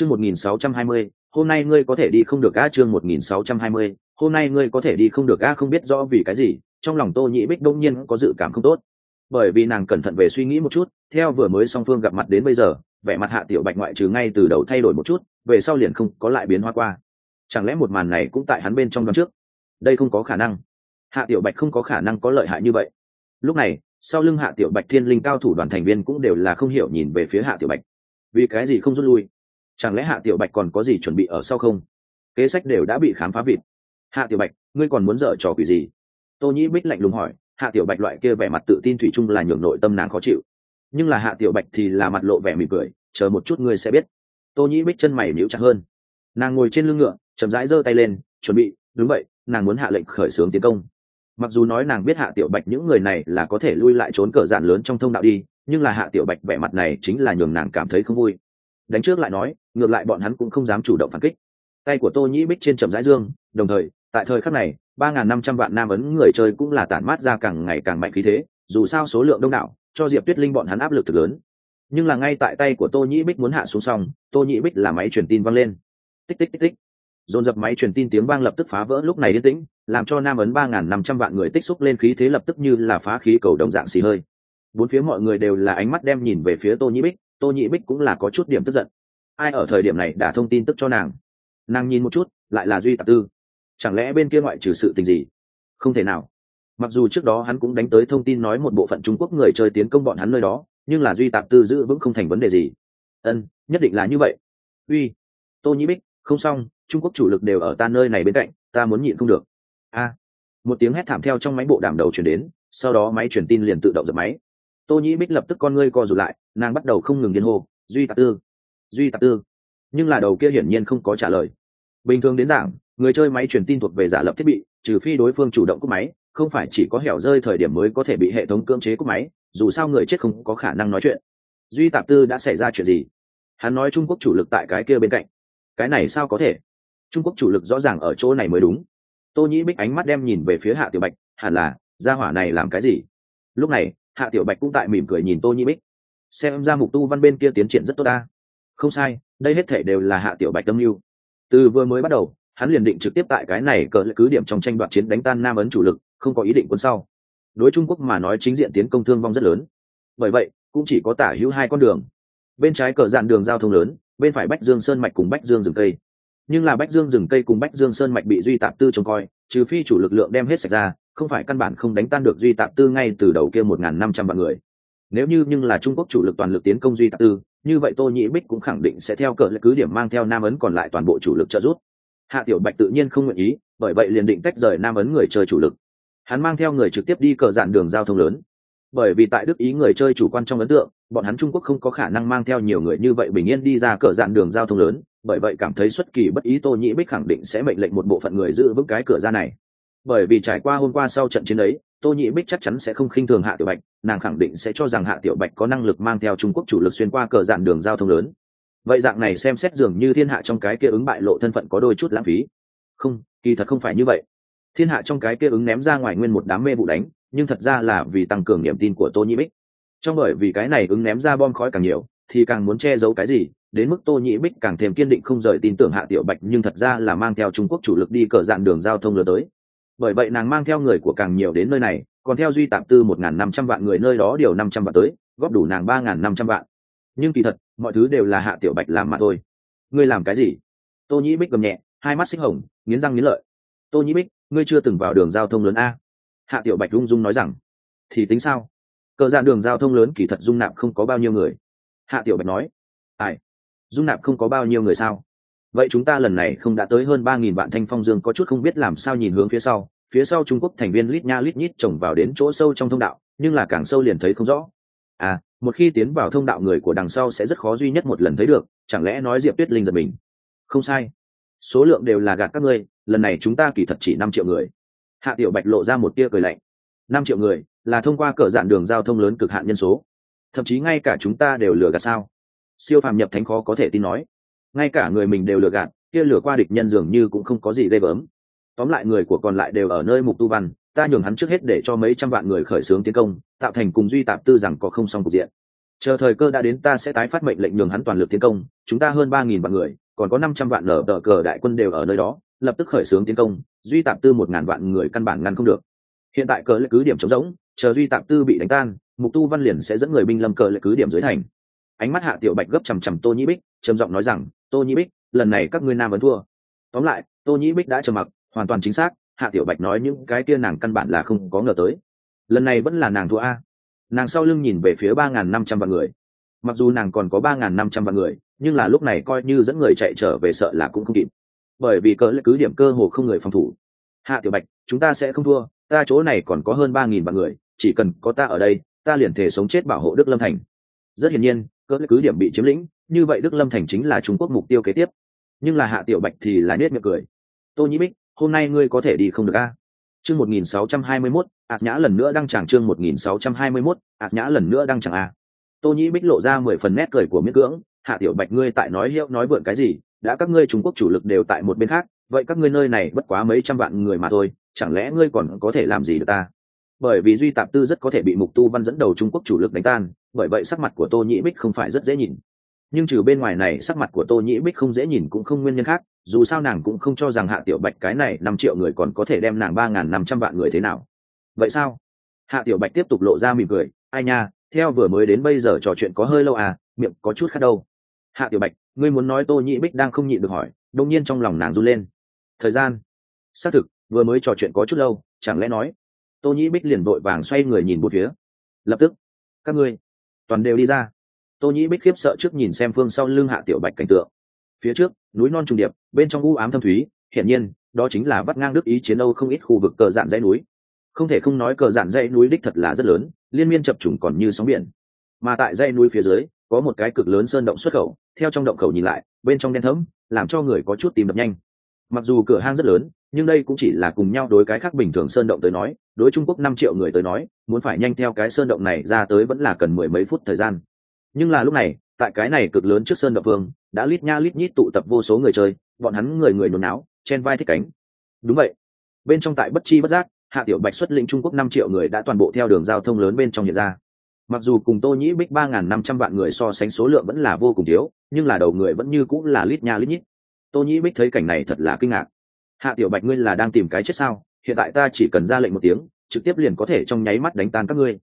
chương một nghìn sáu trăm hai mươi, hôm nay ngươi có thể đi không được a chương một nghìn sáu trăm hai mươi, hôm nay ngươi có thể đi không được a không biết rõ vì cái gì, trong lòng tô nhĩ bích đông nhiên có dự cảm không tốt. Bởi vì nàng cẩn thận về suy nghĩ một chút, theo vừa mới song phương gặp mặt đến bây giờ, vẻ mặt hạ tiểu bạch ngoại trừ ngay từ đầu thay đổi một chút, về sau liền không có lại biến hoa qua. Chẳng lẽ một màn này cũng tại hắn bên trong đoạn trước? Đây không có khả năng. Hạ tiểu bạch không có khả năng có lợi hại như vậy. Lúc này, sau lưng hạ tiểu bạch thiên linh cao thủ đoàn thành viên cũng đều là không hiểu nhìn về phía hạ tiểu bạch. Vì cái gì không rút lui? Chẳng lẽ hạ tiểu bạch còn có gì chuẩn bị ở sau không? Kế sách đều đã bị khám phá vịt. Hạ tiểu bạch, ngươi còn muốn dở trò quỷ gì? Tô nhĩ bích lạnh lùng hỏi. Hạ tiểu bạch loại kia vẻ mặt tự tin thủy chung là nhường nội tâm nàng khó chịu. Nhưng là hạ tiểu bạch thì là mặt lộ vẻ mỉm cười, chờ một chút ngươi sẽ biết. Tô nhĩ bích chân mày níu chặt hơn. Nàng ngồi trên lưng ngựa, chậm rãi giơ tay lên, chuẩn bị, đúng vậy, nàng muốn hạ lệnh khởi xướng tiến công. Mặc dù nói nàng biết hạ tiểu bạch những người này là có thể lui lại trốn cờ dạn lớn trong thông đạo đi, nhưng là hạ tiểu bạch vẻ mặt này chính là nhường nàng cảm thấy không vui đánh trước lại nói, ngược lại bọn hắn cũng không dám chủ động phản kích. Tay của tô nhĩ bích trên trầm rãi dương, đồng thời, tại thời khắc này, ba n g h n năm trăm vạn nam ấn người chơi cũng là tản mát ra càng ngày càng mạnh khí thế, dù sao số lượng đông đảo, cho diệp tuyết linh bọn hắn áp lực thực lớn. Nhưng là ngay tại tay của tô nhĩ bích muốn hạ xuống xong, tô nhĩ bích là máy truyền tin văng lên. Tích tích tích tích. Dồn dập máy truyền tin tiếng vang lập tức phá vỡ lúc này yên tĩnh, làm cho nam ấn ba n g h n năm trăm vạn người tích xúc lên khí thế lập tức như là phá khí cầu đồng dạng xì hơi. Bốn phía mọi người đều là ánh mắt đem nhìn về phía tô nhĩ bích tô Nhị bích cũng là có chút điểm tức giận. Ai ở thời điểm này đã thông tin tức cho nàng? Nàng nhìn một chút, lại là duy tạp tư. Chẳng lẽ bên kia ngoại trừ sự tình gì? Không thể nào. Mặc dù trước đó hắn cũng đánh tới thông tin nói một bộ phận trung quốc người chơi tiến công bọn hắn nơi đó, nhưng là duy tạp tư giữ vững không thành vấn đề gì. Ân, nhất định là như vậy. Uy, tô nhĩ bích, không xong, trung quốc chủ lực đều ở ta nơi này bên cạnh, ta muốn nhịn không được. A, một tiếng hét thảm theo trong máy bộ đàm đầu chuyển đến, sau đó máy truyền tin liền tự động dập máy tô nhĩ bích lập tức con ngươi co rụt lại, nàng bắt đầu không ngừng điên hô, duy tạp tư, duy tạp tư. Nhưng là đầu kia hiển nhiên không có trả lời. Bình thường đến giảng người chơi máy truyền tin thuộc về giả lập thiết bị, trừ phi đối phương chủ động cúp máy, không phải chỉ có hẻo rơi thời điểm mới có thể bị hệ thống cưỡng chế cúp máy, dù sao người chết không có khả năng nói chuyện. Duy tạp tư đã xảy ra chuyện gì? Hắn nói trung quốc chủ lực tại cái kia bên cạnh. Cái này sao có thể? Trung quốc chủ lực rõ ràng ở chỗ này mới đúng. Tô nhĩ bích ánh mắt đem nhìn về phía hạ tiểu bạch, hẳn là, gia hỏa này làm cái gì? Lúc này hạ tiểu bạch cũng tại mỉm cười nhìn tô nhĩ bích. Xem ra mục tu văn bên kia tiến triển rất tốt ta. Không sai, đây hết thể đều là hạ tiểu bạch tâm mưu từ vừa mới bắt đầu, hắn liền định trực tiếp tại cái này cờ cứ điểm trong tranh đoạt chiến đánh tan nam ấn chủ lực, không có ý định quân sau. Đối trung quốc mà nói chính diện tiến công thương vong rất lớn. Bởi vậy, cũng chỉ có tả hữu hai con đường. Bên trái cờ dạn đường giao thông lớn, bên phải bách dương sơn mạch cùng bách dương rừng cây. Nhưng là bách dương rừng cây cùng bách dương sơn mạch bị duy tạp tư trông coi, trừ phi chủ lực lượng đem hết sạch ra không phải căn bản không đánh tan được duy tạp tư ngay từ đầu kia một n g h n năm trăm vạn người. Nếu như nhưng là trung quốc chủ lực toàn lực tiến công duy tạp tư, như vậy tô nhĩ bích cũng khẳng định sẽ theo cờ cứ điểm mang theo nam ấn còn lại toàn bộ chủ lực trợ giúp. Hạ tiểu bạch tự nhiên không nguyện ý, bởi vậy liền định tách rời nam ấn người chơi chủ lực. Hắn mang theo người trực tiếp đi cờ dạn đường giao thông lớn. Bởi vì tại đức ý người chơi chủ quan trong ấn tượng, bọn hắn trung quốc không có khả năng mang theo nhiều người như vậy bình yên đi ra cờ dạn đường giao thông lớn, bởi vậy cảm thấy xuất kỳ bất ý tô nhĩ bích khẳng định sẽ mệnh lệnh một bộ phận người giữ vững cái cửa ra này bởi vì trải qua hôm qua sau trận chiến ấy, tô nhĩ bích chắc chắn sẽ không khinh thường hạ tiểu bạch, nàng khẳng định sẽ cho rằng hạ tiểu bạch có năng lực mang theo trung quốc chủ lực xuyên qua cờ dạn đường giao thông lớn. Vậy dạng này xem xét dường như thiên hạ trong cái kia ứng bại lộ thân phận có đôi chút lãng phí. Không, kỳ thật không phải như vậy. Thiên hạ trong cái kia ứng ném ra ngoài nguyên một đám mê vụ đánh, nhưng thật ra là vì tăng cường niềm tin của tô nhĩ bích. Trong bởi vì cái này ứng ném ra bom khói càng nhiều, thì càng muốn che giấu cái gì, đến mức tô nhĩ bích càng thêm kiên định không rời tin tưởng hạ tiểu bạch, nhưng thật ra là mang theo trung quốc chủ lực đi cờ dạn đường giao thông lừa tới bởi vậy nàng mang theo người của càng nhiều đến nơi này, còn theo duy tạm tư một n g h n năm trăm vạn người nơi đó điều năm trăm vạn tới, góp đủ nàng ba n g h n năm trăm vạn. Nhưng kỳ thật, mọi thứ đều là hạ tiểu bạch làm mà thôi. Ngươi làm cái gì? Tô nhĩ bích gầm nhẹ, hai mắt xích hồng, nghiến răng nghiến lợi. Tô nhĩ bích, ngươi chưa từng vào đường giao thông lớn a. Hạ tiểu bạch rung rung nói rằng, thì tính sao? Cờ dạn đường giao thông lớn kỳ thật dung nạp không có bao nhiêu người. Hạ tiểu bạch nói, ai? Dung nạp không có bao nhiêu người sao? Vậy chúng ta lần này không đã tới hơn ba nghìn vạn thanh phong dương có chút không biết làm sao nhìn hướng phía sau. Phía sau trung quốc thành viên lít nha lít nhít trồng vào đến chỗ sâu trong thông đạo, nhưng là càng sâu liền thấy không rõ. À một khi tiến vào thông đạo người của đằng sau sẽ rất khó duy nhất một lần thấy được, chẳng lẽ nói diệp tuyết linh giật mình? Không sai. Số lượng đều là gạt các ngươi, lần này chúng ta kỳ thật chỉ năm triệu người. Hạ tiểu bạch lộ ra một tia cười lạnh. Năm triệu người, là thông qua cờ dạn đường giao thông lớn cực hạn nhân số. Thậm chí ngay cả chúng ta đều lừa gạt sao? Siêu phàm nhập thánh khó có thể tin nói ngay cả người mình đều lừa gạt, kia lừa qua địch nhân dường như cũng không có gì ghê gớm. Tóm lại người của còn lại đều ở nơi mục tu văn, ta nhường hắn trước hết để cho mấy trăm vạn người khởi xướng tiến công, tạo thành cùng duy tạp tư rằng có không xong cục diện. Chờ thời cơ đã đến ta sẽ tái phát mệnh lệnh nhường hắn toàn lực tiến công, chúng ta hơn ba nghìn vạn người, còn có năm trăm vạn nở tờ cờ đại quân đều ở nơi đó, lập tức khởi xướng tiến công, duy tạp tư một ngàn vạn người căn bản ngăn không được. Hiện tại cờ lệ cứ điểm chống rỗng, chờ duy tạp tư bị đánh tan, mục tu văn liền sẽ dẫn người binh lâm cờ lệ cứ điểm dưới thành ánh mắt hạ tiểu bạch gấp chằm chằm tô nhĩ bích, trầm giọng nói rằng, tô nhĩ bích, lần này các ngươi nam vẫn thua. Tóm lại, tô nhĩ bích đã trầm mặc, hoàn toàn chính xác, hạ tiểu bạch nói những cái kia nàng căn bản là không có ngờ tới. Lần này vẫn là nàng thua a. Nàng sau lưng nhìn về phía ba n g h n năm trăm vạn người. Mặc dù nàng còn có ba n g h n năm trăm vạn người, nhưng là lúc này coi như dẫn người chạy trở về sợ là cũng không kịp. Bởi vì cỡ cứ điểm cơ hồ không người phòng thủ. Hạ tiểu bạch, chúng ta sẽ không thua, ta chỗ này còn có hơn ba nghìn vạn người, chỉ cần có ta ở đây, ta liền thể sống chết bảo hộ đức lâm thành. Rất hiển nhiên cỡ cứ điểm bị chiếm lĩnh, như vậy đức lâm thành chính là trung quốc mục tiêu kế tiếp. Nhưng là hạ tiểu bạch thì là nết miệng cười. Tô nhĩ bích, hôm nay ngươi có thể đi không được a? Chương một nghìn sáu trăm hai mươi mốt ạt nhã lần nữa đăng tràng chương một nghìn sáu trăm hai mươi mốt ạt nhã lần nữa đăng tràng a. Tô nhĩ bích lộ ra mười phần nét cười của miết cưỡng. Hạ tiểu bạch, ngươi tại nói hiệu, nói vượn cái gì? Đã các ngươi trung quốc chủ lực đều tại một bên khác, vậy các ngươi nơi này bất quá mấy trăm vạn người mà thôi, chẳng lẽ ngươi còn có thể làm gì được ta? Bởi vì duy tạp tư rất có thể bị mục tu văn dẫn đầu trung quốc chủ lực đánh tan bởi vậy sắc mặt của tô nhĩ bích không phải rất dễ nhìn. Nhưng trừ bên ngoài này, sắc mặt của tô nhĩ bích không dễ nhìn cũng không nguyên nhân khác, dù sao nàng cũng không cho rằng hạ tiểu bạch cái này năm triệu người còn có thể đem nàng ba n g h n năm trăm vạn người thế nào. Vậy sao? Hạ tiểu bạch tiếp tục lộ ra mỉm cười, ai nha, theo vừa mới đến bây giờ trò chuyện có hơi lâu à miệng có chút khác đâu. Hạ tiểu bạch, ngươi muốn nói tô nhĩ bích đang không nhịn được hỏi đông nhiên trong lòng nàng run lên. Thời gian? Xác thực, vừa mới trò chuyện có chút lâu, chẳng lẽ nói? Tô nhĩ bích liền vội vàng xoay người nhìn một phía. Lập tức, các ngươi toàn đều đi ra. Tô nhĩ bích khiếp sợ trước nhìn xem phương sau lưng hạ tiểu bạch cảnh tượng. Phía trước, núi non trùng điệp, bên trong u ám thâm thúy, hiển nhiên, đó chính là vắt ngang đức ý chiến âu không ít khu vực cờ dạn dãy núi. Không thể không nói cờ dạn dãy núi đích thật là rất lớn, liên miên chập trùng còn như sóng biển. Mà tại dãy núi phía dưới, có một cái cực lớn sơn động xuất khẩu, theo trong động khẩu nhìn lại, bên trong đen thẫm, làm cho người có chút tìm đập nhanh mặc dù cửa hang rất lớn, nhưng đây cũng chỉ là cùng nhau đối cái khác bình thường sơn động tới nói, đối trung quốc năm triệu người tới nói, muốn phải nhanh theo cái sơn động này ra tới vẫn là cần mười mấy phút thời gian. Nhưng là lúc này, tại cái này cực lớn trước sơn động vương, đã lít nha lít nhít tụ tập vô số người chơi, bọn hắn người người nôn náo, chen vai thích cánh. Đúng vậy. Bên trong tại bất chi bất giác, hạ tiểu bạch xuất lĩnh trung quốc năm triệu người đã toàn bộ theo đường giao thông lớn bên trong hiện ra. Mặc dù cùng tô nhĩ bích ba n g h n năm trăm vạn người so sánh số lượng vẫn là vô cùng thiếu, nhưng là đầu người vẫn như cũng là lít nha lít nhít tô nhĩ bích thấy cảnh này thật là kinh ngạc. Hạ tiểu bạch ngươi là đang tìm cái chết sao? Hiện tại ta chỉ cần ra lệnh một tiếng, trực tiếp liền có thể trong nháy mắt đánh tan các ngươi.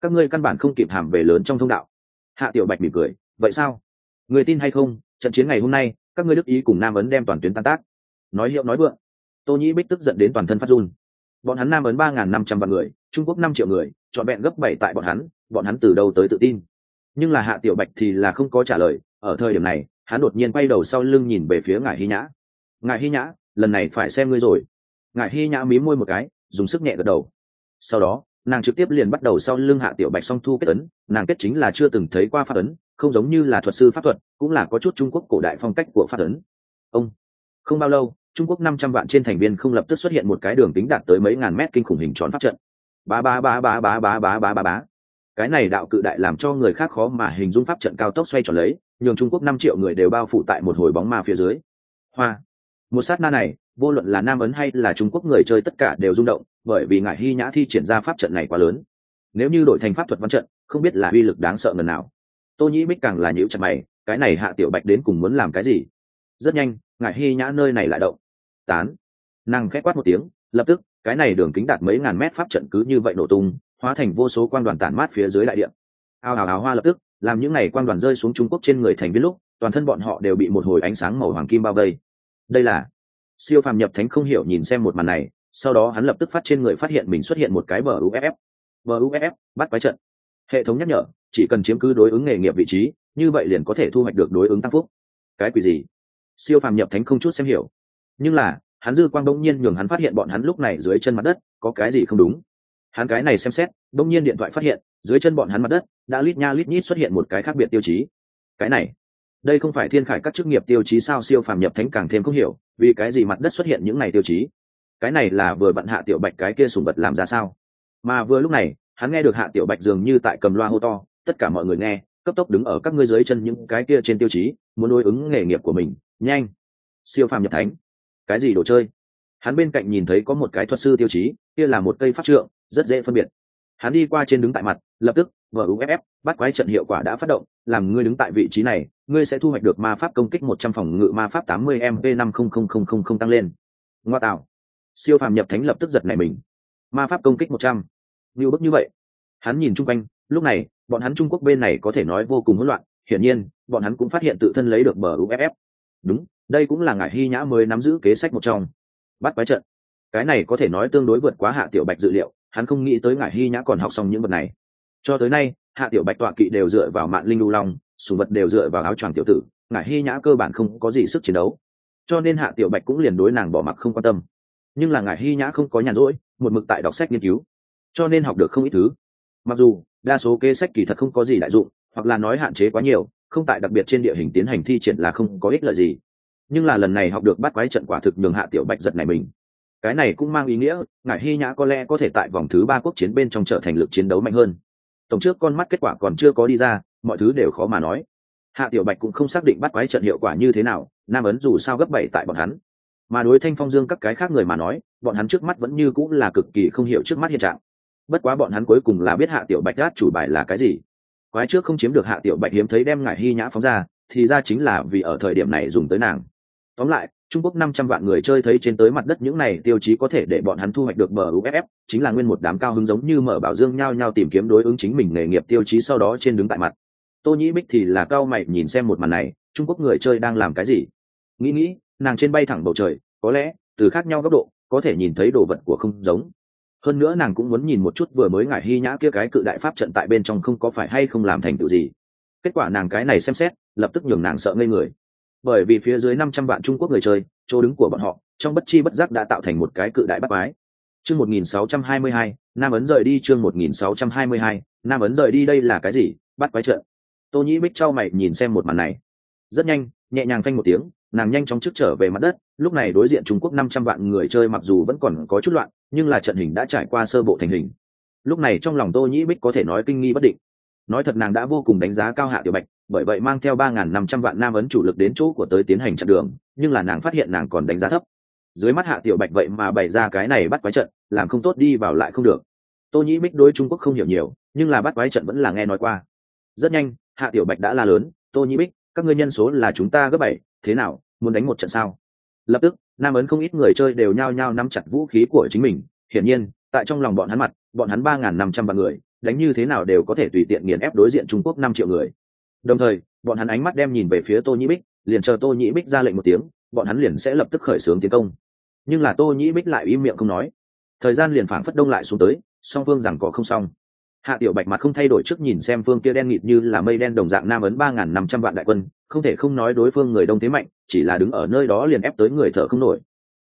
Các ngươi căn bản không kịp hàm về lớn trong thông đạo. Hạ tiểu bạch mỉm cười, vậy sao? Người tin hay không? Trận chiến ngày hôm nay, các ngươi đức ý cùng nam ấn đem toàn tuyến tan tác. Nói hiệu nói vượng, tô nhĩ bích tức giận đến toàn thân phát run. Bọn hắn nam ấn ba n g h n năm trăm vạn người, trung quốc năm triệu người, trọn vẹn gấp bảy tại bọn hắn bọn hắn từ đâu tới tự tin? Nhưng là hạ tiểu bạch thì là không có trả lời, ở thời điểm này hắn đột nhiên quay đầu sau lưng nhìn về phía ngài hy nhã. Ngài hy nhã, lần này phải xem ngươi rồi. Ngài hy nhã mí môi một cái, dùng sức nhẹ gật đầu. Sau đó, nàng trực tiếp liền bắt đầu sau lưng hạ tiểu bạch song thu kết ấn, nàng kết chính là chưa từng thấy qua pháp ấn, không giống như là thuật sư pháp thuật, cũng là có chút trung quốc cổ đại phong cách của pháp ấn. Ông, không bao lâu, trung quốc năm trăm vạn trên thành viên không lập tức xuất hiện một cái đường tính đạt tới mấy ngàn mét kinh khủng hình tròn pháp trận. Ba ba ba ba ba ba ba ba ba ba. Cái này đạo cự đại làm cho người khác khó mà hình dung pháp trận cao tốc xoay tròn lấy nhường trung quốc năm triệu người đều bao phủ tại một hồi bóng ma phía dưới. Hoa. Một sát na này, vô luận là nam ấn hay là trung quốc người chơi tất cả đều rung động, bởi vì ngải hy nhã thi triển ra pháp trận này quá lớn. Nếu như đổi thành pháp thuật văn trận, không biết là uy lực đáng sợ lần nào. Tô nhĩ bích càng là nhíu chặt mày, cái này hạ tiểu bạch đến cùng muốn làm cái gì? Rất nhanh, ngải hy nhã nơi này lại động. Tán. Nàng khẽ quát một tiếng, lập tức, cái này đường kính đạt mấy ngàn mét pháp trận cứ như vậy nổ tung, hóa thành vô số quang đoàn tản mát phía dưới đại địa. ao ào ào hoa lập tức làm những ngày quan đoàn rơi xuống trung quốc trên người thành viên lúc, toàn thân bọn họ đều bị một hồi ánh sáng màu hoàng kim bao vây. Đây là siêu phàm nhập thánh không hiểu nhìn xem một màn này, sau đó hắn lập tức phát trên người phát hiện mình xuất hiện một cái bờ uff bờ uff bắt quái trận. Hệ thống nhắc nhở, chỉ cần chiếm cứ đối ứng nghề nghiệp vị trí, như vậy liền có thể thu hoạch được đối ứng tăng phúc. Cái quỷ gì? Siêu phàm nhập thánh không chút xem hiểu. Nhưng là, hắn dư quang đông nhiên nhường hắn phát hiện bọn hắn lúc này dưới chân mặt đất, có cái gì không đúng? Hắn cái này xem xét đông nhiên điện thoại phát hiện dưới chân bọn hắn mặt đất, đã lít nha lít nhít xuất hiện một cái khác biệt tiêu chí. Cái này, đây không phải thiên khải các chức nghiệp tiêu chí sao siêu phàm nhập thánh càng thêm không hiểu, vì cái gì mặt đất xuất hiện những này tiêu chí? Cái này là vừa bận hạ tiểu bạch cái kia sùng vật làm ra sao? Mà vừa lúc này, hắn nghe được hạ tiểu bạch dường như tại cầm loa hô to, tất cả mọi người nghe, cấp tốc đứng ở các ngươi dưới chân những cái kia trên tiêu chí, muốn đối ứng nghề nghiệp của mình. Nhanh! Siêu phàm nhập thánh. Cái gì đồ chơi? Hắn bên cạnh nhìn thấy có một cái thuật sư tiêu chí, kia là một cây pháp trượng, rất dễ phân biệt hắn đi qua trên đứng tại mặt, lập tức vuff bắt quái trận hiệu quả đã phát động, làm ngươi đứng tại vị trí này, ngươi sẽ thu hoạch được ma pháp công kích một trăm phòng ngự ma pháp tám mươi mp năm không không không không không tăng lên. Ngoa tạo. Siêu phàm nhập thánh lập tức giật này mình. Ma pháp công kích một trăm. Như bức như vậy. Hắn nhìn chung quanh, lúc này, bọn hắn trung quốc bên này có thể nói vô cùng hỗn loạn, hiển nhiên, bọn hắn cũng phát hiện tự thân lấy được bờ uff đúng, đây cũng là ngài hy nhã mới nắm giữ kế sách một trong. Bắt quái trận. Cái này có thể nói tương đối vượt quá hạ tiểu bạch dự liệu hắn không nghĩ tới ngài hy nhã còn học xong những vật này. Cho tới nay, hạ tiểu bạch tọa kỵ đều dựa vào mạng linh lưu long sùng vật đều dựa vào áo choàng tiểu tử, ngài hy nhã cơ bản không có gì sức chiến đấu. Cho nên hạ tiểu bạch cũng liền đối nàng bỏ mặc không quan tâm. Nhưng là ngài hy nhã không có nhàn rỗi, một mực tại đọc sách nghiên cứu, cho nên học được không ít thứ. Mặc dù, đa số kê sách kỳ thật không có gì đại dụng, hoặc là nói hạn chế quá nhiều, không tại đặc biệt trên địa hình tiến hành thi triển là không có ích lợi gì. Nhưng là lần này học được bắt quái trận quả thực nhường hạ tiểu bạch giật này mình cái này cũng mang ý nghĩa ngài hy nhã có lẽ có thể tại vòng thứ ba quốc chiến bên trong trở thành lực chiến đấu mạnh hơn. Tổng trước con mắt kết quả còn chưa có đi ra, mọi thứ đều khó mà nói. Hạ tiểu bạch cũng không xác định bắt quái trận hiệu quả như thế nào, nam ấn dù sao gấp bảy tại bọn hắn. Mà đối thanh phong dương các cái khác người mà nói, bọn hắn trước mắt vẫn như cũng là cực kỳ không hiểu trước mắt hiện trạng. Bất quá bọn hắn cuối cùng là biết hạ tiểu bạch gác chủ bài là cái gì. Quái trước không chiếm được hạ tiểu bạch hiếm thấy đem ngải hy nhã phóng ra, thì ra chính là vì ở thời điểm này dùng tới nàng tóm lại, trung quốc năm trăm vạn người chơi thấy trên tới mặt đất những này tiêu chí có thể để bọn hắn thu hoạch được mở uff chính là nguyên một đám cao hứng giống như mở bảo dương nhao nhao tìm kiếm đối ứng chính mình nghề nghiệp tiêu chí sau đó trên đứng tại mặt. Tô nhĩ bích thì là cao mày nhìn xem một màn này, trung quốc người chơi đang làm cái gì? Nghĩ nghĩ, nàng trên bay thẳng bầu trời, có lẽ, từ khác nhau góc độ, có thể nhìn thấy đồ vật của không giống. Hơn nữa nàng cũng muốn nhìn một chút vừa mới ngải hy nhã kia cái cự đại pháp trận tại bên trong không có phải hay không làm thành tựu gì. Kết quả nàng cái này xem xét, lập tức nhường nàng sợ ngây người bởi vì phía dưới năm trăm vạn trung quốc người chơi, chỗ đứng của bọn họ, trong bất chi bất giác đã tạo thành một cái cự đại bắt bái. chương một nghìn sáu trăm hai mươi hai, nam ấn rời đi chương một nghìn sáu trăm hai mươi hai, nam ấn rời đi đây là cái gì? Bắt quái trận. Tô nhĩ bích trao mày nhìn xem một màn này. Rất nhanh, nhẹ nhàng phanh một tiếng, nàng nhanh chóng trước trở về mặt đất. Lúc này đối diện trung quốc năm trăm vạn người chơi mặc dù vẫn còn có chút loạn, nhưng là trận hình đã trải qua sơ bộ thành hình. Lúc này trong lòng tô nhĩ bích có thể nói kinh nghi bất định nói thật nàng đã vô cùng đánh giá cao hạ tiểu bạch, bởi vậy mang theo ba n g h n năm trăm vạn nam ấn chủ lực đến chỗ của tới tiến hành chặn đường, nhưng là nàng phát hiện nàng còn đánh giá thấp. Dưới mắt hạ tiểu bạch vậy mà bày ra cái này bắt quái trận, làm không tốt đi vào lại không được. Tô nhĩ bích đối trung quốc không hiểu nhiều, nhưng là bắt quái trận vẫn là nghe nói qua. Rất nhanh, hạ tiểu bạch đã la lớn, tô nhĩ bích các ngươi nhân số là chúng ta gấp bảy, thế nào, muốn đánh một trận sao? Lập tức, nam ấn không ít người chơi đều nhao nhao nắm chặt vũ khí của chính mình. Hiển nhiên, tại trong lòng bọn hắn mặt, bọn hắn ba n g h n năm trăm vạn người đánh như thế nào đều có thể tùy tiện nghiền ép đối diện trung quốc năm triệu người. Đồng thời, bọn hắn ánh mắt đem nhìn về phía tô nhĩ bích, liền chờ tô nhĩ bích ra lệnh một tiếng, bọn hắn liền sẽ lập tức khởi xướng tiến công. Nhưng là tô nhĩ bích lại im miệng không nói. Thời gian liền phảng phất đông lại xuống tới, song phương rằng có không xong. Hạ tiểu bạch mặt không thay đổi trước nhìn xem phương kia đen nghịt như là mây đen đồng dạng nam ấn ba n g h n năm trăm vạn đại quân, không thể không nói đối phương người đông thế mạnh, chỉ là đứng ở nơi đó liền ép tới người thở không nổi.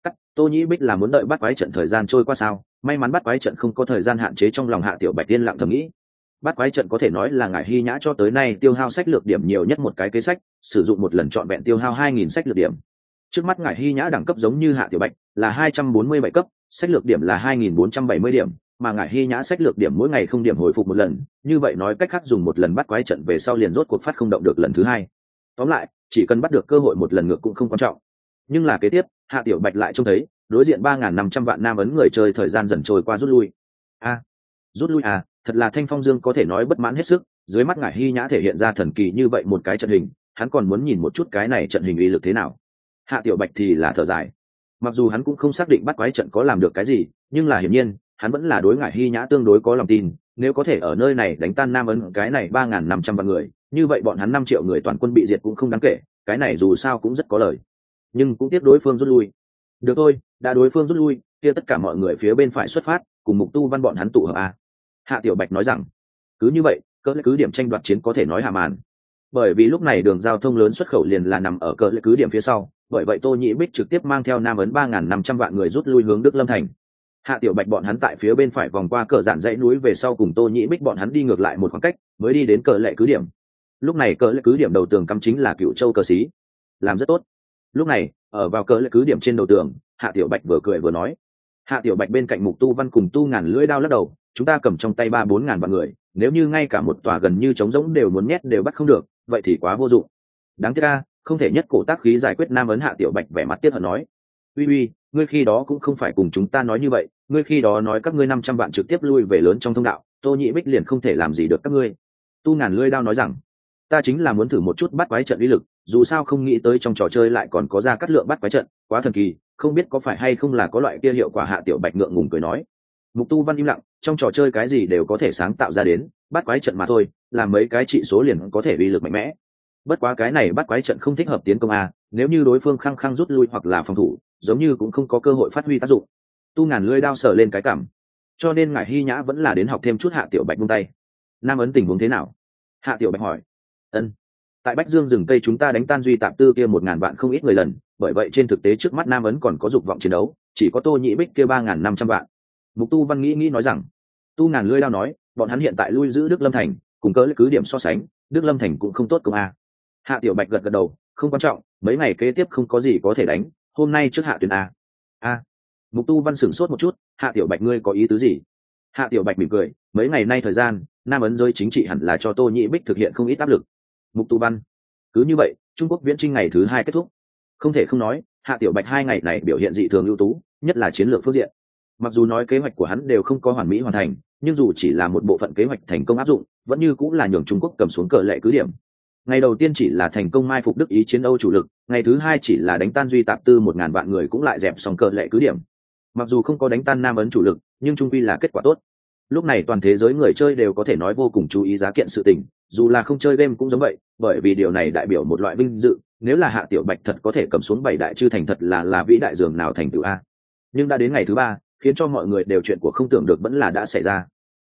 Cắt, tô nhĩ bích là muốn đợi bắt quái trận thời gian trôi qua sao? May mắn bắt quái trận không có thời gian hạn chế trong lòng hạ tiểu bạch tiên lặng thầm nghĩ. Bắt quái trận có thể nói là ngải hy nhã cho tới nay tiêu hao sách lược điểm nhiều nhất một cái kế sách, sử dụng một lần trọn vẹn tiêu hao hai nghìn sách lược điểm. Trước mắt ngải hy nhã đẳng cấp giống như hạ tiểu bạch là hai trăm bốn mươi bảy cấp, sách lược điểm là hai nghìn bốn trăm bảy mươi điểm, mà ngải hy nhã sách lược điểm mỗi ngày không điểm hồi phục một lần, như vậy nói cách khác dùng một lần bắt quái trận về sau liền rốt cuộc phát không động được lần thứ hai. Tóm lại, chỉ cần bắt được cơ hội một lần ngược cũng không quan trọng. Nhưng là kế tiếp, hạ tiểu bạch lại trông thấy đối diện ba n g h n năm trăm vạn nam ấn người chơi thời gian dần trôi qua rút lui. A, rút lui à thật là thanh phong dương có thể nói bất mãn hết sức, dưới mắt ngải hy nhã thể hiện ra thần kỳ như vậy một cái trận hình, hắn còn muốn nhìn một chút cái này trận hình uy lực thế nào. Hạ tiểu bạch thì là thở dài. Mặc dù hắn cũng không xác định bắt quái trận có làm được cái gì, nhưng là hiển nhiên, hắn vẫn là đối ngải hy nhã tương đối có lòng tin, nếu có thể ở nơi này đánh tan nam ấn cái này ba n g h n năm trăm vạn người, như vậy bọn hắn năm triệu người toàn quân bị diệt cũng không đáng kể, cái này dù sao cũng rất có lời. Nhưng cũng tiếc đối phương rút lui. Được thôi đã đối phương rút lui, kia tất cả mọi người phía bên phải xuất phát, cùng mục tu văn bọn hắn tụ hợp a. Hạ tiểu bạch nói rằng, cứ như vậy, cỡ cứ điểm tranh đoạt chiến có thể nói hà màn. Bởi vì lúc này đường giao thông lớn xuất khẩu liền là nằm ở cỡ cứ điểm phía sau, bởi vậy tô nhĩ bích trực tiếp mang theo nam ấn ba n g h n năm trăm vạn người rút lui hướng đức lâm thành. Hạ tiểu bạch bọn hắn tại phía bên phải vòng qua cờ dạn dãy núi về sau cùng tô nhĩ bích bọn hắn đi ngược lại một khoảng cách, mới đi đến cờ lệ cứ điểm. Lúc này cờ lệ cứ điểm đầu tường cắm chính là cựu châu cờ xí. Làm rất tốt. Lúc này ở vào cỡ lại cứ điểm trên đầu tường, hạ tiểu bạch vừa cười vừa nói. Hạ tiểu bạch bên cạnh mục tu văn cùng tu ngàn lưỡi đao lắc đầu, chúng ta cầm trong tay ba bốn ngàn vạn người, nếu như ngay cả một tòa gần như trống rỗng đều muốn nhét đều bắt không được, vậy thì quá vô dụng. Đáng tiếc ra không thể nhất cổ tác khí giải quyết nam ấn hạ tiểu bạch vẻ mặt tiếc hận nói. Uy uy, ngươi khi đó cũng không phải cùng chúng ta nói như vậy, ngươi khi đó nói các ngươi năm trăm vạn trực tiếp lui về lớn trong thông đạo, tô nhị bích liền không thể làm gì được các ngươi. Tu ngàn lưỡi đao nói rằng ta chính là muốn thử một chút bắt quái trận uy lực, dù sao không nghĩ tới trong trò chơi lại còn có ra cắt lượng bắt quái trận, quá thần kỳ, không biết có phải hay không là có loại kia hiệu quả hạ tiểu bạch ngượng ngùng cười nói. Mục tu văn im lặng, trong trò chơi cái gì đều có thể sáng tạo ra đến, bắt quái trận mà thôi làm mấy cái trị số liền có thể uy lực mạnh mẽ. Bất quá cái này bắt quái trận không thích hợp tiến công a, nếu như đối phương khăng khăng rút lui hoặc là phòng thủ, giống như cũng không có cơ hội phát huy tác dụng. Tu ngàn lưỡi đao sờ lên cái cảm. Cho nên ngài hy nhã vẫn là đến học thêm chút hạ tiểu bạch buông tay. Nam ấn tình huống thế nào? Hạ tiểu bạch hỏi ân. Tại bách dương rừng cây chúng ta đánh tan duy tạp tư kia một ngàn vạn không ít người lần, bởi vậy trên thực tế trước mắt nam ấn còn có dục vọng chiến đấu, chỉ có tô nhị bích kia ba ngàn năm trăm vạn. Mục tu văn nghĩ nghĩ nói rằng, tu ngàn lưỡi lao nói, bọn hắn hiện tại lui giữ đức lâm thành, cùng cỡ cứ điểm so sánh, đức lâm thành cũng không tốt công a. Hạ tiểu bạch gật gật đầu, không quan trọng, mấy ngày kế tiếp không có gì có thể đánh, hôm nay trước hạ tuyển a. A. Mục tu văn sửng sốt một chút, hạ tiểu bạch ngươi có ý tứ gì? Hạ tiểu bạch mỉm cười, mấy ngày nay thời gian, nam ấn giới chính trị hẳn là cho tô nhị bích thực hiện không ít áp lực mục tu văn. Cứ như vậy, trung quốc viễn trinh ngày thứ hai kết thúc. Không thể không nói, hạ tiểu bạch hai ngày này biểu hiện dị thường ưu tú, nhất là chiến lược phương diện. Mặc dù nói kế hoạch của hắn đều không có hoàn mỹ hoàn thành, nhưng dù chỉ là một bộ phận kế hoạch thành công áp dụng, vẫn như cũng là nhường trung quốc cầm xuống cờ lệ cứ điểm. Ngày đầu tiên chỉ là thành công mai phục đức ý chiến âu chủ lực, ngày thứ hai chỉ là đánh tan duy tạp tư một ngàn vạn người cũng lại dẹp xong cờ lệ cứ điểm. Mặc dù không có đánh tan nam ấn chủ lực, nhưng trung quy là kết quả tốt lúc này toàn thế giới người chơi đều có thể nói vô cùng chú ý giá kiện sự tình, dù là không chơi game cũng giống vậy, bởi vì điều này đại biểu một loại vinh dự, nếu là hạ tiểu bạch thật có thể cầm xuống bảy đại chư thành thật là là vĩ đại dường nào thành tựu a. Nhưng đã đến ngày thứ ba, khiến cho mọi người đều chuyện của không tưởng được vẫn là đã xảy ra.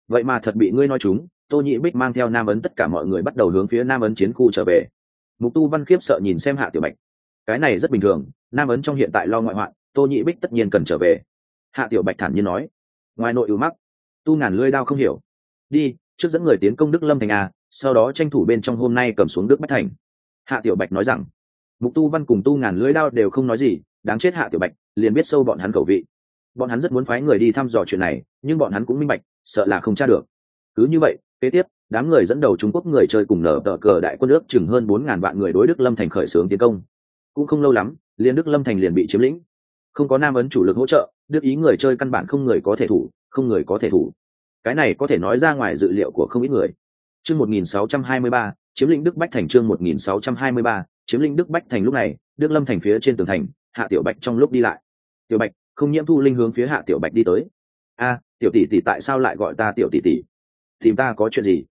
Vậy mà thật bị ngươi nói chúng, tô nhị bích mang theo nam ấn tất cả mọi người bắt đầu hướng phía nam ấn chiến khu trở về. Mục tu văn khiếp sợ nhìn xem hạ tiểu bạch. Cái này rất bình thường, nam ấn trong hiện tại lo ngoại hoạn, tô nhị bích tất nhiên cần trở về. Hạ tiểu bạch thản nhiên nói. Ngoài nội ưu mắc tu ngàn lưỡi đao không hiểu. Đi, trước dẫn người tiến công đức lâm thành a, sau đó tranh thủ bên trong hôm nay cầm xuống đức bách thành. Hạ tiểu bạch nói rằng, mục tu văn cùng tu ngàn lưỡi đao đều không nói gì, đáng chết hạ tiểu bạch, liền biết sâu bọn hắn khẩu vị. Bọn hắn rất muốn phái người đi thăm dò chuyện này, nhưng bọn hắn cũng minh bạch, sợ là không tra được. Cứ như vậy, kế tiếp, đám người dẫn đầu trung quốc người chơi cùng nở tờ cờ đại quân ước chừng hơn bốn ngàn vạn người đối đức lâm thành khởi xướng tiến công. Cũng không lâu lắm, liền đức lâm thành liền bị chiếm lĩnh. Không có nam ấn chủ lực hỗ trợ, đức ý người chơi căn bản không người có thể thủ, không người có thể thủ cái này có thể nói ra ngoài dự liệu của không ít người. Chương một nghìn sáu trăm hai mươi ba, chiếm lĩnh đức bách thành chương một nghìn sáu trăm hai mươi ba, chiếm lĩnh đức bách thành lúc này, đức lâm thành phía trên tường thành, hạ tiểu bạch trong lúc đi lại. Tiểu bạch, không nhiễm thu linh hướng phía hạ tiểu bạch đi tới. A, tiểu tỷ tỷ tại sao lại gọi ta tiểu tỷ tỷ? Tìm ta có chuyện gì?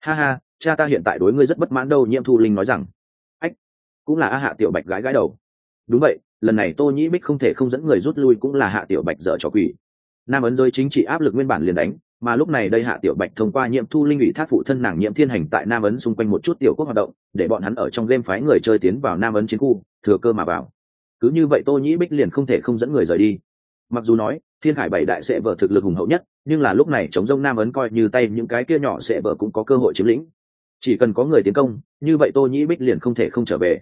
Ha ha, cha ta hiện tại đối ngươi rất bất mãn đâu, nhiễm thu linh nói rằng. Ách, cũng là a hạ tiểu bạch gái gái đầu. Đúng vậy, lần này tô nhĩ bích không thể không dẫn người rút lui cũng là hạ tiểu bạch dở trò quỷ. Nam ấn giới chính trị áp lực nguyên bản liền đánh mà lúc này đây hạ tiểu bạch thông qua nhiệm thu linh ủy thác phụ thân nàng nhiệm thiên hành tại nam ấn xung quanh một chút tiểu quốc hoạt động, để bọn hắn ở trong game phái người chơi tiến vào nam ấn chiến khu, thừa cơ mà vào. Cứ như vậy tô nhĩ bích liền không thể không dẫn người rời đi. Mặc dù nói, thiên hải bảy đại sẽ vợ thực lực hùng hậu nhất, nhưng là lúc này chống rông nam ấn coi như tay những cái kia nhỏ sẽ vợ cũng có cơ hội chiếm lĩnh. Chỉ cần có người tiến công, như vậy tô nhĩ bích liền không thể không trở về.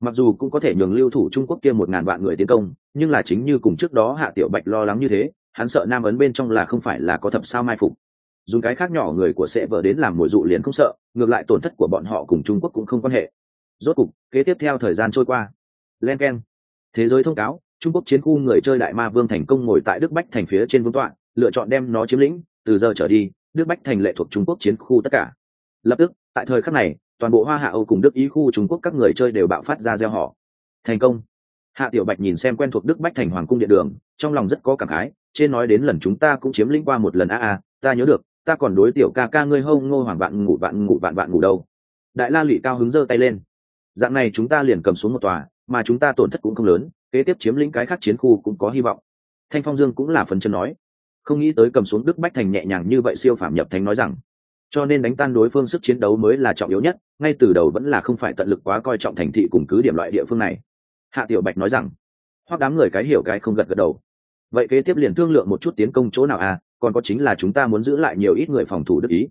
Mặc dù cũng có thể nhường lưu thủ trung quốc kia một ngàn vạn người tiến công, nhưng là chính như cùng trước đó hạ tiểu bạch lo lắng như thế hắn sợ nam ấn bên trong là không phải là có thập sao mai phục. Dùng cái khác nhỏ người của sẽ vợ đến làm mồi dụ liền không sợ, ngược lại tổn thất của bọn họ cùng trung quốc cũng không quan hệ. Rốt cục, kế tiếp theo thời gian trôi qua. Len k e n thế giới thông cáo, trung quốc chiến khu người chơi đại ma vương thành công ngồi tại đức bách thành phía trên vương tọa, lựa chọn đem nó chiếm lĩnh, từ giờ trở đi, đức bách thành lệ thuộc trung quốc chiến khu tất cả. Lập tức, tại thời khắc này, toàn bộ hoa hạ âu cùng đức ý khu trung quốc các người chơi đều bạo phát ra gieo họ thành công. Hạ tiểu bạch nhìn xem quen thuộc đức bách thành hoàng cung điện đường, trong lòng rất có cảm khái trên nói đến lần chúng ta cũng chiếm lĩnh qua một lần, a a, ta nhớ được, ta còn đối tiểu ca ca ngươi hông ngô hoàng vạn ngủ vạn ngủ vạn vạn ngủ đâu. Đại la lụy cao hứng giơ tay lên. Dạng này chúng ta liền cầm xuống một tòa, mà chúng ta tổn thất cũng không lớn, kế tiếp chiếm lĩnh cái khác chiến khu cũng có hy vọng. Thanh phong dương cũng là phần chân nói. Không nghĩ tới cầm xuống đức bách thành nhẹ nhàng như vậy siêu phạm nhập thánh nói rằng. Cho nên đánh tan đối phương sức chiến đấu mới là trọng yếu nhất, ngay từ đầu vẫn là không phải tận lực quá coi trọng thành thị cùng cứ điểm loại địa phương này. Hạ tiểu bạch nói rằng. Hoặc đám người cái hiểu cái không gật gật đầu vậy kế tiếp liền thương lượng một chút tiến công chỗ nào à còn có chính là chúng ta muốn giữ lại nhiều ít người phòng thủ đức ý.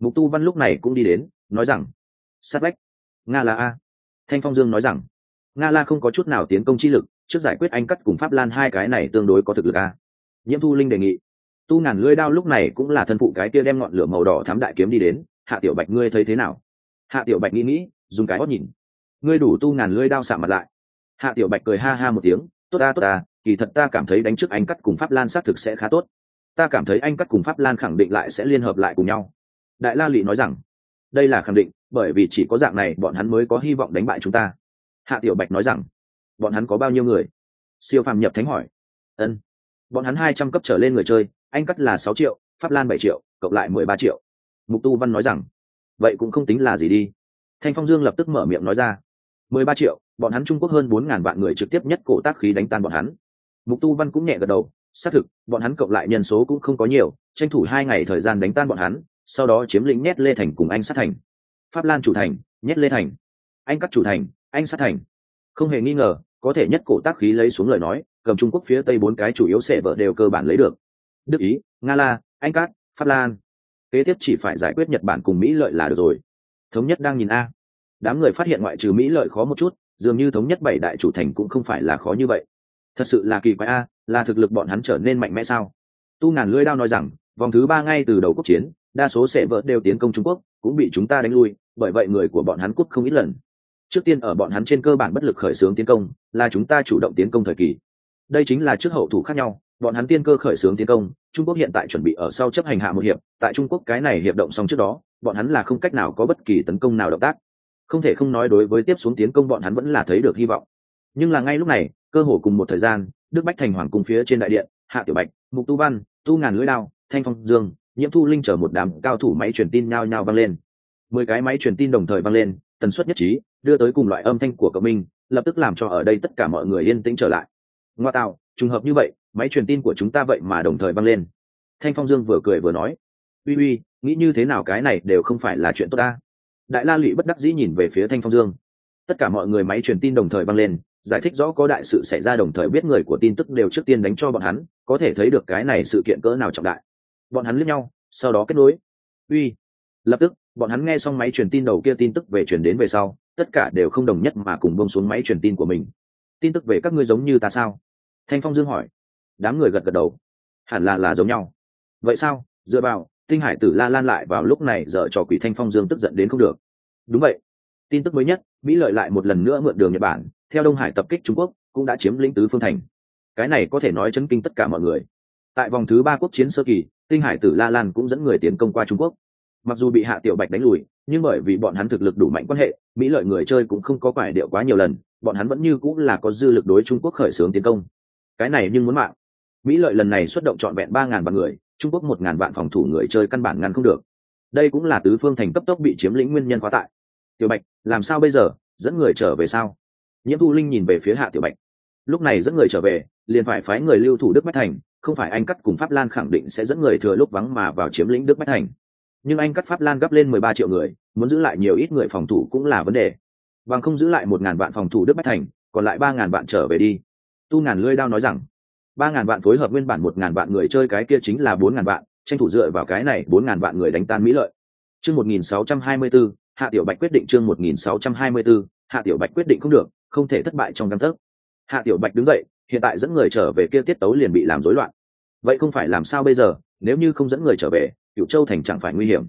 Mục tu văn lúc này cũng đi đến, nói rằng, sát lách nga là a. Thanh phong dương nói rằng, nga la không có chút nào tiến công chi lực, trước giải quyết anh cắt cùng pháp lan hai cái này tương đối có thực lực a. Nhiễm thu linh đề nghị, tu ngàn lưỡi đao lúc này cũng là thân phụ cái kia đem ngọn lửa màu đỏ thám đại kiếm đi đến, hạ tiểu bạch ngươi thấy thế nào? Hạ tiểu bạch nghĩ nghĩ, dùng cái hót nhìn, ngươi đủ tu ngàn lưỡi đao xạ mặt lại. Hạ tiểu bạch cười ha ha một tiếng, tốt ta tốt ta kỳ thật ta cảm thấy đánh trước anh cắt cùng pháp lan xác thực sẽ khá tốt. Ta cảm thấy anh cắt cùng pháp lan khẳng định lại sẽ liên hợp lại cùng nhau. Đại la lị nói rằng, đây là khẳng định, bởi vì chỉ có dạng này bọn hắn mới có hy vọng đánh bại chúng ta. Hạ tiểu bạch nói rằng, bọn hắn có bao nhiêu người? Siêu phàm nhập thánh hỏi. Ân bọn hắn hai trăm cấp trở lên người chơi, anh cắt là sáu triệu, pháp lan bảy triệu, cộng lại mười ba triệu. Mục tu văn nói rằng, vậy cũng không tính là gì đi. Thanh phong dương lập tức mở miệng nói ra, mười ba triệu, bọn hắn trung quốc hơn bốn ngàn vạn người trực tiếp nhất cổ tác khí đánh tan bọn hắn mục tu văn cũng nhẹ gật đầu, xác thực, bọn hắn cộng lại nhân số cũng không có nhiều, tranh thủ hai ngày thời gian đánh tan bọn hắn, sau đó chiếm lĩnh nhét lê thành cùng anh sát thành. Pháp lan chủ thành, nhét lê thành. Anh cắt chủ thành, anh sát thành. Không hề nghi ngờ, có thể nhất cổ tác khí lấy xuống lời nói, cầm trung quốc phía tây bốn cái chủ yếu sệ vợ đều cơ bản lấy được. Đức ý, nga la, anh cát pháp lan. Kế tiếp chỉ phải giải quyết nhật bản cùng mỹ lợi là được rồi. Thống nhất đang nhìn a. Đám người phát hiện ngoại trừ mỹ lợi khó một chút, dường như thống nhất bảy đại chủ thành cũng không phải là khó như vậy thật sự là kỳ quái a, là thực lực bọn hắn trở nên mạnh mẽ sao? Tu ngàn lưỡi đao nói rằng, vòng thứ ba ngay từ đầu quốc chiến, đa số sẽ vợ đều tiến công trung quốc, cũng bị chúng ta đánh lui, bởi vậy người của bọn hắn cút không ít lần. Trước tiên ở bọn hắn trên cơ bản bất lực khởi xướng tiến công, là chúng ta chủ động tiến công thời kỳ. Đây chính là trước hậu thủ khác nhau, bọn hắn tiên cơ khởi xướng tiến công, trung quốc hiện tại chuẩn bị ở sau chấp hành hạ một hiệp, tại trung quốc cái này hiệp động xong trước đó, bọn hắn là không cách nào có bất kỳ tấn công nào động tác. Không thể không nói đối với tiếp xuống tiến công bọn hắn vẫn là thấy được hy vọng. Nhưng là ngay lúc này cơ hồ cùng một thời gian, đức bách thành hoàng cung phía trên đại điện, hạ tiểu bạch, mục tu văn, tu ngàn lưỡi đao, thanh phong dương, nhiễm thu linh chở một đám cao thủ máy truyền tin nhao nhao vang lên. Mười cái máy truyền tin đồng thời vang lên, tần suất nhất trí, đưa tới cùng loại âm thanh của cậu minh, lập tức làm cho ở đây tất cả mọi người yên tĩnh trở lại. Ngoa tạo, trùng hợp như vậy, máy truyền tin của chúng ta vậy mà đồng thời vang lên. Thanh phong dương vừa cười vừa nói, uy uy, nghĩ như thế nào cái này đều không phải là chuyện tốt ta. Đại la lụy bất đắc dĩ nhìn về phía thanh phong dương. Tất cả mọi người máy truyền tin đồng thời vang lên giải thích rõ có đại sự xảy ra đồng thời biết người của tin tức đều trước tiên đánh cho bọn hắn, có thể thấy được cái này sự kiện cỡ nào trọng đại. Bọn hắn lướt nhau, sau đó kết nối. Uy. Lập tức, bọn hắn nghe xong máy truyền tin đầu kia tin tức về truyền đến về sau, tất cả đều không đồng nhất mà cùng bông xuống máy truyền tin của mình. Tin tức về các ngươi giống như ta sao? Thanh phong dương hỏi. Đám người gật gật đầu. Hẳn là là giống nhau. Vậy sao? Dựa vào, tinh hải tử la lan lại vào lúc này dở trò quỷ thanh phong dương tức giận đến không được. Đúng vậy. Tin tức mới nhất, mỹ lợi lại một lần nữa mượn đường nhật bản theo đông hải tập kích trung quốc, cũng đã chiếm lĩnh tứ phương thành. Cái này có thể nói chấn kinh tất cả mọi người. Tại vòng thứ ba quốc chiến sơ kỳ, tinh hải tử la lan cũng dẫn người tiến công qua trung quốc. Mặc dù bị hạ tiểu bạch đánh lùi, nhưng bởi vì bọn hắn thực lực đủ mạnh quan hệ, mỹ lợi người chơi cũng không có quải điệu quá nhiều lần, bọn hắn vẫn như cũng là có dư lực đối trung quốc khởi xướng tiến công. Cái này nhưng muốn mạng. Mỹ lợi lần này xuất động trọn vẹn ba ngàn vạn người, trung quốc một ngàn vạn phòng thủ người chơi căn bản ngăn không được. Đây cũng là tứ phương thành cấp tốc bị chiếm lĩnh nguyên nhân quá tại. Tiểu bạch, làm sao bây giờ? Dẫn người trở về sao? Nhiễm thu linh nhìn về phía hạ tiểu bạch. Lúc này dẫn người trở về, liền phải phái người lưu thủ đức bách thành, không phải anh cắt cùng pháp lan khẳng định sẽ dẫn người thừa lúc vắng mà vào chiếm lĩnh đức bách thành. Nhưng anh cắt pháp lan gấp lên mười ba triệu người, muốn giữ lại nhiều ít người phòng thủ cũng là vấn đề. Bằng không giữ lại một ngàn vạn phòng thủ đức bách thành, còn lại ba ngàn vạn trở về đi. Tu ngàn lưỡi đao nói rằng, ba ngàn vạn phối hợp nguyên bản một ngàn vạn người chơi cái kia chính là bốn ngàn vạn, tranh thủ dựa vào cái này bốn ngàn vạn người đánh tan mỹ lợi. Chương một nghìn sáu trăm hai mươi bốn hạ tiểu bạch quyết định chương một nghìn sáu trăm hai mươi bốn hạ tiểu bạch quyết định không được không thể thất bại trong căn thức hạ tiểu bạch đứng dậy, hiện tại dẫn người trở về kia tiết tấu liền bị làm rối loạn. Vậy không phải làm sao bây giờ, nếu như không dẫn người trở về cựu châu thành chẳng phải nguy hiểm.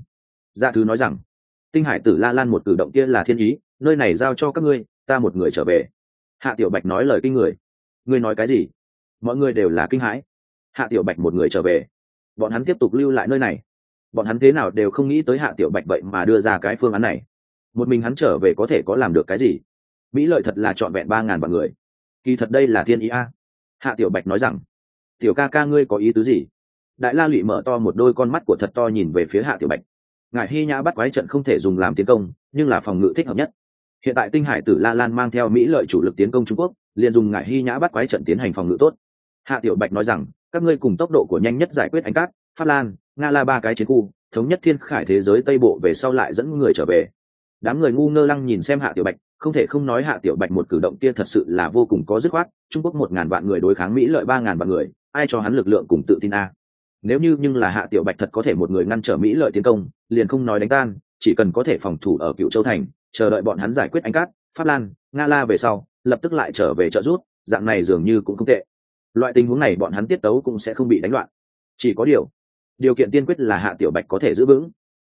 Dạ Gia thứ nói rằng, tinh hải tử la lan một cử động kia là thiên ý, nơi này giao cho các ngươi, ta một người trở về. Hạ tiểu bạch nói lời kinh người. Ngươi nói cái gì? Mọi người đều là kinh hãi. Hạ tiểu bạch một người trở về. Bọn hắn tiếp tục lưu lại nơi này. Bọn hắn thế nào đều không nghĩ tới hạ tiểu bạch vậy mà đưa ra cái phương án này. Một mình hắn trở về có thể có làm được cái gì? Mỹ lợi thật là trọn vẹn ba ngàn vạn người. Kỳ thật đây là thiên ý a. Hạ tiểu bạch nói rằng, tiểu ca ca ngươi có ý tứ gì? Đại la lụy mở to một đôi con mắt của thật to nhìn về phía hạ tiểu bạch. Ngài hy nhã bắt quái trận không thể dùng làm tiến công, nhưng là phòng ngự thích hợp nhất. Hiện tại tinh hải tử la lan mang theo mỹ lợi chủ lực tiến công trung quốc, liền dùng ngài hy nhã bắt quái trận tiến hành phòng ngự tốt. Hạ tiểu bạch nói rằng, các ngươi cùng tốc độ của nhanh nhất giải quyết ánh cát, pháp lan, nga la ba cái chiến khu, thống nhất thiên khải thế giới tây bộ về sau lại dẫn người trở về đám người ngu ngơ lăng nhìn xem hạ tiểu bạch, không thể không nói hạ tiểu bạch một cử động kia thật sự là vô cùng có dứt khoát, trung quốc một ngàn vạn người đối kháng mỹ lợi ba ngàn vạn người, ai cho hắn lực lượng cùng tự tin a? Nếu như nhưng là hạ tiểu bạch thật có thể một người ngăn trở mỹ lợi tiến công, liền không nói đánh tan, chỉ cần có thể phòng thủ ở cựu châu thành, chờ đợi bọn hắn giải quyết anh cát, pháp lan, nga la về sau, lập tức lại trở về trợ rút dạng này dường như cũng không tệ. Loại tình huống này bọn hắn tiết tấu cũng sẽ không bị đánh loạn. Chỉ có điều điều kiện tiên quyết là hạ tiểu bạch có thể giữ vững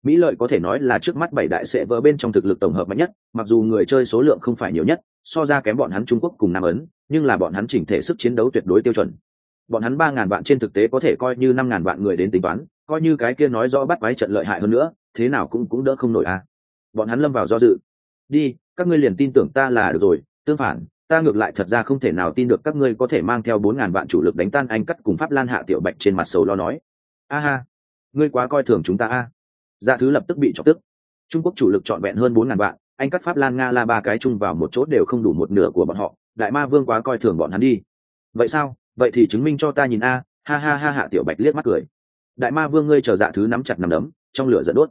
mỹ lợi có thể nói là trước mắt bảy đại sẽ vỡ bên trong thực lực tổng hợp mạnh nhất, mặc dù người chơi số lượng không phải nhiều nhất, so ra kém bọn hắn trung quốc cùng nam ấn, nhưng là bọn hắn chỉnh thể sức chiến đấu tuyệt đối tiêu chuẩn. Bọn hắn ba ngàn vạn trên thực tế có thể coi như năm ngàn vạn người đến tính toán, coi như cái kia nói rõ bắt quái trận lợi hại hơn nữa, thế nào cũng cũng đỡ không nổi à. Bọn hắn lâm vào do dự. Đi, các ngươi liền tin tưởng ta là được rồi, tương phản, ta ngược lại thật ra không thể nào tin được các ngươi có thể mang theo bốn ngàn vạn chủ lực đánh tan anh cắt cùng pháp lan hạ tiểu bạch trên mặt sầu lo nói. A ha, ngươi quá coi thường chúng ta a dạ thứ lập tức bị chọc tức. Trung quốc chủ lực trọn vẹn hơn bốn ngàn vạn, anh cắt pháp lan, nga, la ba cái chung vào một chỗ đều không đủ một nửa của bọn họ, đại ma vương quá coi thường bọn hắn đi. Vậy sao? Vậy thì chứng minh cho ta nhìn a, ha ha ha hạ tiểu bạch liếc mắt cười. Đại ma vương ngươi chờ dạ thứ nắm chặt nằm đấm, trong lửa dẫn đốt.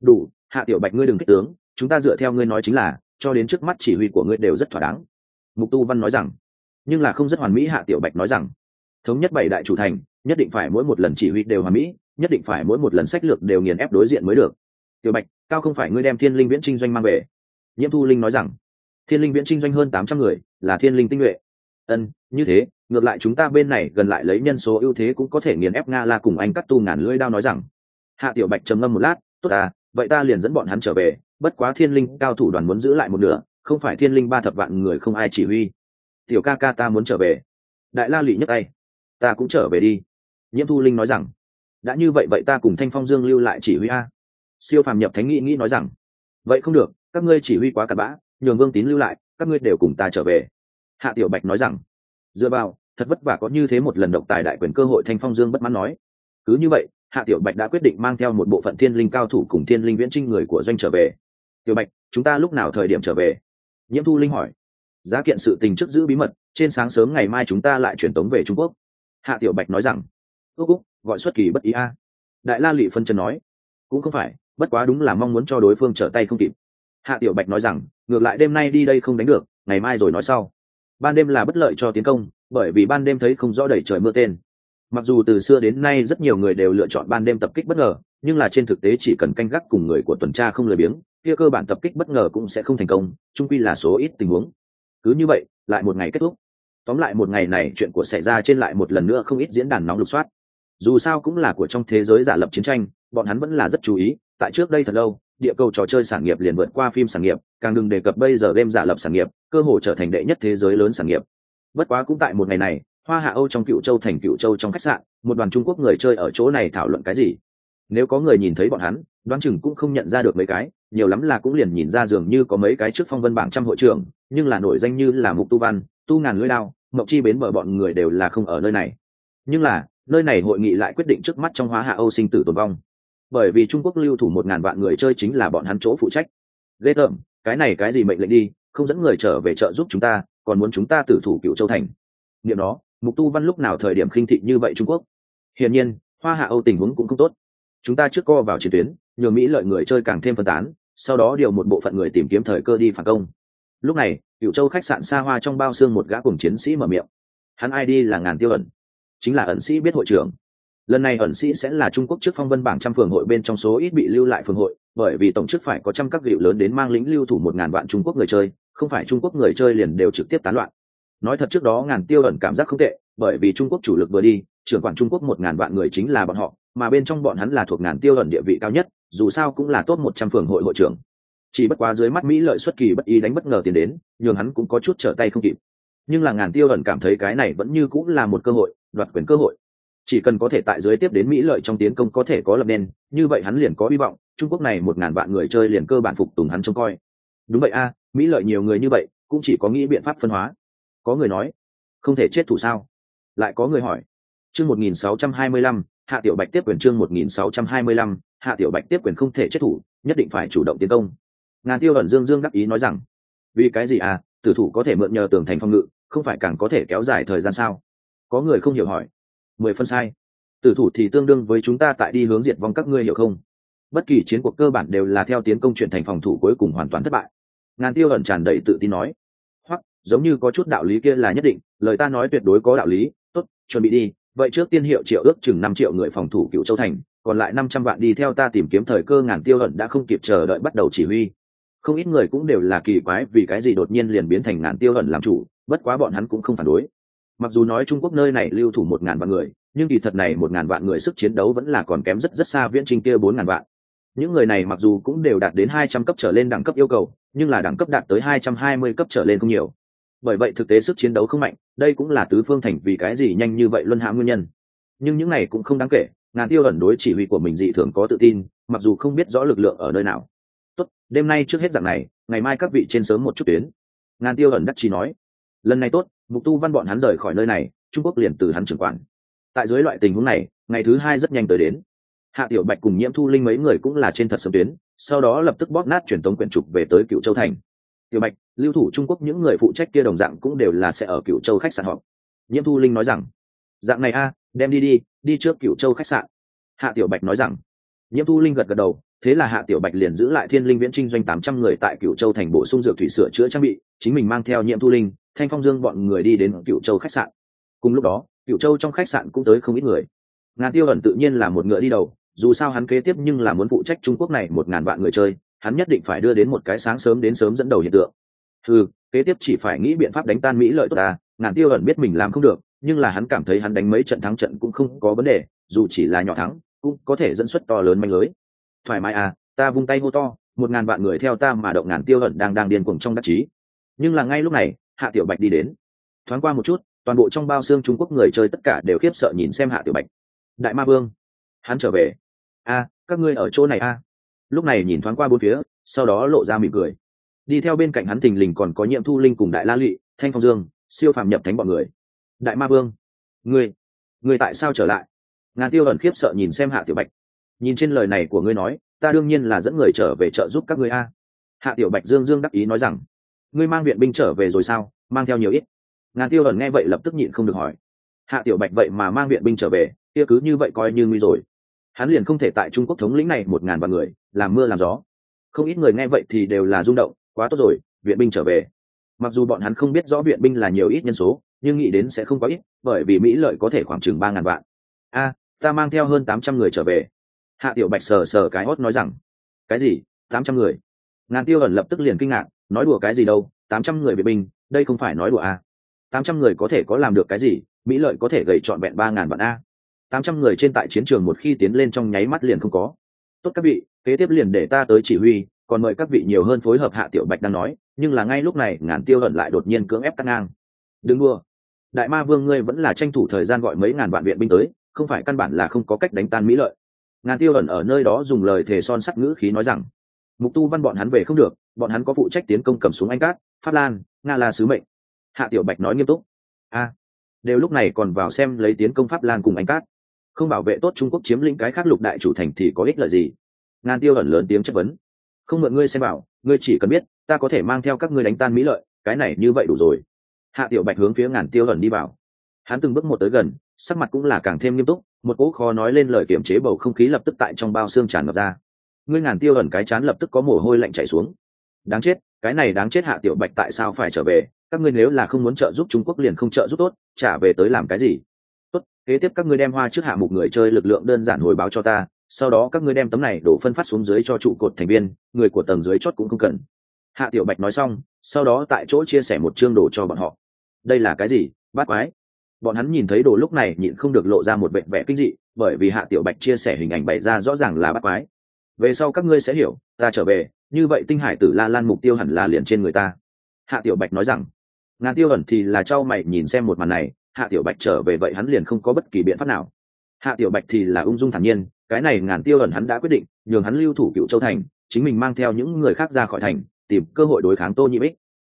Đủ, hạ tiểu bạch ngươi đừng kích tướng, chúng ta dựa theo ngươi nói chính là, cho đến trước mắt chỉ huy của ngươi đều rất thỏa đáng. Mục tu văn nói rằng. Nhưng là không rất hoàn mỹ, hạ tiểu bạch nói rằng. Thống nhất bảy đại chủ thành, nhất định phải mỗi một lần chỉ huy đều hoàn mỹ nhất định phải mỗi một lần sách lược đều nghiền ép đối diện mới được. Tiểu bạch, cao không phải ngươi đem thiên linh viễn trinh doanh mang về? Nhiễm thu linh nói rằng, thiên linh viễn trinh doanh hơn tám trăm người, là thiên linh tinh nhuệ. Ân, như thế, ngược lại chúng ta bên này gần lại lấy nhân số ưu thế cũng có thể nghiền ép nga la cùng anh cắt tu ngàn lưỡi đao nói rằng. Hạ tiểu bạch trầm ngâm một lát, tốt à vậy ta liền dẫn bọn hắn trở về, bất quá thiên linh cao thủ đoàn muốn giữ lại một nửa, không phải thiên linh ba thập vạn người không ai chỉ huy. Tiểu ca ca ta muốn trở về. Đại la lụy nhấc tay, ta cũng trở về đi. Nhiễm thu linh nói rằng đã như vậy vậy ta cùng thanh phong dương lưu lại chỉ huy a. Siêu phàm nhập thánh nghĩ nghĩ nói rằng, vậy không được, các ngươi chỉ huy quá cặp bã, nhường vương tín lưu lại, các ngươi đều cùng ta trở về. Hạ tiểu bạch nói rằng, dựa vào, thật vất vả có như thế một lần độc tài đại quyền cơ hội thanh phong dương bất mãn nói. Cứ như vậy, hạ tiểu bạch đã quyết định mang theo một bộ phận thiên linh cao thủ cùng thiên linh viễn trinh người của doanh trở về. Tiểu bạch, chúng ta lúc nào thời điểm trở về? Nhiễm thu linh hỏi. Giá kiện sự tình trước giữ bí mật, trên sáng sớm ngày mai chúng ta lại chuyển tống về trung quốc. Hạ tiểu bạch nói rằng, ước úc gọi xuất kỳ bất ý a. Đại la lụy phân trần nói, cũng không phải, bất quá đúng là mong muốn cho đối phương trở tay không kịp. Hạ tiểu bạch nói rằng, ngược lại đêm nay đi đây không đánh được, ngày mai rồi nói sau. Ban đêm là bất lợi cho tiến công, bởi vì ban đêm thấy không rõ đẩy trời mưa tên. Mặc dù từ xưa đến nay rất nhiều người đều lựa chọn ban đêm tập kích bất ngờ, nhưng là trên thực tế chỉ cần canh gác cùng người của tuần tra không lười biếng, kia cơ bản tập kích bất ngờ cũng sẽ không thành công trung quy là số ít tình huống. Cứ như vậy, lại một ngày kết thúc. Tóm lại một ngày này chuyện của xảy ra trên lại một lần nữa không ít diễn đàn nóng lục soát dù sao cũng là của trong thế giới giả lập chiến tranh, bọn hắn vẫn là rất chú ý. Tại trước đây thật lâu, địa cầu trò chơi sản nghiệp liền vượt qua phim sản nghiệp, càng đừng đề cập bây giờ game giả lập sản nghiệp, cơ hội trở thành đệ nhất thế giới lớn sản nghiệp. Bất quá cũng tại một ngày này, hoa hạ âu trong cựu châu thành cựu châu trong khách sạn, một đoàn trung quốc người chơi ở chỗ này thảo luận cái gì? Nếu có người nhìn thấy bọn hắn, đoán chừng cũng không nhận ra được mấy cái, nhiều lắm là cũng liền nhìn ra dường như có mấy cái trước phong vân bảng trăm hội trưởng, nhưng là nổi danh như là mục tu văn, tu ngàn lưỡi đao, mộc chi bến bờ bọn người đều là không ở nơi này. Nhưng là nơi này hội nghị lại quyết định trước mắt trong hóa hạ âu sinh tử tồn vong. Bởi vì trung quốc lưu thủ một ngàn vạn người chơi chính là bọn hắn chỗ phụ trách. Ghê tởm, cái này cái gì mệnh lệnh đi, không dẫn người trở về trợ giúp chúng ta, còn muốn chúng ta tử thủ cựu châu thành. Niệm đó, mục tu văn lúc nào thời điểm khinh thị như vậy trung quốc? Hiển nhiên hoa hạ âu tình huống cũng không tốt. Chúng ta trước co vào chiến tuyến nhờ mỹ lợi người chơi càng thêm phân tán, sau đó điều một bộ phận người tìm kiếm thời cơ đi phản công. Lúc này cựu châu khách sạn xa hoa trong bao xương một gã cùng chiến sĩ mở miệng. Hắn ai đi là ngàn tiêu ẩn chính là ẩn sĩ biết hội trưởng. Lần này ẩn sĩ sẽ là trung quốc trước phong vân bảng trăm phường hội bên trong số ít bị lưu lại phường hội, bởi vì tổng chức phải có trăm các gịu lớn đến mang lính lưu thủ một ngàn vạn trung quốc người chơi, không phải trung quốc người chơi liền đều trực tiếp tán loạn. Nói thật trước đó ngàn tiêu ẩn cảm giác không tệ, bởi vì trung quốc chủ lực vừa đi, trưởng quản trung quốc một ngàn vạn người chính là bọn họ, mà bên trong bọn hắn là thuộc ngàn tiêu ẩn địa vị cao nhất, dù sao cũng là top một trăm phường hội hội trưởng. Chỉ bất quá dưới mắt mỹ lợi xuất kỳ bất ý đánh bất ngờ tiền đến, nhường hắn cũng có chút trở tay không kịp. Nhưng là ngàn tiêu ẩn cảm thấy cái này vẫn như cũng là một cơ hội đoạt quyền cơ hội. Chỉ cần có thể tại dưới tiếp đến mỹ lợi trong tiến công có thể có lập nên, như vậy hắn liền có hy vọng, trung quốc này một ngàn vạn người chơi liền cơ bản phục tùng hắn trông coi. Đúng vậy a, mỹ lợi nhiều người như vậy, cũng chỉ có nghĩ biện pháp phân hóa. Có người nói, không thể chết thủ sao? Lại có người hỏi. Chương một nghìn sáu trăm hai mươi lăm, hạ tiểu bạch tiếp quyền chương một nghìn sáu trăm hai mươi lăm, hạ tiểu bạch tiếp quyền không thể chết thủ, nhất định phải chủ động tiến công. Ngàn tiêu ẩn dương dương đắc ý nói rằng, vì cái gì à tử thủ có thể mượn nhờ tường thành phong ngự, không phải càng có thể kéo dài thời gian sao? Có người không hiểu hỏi. Mười phân sai. Tử thủ thì tương đương với chúng ta tại đi hướng diệt vong các ngươi hiểu không? Bất kỳ chiến cuộc cơ bản đều là theo tiến công chuyển thành phòng thủ cuối cùng hoàn toàn thất bại. Ngàn tiêu ẩn tràn đầy tự tin nói. Hoặc, giống như có chút đạo lý kia là nhất định, lời ta nói tuyệt đối có đạo lý, tốt, chuẩn bị đi, vậy trước tiên hiệu triệu ước chừng năm triệu người phòng thủ cựu châu thành, còn lại năm trăm vạn đi theo ta tìm kiếm thời cơ ngàn tiêu ẩn đã không kịp chờ đợi bắt đầu chỉ huy. Không ít người cũng đều là kỳ quái vì cái gì đột nhiên liền biến thành ngàn tiêu ẩn làm chủ, bất quá bọn hắn cũng không phản đối mặc dù nói trung quốc nơi này lưu thủ một ngàn vạn người, nhưng kỳ thật này một ngàn vạn người sức chiến đấu vẫn là còn kém rất rất xa viễn trình kia bốn ngàn vạn. Những người này mặc dù cũng đều đạt đến hai trăm cấp trở lên đẳng cấp yêu cầu, nhưng là đẳng cấp đạt tới hai trăm hai mươi cấp trở lên không nhiều. Bởi vậy thực tế sức chiến đấu không mạnh, đây cũng là tứ phương thành vì cái gì nhanh như vậy luân hãm nguyên nhân. Nhưng những này cũng không đáng kể, ngàn tiêu ẩn đối chỉ huy của mình dị thường có tự tin, mặc dù không biết rõ lực lượng ở nơi nào. Tốt, đêm nay trước hết dạng này, ngày mai các vị trên sớm một chút tuyến. Ngàn tiêu ẩn đắc chí nói, lần này tốt mục tu văn bọn hắn rời khỏi nơi này, trung quốc liền từ hắn trưởng quản. Tại dưới loại tình huống này, ngày thứ hai rất nhanh tới đến. Hạ tiểu bạch cùng nhiễm thu linh mấy người cũng là trên thật sớm tuyến, sau đó lập tức bóp nát truyền tống quyển trục về tới cựu châu thành. Tiểu bạch, lưu thủ trung quốc những người phụ trách kia đồng dạng cũng đều là sẽ ở cựu châu khách sạn họp. Nhiễm thu linh nói rằng, dạng này a, đem đi đi đi trước cựu châu khách sạn. Hạ tiểu bạch nói rằng. Nhiễm thu linh gật gật đầu, thế là hạ tiểu bạch liền giữ lại thiên linh viễn trinh doanh tám trăm người tại cựu châu thành bổ sung dược thủy sửa chữa trang bị, chính mình mang theo nhiễm thu linh thanh phong dương bọn người đi đến cựu châu khách sạn. Cùng lúc đó cựu châu trong khách sạn cũng tới không ít người. Ngàn tiêu ẩn tự nhiên là một ngựa đi đầu, dù sao hắn kế tiếp nhưng là muốn phụ trách trung quốc này một ngàn vạn người chơi, hắn nhất định phải đưa đến một cái sáng sớm đến sớm dẫn đầu hiện tượng. Ừ kế tiếp chỉ phải nghĩ biện pháp đánh tan mỹ lợi tốt ta, ngàn tiêu ẩn biết mình làm không được, nhưng là hắn cảm thấy hắn đánh mấy trận thắng trận cũng không có vấn đề, dù chỉ là nhỏ thắng, cũng có thể dẫn xuất to lớn manh lưới. Thoải mái à ta vung tay hô to, một ngàn vạn người theo ta mà động ngàn tiêu ẩn đang đang điên cuồng trong đắc chí. Nhưng là ngay lúc này hạ tiểu bạch đi đến. Thoáng qua một chút, toàn bộ trong bao xương trung quốc người chơi tất cả đều khiếp sợ nhìn xem hạ tiểu bạch. Đại ma vương, hắn trở về. A, các ngươi ở chỗ này a. Lúc này nhìn thoáng qua bốn phía, sau đó lộ ra mỉm cười. Đi theo bên cạnh hắn thình lình còn có nhiệm thu linh cùng đại la lụy, thanh phong dương, siêu phàm nhập thánh bọn người. Đại ma vương, ngươi ngươi tại sao trở lại? Ngàn tiêu ẩn khiếp sợ nhìn xem hạ tiểu bạch. Nhìn trên lời này của ngươi nói, ta đương nhiên là dẫn người trở về trợ giúp các ngươi a. Hạ tiểu bạch dương dương đắc ý nói rằng ngươi mang viện binh trở về rồi sao? Mang theo nhiều ít. Ngàn tiêu ẩn nghe vậy lập tức nhịn không được hỏi. Hạ tiểu bạch vậy mà mang viện binh trở về, kia cứ như vậy coi như nguy rồi. Hắn liền không thể tại trung quốc thống lĩnh này một ngàn vạn người, làm mưa làm gió. Không ít người nghe vậy thì đều là rung động. Quá tốt rồi, viện binh trở về. Mặc dù bọn hắn không biết rõ viện binh là nhiều ít nhân số, nhưng nghĩ đến sẽ không có ít, bởi vì mỹ lợi có thể khoảng chừng ba ngàn vạn. A, ta mang theo hơn tám trăm người trở về. Hạ tiểu bạch sờ sờ cái hót nói rằng. Cái gì? Tám trăm người? Ngàn tiêu ẩn lập tức liền kinh ngạc nói đùa cái gì đâu, tám trăm người vệ binh, đây không phải nói đùa a tám trăm người có thể có làm được cái gì, mỹ lợi có thể gầy trọn vẹn ba ngàn vạn a. Tám trăm người trên tại chiến trường một khi tiến lên trong nháy mắt liền không có. Tốt các vị, kế tiếp liền để ta tới chỉ huy, còn mời các vị nhiều hơn phối hợp hạ tiểu bạch đang nói, nhưng là ngay lúc này, ngàn tiêu hận lại đột nhiên cưỡng ép cắt ngang. Đừng đua đại ma vương ngươi vẫn là tranh thủ thời gian gọi mấy ngàn vạn viện binh tới, không phải căn bản là không có cách đánh tan mỹ lợi. Ngàn tiêu ẩn ở nơi đó dùng lời thề son sắt ngữ khí nói rằng, mục tu văn bọn hắn về không được bọn hắn có phụ trách tiến công cầm xuống anh cát, pháp lan, nga là sứ mệnh. Hạ tiểu bạch nói nghiêm túc. A, đều lúc này còn vào xem lấy tiến công pháp lan cùng anh cát. Không bảo vệ tốt trung quốc chiếm lĩnh cái khác lục đại chủ thành thì có ích lợi gì? Ngàn tiêu ẩn lớn tiếng chất vấn. Không mượn ngươi xem bảo, ngươi chỉ cần biết, ta có thể mang theo các ngươi đánh tan mỹ lợi, cái này như vậy đủ rồi. Hạ tiểu bạch hướng phía ngàn tiêu ẩn đi vào. Hắn từng bước một tới gần, sắc mặt cũng là càng thêm nghiêm túc, một cỗ khó nói lên lời kiểm chế bầu không khí lập tức tại trong bao xương tràn ngập ra. Ngươi ngàn tiêu ẩn cái chán lập tức có mồ hôi lạnh chảy xuống đáng chết, cái này đáng chết hạ tiểu bạch tại sao phải trở về? Các ngươi nếu là không muốn trợ giúp trung quốc liền không trợ giúp tốt, trả về tới làm cái gì? Tốt, kế tiếp các ngươi đem hoa trước hạ mục người chơi lực lượng đơn giản hồi báo cho ta, sau đó các ngươi đem tấm này đổ phân phát xuống dưới cho trụ cột thành viên, người của tầng dưới chót cũng không cần. Hạ tiểu bạch nói xong, sau đó tại chỗ chia sẻ một chương đồ cho bọn họ. Đây là cái gì? Bát quái. Bọn hắn nhìn thấy đồ lúc này nhịn không được lộ ra một vẻ vẻ kinh dị, bởi vì hạ tiểu bạch chia sẻ hình ảnh bày ra rõ ràng là bát quái. Về sau các ngươi sẽ hiểu, ta trở về như vậy tinh hải tử la lan mục tiêu hẳn là liền trên người ta. Hạ tiểu bạch nói rằng ngàn tiêu ẩn thì là trao mày nhìn xem một màn này, hạ tiểu bạch trở về vậy hắn liền không có bất kỳ biện pháp nào. Hạ tiểu bạch thì là ung dung thản nhiên, cái này ngàn tiêu ẩn hắn đã quyết định, nhường hắn lưu thủ cựu châu thành, chính mình mang theo những người khác ra khỏi thành, tìm cơ hội đối kháng tô nhị bích.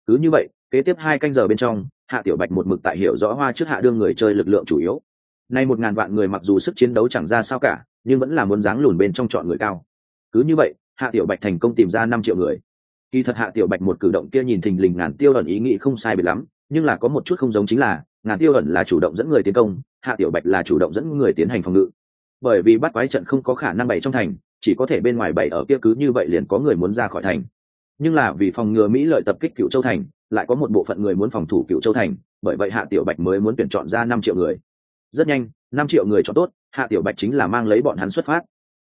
Cứ như vậy, kế tiếp hai canh giờ bên trong, hạ tiểu bạch một mực tại hiểu rõ hoa trước hạ đương người chơi lực lượng chủ yếu. Nay một ngàn vạn người mặc dù sức chiến đấu chẳng ra sao cả, nhưng vẫn là muốn dáng lùn bên trong chọn người cao. Cứ như vậy hạ tiểu bạch thành công tìm ra năm triệu người. Kỳ thật hạ tiểu bạch một cử động kia nhìn thình lình ngàn tiêu ẩn ý nghĩ không sai biệt lắm, nhưng là có một chút không giống chính là, ngàn tiêu ẩn là chủ động dẫn người tiến công, hạ tiểu bạch là chủ động dẫn người tiến hành phòng ngự. Bởi vì bắt quái trận không có khả năng bày trong thành, chỉ có thể bên ngoài bày ở kia cứ như vậy liền có người muốn ra khỏi thành. Nhưng là vì phòng ngừa mỹ lợi tập kích cựu châu thành, lại có một bộ phận người muốn phòng thủ cựu châu thành, bởi vậy hạ tiểu bạch mới muốn tuyển chọn ra năm triệu người. Rất nhanh, năm triệu người cho tốt, hạ tiểu bạch chính là mang lấy bọn hắn xuất phát.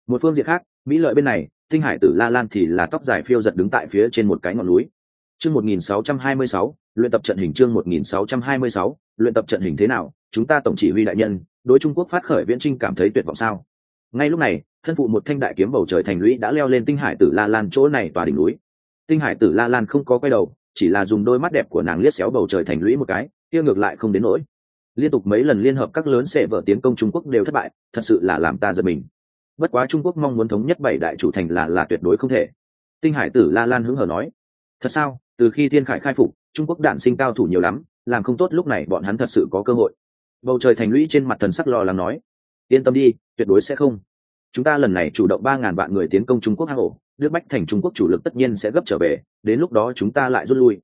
Một phương diện khác, mỹ lợi bên này tinh hải tử la lan thì là tóc dài phiêu giật đứng tại phía trên một cái ngọn núi. Chương 1626, luyện tập trận hình chương 1626, luyện tập trận hình thế nào chúng ta tổng chỉ huy đại nhân đối trung quốc phát khởi viễn trinh cảm thấy tuyệt vọng sao? Ngay lúc này thân phụ một thanh đại kiếm bầu trời thành lũy đã leo lên tinh hải tử la lan chỗ này tòa đỉnh núi. Tinh hải tử la lan không có quay đầu chỉ là dùng đôi mắt đẹp của nàng liếc xéo bầu trời thành lũy một cái kia ngược lại không đến nỗi. Liên tục mấy lần liên hợp các lớn sẽ vợ tiến công trung quốc đều thất bại thật sự là làm ta giật mình bất quá trung quốc mong muốn thống nhất bảy đại chủ thành là là tuyệt đối không thể. Tinh hải tử la lan hứng hở nói, thật sao? Từ khi thiên khải khai phục, trung quốc đạn sinh cao thủ nhiều lắm, làm không tốt lúc này bọn hắn thật sự có cơ hội. Bầu trời thành lũy trên mặt thần sắc lo lắng nói, yên tâm đi, tuyệt đối sẽ không. Chúng ta lần này chủ động ba ngàn vạn người tiến công trung quốc hang ổ, nước bách thành trung quốc chủ lực tất nhiên sẽ gấp trở về, đến lúc đó chúng ta lại rút lui.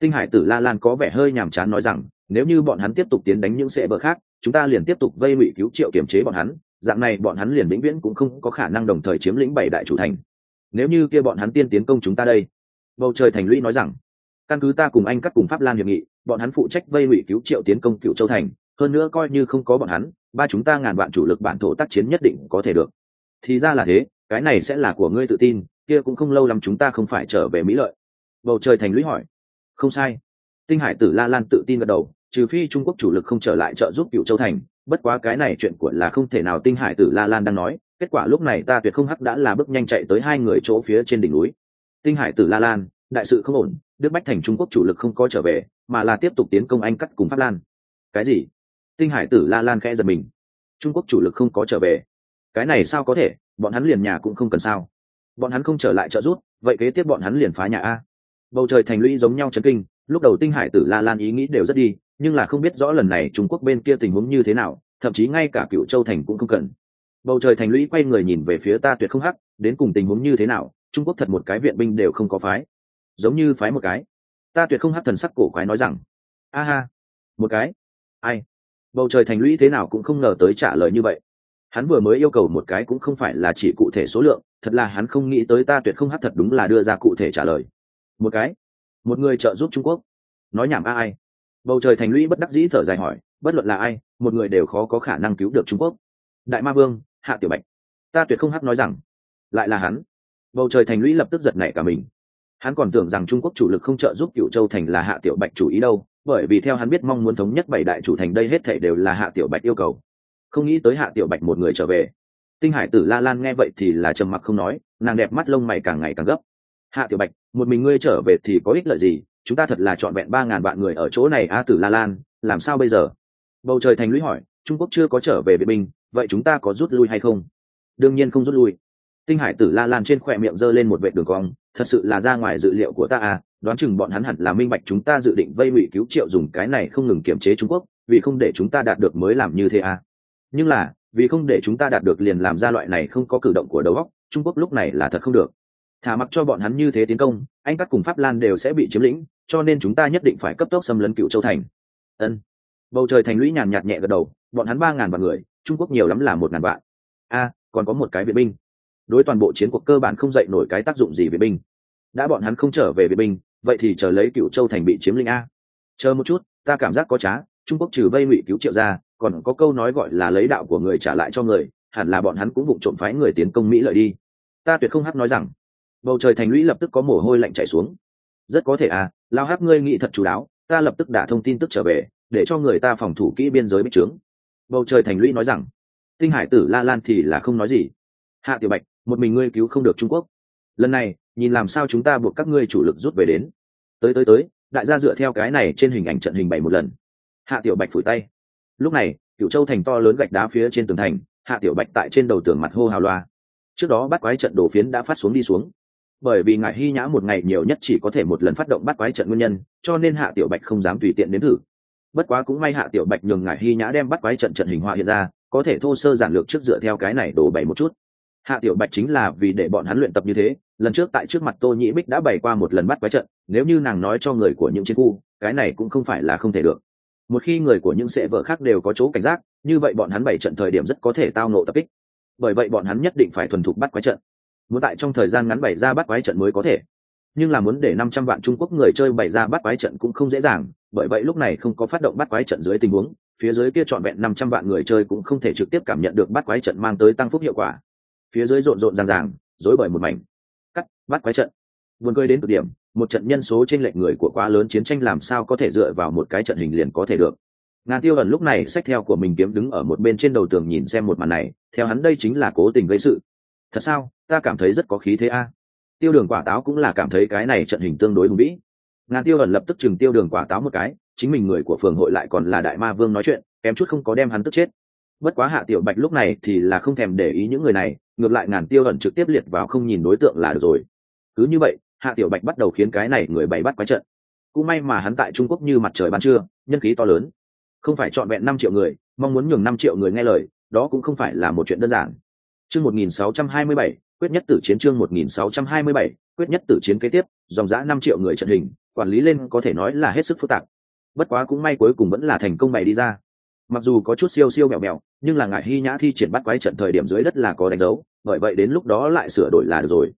Tinh hải tử la lan có vẻ hơi nhàm chán nói rằng, nếu như bọn hắn tiếp tục tiến đánh những sẽ bờ khác, chúng ta liền tiếp tục vây ngụy cứu triệu kiểm chế bọn hắn dạng này bọn hắn liền vĩnh viễn cũng không có khả năng đồng thời chiếm lĩnh bảy đại chủ thành. Nếu như kia bọn hắn tiên tiến công chúng ta đây, bầu trời thành lũy nói rằng, căn cứ ta cùng anh cắt cùng pháp lan hiệp nghị, bọn hắn phụ trách vây ngụy cứu triệu tiến công cựu châu thành, hơn nữa coi như không có bọn hắn, ba chúng ta ngàn vạn chủ lực bản thổ tác chiến nhất định có thể được. Thì ra là thế, cái này sẽ là của ngươi tự tin, kia cũng không lâu lắm chúng ta không phải trở về mỹ lợi. Bầu trời thành lũy hỏi. Không sai. Tinh hải tử la lan tự tin gật đầu, trừ phi trung quốc chủ lực không trở lại trợ giúp cựu châu thành bất quá cái này chuyện của là không thể nào tinh hải tử la lan đang nói, kết quả lúc này ta tuyệt không hắc đã là bước nhanh chạy tới hai người chỗ phía trên đỉnh núi. Tinh hải tử la lan, đại sự không ổn, đức bách thành trung quốc chủ lực không có trở về, mà là tiếp tục tiến công anh cắt cùng pháp lan. Cái gì? Tinh hải tử la lan khẽ giật mình. Trung quốc chủ lực không có trở về. Cái này sao có thể? Bọn hắn liền nhà cũng không cần sao? Bọn hắn không trở lại trợ giúp, vậy kế tiếp bọn hắn liền phá nhà a. Bầu trời thành lũy giống nhau chấn kinh, lúc đầu tinh hải tử la lan ý nghĩ đều rất đi nhưng là không biết rõ lần này trung quốc bên kia tình huống như thế nào, thậm chí ngay cả cựu châu thành cũng không cần. Bầu trời thành lũy quay người nhìn về phía ta tuyệt không hắc, đến cùng tình huống như thế nào, trung quốc thật một cái viện binh đều không có phái. Giống như phái một cái. Ta tuyệt không hắc thần sắc cổ quái nói rằng, a ha, một cái? Ai? Bầu trời thành lũy thế nào cũng không ngờ tới trả lời như vậy. Hắn vừa mới yêu cầu một cái cũng không phải là chỉ cụ thể số lượng, thật là hắn không nghĩ tới ta tuyệt không hắc thật đúng là đưa ra cụ thể trả lời. Một cái? Một người trợ giúp trung quốc? Nói nhảm a ai? Bầu trời thành lũy bất đắc dĩ thở dài hỏi, bất luận là ai, một người đều khó có khả năng cứu được trung quốc. Đại ma vương, hạ tiểu bạch. Ta tuyệt không hắc nói rằng. Lại là hắn. Bầu trời thành lũy lập tức giật nảy cả mình. Hắn còn tưởng rằng trung quốc chủ lực không trợ giúp cựu châu thành là hạ tiểu bạch chủ ý đâu, bởi vì theo hắn biết mong muốn thống nhất bảy đại chủ thành đây hết thể đều là hạ tiểu bạch yêu cầu. Không nghĩ tới hạ tiểu bạch một người trở về. Tinh hải tử la lan nghe vậy thì là trầm mặc không nói, nàng đẹp mắt lông mày càng ngày càng gấp. Hạ tiểu bạch, một mình ngươi trở về thì có ích lợi gì? Chúng ta thật là trọn vẹn ba ngàn vạn người ở chỗ này a tử la lan, làm sao bây giờ? Bầu trời thành lũy hỏi, trung quốc chưa có trở về vệ binh, vậy chúng ta có rút lui hay không? Đương nhiên không rút lui. Tinh hải tử la lan trên khỏe miệng giơ lên một vệ đường cong, thật sự là ra ngoài dự liệu của ta à đoán chừng bọn hắn hẳn là minh bạch chúng ta dự định vây ngụy cứu triệu dùng cái này không ngừng kiểm chế trung quốc, vì không để chúng ta đạt được mới làm như thế à. Nhưng là, vì không để chúng ta đạt được liền làm ra loại này không có cử động của đầu óc, trung quốc lúc này là thật không được thả mặc cho bọn hắn như thế tiến công, anh các cùng pháp lan đều sẽ bị chiếm lĩnh, cho nên chúng ta nhất định phải cấp tốc xâm lấn cựu châu thành. Ân. Bầu trời thành lũy nhàn nhạt nhẹ gật đầu, bọn hắn ba ngàn vạn người, trung quốc nhiều lắm là một ngàn vạn. A, còn có một cái viện binh. Đối toàn bộ chiến cuộc cơ bản không dậy nổi cái tác dụng gì viện binh. Đã bọn hắn không trở về viện binh, vậy thì chờ lấy cựu châu thành bị chiếm lĩnh a. Chờ một chút, ta cảm giác có trá, trung quốc trừ vây ngụy cứu triệu ra, còn có câu nói gọi là lấy đạo của người trả lại cho người, hẳn là bọn hắn cũng vụng trộm phái người tiến công mỹ lợi đi. Ta tuyệt không hắc nói rằng bầu trời thành lũy lập tức có mồ hôi lạnh chảy xuống. Rất có thể à lao hát ngươi nghĩ thật chú đáo, ta lập tức đả thông tin tức trở về, để cho người ta phòng thủ kỹ biên giới bích trướng. Bầu trời thành lũy nói rằng, tinh hải tử la lan thì là không nói gì. Hạ tiểu bạch, một mình ngươi cứu không được trung quốc. Lần này, nhìn làm sao chúng ta buộc các ngươi chủ lực rút về đến. Tới tới tới, đại gia dựa theo cái này trên hình ảnh trận hình bảy một lần. Hạ tiểu bạch phủi tay. Lúc này cựu châu thành to lớn gạch đá phía trên tường thành, hạ tiểu bạch tại trên đầu tường mặt hô hào loa. Trước đó bắt quái trận đổ phiến đã phát xuống đi xuống bởi vì ngài hy nhã một ngày nhiều nhất chỉ có thể một lần phát động bắt quái trận nguyên nhân, cho nên hạ tiểu bạch không dám tùy tiện đến thử. Bất quá cũng may hạ tiểu bạch nhường ngài hy nhã đem bắt quái trận trận hình họa hiện ra, có thể thô sơ giản lược trước dựa theo cái này đổ bày một chút. Hạ tiểu bạch chính là vì để bọn hắn luyện tập như thế, lần trước tại trước mặt tô nhĩ bích đã bày qua một lần bắt quái trận, nếu như nàng nói cho người của những chiến khu, cái này cũng không phải là không thể được. Một khi người của những sệ vợ khác đều có chỗ cảnh giác, như vậy bọn hắn bày trận thời điểm rất có thể tao nộ tập kích. Bởi vậy bọn hắn nhất định phải thuần thục bắt quái trận muốn tại trong thời gian ngắn bày ra bắt quái trận mới có thể. Nhưng là muốn để năm trăm vạn trung quốc người chơi bày ra bắt quái trận cũng không dễ dàng, bởi vậy lúc này không có phát động bắt quái trận dưới tình huống, phía dưới kia trọn vẹn năm trăm vạn người chơi cũng không thể trực tiếp cảm nhận được bắt quái trận mang tới tăng phúc hiệu quả. Phía dưới rộn rộn ràng ràng dối bởi một mảnh. Cắt, bắt quái trận. Buồn cười đến cực điểm, một trận nhân số trên lệnh người của quá lớn chiến tranh làm sao có thể dựa vào một cái trận hình liền có thể được. Ngàn tiêu ẩn lúc này sách theo của mình kiếm đứng ở một bên trên đầu tường nhìn xem một màn này, theo hắn đây chính là cố tình gây sự thật sao? Ta cảm thấy rất có khí thế a. Tiêu đường quả táo cũng là cảm thấy cái này trận hình tương đối hùng vĩ. Ngàn tiêu ẩn lập tức chừng tiêu đường quả táo một cái, chính mình người của phường hội lại còn là đại ma vương nói chuyện, kém chút không có đem hắn tức chết. Bất quá hạ tiểu bạch lúc này thì là không thèm để ý những người này, ngược lại ngàn tiêu ẩn trực tiếp liệt vào không nhìn đối tượng là được rồi. Cứ như vậy, hạ tiểu bạch bắt đầu khiến cái này người bày bắt quái trận. Cũng may mà hắn tại trung quốc như mặt trời ban trưa, nhân khí to lớn. Không phải trọn vẹn năm triệu người, mong muốn nhường năm triệu người nghe lời, đó cũng không phải là một chuyện đơn giản chương một nghìn sáu trăm hai mươi bảy quyết nhất tử chiến chương một nghìn sáu trăm hai mươi bảy quyết nhất tử chiến kế tiếp dòng dã năm triệu người trận hình quản lý lên có thể nói là hết sức phức tạp. Bất quá cũng may cuối cùng vẫn là thành công bày đi ra. Mặc dù có chút siêu siêu mèo mèo, nhưng là ngại hy nhã thi triển bắt quái trận thời điểm dưới đất là có đánh dấu bởi vậy đến lúc đó lại sửa đổi là được rồi.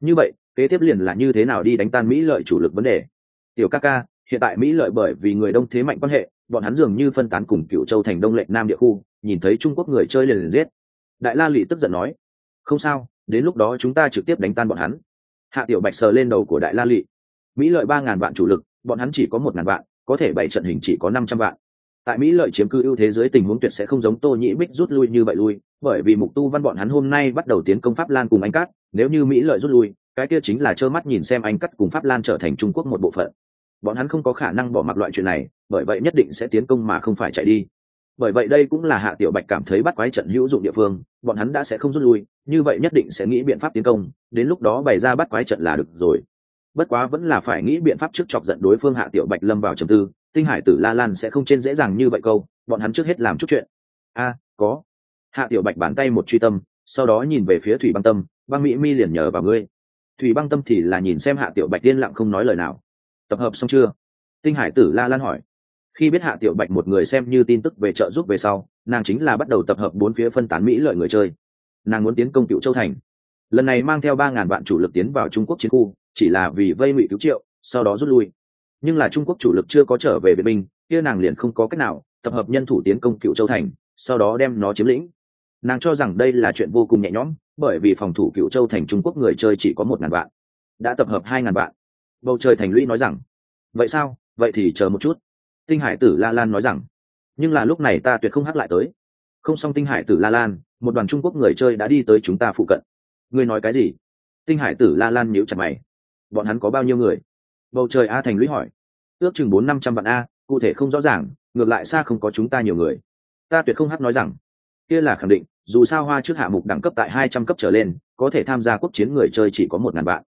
Như vậy kế tiếp liền là như thế nào đi đánh tan mỹ lợi chủ lực vấn đề. Tiểu ca ca hiện tại mỹ lợi bởi vì người đông thế mạnh quan hệ bọn hắn dường như phân tán cùng cựu châu thành đông lệnh nam địa khu nhìn thấy trung quốc người chơi liền liền giết đại la lụy tức giận nói, không sao, đến lúc đó chúng ta trực tiếp đánh tan bọn hắn. Hạ tiểu bạch sờ lên đầu của đại la lụy mỹ lợi ba ngàn vạn chủ lực, bọn hắn chỉ có một ngàn vạn, có thể bảy trận hình chỉ có năm trăm vạn. Tại mỹ lợi chiếm cư ưu thế giới tình huống tuyệt sẽ không giống tô nhĩ bích rút lui như vậy lui, bởi vì mục tu văn bọn hắn hôm nay bắt đầu tiến công pháp lan cùng anh cát, nếu như mỹ lợi rút lui, cái kia chính là trơ mắt nhìn xem anh cắt cùng pháp lan trở thành trung quốc một bộ phận. Bọn hắn không có khả năng bỏ mặc loại chuyện này, bởi vậy nhất định sẽ tiến công mà không phải chạy đi bởi vậy đây cũng là hạ tiểu bạch cảm thấy bắt quái trận hữu dụng địa phương, bọn hắn đã sẽ không rút lui, như vậy nhất định sẽ nghĩ biện pháp tiến công, đến lúc đó bày ra bắt quái trận là được rồi. Bất quá vẫn là phải nghĩ biện pháp trước chọc giận đối phương hạ tiểu bạch lâm vào trầm tư, tinh hải tử la lan sẽ không trên dễ dàng như vậy câu, bọn hắn trước hết làm chút chuyện. A, có. Hạ tiểu bạch bàn tay một truy tâm, sau đó nhìn về phía thủy băng tâm, băng mỹ mi liền nhờ vào ngươi. Thủy băng tâm thì là nhìn xem hạ tiểu bạch yên lặng không nói lời nào. Tập hợp xong chưa? Tinh hải tử la lan hỏi khi biết hạ tiểu bạch một người xem như tin tức về trợ giúp về sau, nàng chính là bắt đầu tập hợp bốn phía phân tán mỹ lợi người chơi. Nàng muốn tiến công cựu châu thành. Lần này mang theo ba ngàn vạn chủ lực tiến vào trung quốc chiến khu, chỉ là vì vây ngụy cứu triệu, sau đó rút lui. Nhưng là trung quốc chủ lực chưa có trở về vệ binh, kia nàng liền không có cách nào tập hợp nhân thủ tiến công cựu châu thành, sau đó đem nó chiếm lĩnh. Nàng cho rằng đây là chuyện vô cùng nhẹ nhõm, bởi vì phòng thủ cựu châu thành trung quốc người chơi chỉ có một ngàn vạn. Đã tập hợp hai ngàn vạn. Bầu trời thành lũy nói rằng, vậy sao? Vậy thì chờ một chút tinh hải tử la lan nói rằng, nhưng là lúc này ta tuyệt không hắc lại tới. Không xong tinh hải tử la lan, một đoàn trung quốc người chơi đã đi tới chúng ta phụ cận. Ngươi nói cái gì? Tinh hải tử la lan nhíu chặt mày. Bọn hắn có bao nhiêu người? Bầu trời a thành lũy hỏi. Ước chừng bốn năm trăm vạn a, cụ thể không rõ ràng, ngược lại xa không có chúng ta nhiều người. Ta tuyệt không hắc nói rằng. Kia là khẳng định, dù sao hoa trước hạ mục đẳng cấp tại hai trăm cấp trở lên, có thể tham gia quốc chiến người chơi chỉ có một ngàn vạn.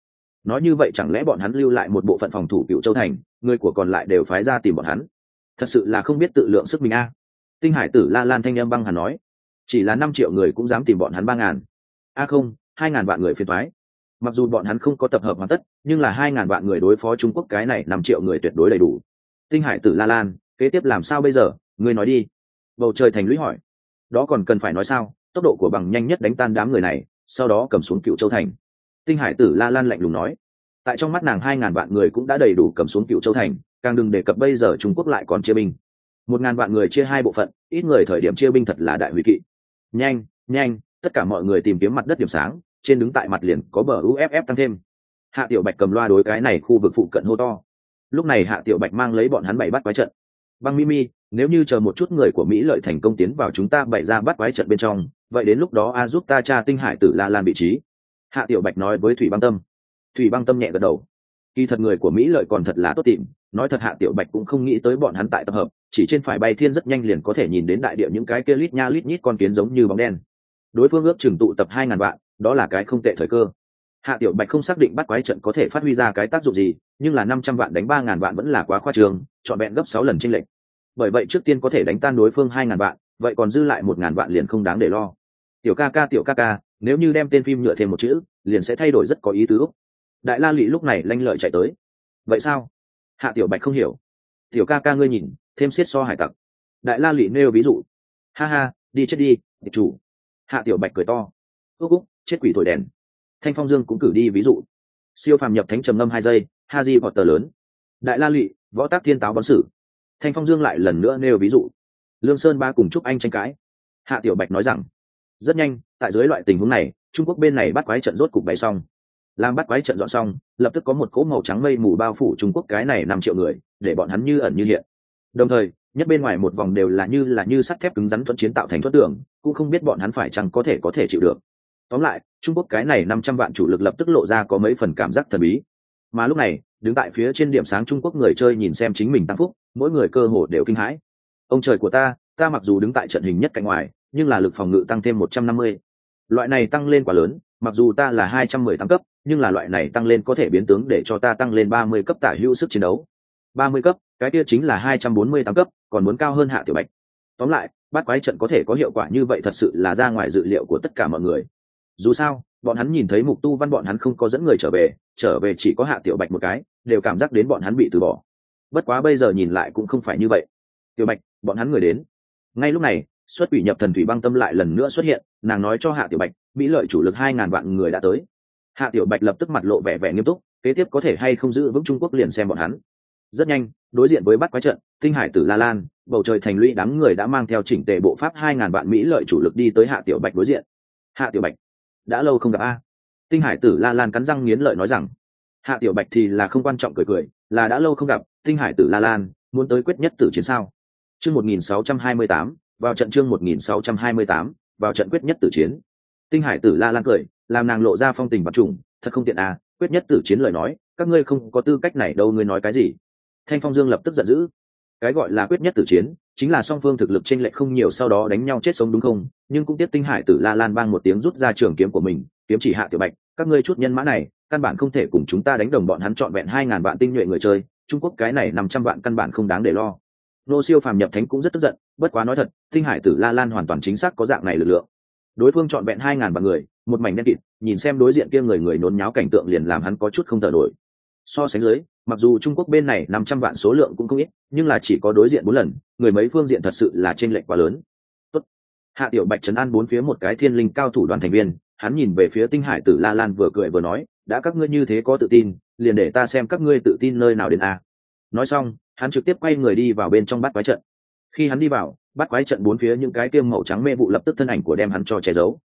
Nói như vậy chẳng lẽ bọn hắn lưu lại một bộ phận phòng thủ cựu châu thành, người của còn lại đều phái ra tìm bọn hắn? Thật sự là không biết tự lượng sức mình a. Tinh hải tử la lan thanh em băng hàn nói, chỉ là năm triệu người cũng dám tìm bọn hắn ba ngàn. A à không, hai ngàn vạn người phiền thoái mặc dù bọn hắn không có tập hợp hoàn tất, nhưng là hai ngàn vạn người đối phó trung quốc cái này năm triệu người tuyệt đối đầy đủ. Tinh hải tử la lan, kế tiếp làm sao bây giờ? Ngươi nói đi. Bầu trời thành lũy hỏi. Đó còn cần phải nói sao? Tốc độ của bằng nhanh nhất đánh tan đám người này, sau đó cầm xuống cựu châu thành. Tinh hải tử la lan lạnh lùng nói. Tại trong mắt nàng hai ngàn vạn người cũng đã đầy đủ cầm xuống cựu châu thành càng đừng đề cập bây giờ trung quốc lại còn chia binh. Một ngàn vạn người chia hai bộ phận, ít người thời điểm chia binh thật là đại hủy kỵ. Nhanh nhanh, tất cả mọi người tìm kiếm mặt đất điểm sáng, trên đứng tại mặt liền có bờ uff tăng thêm. Hạ tiểu bạch cầm loa đối cái này khu vực phụ cận hô to. Lúc này hạ tiểu bạch mang lấy bọn hắn bảy bắt quái trận. Băng mimi nếu như chờ một chút người của mỹ lợi thành công tiến vào chúng ta bày ra bắt quái trận bên trong, vậy đến lúc đó a giúp ta cha tinh hải tử la lan vị trí. Hạ tiểu bạch nói với thủy băng tâm. Thủy băng tâm nhẹ gật đầu kỳ thật người của mỹ lợi còn thật là tốt tìm, nói thật hạ tiểu bạch cũng không nghĩ tới bọn hắn tại tập hợp, chỉ trên phải bay thiên rất nhanh liền có thể nhìn đến đại địa những cái kia lít nha lít nhít con kiến giống như bóng đen. Đối phương ước chừng tụ tập hai ngàn vạn, đó là cái không tệ thời cơ. Hạ tiểu bạch không xác định bắt quái trận có thể phát huy ra cái tác dụng gì, nhưng là năm trăm vạn đánh ba ngàn vạn vẫn là quá khoa trường trọn vẹn gấp sáu lần tranh lệch. Bởi vậy trước tiên có thể đánh tan đối phương hai ngàn vạn, vậy còn dư lại một ngàn vạn liền không đáng để lo. Tiểu ca ca, tiểu ca ca, nếu như đem tên phim nhựa thêm một chữ, liền sẽ thay đổi rất có ý tứ đại la lụy lúc này lanh lợi chạy tới. Vậy sao? Hạ tiểu bạch không hiểu. Tiểu ca ca ngươi nhìn, thêm xiết so hải tặc. Đại la lụy nêu ví dụ. Ha ha, đi chết đi, địch chủ. Hạ tiểu bạch cười to. Ước úc, chết quỷ thổi đèn. Thanh phong dương cũng cử đi ví dụ. Siêu phàm nhập thánh trầm ngâm hai giây, ha di vọt tờ lớn. Đại la lụy, võ tác thiên táo bón sử. Thanh phong dương lại lần nữa nêu ví dụ. Lương sơn ba cùng chúc anh tranh cãi. Hạ tiểu bạch nói rằng, rất nhanh, tại dưới loại tình huống này, trung quốc bên này bắt quái trận rốt cục bày xong làm bắt quái trận dọn xong, lập tức có một cỗ màu trắng mây mù bao phủ trung quốc cái này năm triệu người, để bọn hắn như ẩn như hiện. Đồng thời, nhất bên ngoài một vòng đều là như là như sắt thép cứng rắn thuận chiến tạo thành thoát tưởng cũng không biết bọn hắn phải chăng có thể có thể chịu được. Tóm lại, trung quốc cái này năm trăm vạn chủ lực lập tức lộ ra có mấy phần cảm giác thần bí. Mà lúc này, đứng tại phía trên điểm sáng trung quốc người chơi nhìn xem chính mình tăng phúc, mỗi người cơ hồ đều kinh hãi. Ông trời của ta ta mặc dù đứng tại trận hình nhất cạnh ngoài, nhưng là lực phòng ngự tăng thêm một trăm năm mươi. Loại này tăng lên quá lớn, mặc dù ta là hai trăm mười tám cấp nhưng là loại này tăng lên có thể biến tướng để cho ta tăng lên ba mươi cấp tả hữu sức chiến đấu. ba mươi cấp, cái kia chính là hai trăm bốn mươi tám cấp, còn muốn cao hơn hạ tiểu bạch. Tóm lại bát quái trận có thể có hiệu quả như vậy thật sự là ra ngoài dự liệu của tất cả mọi người. Dù sao, bọn hắn nhìn thấy mục tu văn bọn hắn không có dẫn người trở về trở về chỉ có hạ tiểu bạch một cái, đều cảm giác đến bọn hắn bị từ bỏ. Bất quá bây giờ nhìn lại cũng không phải như vậy. Tiểu bạch, bọn hắn người đến. Ngay lúc này, xuất quỷ nhập thần thủy băng tâm lại lần nữa xuất hiện, nàng nói cho hạ tiểu bạch, mỹ lợi chủ lực hai ngàn vạn người đã tới hạ tiểu bạch lập tức mặt lộ vẻ vẻ nghiêm túc, kế tiếp có thể hay không giữ vững trung quốc liền xem bọn hắn. Rất nhanh, đối diện với bắt quái trận, tinh hải tử la lan, bầu trời thành lũy đám người đã mang theo chỉnh tề bộ pháp hai ngàn vạn mỹ lợi chủ lực đi tới hạ tiểu bạch đối diện. Hạ tiểu bạch, đã lâu không gặp a. Tinh hải tử la lan cắn răng nghiến lợi nói rằng. Hạ tiểu bạch thì là không quan trọng cười cười, là đã lâu không gặp, tinh hải tử la lan, muốn tới quyết nhất tử chiến sao? Chương một nghìn sáu trăm hai mươi tám, vào trận chương một nghìn sáu trăm hai mươi tám, vào trận quyết nhất tử chiến. Tinh hải tử la lan cười làm nàng lộ ra phong tình vật trùng, thật không tiện à quyết nhất tử chiến lời nói, các ngươi không có tư cách này đâu, ngươi nói cái gì? Thanh phong dương lập tức giận dữ. Cái gọi là quyết nhất tử chiến, chính là song phương thực lực chênh lệch không nhiều, sau đó đánh nhau chết sống đúng không? Nhưng cũng tiếp tinh hải tử la lan bang một tiếng rút ra trường kiếm của mình, kiếm chỉ hạ tiểu bạch, các ngươi chút nhân mã này, căn bản không thể cùng chúng ta đánh đồng bọn hắn trọn vẹn hai ngàn vạn tinh nhuệ người chơi, trung quốc cái này năm trăm vạn căn bản không đáng để lo. Nô siêu phàm nhập thánh cũng rất tức giận, bất quá nói thật, tinh hải tử la lan hoàn toàn chính xác có dạng này lực lượng đối phương chọn vẹn hai ngàn vạn người, một mảnh đen kịt, nhìn xem đối diện kia người người nôn nháo cảnh tượng liền làm hắn có chút không thở nổi. So sánh dưới, mặc dù trung quốc bên này năm trăm vạn số lượng cũng không ít, nhưng là chỉ có đối diện bốn lần, người mấy phương diện thật sự là t r ê n lệch quá lớn. Tốt. hạ tiểu bạch trấn an bốn phía một cái thiên linh cao thủ đoàn thành viên, hắn nhìn về phía tinh hải tử la lan vừa cười vừa nói, đã các ngươi như thế có tự tin, liền để ta xem các ngươi tự tin nơi nào đến a. Nói xong, hắn trực tiếp quay người đi vào bên trong bắt quái trận khi hắn đi vào, bắt quái trận bốn phía những cái tiêm màu trắng mê vụ lập tức thân ảnh của đem hắn cho che giấu.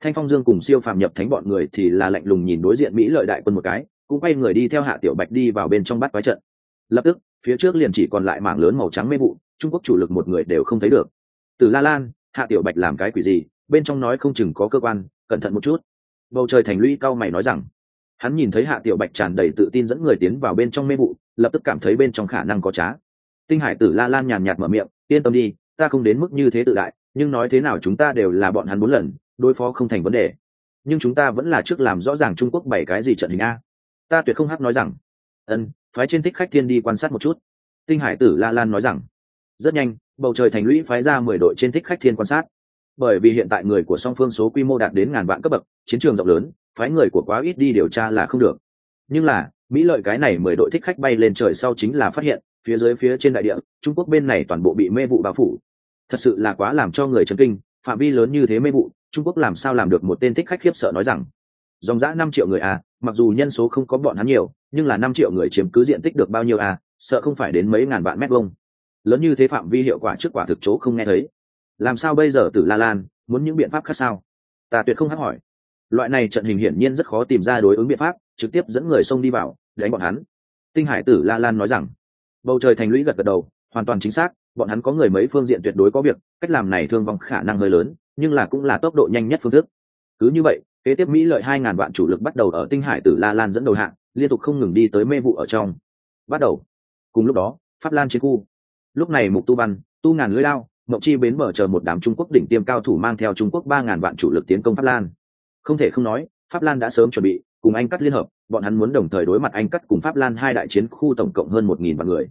Thanh phong dương cùng siêu phàm nhập thánh bọn người thì là lạnh lùng nhìn đối diện mỹ lợi đại quân một cái, cũng quay người đi theo hạ tiểu bạch đi vào bên trong bắt quái trận. Lập tức, phía trước liền chỉ còn lại mảng lớn màu trắng mê vụ, trung quốc chủ lực một người đều không thấy được. Từ la lan, hạ tiểu bạch làm cái quỷ gì, bên trong nói không chừng có cơ quan, cẩn thận một chút. Bầu trời thành lũy cao mày nói rằng, hắn nhìn thấy hạ tiểu bạch tràn đầy tự tin dẫn người tiến vào bên trong mê vụ, lập tức cảm thấy bên trong khả năng có trá tinh hải tử la lan nhàn nhạt mở miệng, yên tâm đi, ta không đến mức như thế tự đại, nhưng nói thế nào chúng ta đều là bọn hắn bốn lần, đối phó không thành vấn đề. Nhưng chúng ta vẫn là trước làm rõ ràng trung quốc bảy cái gì trận hình a. Ta tuyệt không hắc nói rằng, ân, phái trên thích khách thiên đi quan sát một chút. Tinh hải tử la lan nói rằng, rất nhanh, bầu trời thành lũy phái ra mười đội trên thích khách thiên quan sát. Bởi vì hiện tại người của song phương số quy mô đạt đến ngàn vạn cấp bậc, chiến trường rộng lớn, phái người của quá ít đi điều tra là không được. Nhưng là, mỹ lợi cái này mười đội thích khách bay lên trời sau chính là phát hiện phía dưới phía trên đại địa, trung quốc bên này toàn bộ bị mê vụ bao phủ. Thật sự là quá làm cho người chấn kinh, phạm vi lớn như thế mê vụ, trung quốc làm sao làm được một tên thích khách khiếp sợ nói rằng, dòng dã năm triệu người à mặc dù nhân số không có bọn hắn nhiều, nhưng là năm triệu người chiếm cứ diện tích được bao nhiêu à sợ không phải đến mấy ngàn vạn mét vuông. Lớn như thế phạm vi hiệu quả trước quả thực chỗ không nghe thấy. Làm sao bây giờ tử la lan, muốn những biện pháp khác sao? Ta tuyệt không hắc hỏi. Loại này trận hình hiển nhiên rất khó tìm ra đối ứng biện pháp, trực tiếp dẫn người xông đi vào, đánh bọn hắn. Tinh hải tử la lan nói rằng bầu trời thành lũy gật gật đầu, hoàn toàn chính xác, bọn hắn có người mấy phương diện tuyệt đối có việc, cách làm này thương vong khả năng hơi lớn, nhưng là cũng là tốc độ nhanh nhất phương thức. Cứ như vậy, kế tiếp mỹ lợi hai ngàn vạn chủ lực bắt đầu ở tinh hải từ la lan dẫn đầu hạng, liên tục không ngừng đi tới mê vụ ở trong. Bắt đầu. Cùng lúc đó, pháp lan chiến khu. Lúc này mục tu văn, tu ngàn lưới lao mộng chi bến mở chờ một đám trung quốc đỉnh tiêm cao thủ mang theo trung quốc ba ngàn vạn chủ lực tiến công pháp lan. Không thể không nói, pháp lan đã sớm chuẩn bị, cùng anh cắt liên hợp bọn hắn muốn đồng thời đối mặt anh cắt cùng pháp lan hai đại chiến khu tổng cộng hơn một nghìn vạn người.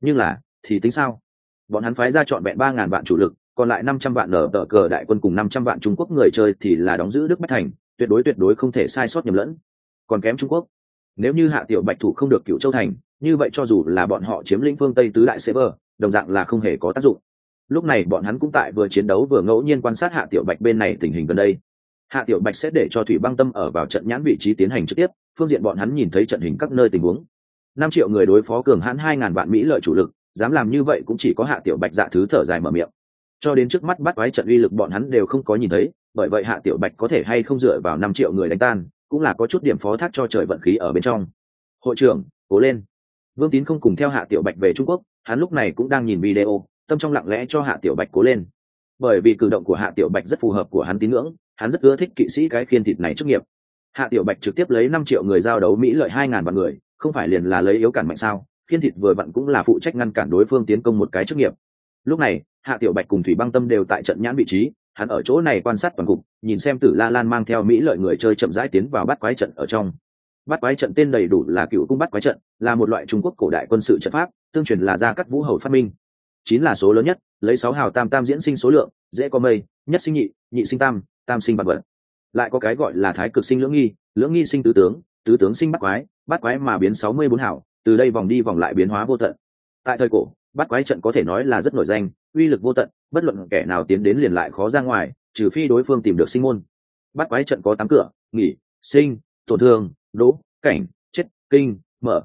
Nhưng là, thì tính sao? Bọn hắn phái ra chọn vẹn ba ngàn vạn chủ lực, còn lại năm trăm vạn nở tờ cờ đại quân cùng năm trăm vạn trung quốc người chơi thì là đóng giữ đức bách thành, tuyệt đối tuyệt đối không thể sai sót nhầm lẫn. Còn kém trung quốc. Nếu như hạ tiểu bạch thủ không được cựu châu thành, như vậy cho dù là bọn họ chiếm lĩnh phương tây tứ đại server đồng dạng là không hề có tác dụng. Lúc này bọn hắn cũng tại vừa chiến đấu vừa ngẫu nhiên quan sát hạ tiểu bạch bên này tình hình gần đây. Hạ tiểu bạch sẽ để cho thủy băng tâm ở vào trận nhãn vị trí tiến hành trực tiếp phương diện bọn hắn nhìn thấy trận hình các nơi tình huống. Năm triệu người đối phó cường hãn hai ngàn vạn mỹ lợi chủ lực, dám làm như vậy cũng chỉ có hạ tiểu bạch dạ thứ thở dài mở miệng. Cho đến trước mắt bắt quái trận uy lực bọn hắn đều không có nhìn thấy, bởi vậy hạ tiểu bạch có thể hay không dựa vào năm triệu người đánh tan, cũng là có chút điểm phó thác cho trời vận khí ở bên trong. Hội trưởng, cố lên. Vương tín không cùng theo hạ tiểu bạch về trung quốc, hắn lúc này cũng đang nhìn video, tâm trong lặng lẽ cho hạ tiểu bạch cố lên. Bởi vì cử động của hạ tiểu bạch rất phù hợp của hắn tín ngưỡng, hắn rất ưa thích kỵ sĩ cái khiên thịt này chức nghiệp hạ tiểu bạch trực tiếp lấy năm triệu người giao đấu mỹ lợi hai ngàn vạn người, không phải liền là lấy yếu cản mạnh sao? Khiên thịt vừa vặn cũng là phụ trách ngăn cản đối phương tiến công một cái chức nghiệp. Lúc này, hạ tiểu bạch cùng thủy băng tâm đều tại trận nhãn vị trí, hắn ở chỗ này quan sát toàn cục, nhìn xem tử la lan mang theo mỹ lợi người chơi chậm rãi tiến vào bắt quái trận ở trong. Bắt quái trận tên đầy đủ là cựu cung bắt quái trận, là một loại trung quốc cổ đại quân sự trận pháp, tương truyền là gia cắt vũ hầu phát minh. Chín là số lớn nhất, lấy sáu hào tam tam diễn sinh số lượng, dễ có mây, nhất sinh nhị nhị sinh tam tam sinh bạc vật lại có cái gọi là thái cực sinh lưỡng nghi lưỡng nghi sinh tứ tướng tứ tướng sinh bắt quái bắt quái mà biến sáu mươi bốn hảo, từ đây vòng đi vòng lại biến hóa vô tận. Tại thời cổ bắt quái trận có thể nói là rất nổi danh, uy lực vô tận, bất luận kẻ nào tiến đến liền lại khó ra ngoài, trừ phi đối phương tìm được sinh môn. Bắt quái trận có tám cửa, nghỉ, sinh, tổn thương, đỗ, cảnh, chết, kinh, mở.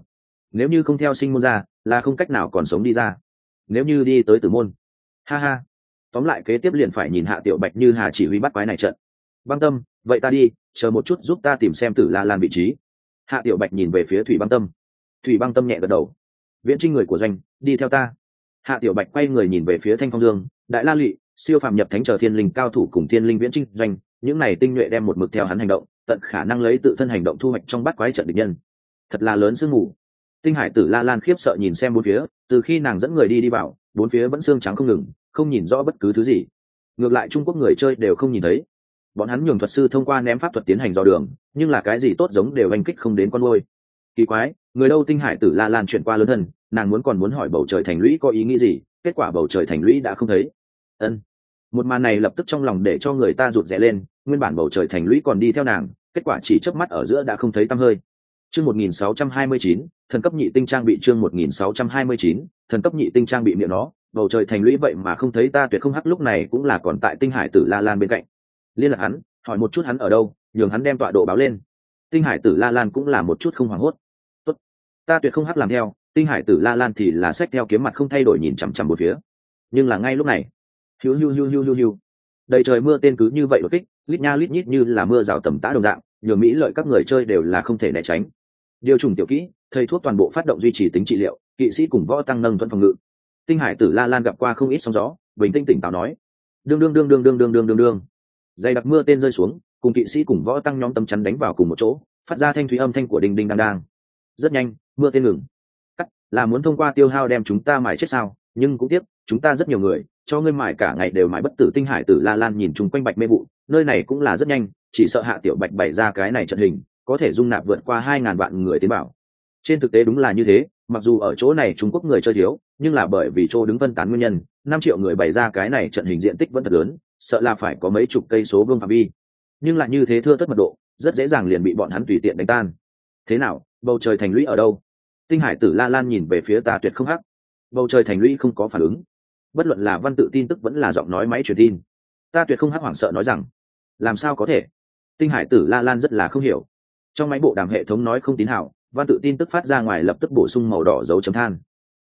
Nếu như không theo sinh môn ra, là không cách nào còn sống đi ra. Nếu như đi tới tử môn. Ha ha. Tóm lại kế tiếp liền phải nhìn hạ tiểu bạch như hà chỉ huy bắt quái này trận. Băng tâm vậy ta đi, chờ một chút giúp ta tìm xem tử la lan vị trí. Hạ tiểu bạch nhìn về phía thủy băng tâm. Thủy băng tâm nhẹ gật đầu. Viễn trinh người của doanh, đi theo ta. Hạ tiểu bạch quay người nhìn về phía thanh phong dương. Đại la lụy siêu phàm nhập thánh chờ thiên linh cao thủ cùng thiên linh viễn trinh doanh, những này tinh nhuệ đem một mực theo hắn hành động, tận khả năng lấy tự thân hành động thu hoạch trong bắt quái trận địch nhân. Thật là lớn sương mù. Tinh hải tử la lan khiếp sợ nhìn xem bốn phía, từ khi nàng dẫn người đi đi vào, bốn phía vẫn xương trắng không ngừng, không nhìn rõ bất cứ thứ gì. Ngược lại trung quốc người chơi đều không nhìn thấy bọn hắn nhường thuật sư thông qua ném pháp thuật tiến hành dò đường nhưng là cái gì tốt giống đều hành kích không đến con ngôi kỳ quái người đâu tinh hải tử la lan chuyển qua lớn thân nàng muốn còn muốn hỏi bầu trời thành lũy có ý nghĩ gì kết quả bầu trời thành lũy đã không thấy. Ân. Một màn này lập tức trong lòng để cho người ta rụt rẽ lên nguyên bản bầu trời thành lũy còn đi theo nàng kết quả chỉ chớp mắt ở giữa đã không thấy tăm hơi. Chương 1629, thần cấp nhị tinh trang bị chương 1629, thần cấp nhị tinh trang bị miệng nó bầu trời thành lũy vậy mà không thấy ta tuyệt không hắc lúc này cũng là còn tại tinh hải tử la lan bên cạnh liên lạc hắn, hỏi một chút hắn ở đâu, nhường hắn đem tọa độ báo lên. Tinh hải tử la lan cũng là một chút không hoảng hốt. Tốt. ta tuyệt không hắc làm theo, tinh hải tử la lan thì là sách theo kiếm mặt không thay đổi nhìn chằm chằm một phía. Nhưng là ngay lúc này, hiu hiu hiu hiu hiu hiu. Đầy trời mưa tên cứ như vậy đột kích, lít nha lít nhít như là mưa rào tầm tã đồng dạng, nhường mỹ lợi các người chơi đều là không thể né tránh. Điều trùng tiểu kỹ, thầy thuốc toàn bộ phát động duy trì tính trị liệu, kỵ sĩ cùng võ tăng nâng thuận phòng ngự. Tinh hải tử la lan gặp qua không ít sóng gió, bình tinh tỉnh táo nói. Đương đương đương đương đương đương đương đương đương dày đặc mưa tên rơi xuống, cùng kỵ sĩ cùng võ tăng nhóm tấm chắn đánh vào cùng một chỗ, phát ra thanh thúy âm thanh của đinh đinh đang đang. Rất nhanh, mưa tên ngừng. Cắt, là muốn thông qua tiêu hao đem chúng ta mải chết sao? Nhưng cũng tiếc, chúng ta rất nhiều người, cho ngươi mải cả ngày đều mải bất tử tinh hải tử la lan nhìn chung quanh bạch mê vụ, nơi này cũng là rất nhanh, chỉ sợ hạ tiểu bạch bày ra cái này trận hình, có thể dung nạp vượt qua hai ngàn vạn người tiến bảo. Trên thực tế đúng là như thế, mặc dù ở chỗ này trung quốc người chơi thiếu, nhưng là bởi vì chỗ đứng phân tán nguyên nhân, năm triệu người bày ra cái này trận hình diện tích vẫn thật lớn sợ là phải có mấy chục cây số vương phạm vi. Nhưng lại như thế thưa thất mật độ, rất dễ dàng liền bị bọn hắn tùy tiện đánh tan. Thế nào, bầu trời thành lũy ở đâu? Tinh hải tử la lan nhìn về phía ta tuyệt không hắc. Bầu trời thành lũy không có phản ứng. Bất luận là văn tự tin tức vẫn là giọng nói máy truyền tin. Ta tuyệt không hắc hoảng sợ nói rằng, làm sao có thể? Tinh hải tử la lan rất là không hiểu. Trong máy bộ đàm hệ thống nói không tín hảo, văn tự tin tức phát ra ngoài lập tức bổ sung màu đỏ dấu chấm than.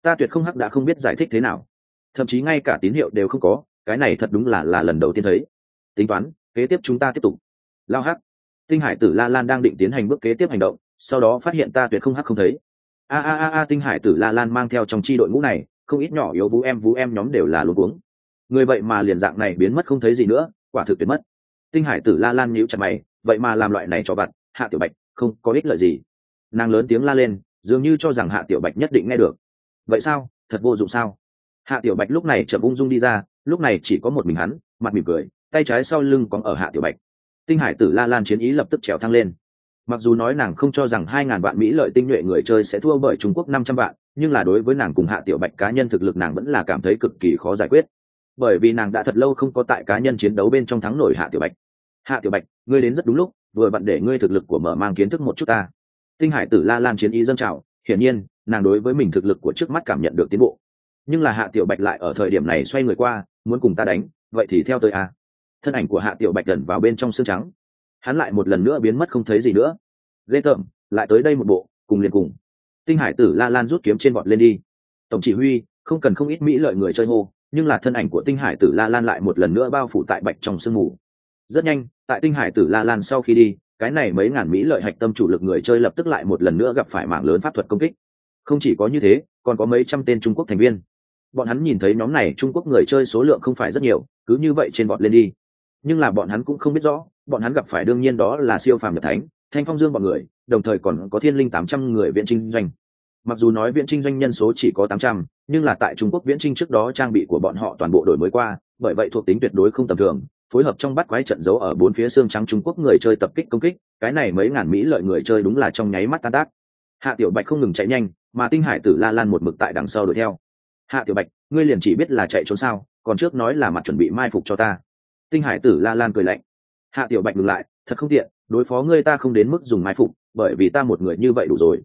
Ta tuyệt không hắc đã không biết giải thích thế nào. Thậm chí ngay cả tín hiệu đều không có cái này thật đúng là là lần đầu tiên thấy. Tính toán, kế tiếp chúng ta tiếp tục. Lao hắc, tinh hải tử la lan đang định tiến hành bước kế tiếp hành động, sau đó phát hiện ta tuyệt không hắc không thấy. A a a a, tinh hải tử la lan mang theo trong chi đội ngũ này, không ít nhỏ yếu vũ em vũ em nhóm đều là luôn cuống. Người vậy mà liền dạng này biến mất không thấy gì nữa, quả thực tuyệt mất. Tinh hải tử la lan nhíu chặt mày, vậy mà làm loại này cho vặt, hạ tiểu bạch, không có ích lợi gì. Nàng lớn tiếng la lên, dường như cho rằng hạ tiểu bạch nhất định nghe được. Vậy sao, thật vô dụng sao? Hạ tiểu bạch lúc này chậm ung dung đi ra lúc này chỉ có một mình hắn, mặt mỉm cười, tay trái sau lưng còn ở hạ tiểu bạch. Tinh hải tử la lan chiến ý lập tức trèo thăng lên. Mặc dù nói nàng không cho rằng hai ngàn vạn mỹ lợi tinh nhuệ người chơi sẽ thua bởi trung quốc năm trăm vạn, nhưng là đối với nàng cùng hạ tiểu bạch cá nhân thực lực nàng vẫn là cảm thấy cực kỳ khó giải quyết. Bởi vì nàng đã thật lâu không có tại cá nhân chiến đấu bên trong thắng nổi hạ tiểu bạch. Hạ tiểu bạch, ngươi đến rất đúng lúc, vừa vặn để ngươi thực lực của mở mang kiến thức một chút ta. Tinh hải tử la lan chiến ý dân trào, hiển nhiên, nàng đối với mình thực lực của trước mắt cảm nhận được tiến bộ nhưng là hạ tiểu bạch lại ở thời điểm này xoay người qua, muốn cùng ta đánh, vậy thì theo tôi à. thân ảnh của hạ tiểu bạch gần vào bên trong xương trắng. Hắn lại một lần nữa biến mất không thấy gì nữa. Lê tởm lại tới đây một bộ, cùng liền cùng. Tinh hải tử la lan rút kiếm trên bọt lên đi. Tổng chỉ huy, không cần không ít mỹ lợi người chơi hô, nhưng là thân ảnh của tinh hải tử la lan lại một lần nữa bao phủ tại bạch trong sương mù. Rất nhanh, tại tinh hải tử la lan sau khi đi, cái này mấy ngàn mỹ lợi hạch tâm chủ lực người chơi lập tức lại một lần nữa gặp phải mạng lớn pháp thuật công kích. Không chỉ có như thế, còn có mấy trăm tên trung quốc thành viên bọn hắn nhìn thấy nhóm này trung quốc người chơi số lượng không phải rất nhiều, cứ như vậy trên bọn lên đi. Nhưng là bọn hắn cũng không biết rõ, bọn hắn gặp phải đương nhiên đó là siêu phàm nhật thánh, thanh phong dương bọn người, đồng thời còn có thiên linh tám trăm người viện trinh doanh. Mặc dù nói viện trinh doanh nhân số chỉ có tám trăm, nhưng là tại trung quốc viễn trinh trước đó trang bị của bọn họ toàn bộ đổi mới qua, bởi vậy thuộc tính tuyệt đối không tầm thường, phối hợp trong bắt quái trận giấu ở bốn phía xương trắng trung quốc người chơi tập kích công kích, cái này mấy ngàn mỹ lợi người chơi đúng là trong nháy mắt tan tác. Hạ tiểu bạch không ngừng chạy nhanh, mà tinh hải tử la lan một mực tại đằng sau đuổi theo hạ tiểu bạch, ngươi liền chỉ biết là chạy trốn sao, còn trước nói là mặt chuẩn bị mai phục cho ta. Tinh hải tử la lan cười lạnh. Hạ tiểu bạch ngừng lại, thật không tiện, đối phó ngươi ta không đến mức dùng mai phục, bởi vì ta một người như vậy đủ rồi.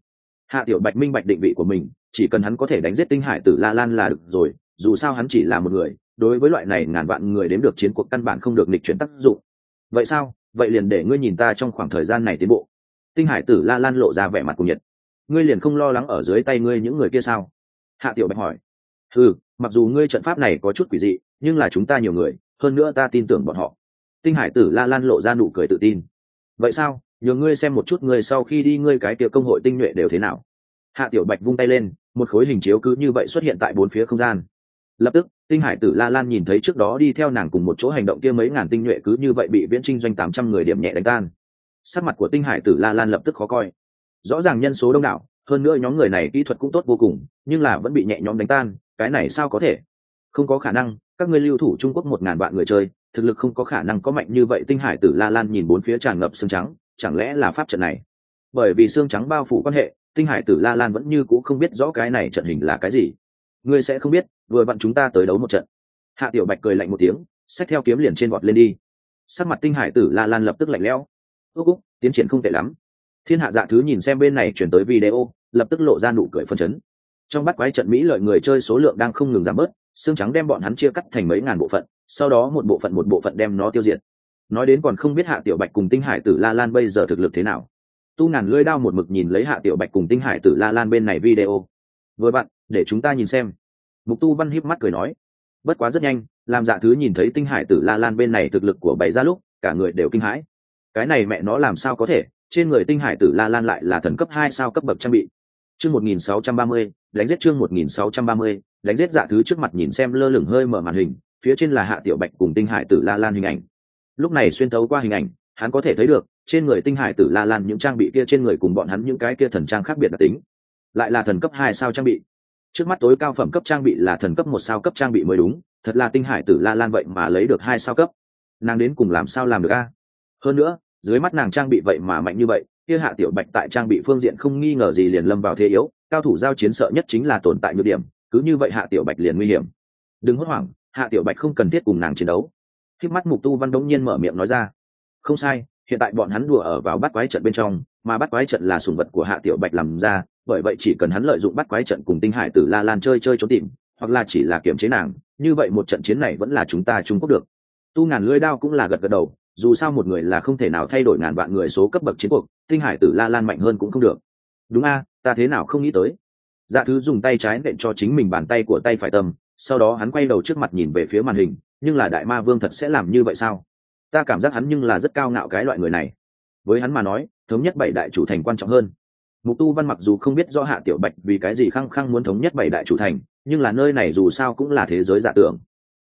Hạ tiểu bạch minh bạch định vị của mình, chỉ cần hắn có thể đánh giết tinh hải tử la lan là được rồi, dù sao hắn chỉ là một người, đối với loại này ngàn vạn người đến được chiến cuộc căn bản không được nịch chuyển tác dụng. Vậy sao? Vậy liền để ngươi nhìn ta trong khoảng thời gian này tiến bộ. Tinh hải tử la lan lộ ra vẻ mặt cùng nhiệt. Ngươi liền không lo lắng ở dưới tay ngươi những người kia sao? Hạ tiểu bạch hỏi ừ mặc dù ngươi trận pháp này có chút quỷ dị, nhưng là chúng ta nhiều người, hơn nữa ta tin tưởng bọn họ. Tinh hải tử la lan lộ ra nụ cười tự tin. Vậy sao? Nhờ ngươi xem một chút ngươi sau khi đi ngươi cái tiệc công hội tinh nhuệ đều thế nào. Hạ tiểu bạch vung tay lên, một khối hình chiếu cứ như vậy xuất hiện tại bốn phía không gian. Lập tức, tinh hải tử la lan nhìn thấy trước đó đi theo nàng cùng một chỗ hành động kia mấy ngàn tinh nhuệ cứ như vậy bị viễn trinh doanh tám trăm người điểm nhẹ đánh tan. Sắc mặt của tinh hải tử la lan lập tức khó coi. Rõ ràng nhân số đông đảo, hơn nữa nhóm người này kỹ thuật cũng tốt vô cùng, nhưng là vẫn bị nhẹ nhóm đánh tan cái này sao có thể? Không có khả năng, các ngươi lưu thủ trung quốc một ngàn vạn người chơi, thực lực không có khả năng có mạnh như vậy, tinh hải tử la lan nhìn bốn phía tràn ngập xương trắng, chẳng lẽ là pháp trận này? Bởi vì xương trắng bao phủ quan hệ, tinh hải tử la lan vẫn như c ũ không biết rõ cái này trận hình là cái gì. Ngươi sẽ không biết, vừa vặn chúng ta tới đấu một trận. Hạ tiểu bạch cười lạnh một tiếng, xách theo kiếm liền trên vọt lên đi. Sắc mặt tinh hải tử la lan lập tức lạnh lẽo. Ước úc tiến triển không tệ lắm. Thiên hạ dạ thứ nhìn xem bên này chuyển tới video, lập tức lộ ra nụ cười phân chấn trong bắt quái trận mỹ lợi người chơi số lượng đang không ngừng giảm bớt, xương trắng đem bọn hắn chia cắt thành mấy ngàn bộ phận, sau đó một bộ phận một bộ phận đem nó tiêu diệt. Nói đến còn không biết hạ tiểu bạch cùng tinh hải tử la lan bây giờ thực lực thế nào. Tu ngàn lưỡi đao một mực nhìn lấy hạ tiểu bạch cùng tinh hải tử la lan bên này video. Vừa bạn, để chúng ta nhìn xem. Mục tu văn híp mắt cười nói. Bất quá rất nhanh, làm dạ thứ nhìn thấy tinh hải tử la lan bên này thực lực của bảy ra lúc, cả người đều kinh hãi. Cái này mẹ nó làm sao có thể? Trên người tinh hải tử la lan lại là thần cấp hai sao cấp bậc trang bị. Chương một nghìn sáu trăm ba mươi đánh giết chương một nghìn sáu trăm ba mươi, đánh giết dạ thứ trước mặt nhìn xem lơ lửng hơi mở màn hình, phía trên là hạ tiểu bạch cùng tinh hải tử la lan hình ảnh. Lúc này xuyên tấu qua hình ảnh, hắn có thể thấy được, trên người tinh hải tử la lan những trang bị kia trên người cùng bọn hắn những cái kia thần trang khác biệt đặc tính. Lại là thần cấp hai sao trang bị. Trước mắt tối cao phẩm cấp trang bị là thần cấp một sao cấp trang bị mới đúng, thật là tinh hải tử la lan vậy mà lấy được hai sao cấp. Nàng đến cùng làm sao làm được a? Hơn nữa, dưới mắt nàng trang bị vậy mà mạnh như vậy kia hạ tiểu bạch tại trang bị phương diện không nghi ngờ gì liền lâm vào thế yếu, cao thủ giao chiến sợ nhất chính là tồn tại nhược điểm, cứ như vậy hạ tiểu bạch liền nguy hiểm. Đừng hốt hoảng, hạ tiểu bạch không cần thiết cùng nàng chiến đấu. Khi mắt mục tu văn đống nhiên mở miệng nói ra, không sai, hiện tại bọn hắn đùa ở vào bắt quái trận bên trong, mà bắt quái trận là sùng vật của hạ tiểu bạch làm ra, bởi vậy chỉ cần hắn lợi dụng bắt quái trận cùng tinh hải tử la lan chơi chơi trốn tìm, hoặc là chỉ là kiểm chế nàng, như vậy một trận chiến này vẫn là chúng ta trung quốc được. Tu ngàn lưỡi đao cũng là gật gật đầu dù sao một người là không thể nào thay đổi ngàn vạn người số cấp bậc chiến cuộc, tinh hải tử la lan mạnh hơn cũng không được. Đúng a, ta thế nào không nghĩ tới. Dạ thứ dùng tay trái nện cho chính mình bàn tay của tay phải tâm sau đó hắn quay đầu trước mặt nhìn về phía màn hình, nhưng là đại ma vương thật sẽ làm như vậy sao? Ta cảm giác hắn nhưng là rất cao ngạo cái loại người này. Với hắn mà nói, thống nhất bảy đại chủ thành quan trọng hơn. Mục tu văn mặc dù không biết do hạ tiểu bạch vì cái gì khăng khăng muốn thống nhất bảy đại chủ thành, nhưng là nơi này dù sao cũng là thế giới giả tưởng.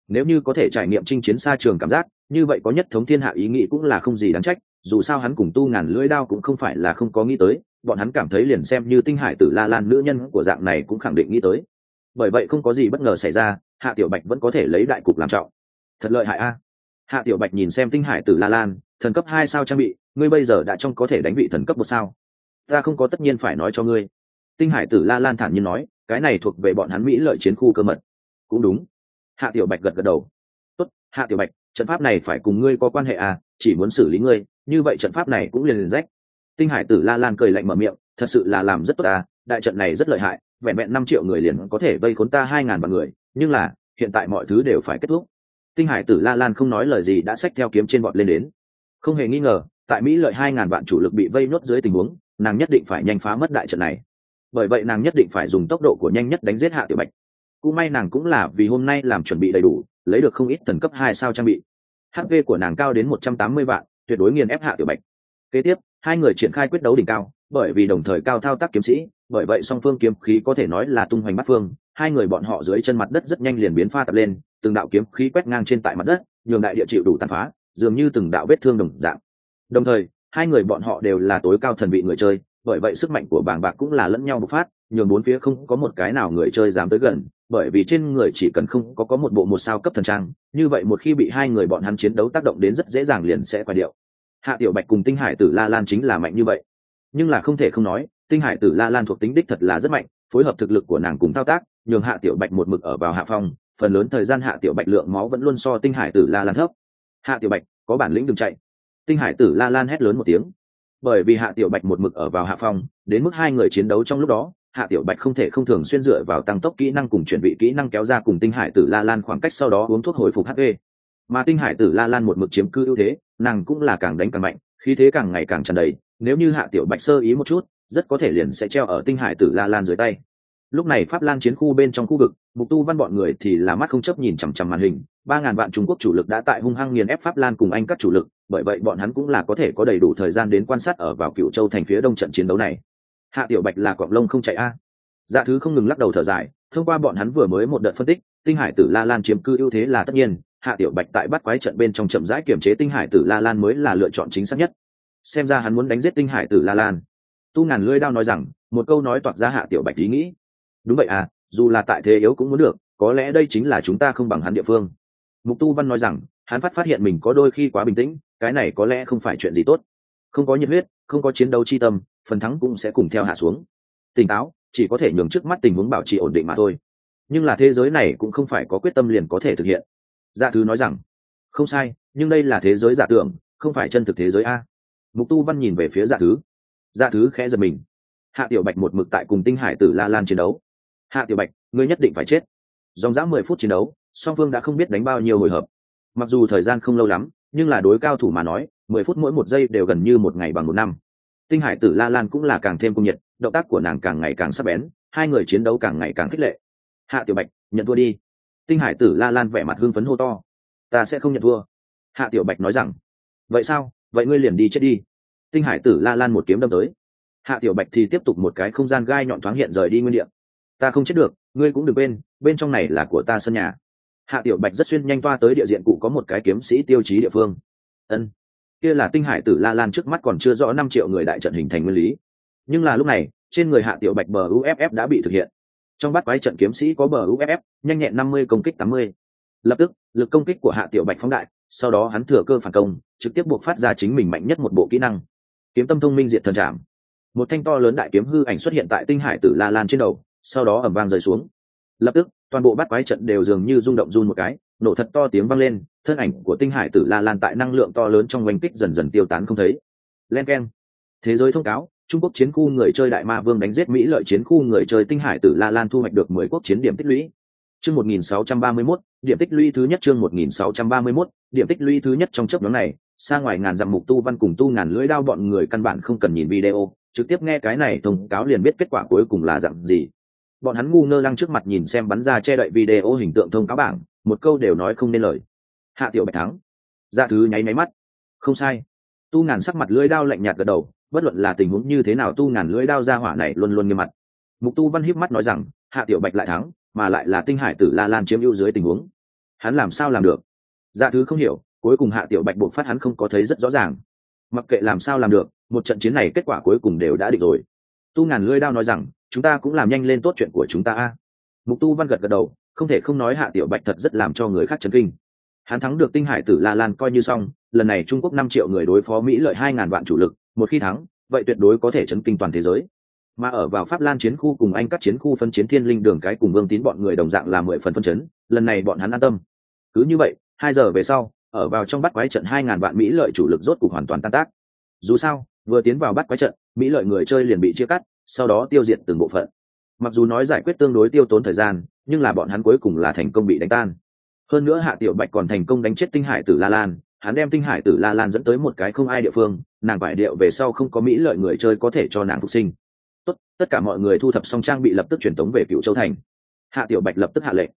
Nếu như có thể trải nghiệm chinh chiến xa trường cảm giác như vậy có nhất thống thiên hạ ý nghĩ cũng là không gì đáng trách, dù sao hắn cùng tu ngàn lưỡi đao cũng không phải là không có nghĩ tới, bọn hắn cảm thấy liền xem như tinh hải tử la lan nữ nhân của dạng này cũng khẳng định nghĩ tới. Bởi vậy không có gì bất ngờ xảy ra, hạ tiểu bạch vẫn có thể lấy đại cục làm trọng. Thật lợi hại a. Hạ tiểu bạch nhìn xem tinh hải tử la lan, thần cấp hai sao trang bị, ngươi bây giờ đã trong có thể đánh vị thần cấp một sao? Ta không có tất nhiên phải nói cho ngươi. Tinh hải tử la lan thản nhiên nói, cái này thuộc về bọn hắn mỹ lợi chiến khu cơ mật. Cũng đúng. Hạ tiểu bạch gật gật đầu. Tốt, hạ tiểu bạch trận pháp này phải cùng ngươi có quan hệ à chỉ muốn xử lý ngươi, như vậy trận pháp này cũng liền liền rách. Tinh hải tử la lan cười lạnh mở miệng, thật sự là làm rất tốt à đại trận này rất lợi hại, vẹn vẹn năm triệu người liền có thể vây khốn ta hai ngàn vạn người, nhưng là, hiện tại mọi thứ đều phải kết thúc. Tinh hải tử la lan không nói lời gì đã xách theo kiếm trên bọn lên đến. Không hề nghi ngờ, tại mỹ lợi hai ngàn vạn chủ lực bị vây nuốt dưới tình huống, nàng nhất định phải nhanh phá mất đại trận này. Bởi vậy nàng nhất định phải dùng tốc độ của nhanh nhất đánh giết hạ tiểu bạch. Cũng may nàng cũng là vì hôm nay làm chuẩn bị đầy đủ lấy được không ít thần cấp hai sao trang bị. Hp của nàng cao đến một trăm tám mươi vạn, tuyệt đối nghiền ép hạ tiểu bạch. Kế tiếp, hai người triển khai quyết đấu đỉnh cao, bởi vì đồng thời cao thao tác kiếm sĩ, bởi vậy song phương kiếm khí có thể nói là tung hoành bắt phương. Hai người bọn họ dưới chân mặt đất rất nhanh liền biến pha tập lên, từng đạo kiếm khí quét ngang trên tại mặt đất, nhường đại địa chịu đủ tàn phá, dường như từng đạo vết thương đồng dạng. Đồng thời, hai người bọn họ đều là tối cao thần vị người chơi, bởi vậy sức mạnh của bàng bạc cũng là lẫn nhau bộc phát, nhường bốn phía không có một cái nào người chơi dám tới gần bởi vì trên người chỉ cần không có có một bộ một sao cấp thần trang, như vậy một khi bị hai người bọn hắn chiến đấu tác động đến rất dễ dàng liền sẽ quay điệu. Hạ tiểu bạch cùng tinh hải tử la lan chính là mạnh như vậy. Nhưng là không thể không nói, tinh hải tử la lan thuộc tính đích thật là rất mạnh, phối hợp thực lực của nàng cùng thao tác, nhường hạ tiểu bạch một mực ở vào hạ phong, phần lớn thời gian hạ tiểu bạch lượng máu vẫn luôn so tinh hải tử la lan thấp. Hạ tiểu bạch, có bản lĩnh đừng chạy. Tinh hải tử la lan hét lớn một tiếng. Bởi vì hạ tiểu bạch một mực ở vào hạ phong, đến mức hai người chiến đấu trong lúc đó hạ tiểu bạch không thể không thường xuyên dựa vào tăng tốc kỹ năng cùng chuẩn bị kỹ năng kéo ra cùng tinh hải tử la lan khoảng cách sau đó uống thuốc hồi phục hp mà tinh hải tử la lan một mực chiếm cư ưu thế, nàng cũng là càng đánh càng mạnh, khí thế càng ngày càng tràn đầy, nếu như hạ tiểu bạch sơ ý một chút, rất có thể liền sẽ treo ở tinh hải tử la lan dưới tay. Lúc này pháp lan chiến khu bên trong khu vực, mục tu văn bọn người thì là mắt không chấp nhìn chằm chằm màn hình, ba ngàn vạn trung quốc chủ lực đã tại hung hăng nghiền ép pháp lan cùng anh các chủ lực, bởi vậy bọn hắn cũng là có thể có đầy đủ thời gian đến quan sát ở vào cựu châu thành phía đông trận chiến đấu này hạ tiểu bạch là cọp lông không chạy a. Dạ thứ không ngừng lắc đầu thở dài, thông qua bọn hắn vừa mới một đợt phân tích, tinh hải tử la lan chiếm cư ưu thế là tất nhiên, hạ tiểu bạch tại bắt quái trận bên trong chậm rãi kiểm chế tinh hải tử la lan mới là lựa chọn chính xác nhất. Xem ra hắn muốn đánh giết tinh hải tử la lan. Tu ngàn lưỡi đao nói rằng, một câu nói toạc ra hạ tiểu bạch ý nghĩ. Đúng vậy à dù là tại thế yếu cũng muốn được, có lẽ đây chính là chúng ta không bằng hắn địa phương. Mục tu văn nói rằng, hắn phát phát hiện mình có đôi khi quá bình tĩnh, cái này có lẽ không phải chuyện gì tốt. Không có nhiệt huyết, không có chiến đấu chi tâm phần thắng cũng sẽ cùng theo hạ xuống. Tỉnh táo, chỉ có thể nhường trước mắt tình huống bảo trì ổn định mà thôi. Nhưng là thế giới này cũng không phải có quyết tâm liền có thể thực hiện. Dạ thứ nói rằng, không sai, nhưng đây là thế giới giả tưởng, không phải chân thực thế giới a. Mục tu văn nhìn về phía dạ thứ. Dạ thứ khẽ giật mình. Hạ tiểu bạch một mực tại cùng tinh hải tử la lan chiến đấu. Hạ tiểu bạch, ngươi nhất định phải chết. Dòng dã mười phút chiến đấu, song phương đã không biết đánh bao nhiêu hồi hợp. Mặc dù thời gian không lâu lắm, nhưng là đối cao thủ mà nói, mười phút mỗi một giây đều gần như một ngày bằng một năm tinh hải tử la lan cũng là càng thêm cung nhiệt, động tác của nàng càng ngày càng sắc bén, hai người chiến đấu càng ngày càng khích lệ. Hạ tiểu bạch, nhận thua đi. Tinh hải tử la lan vẻ mặt hưng phấn hô to. Ta sẽ không nhận thua. Hạ tiểu bạch nói rằng. Vậy sao? Vậy ngươi liền đi chết đi. Tinh hải tử la lan một kiếm đâm tới. Hạ tiểu bạch thì tiếp tục một cái không gian gai nhọn thoáng hiện rời đi nguyên địa. Ta không chết được, ngươi cũng đừng bên bên trong này là của ta sân nhà. Hạ tiểu bạch rất xuyên nhanh toa tới địa diện cụ có một cái kiếm sĩ tiêu chí địa phương. Ân kia là tinh hải tử la lan trước mắt còn chưa rõ năm triệu người đại trận hình thành nguyên lý. Nhưng là lúc này, trên người hạ tiểu bạch bờ uff đã bị thực hiện. Trong bát quái trận kiếm sĩ có bờ uff nhanh nhẹn năm mươi, công kích tám mươi. Lập tức, lực công kích của hạ tiểu bạch phóng đại, sau đó hắn thừa cơ phản công, trực tiếp buộc phát ra chính mình mạnh nhất một bộ kỹ năng. Kiếm tâm thông minh diện thần trảm. Một thanh to lớn đại kiếm hư ảnh xuất hiện tại tinh hải tử la lan trên đầu, sau đó ẩm vang rơi xuống. Lập tức, toàn bộ bát quái trận đều dường như rung động run một cái nổ thật to tiếng vang lên, thân ảnh của tinh hải tử la lan tại năng lượng to lớn trong oanh kích dần dần tiêu tán không thấy. Len k e n thế giới thông cáo, trung quốc chiến khu người chơi đại ma vương đánh giết mỹ lợi chiến khu người chơi tinh hải tử la lan thu hoạch được mười quốc chiến điểm tích lũy. Chương một nghìn sáu trăm ba mươi mốt, điểm tích lũy thứ nhất chương một nghìn sáu trăm ba mươi mốt, điểm tích lũy thứ nhất trong chấp nhóm này, xa ngoài ngàn dặm mục tu văn cùng tu ngàn lưỡi đao bọn người căn bản không cần nhìn video, trực tiếp nghe cái này thông cáo liền biết kết quả cuối cùng là dạng gì. Bọn hắn ngu ngơ lăng trước mặt nhìn xem bắn ra che đậy video hình tượng thông cáo bảng một câu đều nói không nên lời. Hạ tiểu bạch thắng. Dạ thứ nháy máy mắt. Không sai. Tu ngàn sắc mặt lưỡi đao lạnh nhạt gật đầu, bất luận là tình huống như thế nào tu ngàn lưỡi đao ra hỏa này luôn luôn nghiêm mặt. Mục tu văn híp mắt nói rằng, hạ tiểu bạch lại thắng, mà lại là tinh hải tử la lan chiếm ưu dưới tình huống. Hắn làm sao làm được? Dạ thứ không hiểu, cuối cùng hạ tiểu bạch buộc phát hắn không có thấy rất rõ ràng. Mặc kệ làm sao làm được, một trận chiến này kết quả cuối cùng đều đã định rồi. Tu ngàn lưỡi đao nói rằng, chúng ta cũng làm nhanh lên tốt chuyện của chúng ta a. Mục tu văn gật gật đầu không thể không nói hạ tiểu bạch thật rất làm cho người khác chấn kinh. Hắn thắng được tinh hải tử la lan coi như xong, lần này trung quốc năm triệu người đối phó mỹ lợi hai ngàn vạn chủ lực, một khi thắng, vậy tuyệt đối có thể chấn kinh toàn thế giới. Mà ở vào pháp lan chiến khu cùng anh các chiến khu phân chiến thiên linh đường cái cùng vương tín bọn người đồng dạng là mười phần phân chấn, lần này bọn hắn an tâm. Cứ như vậy, hai giờ về sau, ở vào trong bắt quái trận hai ngàn vạn mỹ lợi chủ lực rốt cục hoàn toàn tan tác. Dù sao, vừa tiến vào bắt quái trận, mỹ lợi người chơi liền bị chia cắt, sau đó tiêu diệt từng bộ phận mặc dù nói giải quyết tương đối tiêu tốn thời gian, nhưng là bọn hắn cuối cùng là thành công bị đánh tan. Hơn nữa hạ tiểu bạch còn thành công đánh chết tinh hải tử la lan, hắn đem tinh hải tử la lan dẫn tới một cái không ai địa phương, nàng vải điệu về sau không có mỹ lợi người chơi có thể cho nàng phục sinh. Tốt, tất cả mọi người thu thập xong trang bị lập tức truyền tống về cựu châu thành. Hạ tiểu bạch lập tức hạ lệnh.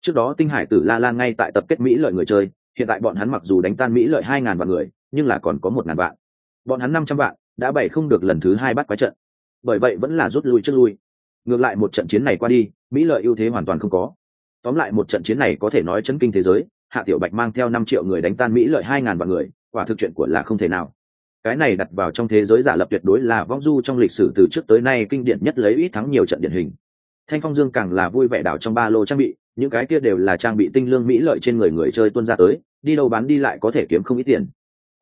Trước đó tinh hải tử la lan ngay tại tập kết mỹ lợi người chơi, hiện tại bọn hắn mặc dù đánh tan mỹ lợi hai ngàn vạn người, nhưng là còn có một ngàn vạn. Bọn hắn năm trăm vạn, đã bày không được lần thứ hai bắt quái trận. Bởi vậy vẫn là rút lui trước lui ngược lại một trận chiến này qua đi, mỹ lợi ưu thế hoàn toàn không có. Tóm lại một trận chiến này có thể nói chấn kinh thế giới, hạ tiểu bạch mang theo năm triệu người đánh tan mỹ lợi hai ngàn vạn người, quả thực chuyện của là không thể nào. Cái này đặt vào trong thế giới giả lập tuyệt đối là vong du trong lịch sử từ trước tới nay kinh điển nhất lấy ít thắng nhiều trận điển hình. Thanh phong dương càng là vui vẻ đảo trong ba lô trang bị, những cái kia đều là trang bị tinh lương mỹ lợi trên người người chơi tuân ra tới, đi đâu bán đi lại có thể kiếm không ít tiền.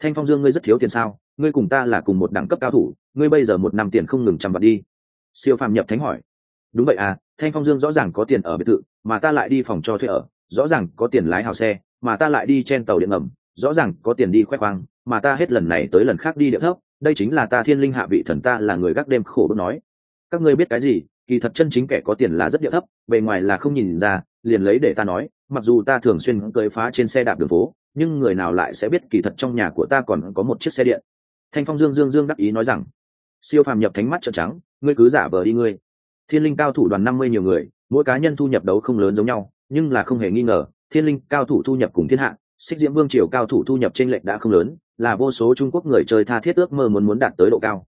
Thanh phong dương ngươi rất thiếu tiền sao, ngươi cùng ta là cùng một đẳng cấp cao thủ, ngươi bây giờ một năm tiền không ngừng trăm vặt đi. Siêu phàm nhập thánh hỏi đúng vậy à thanh phong dương rõ ràng có tiền ở biệt thự, mà ta lại đi phòng cho thuê ở, rõ ràng có tiền lái hào xe, mà ta lại đi trên tàu điện ngầm, rõ ràng có tiền đi khoe khoang, mà ta hết lần này tới lần khác đi địa thấp, đây chính là ta thiên linh hạ vị thần ta là người gác đêm khổ bước nói. Các ngươi biết cái gì, kỳ thật chân chính kẻ có tiền là rất địa thấp, bề ngoài là không nhìn ra, liền lấy để ta nói, mặc dù ta thường xuyên cưỡi phá trên xe đạp đường phố, nhưng người nào lại sẽ biết kỳ thật trong nhà của ta còn có một chiếc xe điện. Thanh phong dương dương dương đắc ý nói rằng, siêu phàm nhập thánh mắt trợn trắng, ngươi cứ giả vờ đi ngươi thiên linh cao thủ đoàn năm mươi nhiều người, mỗi cá nhân thu nhập đấu không lớn giống nhau, nhưng là không hề nghi ngờ, thiên linh cao thủ thu nhập cùng thiên hạ, xích diễm vương triều cao thủ thu nhập trên lệch đã không lớn, là vô số trung quốc người chơi tha thiết ước mơ muốn muốn đạt tới độ cao.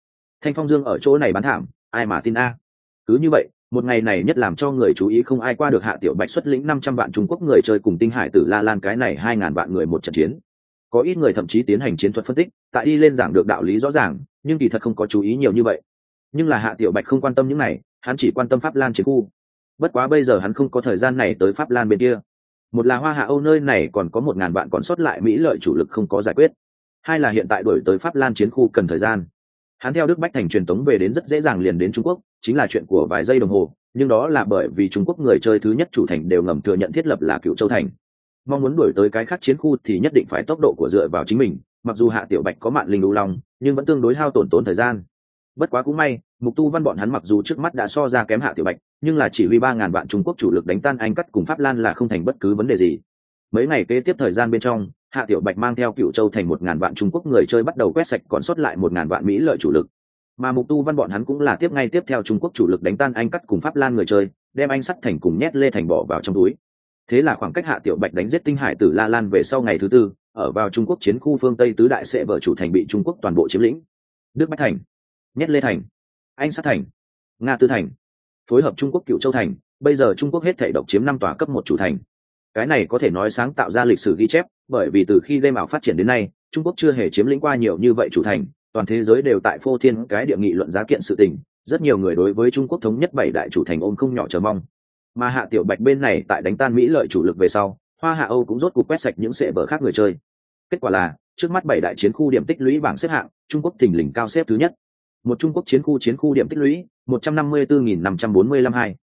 Thanh phong dương ở chỗ này bán thảm, ai mà tin a? Cứ như vậy, một ngày này nhất làm cho người chú ý không ai qua được hạ tiểu bạch xuất lĩnh năm trăm vạn trung quốc người chơi cùng tinh hải tử la lan cái này hai ngàn vạn người một trận chiến. Có ít người thậm chí tiến hành chiến thuật phân tích, tại đi lên giảng được đạo lý rõ ràng, nhưng kỳ thật không có chú ý nhiều như vậy. Nhưng là hạ tiểu bạch không quan tâm những này hắn chỉ quan tâm pháp lan chiến khu. Bất quá bây giờ hắn không có thời gian này tới pháp lan bên kia. Một là hoa hạ âu nơi này còn có một ngàn vạn còn sót lại mỹ lợi chủ lực không có giải quyết. Hai là hiện tại đổi tới pháp lan chiến khu cần thời gian. Hắn theo đức bách thành truyền tống về đến rất dễ dàng liền đến trung quốc, chính là chuyện của vài giây đồng hồ, nhưng đó là bởi vì trung quốc người chơi thứ nhất chủ thành đều ngầm thừa nhận thiết lập là cựu châu thành. Mong muốn đổi tới cái khác chiến khu thì nhất định phải tốc độ của dựa vào chính mình, mặc dù hạ tiểu bạch có mạng linh lưu long, nhưng vẫn tương đối hao tổn tốn thời gian bất quá cũng may, mục tu văn bọn hắn mặc dù trước mắt đã so ra kém hạ tiểu bạch, nhưng là chỉ huy ba ngàn vạn trung quốc chủ lực đánh tan anh cắt cùng pháp lan là không thành bất cứ vấn đề gì. Mấy ngày kế tiếp thời gian bên trong, hạ tiểu bạch mang theo cựu châu thành một ngàn vạn trung quốc người chơi bắt đầu quét sạch còn sót lại một ngàn vạn mỹ lợi chủ lực. Mà mục tu văn bọn hắn cũng là tiếp ngay tiếp theo trung quốc chủ lực đánh tan anh cắt cùng pháp lan người chơi, đem anh sắt thành cùng nhét lê thành bỏ vào trong túi. Thế là khoảng cách hạ tiểu bạch đánh giết tinh hải từ la lan về sau ngày thứ tư, ở vào trung quốc chiến khu phương tây tứ đại sẽ vợ chủ thành bị trung quốc toàn bộ chiếm lĩnh. Đức bách thành nhét lê thành, anh sát thành, nga tư thành, phối hợp trung quốc cựu châu thành, bây giờ trung quốc hết thể độc chiếm năm tòa cấp một chủ thành. Cái này có thể nói sáng tạo ra lịch sử ghi chép, bởi vì từ khi game ảo phát triển đến nay, trung quốc chưa hề chiếm lĩnh qua nhiều như vậy chủ thành, toàn thế giới đều tại phô thiên cái địa nghị luận giá kiện sự tình, rất nhiều người đối với trung quốc thống nhất bảy đại chủ thành ôm không nhỏ chờ mong. Mà hạ tiểu bạch bên này tại đánh tan mỹ lợi chủ lực về sau, hoa hạ âu cũng rốt cuộc quét sạch những sệ vở khác người chơi. Kết quả là, trước mắt bảy đại chiến khu điểm tích lũy bảng xếp hạng, trung quốc thình lình cao xếp thứ nhất một trung quốc chiến khu chiến khu điểm tích lũy một trăm năm mươi bốn nghìn năm trăm bốn mươi lăm hai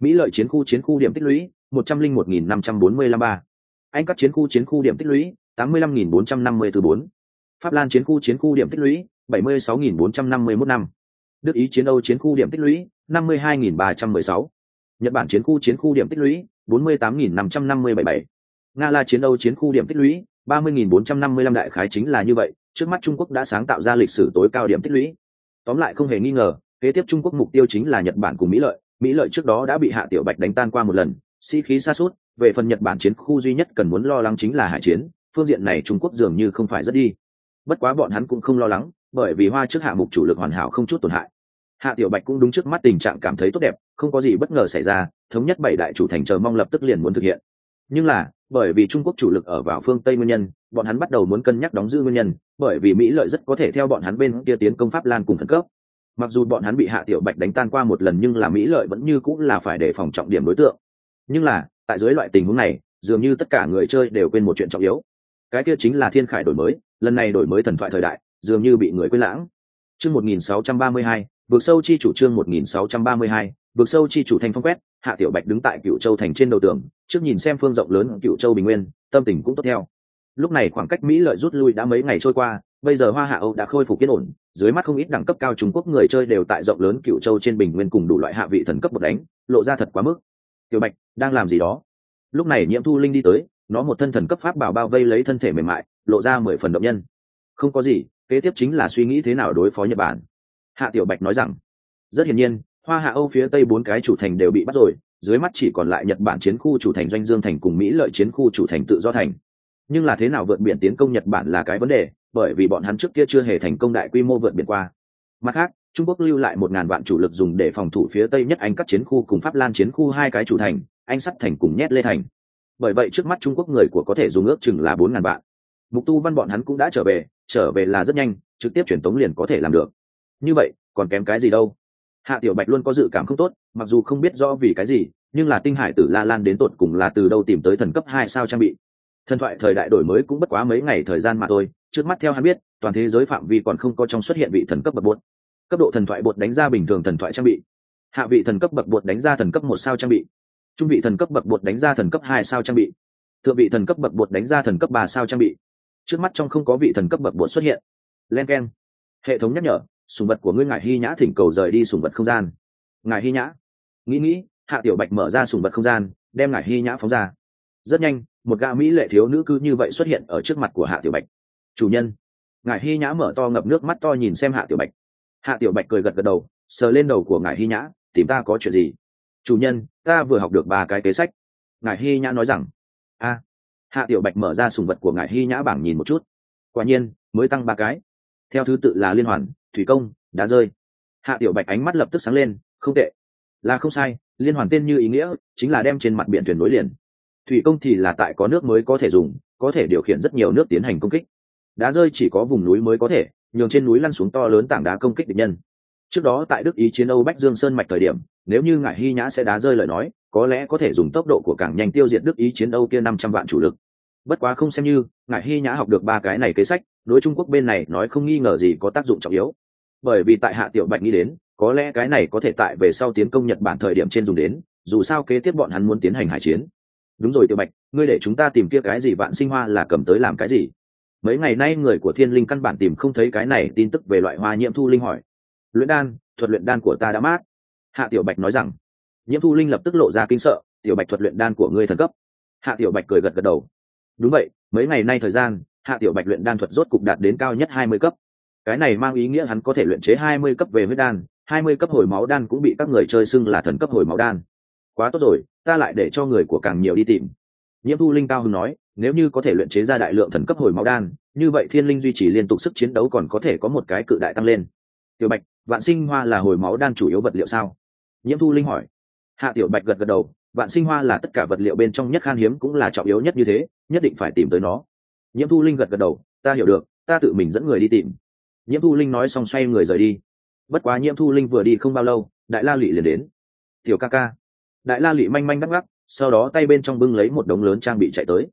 mỹ lợi chiến khu chiến khu điểm tích lũy một trăm linh một nghìn năm trăm bốn mươi lăm ba anh các chiến khu chiến khu điểm tích lũy tám mươi lăm nghìn bốn trăm năm mươi từ bốn pháp lan chiến khu chiến khu điểm tích lũy bảy mươi sáu nghìn bốn trăm năm mươi mốt năm đức ý chiến âu chiến khu điểm tích lũy năm mươi hai nghìn ba trăm mười sáu nhật bản chiến khu chiến khu điểm tích lũy bốn mươi tám nghìn năm trăm năm mươi bảy bảy nga la chiến âu chiến khu điểm tích lũy ba mươi nghìn bốn trăm năm mươi lăm đại khái chính là như vậy trước mắt trung quốc đã sáng tạo ra lịch sử tối cao điểm tích lũy tóm lại không hề nghi ngờ, kế tiếp trung quốc mục tiêu chính là nhật bản cùng mỹ lợi. Mỹ lợi trước đó đã bị hạ tiểu bạch đánh tan qua một lần, sĩ、si、khí xa suốt về phần nhật bản chiến khu duy nhất cần muốn lo lắng chính là hải chiến, phương diện này trung quốc dường như không phải rất đi. Bất quá bọn hắn cũng không lo lắng, bởi vì hoa trước hạ mục chủ lực hoàn hảo không chút tổn hại. Hạ tiểu bạch cũng đúng trước mắt tình trạng cảm thấy tốt đẹp, không có gì bất ngờ xảy ra, thống nhất bảy đại chủ thành chờ mong lập tức liền muốn thực hiện. Nhưng là, bởi vì trung quốc chủ lực ở vào phương tây nguyên nhân bọn hắn bắt đầu muốn cân nhắc đóng giữ nguyên nhân bởi vì mỹ lợi rất có thể theo bọn hắn bên kia tiến công pháp lan cùng thần cấp. Mặc dù bọn hắn bị hạ tiểu bạch đánh tan qua một lần nhưng là mỹ lợi vẫn như cũng là phải đề phòng trọng điểm đối tượng. Nhưng là tại dưới loại tình huống này dường như tất cả người chơi đều quên một chuyện trọng yếu. Cái kia chính là thiên khải đổi mới lần này đổi mới thần thoại thời đại dường như bị người quên lãng. Chương 1632, vượt sâu chi chủ trương 1632, vượt sâu chi chủ thành phong quét hạ tiểu bạch đứng tại cựu châu thành trên đầu tường trước nhìn xem phương rộng lớn cựu châu bình nguyên tâm tình cũng tốt theo lúc này khoảng cách mỹ lợi rút lui đã mấy ngày trôi qua, bây giờ hoa hạ âu đã khôi phục yên ổn, dưới mắt không ít đẳng cấp cao trung quốc người chơi đều tại rộng lớn cựu châu trên bình nguyên cùng đủ loại hạ vị thần cấp một đánh, lộ ra thật quá mức. Tiểu bạch, đang làm gì đó? Lúc này nhiễm thu linh đi tới, nó một thân thần cấp pháp bảo bao vây lấy thân thể mềm mại, lộ ra mười phần động nhân. Không có gì, kế tiếp chính là suy nghĩ thế nào đối phó nhật bản. Hạ tiểu bạch nói rằng, rất hiển nhiên, hoa hạ âu phía tây bốn cái chủ thành đều bị bắt rồi, dưới mắt chỉ còn lại nhật bản chiến khu chủ thành doanh dương thành cùng mỹ lợi chiến khu chủ thành tự do thành nhưng là thế nào vượt biển tiến công nhật bản là cái vấn đề, bởi vì bọn hắn trước kia chưa hề thành công đại quy mô vượt biển qua. Mặt khác, trung quốc lưu lại một ngàn vạn chủ lực dùng để phòng thủ phía tây nhất anh các chiến khu cùng pháp lan chiến khu hai cái chủ thành, anh sắt thành cùng nhét lê thành. Bởi vậy trước mắt trung quốc người của có thể dùng ước chừng là bốn ngàn vạn. Mục tu văn bọn hắn cũng đã trở về trở về là rất nhanh, trực tiếp truyền tống liền có thể làm được. Như vậy, còn kém cái gì đâu? Hạ tiểu bạch luôn có dự cảm không tốt, mặc dù không biết rõ vì cái gì, nhưng là tinh hải tử la lan đến tột cùng là từ đâu tìm tới thần cấp hai sao trang bị thần thoại thời đại đổi mới cũng bất quá mấy ngày thời gian mà thôi, trước mắt theo hắn biết, toàn thế giới phạm vi còn không có trong xuất hiện vị thần cấp bậc bột. Cấp độ thần thoại bột đánh ra bình thường thần thoại trang bị. Hạ vị thần cấp bậc bột đánh ra thần cấp một sao trang bị. Trung vị thần cấp bậc bột đánh ra thần cấp hai sao trang bị. Thượng vị thần cấp bậc bột đánh ra thần cấp ba sao trang bị. Trước mắt trong không có vị thần cấp bậc bột xuất hiện. Len k e n hệ thống nhắc nhở, sùng vật của ngươi ngài hy nhã thỉnh cầu rời đi sùng vật không gian. Ngài hy nhã. Nghĩ nghĩ, hạ tiểu bạch mở ra sùng vật không gian, đem ngài hy nhã phóng ra. Rất nhanh một gã mỹ lệ thiếu nữ cứ như vậy xuất hiện ở trước mặt của hạ tiểu bạch. Chủ nhân. Ngài hy nhã mở to ngập nước mắt to nhìn xem hạ tiểu bạch. Hạ tiểu bạch cười gật gật đầu, sờ lên đầu của ngài hy nhã, tìm ta có chuyện gì? Chủ nhân, ta vừa học được ba cái kế sách. Ngài hy nhã nói rằng. A. Hạ tiểu bạch mở ra sùng vật của ngài hy nhã bảng nhìn một chút. Quả nhiên, mới tăng ba cái. Theo thứ tự là liên hoàn, thủy công, đá rơi. Hạ tiểu bạch ánh mắt lập tức sáng lên. Không tệ. Là không sai, liên hoàn tên như ý nghĩa, chính là đem trên mặt biển thuyền nối liền thủy công thì là tại có nước mới có thể dùng, có thể điều khiển rất nhiều nước tiến hành công kích. Đá rơi chỉ có vùng núi mới có thể, nhường trên núi lăn xuống to lớn tảng đá công kích địch nhân. Trước đó tại đức ý chiến âu bách dương sơn mạch thời điểm, nếu như ngải hy nhã sẽ đá rơi lời nói, có lẽ có thể dùng tốc độ của càng nhanh tiêu diệt đức ý chiến âu kia năm trăm vạn chủ lực. Bất quá không xem như, ngải hy nhã học được ba cái này kế sách, đối trung quốc bên này nói không nghi ngờ gì có tác dụng trọng yếu. Bởi vì tại hạ tiểu bạch nghĩ đến, có lẽ cái này có thể tại về sau tiến công nhật bản thời điểm trên dùng đến, dù sao kế tiếp bọn hắn muốn tiến hành hải chiến đúng rồi, tiểu bạch, ngươi để chúng ta tìm kia cái gì vạn sinh hoa là cầm tới làm cái gì? Mấy ngày nay người của thiên linh căn bản tìm không thấy cái này tin tức về loại hoa nhiễm thu linh hỏi. Luyện đan, thuật luyện đan của ta đã mát. Hạ tiểu bạch nói rằng. Nhiễm thu linh lập tức lộ ra kinh sợ, tiểu bạch thuật luyện đan của ngươi thần cấp. Hạ tiểu bạch cười gật gật đầu. Đúng vậy, mấy ngày nay thời gian, hạ tiểu bạch luyện đan thuật rốt cục đạt đến cao nhất hai mươi cấp. Cái này mang ý nghĩa hắn có thể luyện chế hai mươi cấp về huyết đan, hai mươi cấp hồi máu đan cũng bị các người chơi xưng là thần cấp hồi máu đan quá tốt rồi, ta lại để cho người của càng nhiều đi tìm. Nhiễm thu linh cao hưng nói, nếu như có thể luyện chế ra đại lượng thần cấp hồi máu đan, như vậy thiên linh duy trì liên tục sức chiến đấu còn có thể có một cái cự đại tăng lên. Tiểu bạch, vạn sinh hoa là hồi máu đan chủ yếu vật liệu sao? Nhiễm thu linh hỏi. Hạ tiểu bạch gật gật đầu, vạn sinh hoa là tất cả vật liệu bên trong nhất khan hiếm cũng là trọng yếu nhất như thế, nhất định phải tìm tới nó. Nhiễm thu linh gật gật đầu, ta hiểu được, ta tự mình dẫn người đi tìm. Nhiễm thu linh nói xong xoay người rời đi. Bất quá nhiễm thu linh vừa đi không bao lâu, đại la lụy liền đến. Tiểu ca ca đại la lị manh manh đắc gắc sau đó tay bên trong bưng lấy một đống lớn trang bị chạy tới.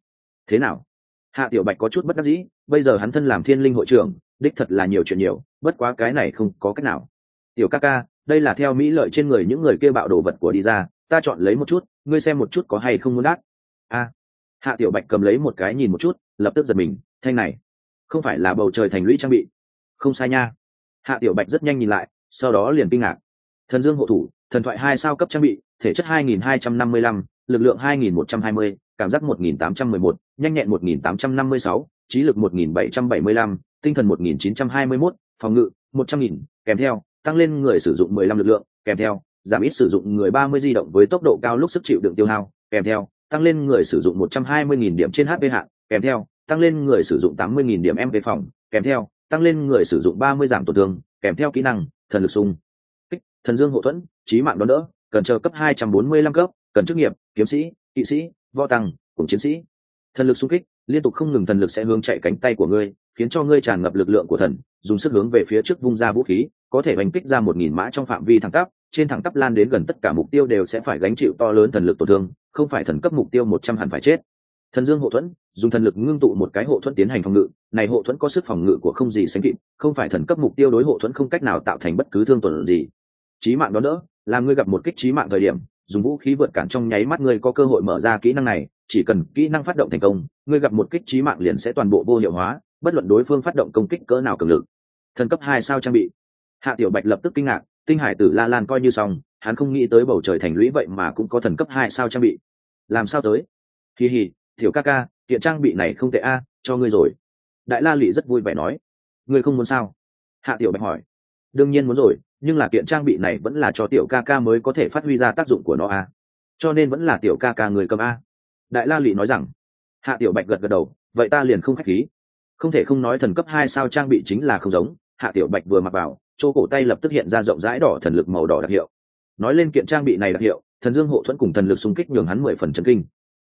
Thế nào? Hạ tiểu bạch có chút bất đắc dĩ, bây giờ hắn thân làm thiên linh hội trưởng, đích thật là nhiều chuyện nhiều, bất quá cái này không có cách nào. Tiểu ca ca, đây là theo mỹ lợi trên người những người kia bạo đồ vật của đi ra, ta chọn lấy một chút, ngươi xem một chút có hay không muốn đắt a. Hạ tiểu bạch cầm lấy một cái nhìn một chút, lập tức giật mình, thanh này, không phải là bầu trời thành lũy trang bị. Không sai nha. Hạ tiểu bạch rất nhanh nhìn lại, sau đó liền kinh ngạc. Thần dương hộ thủ, thần thoại hai sao cấp trang bị thể chất 2255, lực lượng 2120, cảm giác 1811, nhanh nhẹn 1856, trí lực 1775, tinh thần 1921, phòng ngự 100.000, kèm theo tăng lên người sử dụng 15 lực lượng kèm theo giảm ít sử dụng người 30 di động với tốc độ cao lúc sức chịu đựng tiêu hao kèm theo tăng lên người sử dụng 120.000 điểm trên HP hạn kèm theo tăng lên người sử dụng 80.000 điểm MP phòng kèm theo tăng lên người sử dụng 30 giảm tổn thương kèm theo kỹ năng thần lực sung kích thần dương hộ thuẫn trí mạng đón đỡ cần chờ cấp 245 cấp, cần chức nghiệp, kiếm sĩ, kỵ sĩ, võ tăng, cùng chiến sĩ. Thần lực xung kích, liên tục không ngừng thần lực sẽ hướng chạy cánh tay của ngươi, khiến cho ngươi tràn ngập lực lượng của thần, dùng sức hướng về phía trước vung ra vũ khí, có thể hành kích ra một nghìn mã trong phạm vi thẳng tắp, trên thẳng tắp lan đến gần tất cả mục tiêu đều sẽ phải gánh chịu to lớn thần lực tổn thương, không phải thần cấp mục tiêu một trăm hẳn phải chết. Thần dương hộ thuẫn, dùng thần lực ngưng tụ một cái hộ thuẫn tiến hành phòng ngự, này hộ thuẫn có sức phòng ngự của không gì sánh kịp, không phải thần cấp mục tiêu đối hộ thuẫn không cách nào tạo thành bất cứ thương tổn gì chí mạng đó nữa, làm ngươi gặp một kích chí mạng thời điểm, dùng vũ khí vượt cản trong nháy mắt ngươi có cơ hội mở ra kỹ năng này, chỉ cần kỹ năng phát động thành công, ngươi gặp một kích chí mạng liền sẽ toàn bộ vô hiệu hóa, bất luận đối phương phát động công kích cỡ nào cường lực. Thần cấp hai sao trang bị. Hạ tiểu bạch lập tức kinh ngạc, tinh hải tử la lan coi như xong, hắn không nghĩ tới bầu trời thành lũy vậy mà cũng có thần cấp hai sao trang bị. Làm sao tới? Kỳ hì tiểu ca ca, kiện trang bị này không tệ a, cho ngươi rồi. Đại la lị rất vui vẻ nói. Ngươi không muốn sao? Hạ tiểu bạch hỏi. Đương nhiên muốn rồi nhưng là kiện trang bị này vẫn là cho tiểu ca ca mới có thể phát huy ra tác dụng của nó a cho nên vẫn là tiểu ca ca người cầm a. Đại la lị nói rằng, hạ tiểu bạch gật gật đầu, vậy ta liền không khách khí. Không thể không nói thần cấp hai sao trang bị chính là không giống. Hạ tiểu bạch vừa mặc vào, chỗ cổ tay lập tức hiện ra rộng rãi đỏ thần lực màu đỏ đặc hiệu. Nói lên kiện trang bị này đặc hiệu, thần dương hộ thuẫn cùng thần lực xung kích nhường hắn mười phần chân kinh.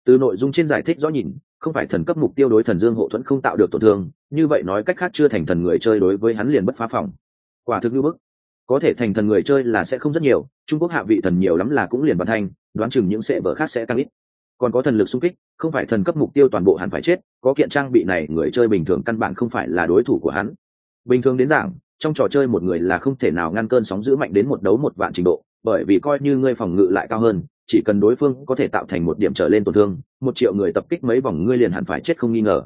Từ nội dung trên giải thích rõ nhìn, không phải thần cấp mục tiêu đối thần dương hộ thuẫn không tạo được tổn thương, như vậy nói cách khác chưa thành thần người chơi đối với hắn liền bất phá phòng. Quả thực như bức có thể thành thần người chơi là sẽ không rất nhiều, trung quốc hạ vị thần nhiều lắm là cũng liền văn thanh, đoán chừng những sẽ vở khác sẽ tăng ít. Còn có thần lực xung kích, không phải thần cấp mục tiêu toàn bộ hắn phải chết, có kiện trang bị này người chơi bình thường căn bản không phải là đối thủ của hắn. Bình thường đến giảng, trong trò chơi một người là không thể nào ngăn cơn sóng giữ mạnh đến một đấu một vạn trình độ, bởi vì coi như ngươi phòng ngự lại cao hơn, chỉ cần đối phương có thể tạo thành một điểm trở lên tổn thương, một triệu người tập kích mấy vòng ngươi liền hẳn phải chết không nghi ngờ.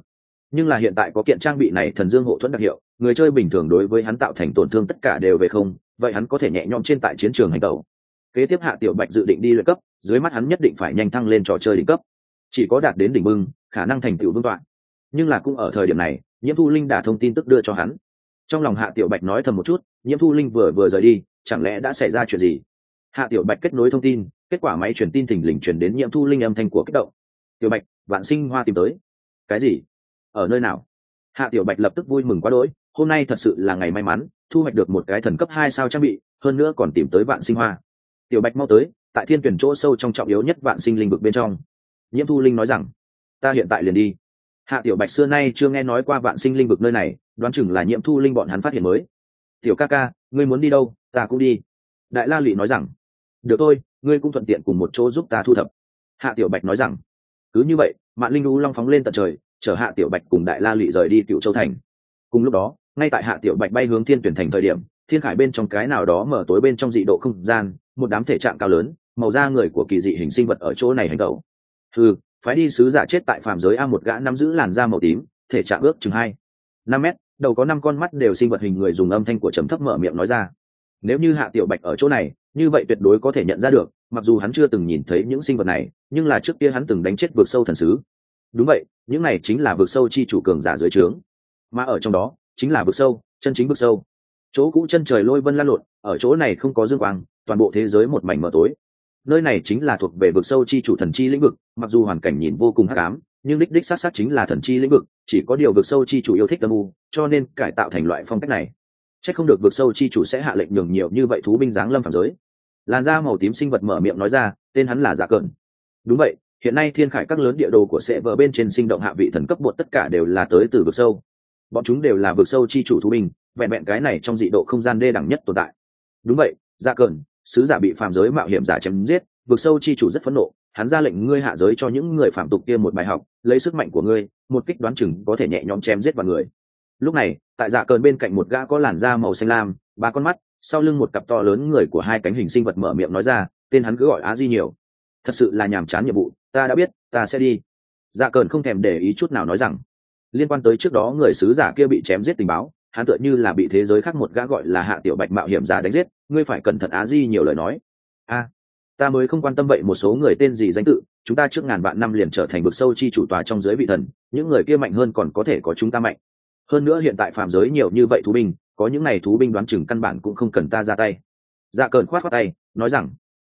Nhưng là hiện tại có kiện trang bị này thần dương hộ thuẫn đặc hiệu, người chơi bình thường đối với hắn tạo thành tổn thương tất cả đều về không vậy hắn có thể nhẹ nhõm trên tại chiến trường hành tẩu. Kế tiếp hạ tiểu bạch dự định đi luyện cấp, dưới mắt hắn nhất định phải nhanh thăng lên trò chơi đỉnh cấp. Chỉ có đạt đến đỉnh bưng, khả năng thành tựu vương tọa. Nhưng là cũng ở thời điểm này, nhiễm thu linh đã thông tin tức đưa cho hắn. Trong lòng hạ tiểu bạch nói thầm một chút, nhiễm thu linh vừa vừa rời đi, chẳng lẽ đã xảy ra chuyện gì? Hạ tiểu bạch kết nối thông tin, kết quả máy truyền tin thỉnh lình truyền đến nhiễm thu linh âm thanh của kích động. Tiểu bạch, vạn sinh hoa tìm tới. Cái gì? Ở nơi nào? Hạ tiểu bạch lập tức vui mừng quá đỗi, hôm nay thật sự là ngày may mắn thu hoạch được một cái thần cấp hai sao trang bị, hơn nữa còn tìm tới vạn sinh hoa. Tiểu bạch mau tới, tại thiên tuyển chỗ sâu trong trọng yếu nhất vạn sinh linh vực bên trong. Nhiễm thu linh nói rằng, ta hiện tại liền đi. Hạ tiểu bạch xưa nay chưa nghe nói qua vạn sinh linh vực nơi này, đoán chừng là nhiễm thu linh bọn hắn phát hiện mới. Tiểu ca ca, ngươi muốn đi đâu, ta cũng đi. Đại la lụy nói rằng, được thôi, ngươi cũng thuận tiện cùng một chỗ giúp ta thu thập. Hạ tiểu bạch nói rằng, cứ như vậy mạng linh lũ long phóng lên tận trời, chở hạ tiểu bạch cùng đại la lụy rời đi cựu châu thành. Cùng lúc đó ngay tại hạ tiểu bạch bay hướng thiên tuyển thành thời điểm, thiên khải bên trong cái nào đó mở tối bên trong dị độ không gian, một đám thể trạng cao lớn, màu da người của kỳ dị hình sinh vật ở chỗ này hành tẩu. Ừ phái đi sứ giả chết tại phàm giới a một gã nắm giữ làn da màu tím, thể trạng ước chừng hai, năm mét, đầu có năm con mắt đều sinh vật hình người dùng âm thanh của trầm thấp mở miệng nói ra. Nếu như hạ tiểu bạch ở chỗ này, như vậy tuyệt đối có thể nhận ra được, mặc dù hắn chưa từng nhìn thấy những sinh vật này, nhưng là trước kia hắn từng đánh chết vượt sâu thần sứ. Đúng vậy, những này chính là vượt sâu chi chủ cường giả dưới trướng. Mà ở trong đó chính là vực sâu, chân chính vực sâu. Chỗ cũ chân trời lôi vân lan lộn, ở chỗ này không có dương quang, toàn bộ thế giới một mảnh mờ tối. Nơi này chính là thuộc về vực sâu chi chủ thần chi lĩnh vực, mặc dù hoàn cảnh nhìn vô cùng hắc ám, nhưng đích đích sát sát chính là thần chi lĩnh vực, chỉ có điều vực sâu chi chủ yêu thích âm u, cho nên cải tạo thành loại phong cách này. Chắc không được vực sâu chi chủ sẽ hạ lệnh nhường nhiều như vậy thú binh giáng lâm phản giới. Làn da màu tím sinh vật mở miệng nói ra, tên hắn là dạ cợn đúng vậy, hiện nay thiên khải các lớn địa đồ của sệ vợ bên trên sinh động hạ vị thần cấp bột tất cả đều là tới từ vực sâu bọn chúng đều là vực sâu chi chủ thú binh, vẹn vẹn cái này trong dị độ không gian đê đẳng nhất tồn tại. Đúng vậy dạ cờn sứ giả bị phạm giới mạo hiểm giả chém giết vực sâu chi chủ rất phẫn nộ, hắn ra lệnh ngươi hạ giới cho những người phạm tục kia một bài học, lấy sức mạnh của ngươi, một kích đoán chừng có thể nhẹ nhõm chém giết vào người. Lúc này, tại dạ cờn bên cạnh một gã có làn da màu xanh lam, ba con mắt, sau lưng một cặp to lớn người của hai cánh hình sinh vật mở miệng nói ra, tên hắn cứ gọi á di nhiều. Thật sự là nhàm chán nhiệm vụ, ta đã biết, ta sẽ đi. Dạ cờn không thèm để ý chút nào nói rằng liên quan tới trước đó người sứ giả kia bị chém giết tình báo, hắn tựa như là bị thế giới khác một gã gọi là hạ tiểu bạch mạo hiểm giả đánh giết, ngươi phải cẩn thận á di nhiều lời nói. A, ta mới không quan tâm vậy, một số người tên gì danh tự, chúng ta trước ngàn vạn năm liền trở thành vực sâu chi chủ tòa trong giới vị thần, những người kia mạnh hơn còn có thể có chúng ta mạnh. Hơn nữa hiện tại phạm giới nhiều như vậy thú binh, có những này thú binh đoán chừng căn bản cũng không cần ta ra tay. Dạ cờn khoát khoát tay, nói rằng,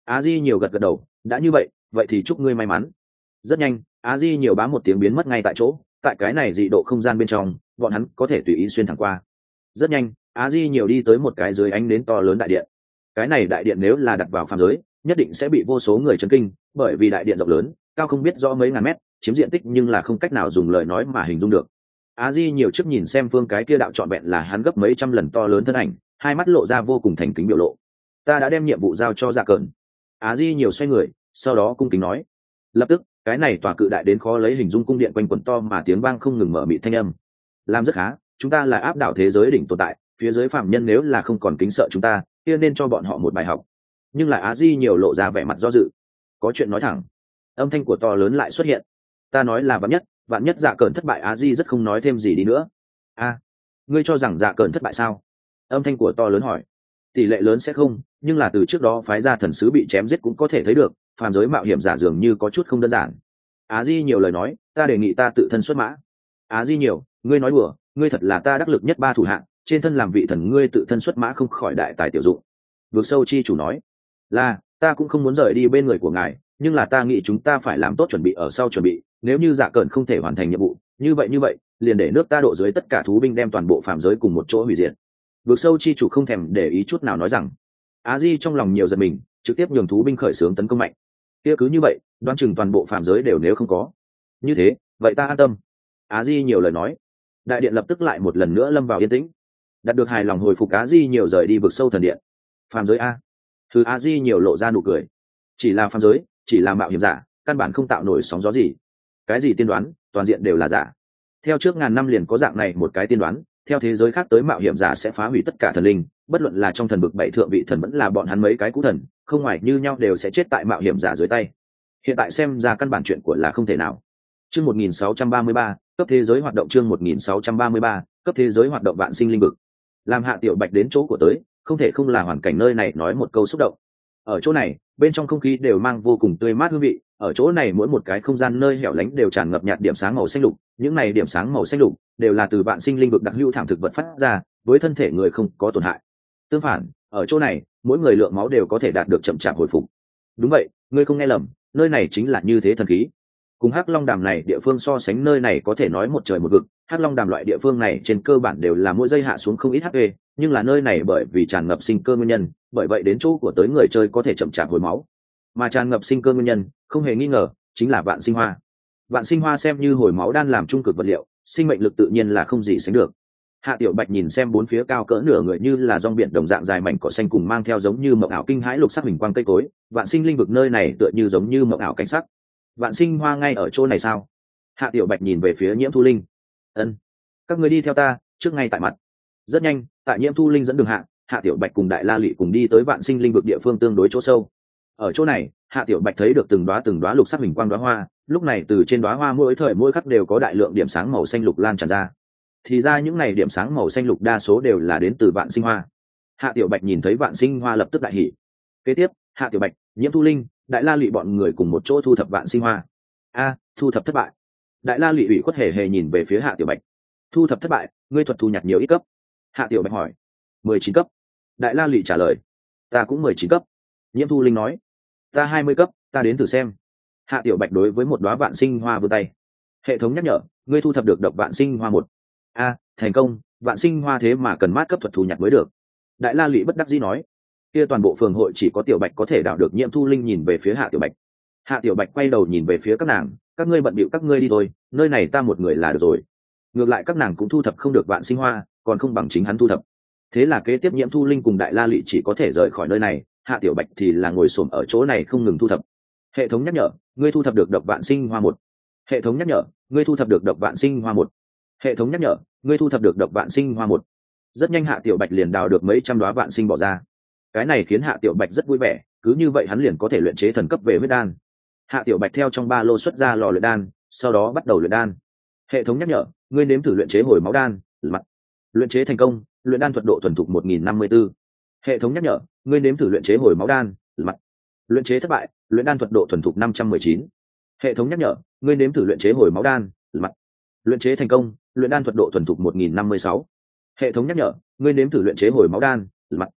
á di nhiều gật gật đầu, đã như vậy vậy thì chúc ngươi may mắn. Rất nhanh, á di nhiều bám một tiếng biến mất ngay tại chỗ tại cái này dị độ không gian bên trong, bọn hắn có thể tùy ý xuyên thẳng qua. Rất nhanh, á di nhiều đi tới một cái dưới ánh nến to lớn đại điện. Cái này đại điện nếu là đặt vào phàm giới, nhất định sẽ bị vô số người chấn kinh, bởi vì đại điện rộng lớn, cao không biết rõ mấy ngàn mét, chiếm diện tích nhưng là không cách nào dùng lời nói mà hình dung được. Á di nhiều trước nhìn xem phương cái kia đạo trọn vẹn là hắn gấp mấy trăm lần to lớn thân ảnh, hai mắt lộ ra vô cùng thành kính biểu lộ. Ta đã đem nhiệm vụ giao cho dạ ra cờn á di nhiều xoay người, sau đó cung kính nói. Lập tức cái này tòa cự đại đến khó lấy hình dung cung điện quanh quẩn to mà tiếng vang không ngừng mở mị thanh âm. Làm rất khá, chúng ta là áp đảo thế giới đỉnh tồn tại, phía dưới phạm nhân nếu là không còn kính sợ chúng ta, kia nên cho bọn họ một bài học. Nhưng lại á di nhiều lộ ra vẻ mặt do dự. Có chuyện nói thẳng. Âm thanh của to lớn lại xuất hiện. Ta nói là vạn nhất vạn nhất dạ cờn thất bại á di rất không nói thêm gì đi nữa. A, ngươi cho rằng dạ cờn thất bại sao? Âm thanh của to lớn hỏi. Tỷ lệ lớn sẽ không, nhưng là từ trước đó phái ra thần sứ bị chém giết cũng có thể thấy được phàm giới mạo hiểm giả dường như có chút không đơn giản. Á di nhiều lời nói, ta đề nghị ta tự thân xuất mã. Á di nhiều, ngươi nói đùa, ngươi thật là ta đắc lực nhất ba thủ hạng, trên thân làm vị thần ngươi tự thân xuất mã không khỏi đại tài tiểu dụng. Vượt sâu chi chủ nói, là, ta cũng không muốn rời đi bên người của ngài, nhưng là ta nghĩ chúng ta phải làm tốt chuẩn bị ở sau chuẩn bị, nếu như giả cờn không thể hoàn thành nhiệm vụ, như vậy như vậy, liền để nước ta độ dưới tất cả thú binh đem toàn bộ phạm giới cùng một chỗ hủy diệt. Vượt sâu chi chủ không thèm để ý chút nào nói rằng, á di trong lòng nhiều giật mình, trực tiếp nhường thú binh khởi xướng tấn công mạnh kia cứ như vậy, đoán chừng toàn bộ phạm giới đều nếu không có. Như thế, vậy ta an tâm. Á di nhiều lời nói. Đại điện lập tức lại một lần nữa lâm vào yên tĩnh. Đạt được hài lòng hồi phục á di nhiều rời đi vực sâu thần điện. Phàm giới a. Thứ á di nhiều lộ ra nụ cười. Chỉ là phàm giới, chỉ là mạo hiểm giả, căn bản không tạo nổi sóng gió gì. Cái gì tiên đoán, toàn diện đều là giả. Theo trước ngàn năm liền có dạng này một cái tiên đoán theo thế giới khác tới mạo hiểm giả sẽ phá hủy tất cả thần linh bất luận là trong thần bực bảy thượng vị thần vẫn là bọn hắn mấy cái cũ thần không ngoài như nhau đều sẽ chết tại mạo hiểm giả dưới tay. Hiện tại xem ra căn bản chuyện của là không thể nào. Chương 1633, cấp thế giới hoạt động chương 1633, cấp thế giới hoạt động vạn sinh linh vực. Làm hạ tiểu bạch đến chỗ của tới không thể không là hoàn cảnh nơi này nói một câu xúc động. Ở chỗ này bên trong không khí đều mang vô cùng tươi mát hương vị ở chỗ này mỗi một cái không gian nơi hẻo lánh đều tràn ngập nhạt điểm sáng màu xanh lục những này điểm sáng màu xanh lục đều là từ vạn sinh linh vực đặc hữu thảm thực vật phát ra, với thân thể người không có tổn hại. Tương phản, ở chỗ này, mỗi người lượng máu đều có thể đạt được chậm chạp hồi phục. Đúng vậy, ngươi không nghe lầm, nơi này chính là như thế thần khí. Cùng hắc long đàm này địa phương so sánh nơi này có thể nói một trời một vực, hắc long đàm loại địa phương này trên cơ bản đều là mỗi giây hạ xuống không ít hp nhưng là nơi này bởi vì tràn ngập sinh cơ nguyên nhân, bởi vậy đến chỗ của tới người chơi có thể chậm chạp hồi máu. Mà tràn ngập sinh cơ nguyên nhân, không hề nghi ngờ, chính là vạn sinh hoa vạn sinh hoa xem như hồi máu đan làm trung cực vật liệu, sinh mệnh lực tự nhiên là không gì sánh được. Hạ tiểu bạch nhìn xem bốn phía cao cỡ nửa người như là rong biển đồng dạng dài mảnh cỏ xanh cùng mang theo giống như mộng ảo kinh hãi lục sắc hình quang cây cối, vạn sinh linh vực nơi này tựa như giống như mộng ảo cảnh sắc. Vạn sinh hoa ngay ở chỗ này sao? Hạ tiểu bạch nhìn về phía nhiễm thu linh. Ân, các người đi theo ta, trước ngay tại mặt. Rất nhanh, tại nhiễm thu linh dẫn đường hạ hạ tiểu bạch cùng đại la lụy cùng đi tới vạn sinh linh vực địa phương tương đối chỗ sâu. Ở chỗ này, hạ tiểu bạch thấy được từng đoá từng đoá lục sắc hình quang đoá hoa lúc này từ trên đoá hoa mỗi thời mỗi khắc đều có đại lượng điểm sáng màu xanh lục lan tràn ra. Thì ra những này điểm sáng màu xanh lục đa số đều là đến từ vạn sinh hoa. Hạ tiểu bạch nhìn thấy vạn sinh hoa lập tức đại hỉ. Kế tiếp, hạ tiểu bạch, nhiễm thu linh, đại la lụy bọn người cùng một chỗ thu thập vạn sinh hoa. A, thu thập thất bại. Đại la lụy ủy khuất hề hề nhìn về phía hạ tiểu bạch. Thu thập thất bại, ngươi thuật thu nhặt nhiều ít cấp. Hạ tiểu bạch hỏi. Mười chín cấp. Đại la lụy trả lời. Ta cũng mười chín cấp. Nhiễm thu linh nói. Ta hai mươi cấp, ta đến thử xem hạ tiểu bạch đối với một đoá vạn sinh hoa vươn tay. Hệ thống nhắc nhở, ngươi thu thập được độc vạn sinh hoa một. A, thành công, vạn sinh hoa thế mà cần mát cấp thuật thu nhặt mới được. Đại la lụy bất đắc dĩ nói. Kia toàn bộ phường hội chỉ có tiểu bạch có thể đảo được nhiễm thu linh nhìn về phía hạ tiểu bạch. Hạ tiểu bạch quay đầu nhìn về phía các nàng, các ngươi bận bịu các ngươi đi thôi, nơi này ta một người là được rồi. Ngược lại các nàng cũng thu thập không được vạn sinh hoa, còn không bằng chính hắn thu thập. Thế là kế tiếp nhiễm thu linh cùng đại la lụy chỉ có thể rời khỏi nơi này, hạ tiểu bạch thì là ngồi xổm ở chỗ này không ngừng thu thập hệ thống nhắc nhở, ngươi thu thập được độc vạn sinh hoa một. Hệ thống nhắc nhở, ngươi thu thập được độc vạn sinh hoa một. Hệ thống nhắc nhở, ngươi thu thập được độc vạn sinh hoa một. Rất nhanh hạ tiểu bạch liền đào được mấy trăm đoá vạn sinh bỏ ra. Cái này khiến hạ tiểu bạch rất vui vẻ, cứ như vậy hắn liền có thể luyện chế thần cấp về huyết đan. Hạ tiểu bạch theo trong ba lô xuất ra lò luyện đan, sau đó bắt đầu luyện đan. Hệ thống nhắc nhở, ngươi nếm thử luyện chế hồi máu đan mặt. Luyện chế thành công, luyện đan thuật độ thuần thục một nghìn năm mươi b ố hệ thống nhắc nhở, ngươi nếm thử luyện chế hồi máu đan mặt. Luyện chế thất bại luyện đan thuật độ thuần thục năm trăm mười chín. Hệ thống nhắc nhở, ngươi nếm thử luyện chế hồi máu đan mặt. Luyện chế thành công, luyện đan thuật độ thuần thục một nghìn năm mươi sáu. Hệ thống nhắc nhở, ngươi nếm thử luyện chế hồi máu đan mặt.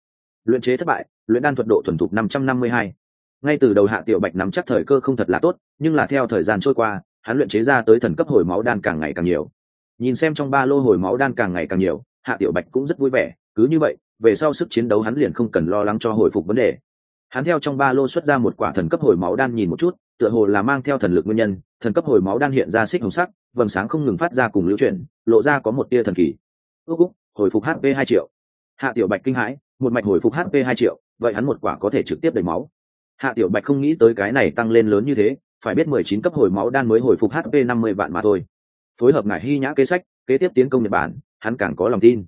Luyện chế thất bại, luyện đan thuật độ thuần thục năm trăm năm mươi hai. Ngay từ đầu hạ tiểu bạch nắm chắc thời cơ không thật là tốt, nhưng là theo thời gian trôi qua, hắn luyện chế ra tới thần cấp hồi máu đan càng ngày càng nhiều. Nhìn xem trong ba lô hồi máu đan càng ngày càng nhiều, hạ tiểu bạch cũng rất vui vẻ, cứ như vậy, về sau sức chiến đấu hắn liền không cần lo lắng cho hồi phục vấn đề hắn theo trong ba lô xuất ra một quả thần cấp hồi máu đan nhìn một chút, tựa hồ là mang theo thần lực nguyên nhân, thần cấp hồi máu đan hiện ra xích hồng sắc, vầng sáng không ngừng phát ra cùng lưu chuyển, lộ ra có một tia thần kỳ. Ước úc hồi phục hp hai triệu. Hạ tiểu bạch kinh hãi, một mạch hồi phục hp hai triệu, vậy hắn một quả có thể trực tiếp đầy máu. Hạ tiểu bạch không nghĩ tới cái này tăng lên lớn như thế, phải biết mười chín cấp hồi máu đan mới hồi phục hp năm mươi vạn mà thôi. Phối hợp ngải hy nhã kế sách, kế tiếp tiến công nhật bản, hắn càng có lòng tin.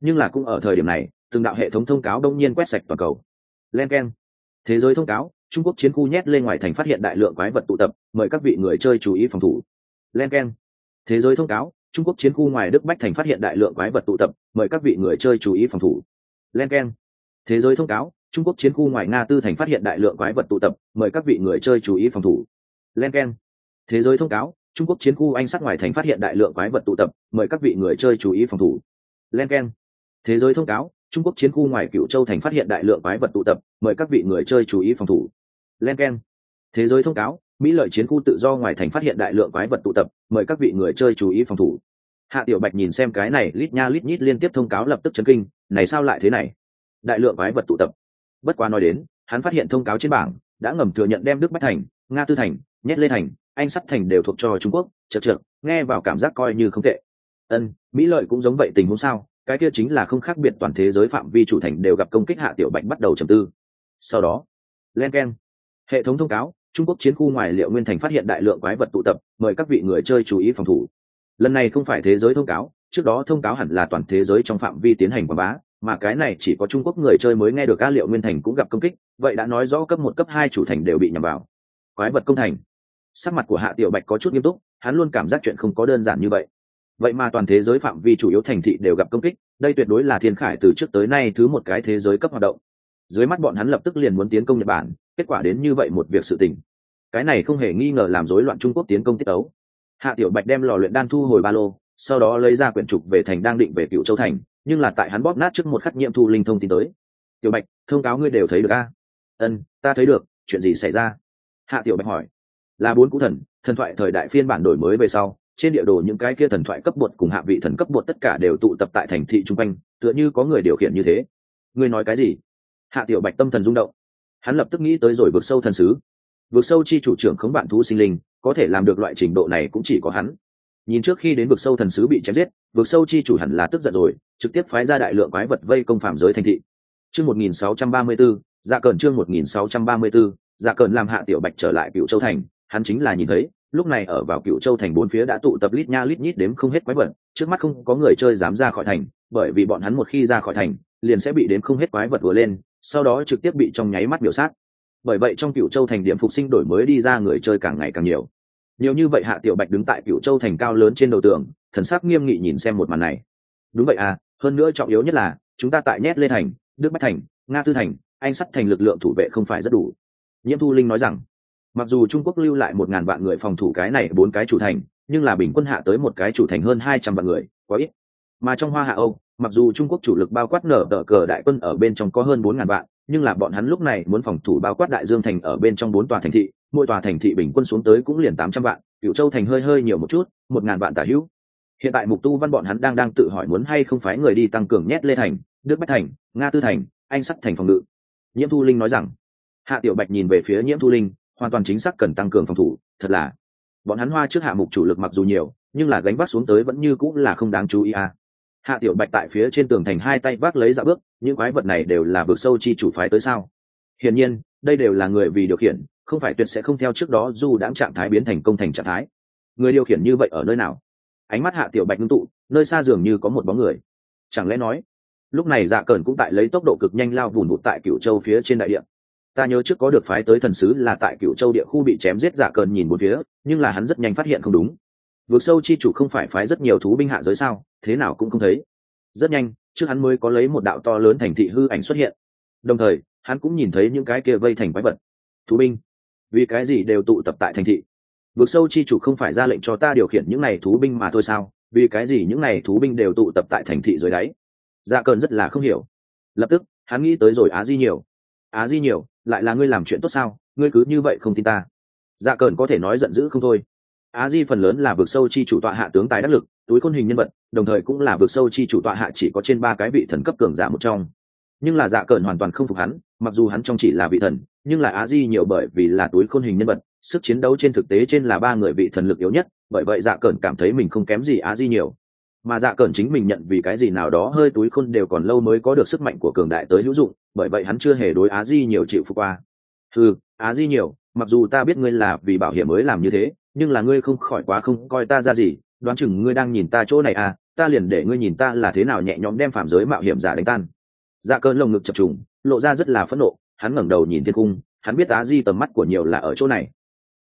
Nhưng là cũng ở thời điểm này, từng đạo hệ thống thông cáo đông nhiên quét sạch toàn cầu. Len k thế giới thông cáo, trung quốc chiến khu nhét lên ngoài thành phát hiện đại lượng quái vật tụ tập, mời các vị người chơi chú ý phòng thủ. Len k thế giới thông cáo, trung quốc chiến khu ngoài đức bách thành phát hiện đại lượng quái vật tụ tập, mời các vị người chơi chú ý phòng thủ. Len k thế giới thông cáo, trung quốc chiến khu ngoài nga tư thành phát hiện đại lượng quái vật tụ tập, mời các vị người chơi chú ý phòng thủ. Len k thế giới thông cáo, trung quốc chiến khu anh sát ngoài thành phát hiện đại lượng quái vật tụ tập, mời các vị người chơi chú ý phòng thủ. Len k thế giới thông cáo trung quốc chiến khu ngoài cựu châu thành phát hiện đại lượng quái vật tụ tập, mời các vị người chơi chú ý phòng thủ. Len k thế giới thông cáo, mỹ lợi chiến khu tự do ngoài thành phát hiện đại lượng quái vật tụ tập, mời các vị người chơi chú ý phòng thủ. Hạ tiểu bạch nhìn xem cái này, lít nha lít nhít liên tiếp thông cáo lập tức chấn kinh, này sao lại thế này? Đại lượng quái vật tụ tập. Bất quá nói đến, hắn phát hiện thông cáo trên bảng, đã ngầm thừa nhận đem đức bách thành, nga tư thành, nhét lê thành, anh sắt thành đều thuộc cho trung quốc, chật trượt nghe vào cảm giác coi như không tệ. Ân, mỹ lợi cũng giống vậy tình huống sao? Cái kia chính là không khác biệt toàn thế giới phạm vi chủ thành đều gặp công kích hạ tiểu bạch bắt đầu trầm tư. Sau đó, len k e n hệ thống thông cáo, trung quốc chiến khu ngoài liệu nguyên thành phát hiện đại lượng quái vật tụ tập, mời các vị người chơi chú ý phòng thủ. Lần này không phải thế giới thông cáo, trước đó thông cáo hẳn là toàn thế giới trong phạm vi tiến hành quảng bá, mà cái này chỉ có trung quốc người chơi mới nghe được ca liệu nguyên thành cũng gặp công kích, vậy đã nói rõ cấp một, cấp hai chủ thành đều bị nhằm vào. Quái vật công thành. Sắc mặt của hạ tiểu bạch có chút nghiêm túc, hắn luôn cảm giác chuyện không có đơn giản như vậy vậy mà toàn thế giới phạm vi chủ yếu thành thị đều gặp công kích, đây tuyệt đối là thiên khải từ trước tới nay thứ một cái thế giới cấp hoạt động. Dưới mắt bọn hắn lập tức liền muốn tiến công nhật bản, kết quả đến như vậy một việc sự tình. Cái này không hề nghi ngờ làm rối loạn trung quốc tiến công tiết ấu hạ tiểu bạch đem lò luyện đan thu hồi ba lô, sau đó lấy ra quyển trục về thành đang định về cựu châu thành, nhưng là tại hắn bóp nát trước một khắc nhiệm thu linh thông tin tới. Tiểu bạch, thông cáo ngươi đều thấy được a? Ân ta thấy được, chuyện gì xảy ra? Hạ tiểu bạch hỏi. Là bốn cũ thần thần thoại thời đại phiên bản đổi mới về sau trên địa đồ những cái kia thần thoại cấp bột cùng hạ vị thần cấp bột tất cả đều tụ tập tại thành thị chung quanh, tựa như có người điều khiển như thế. Ngươi nói cái gì? Hạ tiểu bạch tâm thần rung động. Hắn lập tức nghĩ tới rồi vượt sâu thần sứ. Vượt sâu chi chủ trưởng khống bạn thú sinh linh, có thể làm được loại trình độ này cũng chỉ có hắn. Nhìn trước khi đến vực sâu thần sứ bị chém giết, vực sâu chi chủ hẳn là tức giận rồi, trực tiếp phái ra đại lượng quái vật vây công phạm giới thành thị. Chương một nghìn sáu trăm ba mươi b ố dạ cờn chương một nghìn sáu trăm ba mươi b ố dạ cờn làm hạ tiểu bạch trở lại cựu châu thành, hắn chính là nhìn thấy lúc này ở vào cựu châu thành bốn phía đã tụ tập lít nha lít nhít đếm không hết quái vật, trước mắt không có người chơi dám ra khỏi thành, bởi vì bọn hắn một khi ra khỏi thành, liền sẽ bị đếm không hết quái vật vừa lên, sau đó trực tiếp bị trong nháy mắt biểu sát. Bởi vậy trong cựu châu thành điểm phục sinh đổi mới đi ra người chơi càng ngày càng nhiều. Nhiều như vậy hạ tiểu bạch đứng tại cựu châu thành cao lớn trên đầu tường, thần sắc nghiêm nghị nhìn xem một màn này. Đúng vậy à hơn nữa trọng yếu nhất là, chúng ta tại nhét lê thành, đức bách thành, nga tư thành, anh sắt thành lực lượng thủ vệ không phải rất đủ. Nhiễm thu linh nói rằng mặc dù trung quốc lưu lại một ngàn vạn người phòng thủ cái này bốn cái chủ thành, nhưng là bình quân hạ tới một cái chủ thành hơn hai trăm vạn người, quá ít. Mà trong hoa hạ âu, mặc dù trung quốc chủ lực bao quát nở tờ cờ đại quân ở bên trong có hơn bốn ngàn vạn, nhưng là bọn hắn lúc này muốn phòng thủ bao quát đại dương thành ở bên trong bốn tòa thành thị, mỗi tòa thành thị bình quân xuống tới cũng liền tám trăm vạn cựu châu thành hơi hơi nhiều một chút, một ngàn vạn tả hữu. Hiện tại mục tu văn bọn hắn đang đang tự hỏi muốn hay không phái người đi tăng cường nhét lê thành, đức bách thành, nga tư thành, anh sắt thành phòng ngự. Nhiễm thu linh nói rằng, hạ tiểu bạch nhìn về phía nhiễm thu linh hoàn toàn chính xác cần tăng cường phòng thủ, thật là. Bọn hắn hoa trước hạ mục chủ lực mặc dù nhiều, nhưng là gánh vác xuống tới vẫn như cũng là không đáng chú ý à. hạ tiểu bạch tại phía trên tường thành hai tay vác lấy dạ bước, những quái vật này đều là vực sâu chi chủ phái tới sao? Hiển nhiên, đây đều là người vì điều khiển, không phải tuyệt sẽ không theo trước đó dù đãng trạng thái biến thành công thành trạng thái. Người điều khiển như vậy ở nơi nào? Ánh mắt hạ tiểu bạch ngưng tụ, nơi xa dường như có một bóng người. Chẳng lẽ nói, lúc này dạ cờn cũng tại lấy tốc độ cực nhanh lao vùn vụt tại Cửu châu phía trên đại địa ta nhớ trước có được phái tới thần sứ là tại cựu châu địa khu bị chém giết giả cờn nhìn một phía, nhưng là hắn rất nhanh phát hiện không đúng. Vượt sâu chi chủ không phải phái rất nhiều thú binh hạ giới sao? Thế nào cũng không thấy. Rất nhanh, trước hắn mới có lấy một đạo to lớn thành thị hư ảnh xuất hiện. Đồng thời, hắn cũng nhìn thấy những cái kia vây thành quái vật. Thú binh. Vì cái gì đều tụ tập tại thành thị? Vượt sâu chi chủ không phải ra lệnh cho ta điều khiển những này thú binh mà thôi sao? Vì cái gì những này thú binh đều tụ tập tại thành thị dưới đáy? Dạ cơn rất là không hiểu. Lập tức, hắn nghĩ tới rồi á di nhiều á di nhiều, lại là ngươi làm chuyện tốt sao? Ngươi cứ như vậy không tin ta. Dạ cờn có thể nói giận dữ không thôi. Á di phần lớn là vực sâu chi chủ tọa hạ tướng tài đắc lực, túi khôn hình nhân vật, đồng thời cũng là vực sâu chi chủ tọa hạ chỉ có trên ba cái vị thần cấp cường giả một trong. Nhưng là dạ cờn hoàn toàn không phục hắn, mặc dù hắn trong chỉ là vị thần, nhưng là á di nhiều bởi vì là túi khôn hình nhân vật, sức chiến đấu trên thực tế trên là ba người vị thần lực yếu nhất, bởi vậy dạ cẩn cảm thấy mình không kém gì á di nhiều mà dạ cẩn chính mình nhận vì cái gì nào đó hơi túi khôn đều còn lâu mới có được sức mạnh của cường đại tới hữu dụng, bởi vậy hắn chưa hề đối á di nhiều chịu phục qua. Ừ á di nhiều, mặc dù ta biết ngươi là vì bảo hiểm mới làm như thế, nhưng là ngươi không khỏi quá không coi ta ra gì, đoán chừng ngươi đang nhìn ta chỗ này à ta liền để ngươi nhìn ta là thế nào nhẹ nhõm đem phạm giới mạo hiểm giả đánh tan. Dạ cơn lồng ngực chập trùng, lộ ra rất là phẫn nộ, hắn ngẩng đầu nhìn thiên cung, hắn biết á di tầm mắt của nhiều là ở chỗ này.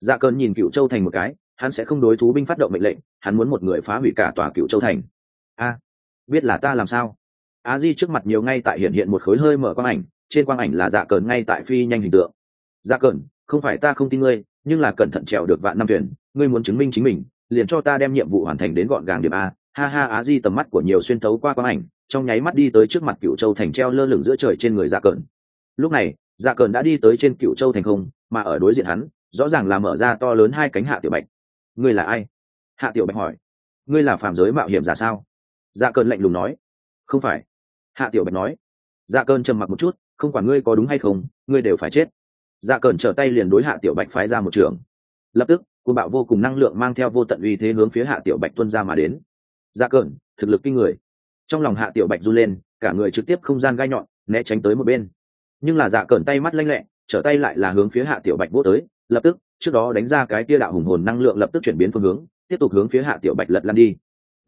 Dạ cơn nhìn cựu châu thành một cái hắn sẽ không đối thú binh phát động mệnh lệnh, hắn muốn một người phá hủy cả tòa cựu châu thành. A, biết là ta làm sao? A di trước mặt nhiều ngay tại hiện hiện một khối hơi mở quang ảnh, trên quang ảnh là dạ cờn ngay tại phi nhanh hình tượng. Dạ cờn không phải ta không tin ngươi, nhưng là cẩn thận trèo được vạn năm thuyền, ngươi muốn chứng minh chính mình, liền cho ta đem nhiệm vụ hoàn thành đến gọn gàng điểm a. Ha ha á di tầm mắt của nhiều xuyên thấu qua quang ảnh, trong nháy mắt đi tới trước mặt cựu châu thành treo lơ lửng giữa trời trên người dạ cờn lúc này dạ cờn đã đi tới trên cựu châu thành không, mà ở đối diện hắn, rõ ràng là mở ra to lớn hai cánh hạ tiểu bạch ngươi là ai? Hạ tiểu bạch hỏi. Ngươi là phàm giới mạo hiểm giả sao? Dạ cơn lạnh lùng nói. Không phải. Hạ tiểu bạch nói. Dạ cơn trầm mặc một chút, không quản ngươi có đúng hay không, ngươi đều phải chết. Dạ cơn trở tay liền đối hạ tiểu bạch phái ra một trường. Lập tức cuộc bạo vô cùng năng lượng mang theo vô tận uy thế hướng phía hạ tiểu bạch tuân ra mà đến. Dạ cơn, thực lực kinh người. Trong lòng hạ tiểu bạch run lên, cả người trực tiếp không gian gai nhọn, né tránh tới một bên. Nhưng là dạ cơn tay mắt lanh lẹ, trở tay lại là hướng phía hạ tiểu bạch vô tới, lập tức trước đó đánh ra cái tia đạo hùng hồn năng lượng lập tức chuyển biến phương hướng, tiếp tục hướng phía hạ tiểu bạch lật lan đi.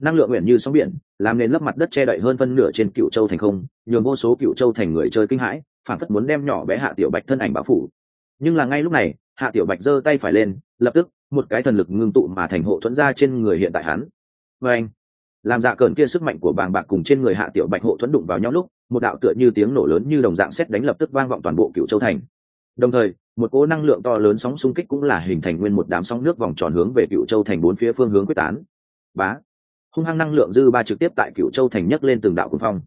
Năng lượng nguyện như sóng biển, làm nền lấp mặt đất che đậy hơn phân nửa trên cựu châu thành không, nhường vô số cựu châu thành người chơi kinh hãi, phản phất muốn đem nhỏ bé hạ tiểu bạch thân ảnh báo phủ. Nhưng là ngay lúc này, hạ tiểu bạch giơ tay phải lên, lập tức, một cái thần lực ngưng tụ mà thành hộ thuẫn ra trên người hiện tại hắn. Và anh làm dạ cờn kia sức mạnh của bàng bạc cùng trên người hạ tiểu bạch hộ thuẫn đụng vào nhau lúc, một đạo tựa như tiếng nổ lớn như đồng dạng xét đánh lập tức vang vọng toàn bộ cựu châu thành đồng thời, một cỗ năng lượng to lớn sóng xung kích cũng là hình thành nguyên một đám sóng nước vòng tròn hướng về cựu châu thành bốn phía phương hướng quyết tán. Bá! Hung hăng năng lượng dư ba trực tiếp tại cựu châu thành nhấc lên từng đạo cuồng phong.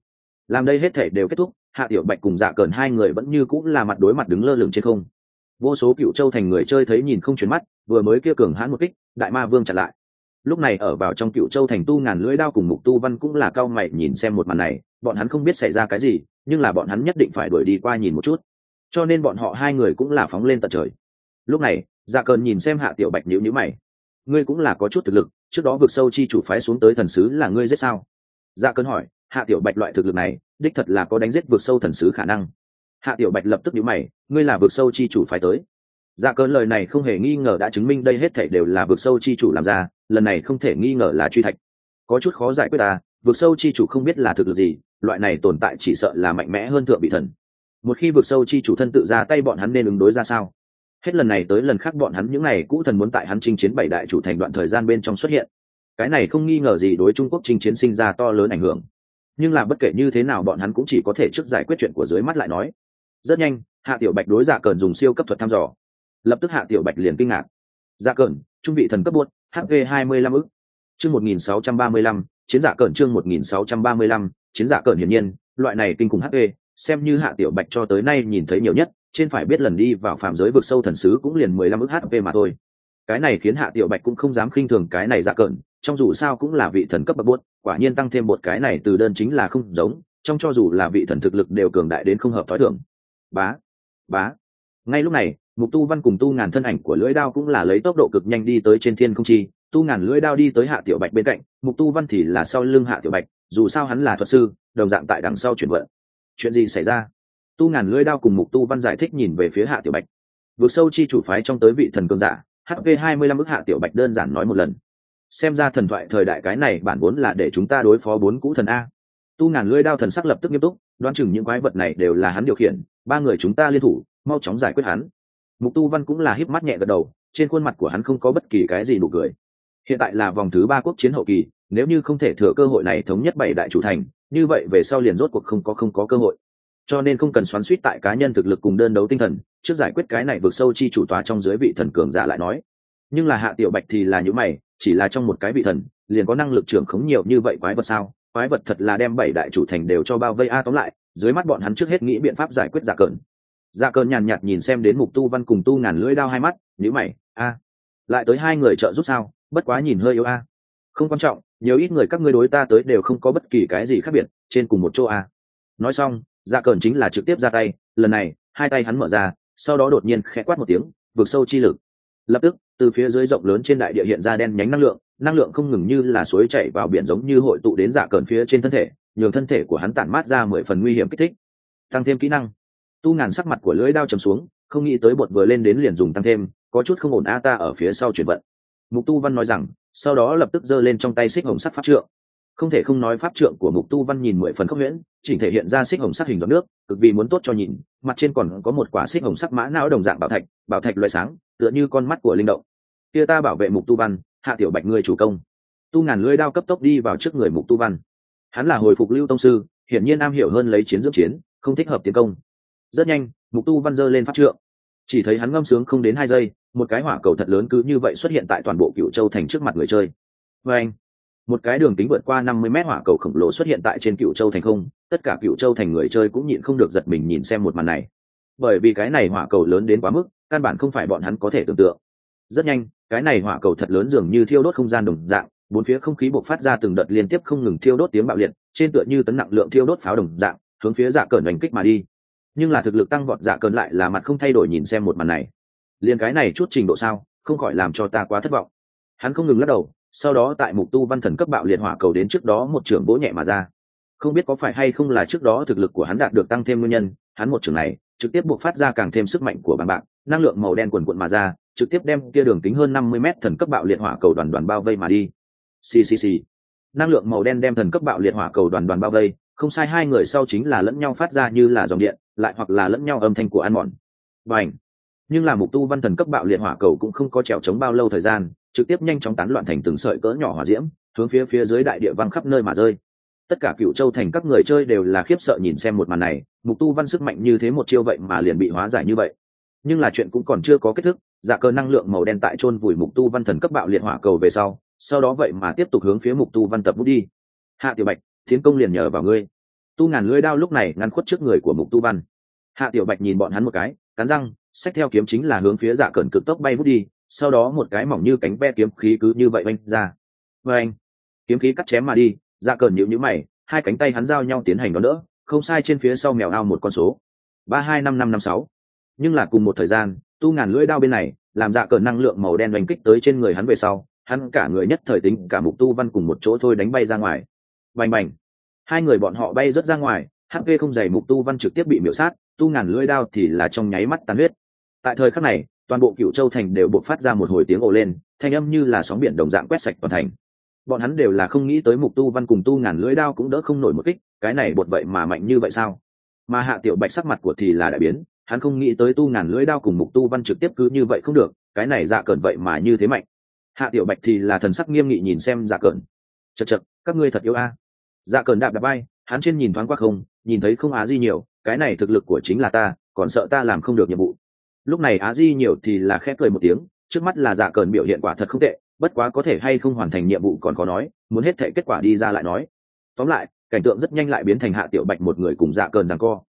Làm đây hết thể đều kết thúc, hạ tiểu bạch cùng dạ cờn hai người vẫn như cũng là mặt đối mặt đứng lơ lửng trên không. Vô số cựu châu thành người chơi thấy nhìn không chuyển mắt, vừa mới kia cường hãn một kích, đại ma vương chặn lại. Lúc này ở vào trong cựu châu thành tu ngàn lưỡi đao cùng mục tu văn cũng là cao mày nhìn xem một màn này, bọn hắn không biết xảy ra cái gì, nhưng là bọn hắn nhất định phải đuổi đi qua nhìn một chút cho nên bọn họ hai người cũng là phóng lên tận trời. Lúc này dạ cờn nhìn xem hạ tiểu bạch nhữ nhữ mày. Ngươi cũng là có chút thực lực, trước đó vượt sâu chi chủ phái xuống tới thần sứ là ngươi giết sao? Dạ cơn hỏi, hạ tiểu bạch loại thực lực này, đích thật là có đánh giết vượt sâu thần sứ khả năng. Hạ tiểu bạch lập tức nhữ mày, ngươi là vượt sâu chi chủ phái tới. Dạ cơn lời này không hề nghi ngờ đã chứng minh đây hết thảy đều là vượt sâu chi chủ làm ra, lần này không thể nghi ngờ là truy thạch. Có chút khó giải quyết à vượt sâu chi chủ không biết là thực lực gì, loại này tồn tại chỉ sợ là mạnh mẽ hơn thượng vị thần một khi vượt sâu chi chủ thân tự ra tay bọn hắn nên ứng đối ra sao? Hết lần này tới lần khác bọn hắn những n à y cũ thần muốn tại hắn chinh chiến bảy đại chủ thành đoạn thời gian bên trong xuất hiện. Cái này không nghi ngờ gì đối trung quốc chinh chiến sinh ra to lớn ảnh hưởng. Nhưng là bất kể như thế nào bọn hắn cũng chỉ có thể trước giải quyết chuyện của dưới mắt lại nói. Rất nhanh, hạ tiểu bạch đối dạ cờn dùng siêu cấp thuật thăm dò. Lập tức hạ tiểu bạch liền kinh ngạc. Dạ cờn, trung vị thần cấp buốt hv hai mươi lăm ức. Chương một nghìn sáu trăm ba mươi lăm, chiến giả cờn chương một nghìn sáu trăm ba mươi lăm, chiến giả cờn hiển nhiên, loại này kinh khủng hv xem như hạ tiểu bạch cho tới nay nhìn thấy nhiều nhất, trên phải biết lần đi vào phạm giới vực sâu thần sứ cũng liền mười lăm ức hp mà thôi. Cái này khiến hạ tiểu bạch cũng không dám khinh thường cái này dạ cợn, trong dù sao cũng là vị thần cấp bậc buốt, quả nhiên tăng thêm một cái này từ đơn chính là không giống, trong cho dù là vị thần thực lực đều cường đại đến không hợp thói thường. Bá bá. Ngay lúc này, mục tu văn cùng tu ngàn thân ảnh của lưỡi đao cũng là lấy tốc độ cực nhanh đi tới trên thiên không chi. Tu ngàn lưỡi đao đi tới hạ tiểu bạch bên cạnh, mục tu văn thì là sau lưng hạ tiểu bạch, dù sao hắn là thuật sư, đồng dạng tại đằng sau chuyển vận chuyện gì xảy ra? Tu ngàn lưỡi đao cùng mục tu văn giải thích nhìn về phía hạ tiểu bạch. Vượt sâu chi chủ phái trong tới vị thần cương giả hp hai mươi lăm ức hạ tiểu bạch đơn giản nói một lần. Xem ra thần thoại thời đại cái này bản vốn là để chúng ta đối phó bốn cũ thần a. Tu ngàn lưỡi đao thần sắc lập tức nghiêm túc, đoán chừng những quái vật này đều là hắn điều khiển, ba người chúng ta liên thủ, mau chóng giải quyết hắn. Mục tu văn cũng là híp mắt nhẹ gật đầu, trên khuôn mặt của hắn không có bất kỳ cái gì đủ cười. Hiện tại là vòng thứ ba quốc chiến hậu kỳ nếu như không thể thừa cơ hội này thống nhất bảy đại chủ thành, như vậy về sau liền rốt cuộc không có không có cơ hội. Cho nên không cần xoắn suýt tại cá nhân thực lực cùng đơn đấu tinh thần, trước giải quyết cái này vượt sâu chi chủ tòa trong dưới vị thần cường giả lại nói. Nhưng là hạ tiểu bạch thì là những mày, chỉ là trong một cái vị thần, liền có năng lực trưởng khống nhiều như vậy quái vật sao? Quái vật thật là đem bảy đại chủ thành đều cho bao vây a tóm lại, dưới mắt bọn hắn trước hết nghĩ biện pháp giải quyết dạ giả cờn giả dạ cờn nhàn nhạt nhìn xem đến mục tu văn cùng tu ngàn lưỡi đao hai mắt nhữ mày, a, lại tới hai người trợ giúp sao? Bất quá nhìn hơi yếu a. Không quan trọng nhiều ít người các ngươi đối ta tới đều không có bất kỳ cái gì khác biệt, trên cùng một chỗ a. Nói xong dạ cờn chính là trực tiếp ra tay, lần này, hai tay hắn mở ra, sau đó đột nhiên khẽ quát một tiếng, vượt sâu chi lực. Lập tức, từ phía dưới rộng lớn trên đại địa hiện ra đen nhánh năng lượng năng lượng không ngừng như là suối chảy vào biển giống như hội tụ đến dạ cờn phía trên thân thể, nhường thân thể của hắn tản mát ra mười phần nguy hiểm kích thích. Tăng thêm kỹ năng. Tu ngàn sắc mặt của lưỡi đao chầm xuống, không nghĩ tới bột vừa lên đến liền dùng tăng thêm, có chút không ổn a ta ở phía sau chuyển vận. Mục tu văn nói rằng sau đó lập tức giơ lên trong tay xích hồng sắc pháp trượng. Không thể không nói pháp trượng của mục tu văn nhìn mười phần không huyễn chỉnh thể hiện ra xích hồng sắc hình giọt nước, cực vì muốn tốt cho nhìn, mặt trên còn có một quả xích hồng sắc mã não đồng dạng bảo thạch bảo thạch loại sáng, tựa như con mắt của linh động. Kia ta bảo vệ mục tu văn, hạ tiểu bạch người chủ công. Tu ngàn lưỡi đao cấp tốc đi vào trước người mục tu văn. Hắn là hồi phục lưu tông sư, hiển nhiên am hiểu hơn lấy chiến dưỡng chiến, không thích hợp tiến công. Rất nhanh, mục tu văn giơ lên pháp trượng chỉ thấy hắn ngâm sướng không đến hai giây, một cái hỏa cầu thật lớn cứ như vậy xuất hiện tại toàn bộ cựu châu thành trước mặt người chơi. Vê anh, một cái đường kính vượt qua năm mươi mét hỏa cầu khổng lồ xuất hiện tại trên cựu châu thành không, tất cả cựu châu thành người chơi cũng nhịn không được giật mình nhìn xem một màn này. Bởi vì cái này hỏa cầu lớn đến quá mức, căn bản không phải bọn hắn có thể tưởng tượng. Rất nhanh, cái này hỏa cầu thật lớn dường như thiêu đốt không gian đồng dạng, bốn phía không khí bộc phát ra từng đợt liên tiếp không ngừng thiêu đốt tiếng bạo liệt, trên tựa như tấn nặng lượng thiêu đốt pháo đồng dạng, hướng phía dạ cờn đánh kích mà đi nhưng là thực lực tăng vọt dạ cơn lại là mặt không thay đổi nhìn xem một màn này. Liền cái này chút trình độ sao, không khỏi làm cho ta quá thất vọng. Hắn không ngừng lắc đầu, sau đó tại mục tu văn thần cấp bạo liệt hỏa cầu đến trước đó một trưởng bố nhẹ mà ra. Không biết có phải hay không là trước đó thực lực của hắn đạt được tăng thêm nguyên nhân, hắn một trường này trực tiếp buộc phát ra càng thêm sức mạnh của bàn bạc, năng lượng màu đen quần quận mà ra, trực tiếp đem kia đường kính hơn năm mươi mét thần cấp bạo liệt hỏa cầu đoàn đoàn bao vây mà đi. Ccc năng lượng màu đen đem thần cấp bạo liệt hỏa cầu đoàn đoàn bao vây, không sai, hai người sau chính là lẫn nhau phát ra như là dòng điện lại hoặc là lẫn nhau âm thanh của ăn mòn. Và ảnh nhưng là mục tu văn thần cấp bạo liệt hỏa cầu cũng không có trèo trống bao lâu thời gian, trực tiếp nhanh chóng tán loạn thành từng sợi cỡ nhỏ hỏa diễm, hướng phía phía dưới đại địa văng khắp nơi mà rơi. Tất cả cựu châu thành các người chơi đều là khiếp sợ nhìn xem một màn này, mục tu văn sức mạnh như thế một chiêu vậy mà liền bị hóa giải như vậy. Nhưng là chuyện cũng còn chưa có kết thúc dạ cơ năng lượng màu đen tại chôn vùi mục tu văn thần cấp bạo liệt hỏa cầu về sau sau đó vậy mà tiếp tục hướng phía mục tu văn tập bút đi. Hạ tiểu bạch tiến công liền nhờ vào ngươi tu ngàn lưỡi đao lúc này ngăn khuất trước người của mục tu văn. Hạ tiểu bạch nhìn bọn hắn một cái, cắn răng, xách theo kiếm chính là hướng phía dạ cẩn cực tốc bay vút đi, sau đó một cái mỏng như cánh ve kiếm khí cứ như vậy oanh ra. Và anh kiếm khí cắt chém mà đi dạ cẩn nhịu nhữ mày, hai cánh tay hắn giao nhau tiến hành đón đỡ, không sai trên phía sau mèo ao một con số. Ba hai năm năm năm sáu. Nhưng là cùng một thời gian, tu ngàn lưỡi đao bên này, làm dạ cờ năng lượng màu đen đánh kích tới trên người hắn về sau, hắn cả người nhất thời tính cả mục tu văn cùng một chỗ thôi đánh bay ra ngoài. Bành bành! Hai người bọn họ bay rớt ra ngoài hp không dày mục tu văn trực tiếp bị miễu sát, tu ngàn lưỡi đao thì là trong nháy mắt tàn huyết. Tại thời khắc này, toàn bộ cựu châu thành đều buộc phát ra một hồi tiếng ồ lên, thanh âm như là sóng biển đồng dạng quét sạch toàn thành. Bọn hắn đều là không nghĩ tới mục tu văn cùng tu ngàn lưỡi đao cũng đỡ không nổi một kích, cái này bột vậy mà mạnh như vậy sao? Mà hạ tiểu bạch sắc mặt của thì là đại biến, hắn không nghĩ tới tu ngàn lưỡi đao cùng mục tu văn trực tiếp cứ như vậy không được, cái này dạ cợn vậy mà như thế mạnh. Hạ tiểu bạch thì là thần sắc nghiêm nghị nhìn xem dạ cợn. Chật chật các ngươi thật yêu a dạ cờn đạp đạp bay, hắn trên nhìn thoáng qua không, nhìn thấy không á Di nhiều, cái này thực lực của chính là ta, còn sợ ta làm không được nhiệm vụ. Lúc này á di nhiều thì là khép cười một tiếng, trước mắt là dạ cờn biểu hiện quả thật không tệ, bất quá có thể hay không hoàn thành nhiệm vụ còn khó nói, muốn hết thể kết quả đi ra lại nói. Tóm lại, cảnh tượng rất nhanh lại biến thành hạ tiểu bạch một người cùng dạ cờn rằng co.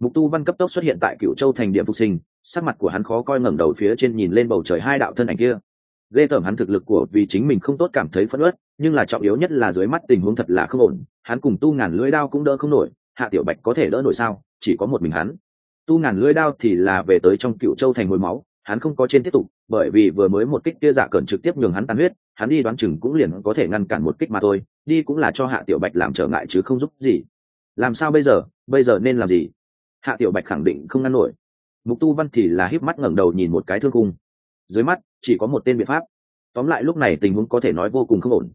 Mục tu văn cấp tốc xuất hiện tại cựu châu thành điểm phục sinh, sắc mặt của hắn khó coi ngẩng đầu phía trên nhìn lên bầu trời hai đạo thân ảnh kia ghê tởm hắn thực lực của vì chính mình không tốt cảm thấy phẫn uất, nhưng là trọng yếu nhất là dưới mắt tình huống thật là không ổn, hắn cùng tu ngàn lưỡi đao cũng đỡ không nổi, hạ tiểu bạch có thể đỡ nổi sao? Chỉ có một mình hắn. Tu ngàn lưỡi đao thì là về tới trong cựu châu thành hồi máu, hắn không có trên tiếp tục, bởi vì vừa mới một kích kia giả cẩn trực tiếp nhường hắn tan huyết, hắn đi đoán chừng cũng liền có thể ngăn cản một kích mà thôi, đi cũng là cho hạ tiểu bạch làm trở ngại chứ không giúp gì. Làm sao bây giờ? Bây giờ nên làm gì? Hạ tiểu bạch khẳng định không ngăn nổi. Mục tu văn thì là híp mắt ngẩng đầu nhìn một cái thương cung dưới mắt, chỉ có một tên biện pháp. Tóm lại lúc này tình huống có thể nói vô cùng không ổn.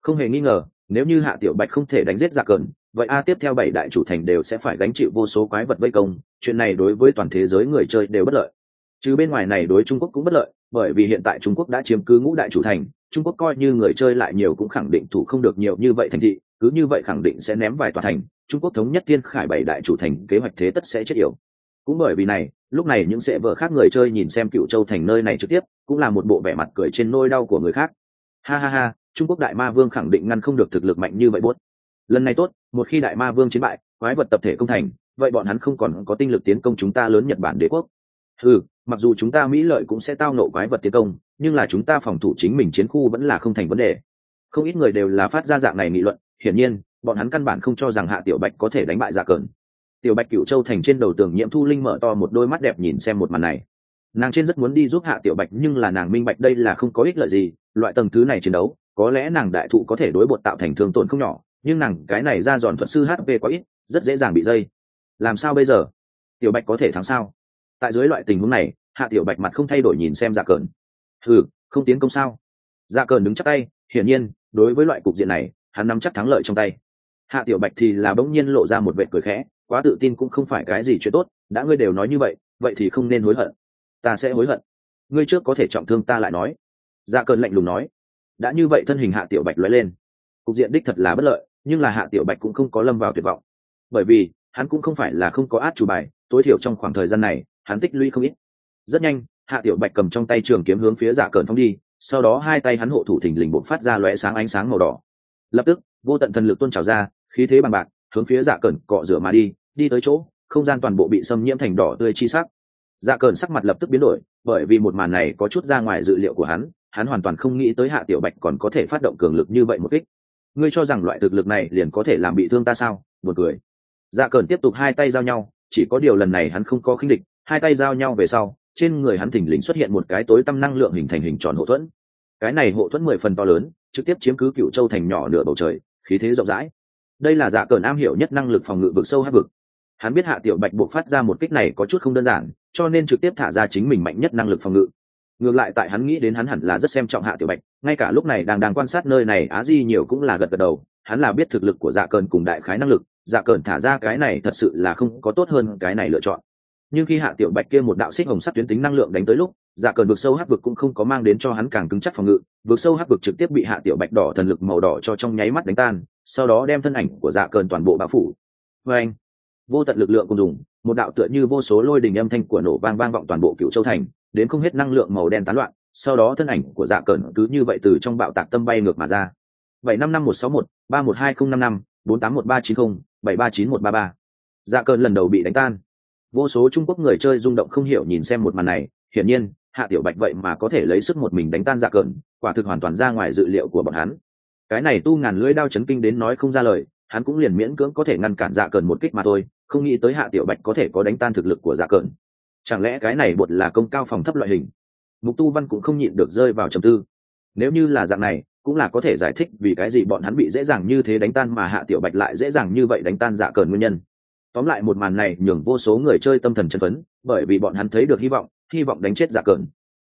Không hề nghi ngờ, nếu như hạ tiểu bạch không thể đánh giết giả cẩn, vậy a tiếp theo bảy đại chủ thành đều sẽ phải gánh chịu vô số quái vật vây công, chuyện này đối với toàn thế giới người chơi đều bất lợi. Chứ bên ngoài này đối trung quốc cũng bất lợi, bởi vì hiện tại trung quốc đã chiếm cứ ngũ đại chủ thành, trung quốc coi như người chơi lại nhiều cũng khẳng định thủ không được nhiều như vậy thành thị, cứ như vậy khẳng định sẽ ném vài tòa thành, trung quốc thống nhất thiên khải bảy đại chủ thành, kế hoạch thế tất sẽ chết yểu cũng bởi vì này, lúc này những sệ vợ khác người chơi nhìn xem cựu châu thành nơi này trực tiếp, cũng là một bộ vẻ mặt cười trên nôi đau của người khác. Ha ha ha, trung quốc đại ma vương khẳng định ngăn không được thực lực mạnh như vậy buốt. Lần này tốt, một khi đại ma vương chiến bại, quái vật tập thể công thành, vậy bọn hắn không còn có tinh lực tiến công chúng ta lớn nhật bản đế quốc. Ừ mặc dù chúng ta mỹ lợi cũng sẽ tao nộ quái vật tiến công, nhưng là chúng ta phòng thủ chính mình chiến khu vẫn là không thành vấn đề. Không ít người đều là phát ra dạng này nghị luận, hiển nhiên, bọn hắn căn bản không cho rằng hạ tiểu bạch có thể đánh bại dạ cờn tiểu bạch cựu châu thành trên đầu tường nhiễm thu linh mở to một đôi mắt đẹp nhìn xem một màn này. Nàng trên rất muốn đi giúp hạ tiểu bạch nhưng là nàng minh bạch đây là không có ích lợi gì, loại tầng thứ này chiến đấu, có lẽ nàng đại thụ có thể đối bột tạo thành thương tổn không nhỏ, nhưng nàng cái này ra giòn thuật sư hp quá ít, rất dễ dàng bị dây. Làm sao bây giờ? Tiểu bạch có thể thắng sao? Tại dưới loại tình huống này, hạ tiểu bạch mặt không thay đổi nhìn xem dạ cờn. Ừ không tiến công sao? Dạ cờn đứng chắc tay, hiển nhiên, đối với loại cục diện này, hắn nắm chắc thắng lợi trong tay. Hạ tiểu bạch thì là bỗng nhiên lộ ra một vệ cười khẽ quá tự tin cũng không phải cái gì chuyện tốt, đã ngươi đều nói như vậy vậy thì không nên hối hận. Ta sẽ hối hận. Ngươi trước có thể trọng thương ta lại nói. Dạ ra cơn lạnh lùng nói. Đã như vậy thân hình hạ tiểu bạch lóe lên. Cục diện đích thật là bất lợi, nhưng là hạ tiểu bạch cũng không có lâm vào tuyệt vọng. Bởi vì, hắn cũng không phải là không có át chủ bài, tối thiểu trong khoảng thời gian này, hắn tích lũy không ít. Rất nhanh, hạ tiểu bạch cầm trong tay trường kiếm hướng phía dạ giả cờn phong đi, sau đó hai tay hắn hộ thủ thình lình bộc phát ra lóe sáng ánh sáng màu đỏ. Lập tức, vô tận thần lực tôn trào ra, khí thế bằng bạc hướng phía Dạ Cẩn cọ rửa mà đi đi tới chỗ, không gian toàn bộ bị xâm nhiễm thành đỏ tươi chi sắc. Dạ Cẩn sắc mặt lập tức biến đổi, bởi vì một màn này có chút ra ngoài dự liệu của hắn hắn hoàn toàn không nghĩ tới hạ tiểu bạch còn có thể phát động cường lực như vậy một kích. Ngươi cho rằng loại thực lực này liền có thể làm bị thương ta sao? Buồn cười. Dạ Cẩn tiếp tục hai tay giao nhau, chỉ có điều lần này hắn không có khinh địch, hai tay giao nhau về sau, trên người hắn thình lình xuất hiện một cái tối tăm năng lượng hình thành hình tròn hộ thuẫn. Cái này hộ thuẫn mười phần to lớn, trực tiếp chiếm cứ cựu châu thành nhỏ nửa bầu trời, khí thế rộng rãi đây là dạ cờn am hiểu nhất năng lực phòng ngự vực sâu hát vực. Hắn biết hạ tiểu bạch buộc phát ra một kích này có chút không đơn giản, cho nên trực tiếp thả ra chính mình mạnh nhất năng lực phòng ngự. Ngược lại tại hắn nghĩ đến hắn hẳn là rất xem trọng hạ tiểu bạch, ngay cả lúc này đang đang quan sát nơi này, á di nhiều cũng là gật gật đầu, hắn là biết thực lực của dạ cờn cùng đại khái năng lực dạ cờn thả ra cái này thật sự là không có tốt hơn cái này lựa chọn. Nhưng khi hạ tiểu bạch kia một đạo xích hồng sắt tuyến tính năng lượng đánh tới lúc dạ cờn vực sâu hắc vực cũng không có mang đến cho hắn càng cứng chắc phòng ngự, vực sâu hắc vực trực tiếp bị hạ tiểu bạch đỏ thần lực màu đỏ cho trong nháy mắt đánh tan sau đó đem thân ảnh của dạ cơn toàn bộ bao phủ. Vê anh, vô tận lực lượng cùng dùng, một đạo tựa như vô số lôi đình âm thanh của nổ vang vang vọng toàn bộ cựu châu thành, đến không hết năng lượng màu đen tán loạn, sau đó thân ảnh của dạ cơn cứ như vậy từ trong bạo tạc tâm bay ngược mà ra. Bảy năm năm một sáu một, ba một hai không năm năm, bốn tám một ba chín không, bảy ba chín một ba ba. Dạ cơn lần đầu bị đánh tan. Vô số trung quốc người chơi rung động không hiểu nhìn xem một màn này, hiển nhiên, hạ tiểu bạch vậy mà có thể lấy sức một mình đánh tan dạ cơn quả thực hoàn toàn ra ngoài dự liệu của bọn hắn cái này tu ngàn lưỡi đao chấn kinh đến nói không ra lời, hắn cũng liền miễn cưỡng có thể ngăn cản dạ cờn một kích mà thôi, không nghĩ tới hạ tiểu bạch có thể có đánh tan thực lực của dạ cờn. Chẳng lẽ cái này bột là công cao phòng thấp loại hình? Mục tu văn cũng không nhịn được rơi vào trầm tư. Nếu như là dạng này, cũng là có thể giải thích vì cái gì bọn hắn bị dễ dàng như thế đánh tan mà hạ tiểu bạch lại dễ dàng như vậy đánh tan dạ cờn nguyên nhân. Tóm lại một màn này nhường vô số người chơi tâm thần chân phấn, bởi vì bọn hắn thấy được hy vọng hy vọng đánh chết dạ cờn.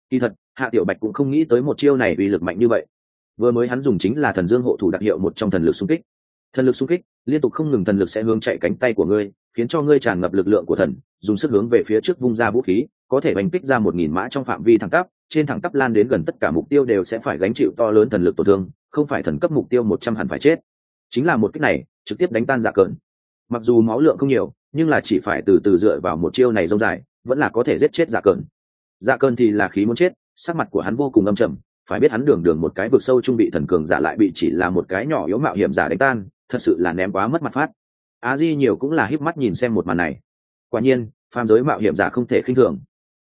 Kỳ thật, hạ tiểu bạch cũng không nghĩ tới một chiêu này uy lực mạnh như vậy vừa mới hắn dùng chính là thần dương hộ thủ đặc hiệu một trong thần lực xung kích. Thần lực xung kích, liên tục không ngừng thần lực sẽ hướng chạy cánh tay của ngươi, khiến cho ngươi tràn ngập lực lượng của thần, dùng sức hướng về phía trước vung ra vũ khí, có thể bành kích ra một nghìn mã trong phạm vi thẳng tắp, trên thẳng tắp lan đến gần tất cả mục tiêu đều sẽ phải gánh chịu to lớn thần lực tổn thương, không phải thần cấp mục tiêu một trăm hẳn phải chết. Chính là một cách này, trực tiếp đánh tan dạ giả cờn mặc dù máu lượng không nhiều, nhưng là chỉ phải từ từ dựa vào một chiêu này rông dài, vẫn là có thể giết chết dạ giả cờn giả dạ cờn thì là khí muốn chết, sắc mặt của hắn vô cùng âm trầm phải biết hắn đường đường một cái vực sâu trung bị thần cường giả lại bị chỉ là một cái nhỏ yếu mạo hiểm giả đánh tan, thật sự là ném quá mất mặt phát. Á di nhiều cũng là híp mắt nhìn xem một màn này. Quả nhiên, phàm giới mạo hiểm giả không thể khinh thường.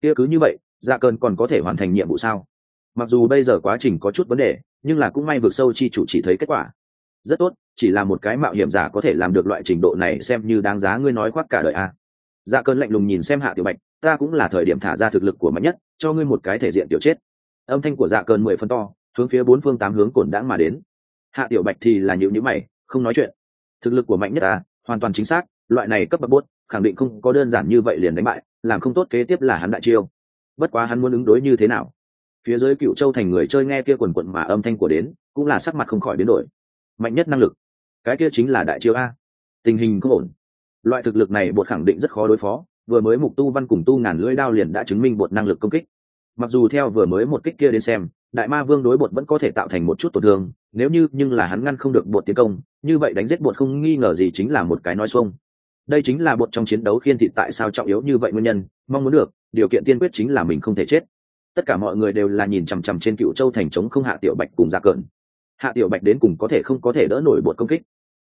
Kia cứ như vậy dạ cơn còn có thể hoàn thành nhiệm vụ sao? Mặc dù bây giờ quá trình có chút vấn đề, nhưng là cũng may vượt sâu chi chủ chỉ thấy kết quả. Rất tốt, chỉ là một cái mạo hiểm giả có thể làm được loại trình độ này xem như đáng giá ngươi nói khoác cả đời a. À. dạ cơn lạnh lùng nhìn xem hạ tiểu bạch, ta cũng là thời điểm thả ra thực lực của mạnh nhất, cho ngươi một cái thể diện tiểu chết âm thanh của dạ cơn mười phân to, hướng phía bốn phương tám hướng cổn đãng mà đến. Hạ tiểu bạch thì là nhịu nhữ mày, không nói chuyện. Thực lực của mạnh nhất ta, hoàn toàn chính xác, loại này cấp bậc bốt khẳng định không có đơn giản như vậy liền đánh bại, làm không tốt kế tiếp là hắn đại chiêu. Bất quá hắn muốn ứng đối như thế nào? Phía dưới cựu châu thành người chơi nghe kia quần quận mà âm thanh của đến, cũng là sắc mặt không khỏi biến đổi. Mạnh nhất năng lực, cái kia chính là đại chiêu a. Tình hình không ổn. Loại thực lực này bột khẳng định rất khó đối phó, vừa mới mục tu văn cùng tu ngàn lưỡi đao liền đã chứng minh bột năng lực công kích mặc dù theo vừa mới một kích kia đến xem đại ma vương đối bột vẫn có thể tạo thành một chút tổn thương nếu như nhưng là hắn ngăn không được bột tiến công như vậy đánh giết bột không nghi ngờ gì chính là một cái nói xuông. Đây chính là bột trong chiến đấu khiên thị tại sao trọng yếu như vậy nguyên nhân mong muốn được điều kiện tiên quyết chính là mình không thể chết. Tất cả mọi người đều là nhìn chằm chằm trên cựu châu thành trống không hạ tiểu bạch cùng dạ ra cợn hạ tiểu bạch đến cùng có thể không có thể đỡ nổi bột công kích.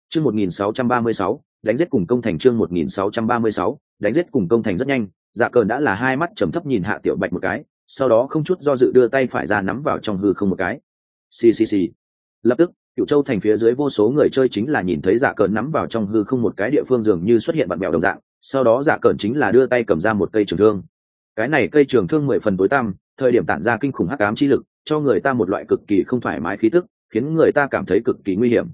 Chương 1636, đánh giết cùng công thành chương 1636, đánh giết cùng công thành rất nhanh dạ cờn đã là hai mắt trầm thấp nhìn hạ tiểu bạch một cái sau đó không chút do dự đưa tay phải ra nắm vào trong hư không một cái. Ccc lập tức cựu châu thành phía dưới vô số người chơi chính là nhìn thấy dạ cờn nắm vào trong hư không một cái địa phương dường như xuất hiện bạn bèo đồng dạng, sau đó dạ cờn chính là đưa tay cầm ra một cây trường thương. Cái này cây trường thương mười phần tối tăm, thời điểm tản ra kinh khủng hắc ám chi lực, cho người ta một loại cực kỳ không thoải mái khí tức, khiến người ta cảm thấy cực kỳ nguy hiểm.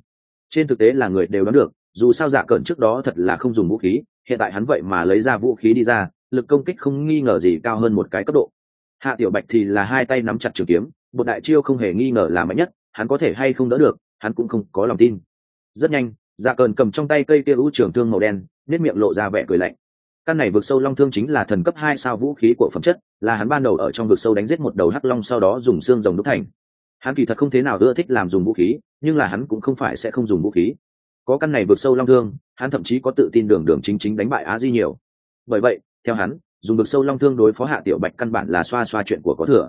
Trên thực tế là người đều đoán được, dù sao dạ cờn trước đó thật là không dùng vũ khí, hiện tại hắn vậy mà lấy ra vũ khí đi ra, lực công kích không nghi ngờ gì cao hơn một cái cấp độ hạ tiểu bạch thì là hai tay nắm chặt trường kiếm, một đại chiêu không hề nghi ngờ là mạnh nhất, hắn có thể hay không đỡ được, hắn cũng không có lòng tin. Rất nhanh dạ cờn cầm trong tay cây kia u trường thương màu đen nết miệng lộ ra vẻ cười lạnh. Căn này vượt sâu long thương chính là thần cấp hai sao vũ khí của phẩm chất, là hắn ban đầu ở trong vực sâu đánh giết một đầu hắc long sau đó dùng xương rồng đúc thành. Hắn kỳ thật không thế nào ưa thích làm dùng vũ khí, nhưng là hắn cũng không phải sẽ không dùng vũ khí. Có căn này vượt sâu long thương, hắn thậm chí có tự tin đường đường chính chính đánh bại á di nhiều. Bởi vậy, theo hắn dùng vực sâu long thương đối phó hạ tiểu bạch căn bản là xoa xoa chuyện của có thừa.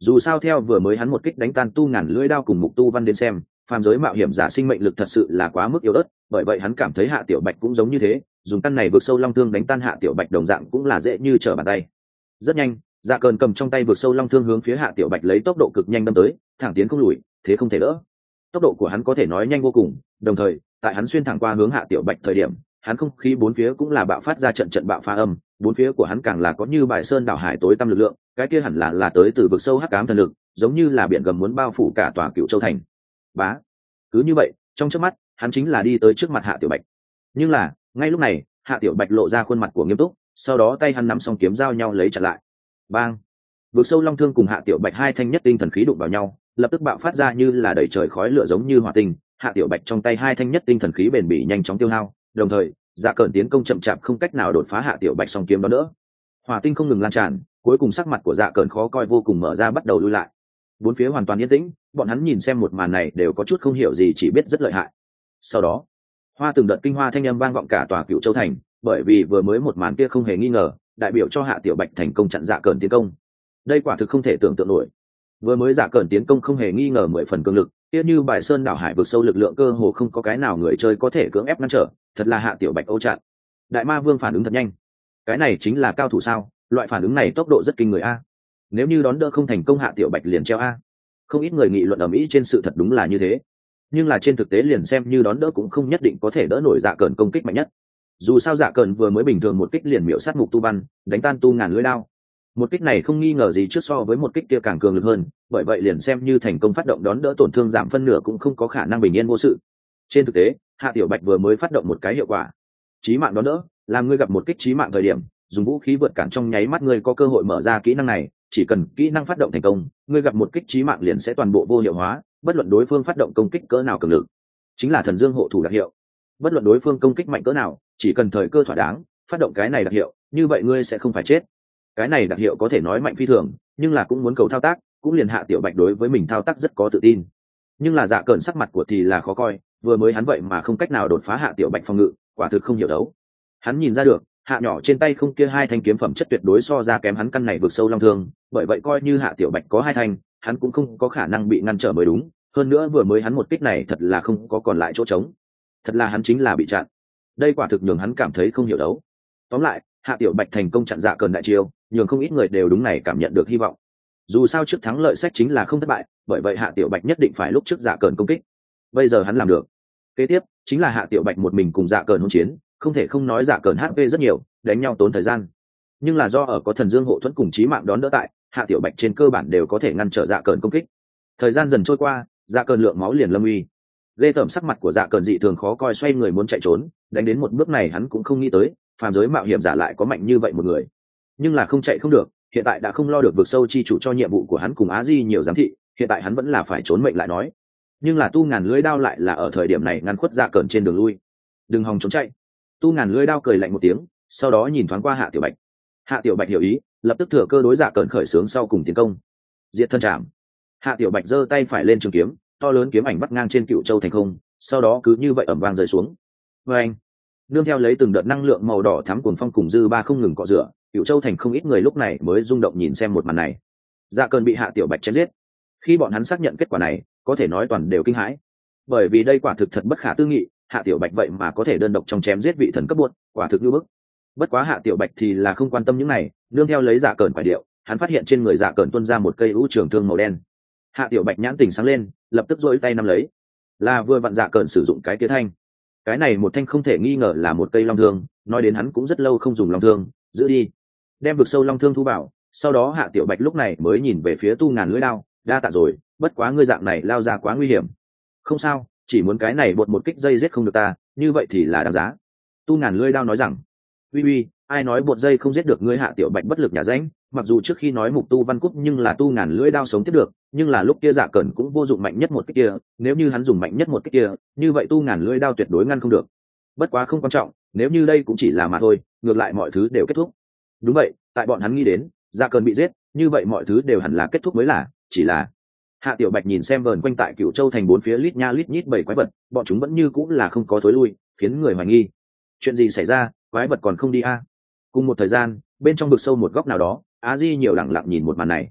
Dù sao theo vừa mới hắn một kích đánh tan tu ngàn lưỡi đao cùng mục tu văn đến xem, phàm giới mạo hiểm giả sinh mệnh lực thật sự là quá mức yếu ớt, bởi vậy hắn cảm thấy hạ tiểu bạch cũng giống như thế, dùng căn này vượt sâu long thương đánh tan hạ tiểu bạch đồng dạng cũng là dễ như trở bàn tay. Rất nhanh dạ cờn cầm trong tay vượt sâu long thương hướng phía hạ tiểu bạch lấy tốc độ cực nhanh đâm tới, thẳng tiến không lùi, thế không thể đỡ. Tốc độ của hắn có thể nói nhanh vô cùng, đồng thời, tại hắn xuyên thẳng qua hướng hạ tiểu bạch thời điểm, hắn không khí bốn phía cũng là bạo phát ra trận trận bạo pha âm bốn phía của hắn càng là có như bài sơn đảo hải tối tăm lực lượng, cái kia hẳn là là tới từ vực sâu hắc ám thần lực, giống như là biển gầm muốn bao phủ cả tòa cựu châu thành. Bá, cứ như vậy, trong trước mắt, hắn chính là đi tới trước mặt hạ tiểu bạch. Nhưng là, ngay lúc này, hạ tiểu bạch lộ ra khuôn mặt của nghiêm túc, sau đó tay hắn nắm xong kiếm giao nhau lấy chặt lại. Bang! Vực sâu long thương cùng hạ tiểu bạch hai thanh nhất tinh thần khí đụng vào nhau, lập tức bạo phát ra như là đẩy trời khói lửa giống như hỏa tinh. Hạ tiểu bạch trong tay hai thanh nhất tinh thần khí bền bỉ nhanh chóng tiêu hao, đồng thời dạ cờn tiến công chậm chạp không cách nào đột phá hạ tiểu bạch song kiếm đó nữa. Hòa tinh không ngừng lan tràn, cuối cùng sắc mặt của dạ cờn khó coi vô cùng mở ra bắt đầu lui lại. Bốn phía hoàn toàn yên tĩnh, bọn hắn nhìn xem một màn này đều có chút không hiểu gì chỉ biết rất lợi hại. Sau đó, hoa từng đợt kinh hoa thanh âm vang vọng cả tòa cựu châu thành, bởi vì vừa mới một màn kia không hề nghi ngờ, đại biểu cho hạ tiểu bạch thành công chặn dạ cờn tiến công. Đây quả thực không thể tưởng tượng nổi. Vừa mới dạ cờn tiến công không hề nghi ngờ mười phần cường lực tiếc như bài sơn đảo hải vực sâu lực lượng cơ hồ không có cái nào người chơi có thể cưỡng ép ngăn trở thật là hạ tiểu bạch ô chặn. Đại ma vương phản ứng thật nhanh. Cái này chính là cao thủ sao? Loại phản ứng này tốc độ rất kinh người a. Nếu như đón đỡ không thành công hạ tiểu bạch liền treo a. Không ít người nghị luận ở mỹ trên sự thật đúng là như thế. Nhưng là trên thực tế liền xem như đón đỡ cũng không nhất định có thể đỡ nổi dạ cờn công kích mạnh nhất. Dù sao dạ cờn vừa mới bình thường một kích liền miễu sát mục tu văn, đánh tan tu ngàn lưỡi đao. Một kích này không nghi ngờ gì trước so với một kích kia càng cường lực hơn, bởi vậy liền xem như thành công phát động đón đỡ tổn thương giảm phân nửa cũng không có khả năng bình yên vô sự. Trên thực tế hạ tiểu bạch vừa mới phát động một cái hiệu quả. Trí mạng đó đỡ làm ngươi gặp một kích trí mạng thời điểm, dùng vũ khí vượt cản trong nháy mắt ngươi có cơ hội mở ra kỹ năng này, chỉ cần kỹ năng phát động thành công, ngươi gặp một kích trí mạng liền sẽ toàn bộ vô hiệu hóa, bất luận đối phương phát động công kích cỡ nào cường lực. Chính là thần dương hộ thủ đặc hiệu. Bất luận đối phương công kích mạnh cỡ nào, chỉ cần thời cơ thỏa đáng, phát động cái này đặc hiệu, như vậy ngươi sẽ không phải chết. Cái này đặc hiệu có thể nói mạnh phi thường, nhưng là cũng muốn cầu thao tác, cũng liền hạ tiểu bạch đối với mình thao tác rất có tự tin. Nhưng là dạ cợn sắc mặt của thì là khó coi vừa mới hắn vậy mà không cách nào đột phá hạ tiểu bạch phòng ngự, quả thực không hiểu đấu. Hắn nhìn ra được, hạ nhỏ trên tay không kia hai thanh kiếm phẩm chất tuyệt đối so ra kém hắn căn này vượt sâu long thương, bởi vậy coi như hạ tiểu bạch có hai thanh, hắn cũng không có khả năng bị ngăn trở mới đúng. Hơn nữa vừa mới hắn một kích này thật là không có còn lại chỗ trống. Thật là hắn chính là bị chặn. Đây quả thực nhường hắn cảm thấy không hiểu đấu. Tóm lại, hạ tiểu bạch thành công chặn dạ cờn đại chiêu, nhường không ít người đều đúng này cảm nhận được hy vọng. Dù sao trước thắng lợi sách chính là không thất bại, bởi vậy hạ tiểu bạch nhất định phải lúc trước dạ cờn công kích bây giờ hắn làm được. Kế tiếp, chính là hạ tiểu bạch một mình cùng dạ cờn hỗn chiến, không thể không nói dạ cờn hp rất nhiều, đánh nhau tốn thời gian. Nhưng là do ở có thần dương hộ thuẫn cùng trí mạng đón đỡ tại, hạ tiểu bạch trên cơ bản đều có thể ngăn trở dạ cờn công kích. Thời gian dần trôi qua dạ cờn lượng máu liền lâm uy. Lê tởm sắc mặt của dạ cờn dị thường khó coi xoay người muốn chạy trốn, đánh đến một bước này hắn cũng không nghĩ tới, phàm giới mạo hiểm giả lại có mạnh như vậy một người. Nhưng là không chạy không được, hiện tại đã không lo được vượt sâu chi chủ cho nhiệm vụ của hắn cùng á di nhiều giám thị, hiện tại hắn vẫn là phải trốn mệnh lại nói nhưng là tu ngàn lưới đao lại là ở thời điểm này ngăn khuất dạ cờn trên đường lui. Đừng hòng trốn chạy. Tu ngàn lưới đao cười lạnh một tiếng, sau đó nhìn thoáng qua hạ tiểu bạch. Hạ tiểu bạch hiểu ý, lập tức thừa cơ đối dạ cờn khởi xướng sau cùng tiến công. Diệt thân trảm. Hạ tiểu bạch giơ tay phải lên trường kiếm, to lớn kiếm ảnh bắt ngang trên cựu châu thành không, sau đó cứ như vậy ẩm vang rơi xuống. Vê anh, nương theo lấy từng đợt năng lượng màu đỏ thắm cuồng phong cùng dư ba không ngừng cọ rửa, cựu châu thành không ít người lúc này mới rung động nhìn xem một màn này. Dạ cơn bị hạ tiểu bạch chém giết. Khi bọn hắn xác nhận kết quả này có thể nói toàn đều kinh hãi. Bởi vì đây quả thực thật bất khả tư nghị hạ tiểu bạch vậy mà có thể đơn độc trong chém giết vị thần cấp buột quả thực như bức. Bất quá hạ tiểu bạch thì là không quan tâm những này nương theo lấy dạ cờn phải điệu hắn phát hiện trên người dạ cờn tuân ra một cây ưu trường thương màu đen. Hạ tiểu bạch nhãn tình sáng lên lập tức dỗi tay nắm lấy. Là vừa vặn dạ cờn sử dụng cái tía thanh. Cái này một thanh không thể nghi ngờ là một cây long thương nói đến hắn cũng rất lâu không dùng long thương giữ đi. Đem vực sâu long thương thu bảo sau đó hạ tiểu bạch lúc này mới nhìn về phía tu ngàn lưỡi đao, đa tạ rồi bất quá ngươi dạng này lao ra quá nguy hiểm. Không sao, chỉ muốn cái này bột một kích dây giết không được ta, như vậy thì là đáng giá. Tu ngàn lưỡi đao nói rằng, uy uy, ai nói bột dây không giết được ngươi hạ tiểu bạch bất lực nhà ránh? Mặc dù trước khi nói mục tu văn cúc nhưng là tu ngàn lưỡi đao sống tiếp được, nhưng là lúc kia giả cẩn cũng vô dụng mạnh nhất một cái kia, nếu như hắn dùng mạnh nhất một cái kia, như vậy tu ngàn lưỡi đao tuyệt đối ngăn không được. Bất quá không quan trọng, nếu như đây cũng chỉ là mà thôi, ngược lại mọi thứ đều kết thúc. Đúng vậy, tại bọn hắn nghĩ đến, giả cẩn bị giết, như vậy mọi thứ đều hẳn là kết thúc mới là, chỉ là hạ tiểu bạch nhìn xem vờn quanh tại cựu châu thành bốn phía lít nha lít nhít bảy quái vật, bọn chúng vẫn như cũng là không có thối lui, khiến người hoài nghi. Chuyện gì xảy ra, quái vật còn không đi a? Cùng một thời gian, bên trong vực sâu một góc nào đó, á di nhiều lẳng lặng nhìn một màn này.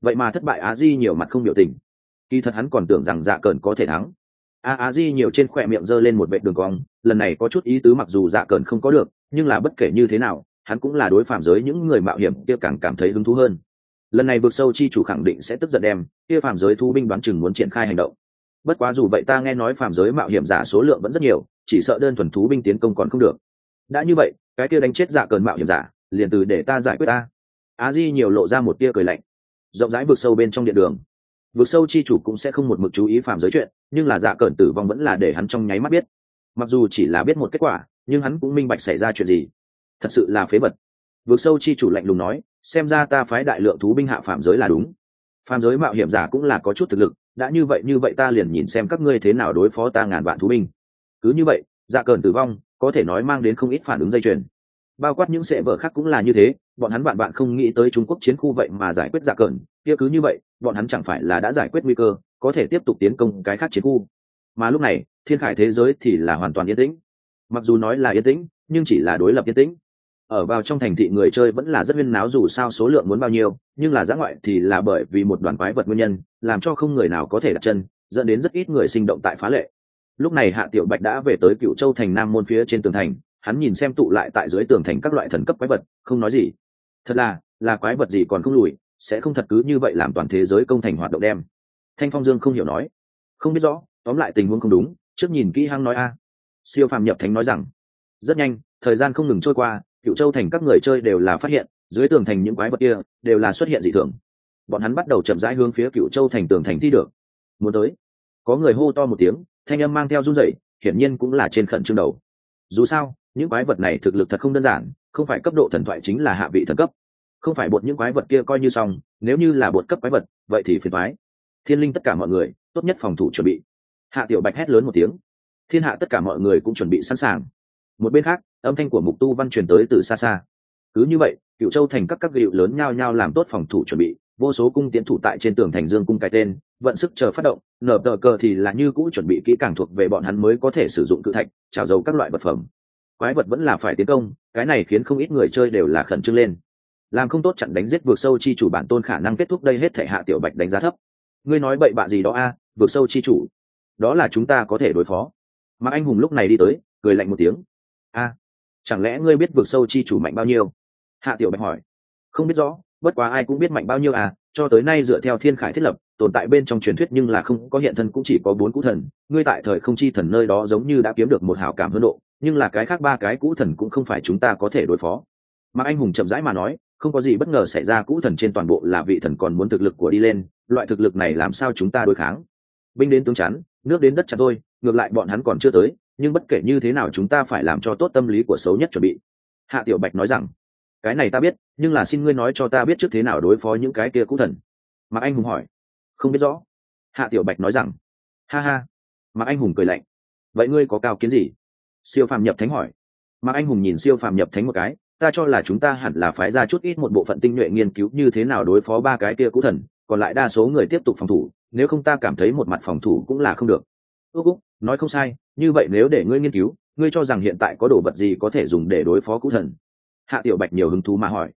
Vậy mà thất bại á di nhiều mặt không biểu tình. Kỳ thật hắn còn tưởng rằng dạ cờn có thể thắng. A, á di nhiều trên khỏe miệng giơ lên một vệ đường cong, lần này có chút ý tứ mặc dù dạ cờn không có được, nhưng là bất kể như thế nào, hắn cũng là đối phạm giới những người mạo hiểm kia càng cảm thấy hứng thú hơn lần này vượt sâu chi chủ khẳng định sẽ tức giận đem kia phàm giới thu binh đoán chừng muốn triển khai hành động. Bất quá dù vậy ta nghe nói phàm giới mạo hiểm giả số lượng vẫn rất nhiều, chỉ sợ đơn thuần thú binh tiến công còn không được. Đã như vậy, cái kia đánh chết giả cờn mạo hiểm giả, liền từ để ta giải quyết ta. A di nhiều lộ ra một tia cười lạnh. Rộng rãi vượt sâu bên trong điện đường. Vượt sâu chi chủ cũng sẽ không một mực chú ý phàm giới chuyện, nhưng là giả cẩn tử vong vẫn là để hắn trong nháy mắt biết. Mặc dù chỉ là biết một kết quả, nhưng hắn cũng minh bạch xảy ra chuyện gì. Thật sự là phế vật vượt sâu chi chủ lạnh lùng nói, xem ra ta phái đại lượng thú binh hạ phạm giới là đúng. Phạm giới mạo hiểm giả cũng là có chút thực lực, đã như vậy như vậy ta liền nhìn xem các ngươi thế nào đối phó ta ngàn vạn thú binh. Cứ như vậy dạ cờn tử vong, có thể nói mang đến không ít phản ứng dây chuyền. Bao quát những sệ vợ khác cũng là như thế, bọn hắn bạn bạn không nghĩ tới trung quốc chiến khu vậy mà giải quyết dạ cờn, kia cứ như vậy, bọn hắn chẳng phải là đã giải quyết nguy cơ, có thể tiếp tục tiến công cái khác chiến khu. Mà lúc này, thiên khải thế giới thì là hoàn toàn yên tĩnh. Mặc dù nói là yên tĩnh, nhưng chỉ là đối lập yên tĩnh ở vào trong thành thị người chơi vẫn là rất huyên náo dù sao số lượng muốn bao nhiêu, nhưng là giã ngoại thì là bởi vì một đoàn quái vật nguyên nhân, làm cho không người nào có thể đặt chân, dẫn đến rất ít người sinh động tại phá lệ. Lúc này hạ tiểu bạch đã về tới cựu châu thành nam môn phía trên tường thành, hắn nhìn xem tụ lại tại dưới tường thành các loại thần cấp quái vật, không nói gì. Thật là là quái vật gì còn không lùi, sẽ không thật cứ như vậy làm toàn thế giới công thành hoạt động đem. Thanh phong dương không hiểu nói. Không biết rõ, tóm lại tình huống không đúng, trước nhìn kỹ hăng nói a. Siêu phàm nhập thánh nói rằng, rất nhanh, thời gian không ngừng trôi qua cựu châu thành các người chơi đều là phát hiện, dưới tường thành những quái vật kia đều là xuất hiện dị thường. Bọn hắn bắt đầu chậm rãi hướng phía cựu châu thành tường thành thi được. Muốn tới, có người hô to một tiếng, thanh âm mang theo run rẩy, hiển nhiên cũng là trên khẩn trương đầu. Dù sao, những quái vật này thực lực thật không đơn giản, không phải cấp độ thần thoại chính là hạ vị thần cấp. Không phải bột những quái vật kia coi như xong, nếu như là bột cấp quái vật, vậy thì phiền thoái thiên linh tất cả mọi người, tốt nhất phòng thủ chuẩn bị. Hạ tiểu bạch hét lớn một tiếng. Thiên hạ tất cả mọi người cũng chuẩn bị sẵn sàng một bên khác, âm thanh của mục tu văn truyền tới từ xa xa. Cứ như vậy, cựu châu thành các các gịu lớn nhao nhao làm tốt phòng thủ chuẩn bị, vô số cung tiến thủ tại trên tường thành dương cung cái tên, vận sức chờ phát động, nở tờ cờ thì là như cũ chuẩn bị kỹ càng thuộc về bọn hắn mới có thể sử dụng cự thạch, trào dầu các loại vật phẩm. Quái vật vẫn là phải tiến công, cái này khiến không ít người chơi đều là khẩn trương lên. Làm không tốt chặn đánh giết vượt sâu chi chủ bản tôn khả năng kết thúc đây hết thể hạ tiểu bạch đánh giá thấp. Ngươi nói bậy bạ gì đó a, vượt sâu chi chủ. Đó là chúng ta có thể đối phó. Mà anh hùng lúc này đi tới, cười lạnh một tiếng a, chẳng lẽ ngươi biết vượt sâu chi chủ mạnh bao nhiêu? Hạ tiểu bạch hỏi. Không biết rõ, bất quá ai cũng biết mạnh bao nhiêu à cho tới nay dựa theo thiên khải thiết lập, tồn tại bên trong truyền thuyết nhưng là không có hiện thân cũng chỉ có bốn cũ thần, ngươi tại thời không chi thần nơi đó giống như đã kiếm được một hảo cảm hơn độ, nhưng là cái khác ba cái cũ thần cũng không phải chúng ta có thể đối phó. Mà anh hùng chậm rãi mà nói, không có gì bất ngờ xảy ra, cũ thần trên toàn bộ là vị thần còn muốn thực lực của đi lên, loại thực lực này làm sao chúng ta đối kháng? Binh đến tướng chắn, nước đến đất chặt thôi, ngược lại bọn hắn còn chưa tới nhưng bất kể như thế nào chúng ta phải làm cho tốt tâm lý của xấu nhất chuẩn bị. Hạ tiểu bạch nói rằng, cái này ta biết, nhưng là xin ngươi nói cho ta biết trước thế nào đối phó những cái kia cũ thần. Mạc anh hùng hỏi, không biết rõ. Hạ tiểu bạch nói rằng, ha ha. Mạc anh hùng cười lạnh, vậy ngươi có cao kiến gì? Siêu phàm nhập thánh hỏi. Mạc anh hùng nhìn siêu phàm nhập thánh một cái, ta cho là chúng ta hẳn là phái ra chút ít một bộ phận tinh nhuệ nghiên cứu như thế nào đối phó ba cái kia cũ thần, còn lại đa số người tiếp tục phòng thủ, nếu không ta cảm thấy một mặt phòng thủ cũng là không được ước úc nói không sai, như vậy nếu để ngươi nghiên cứu, ngươi cho rằng hiện tại có đồ vật gì có thể dùng để đối phó cũ thần? Hạ tiểu bạch nhiều hứng thú mà hỏi.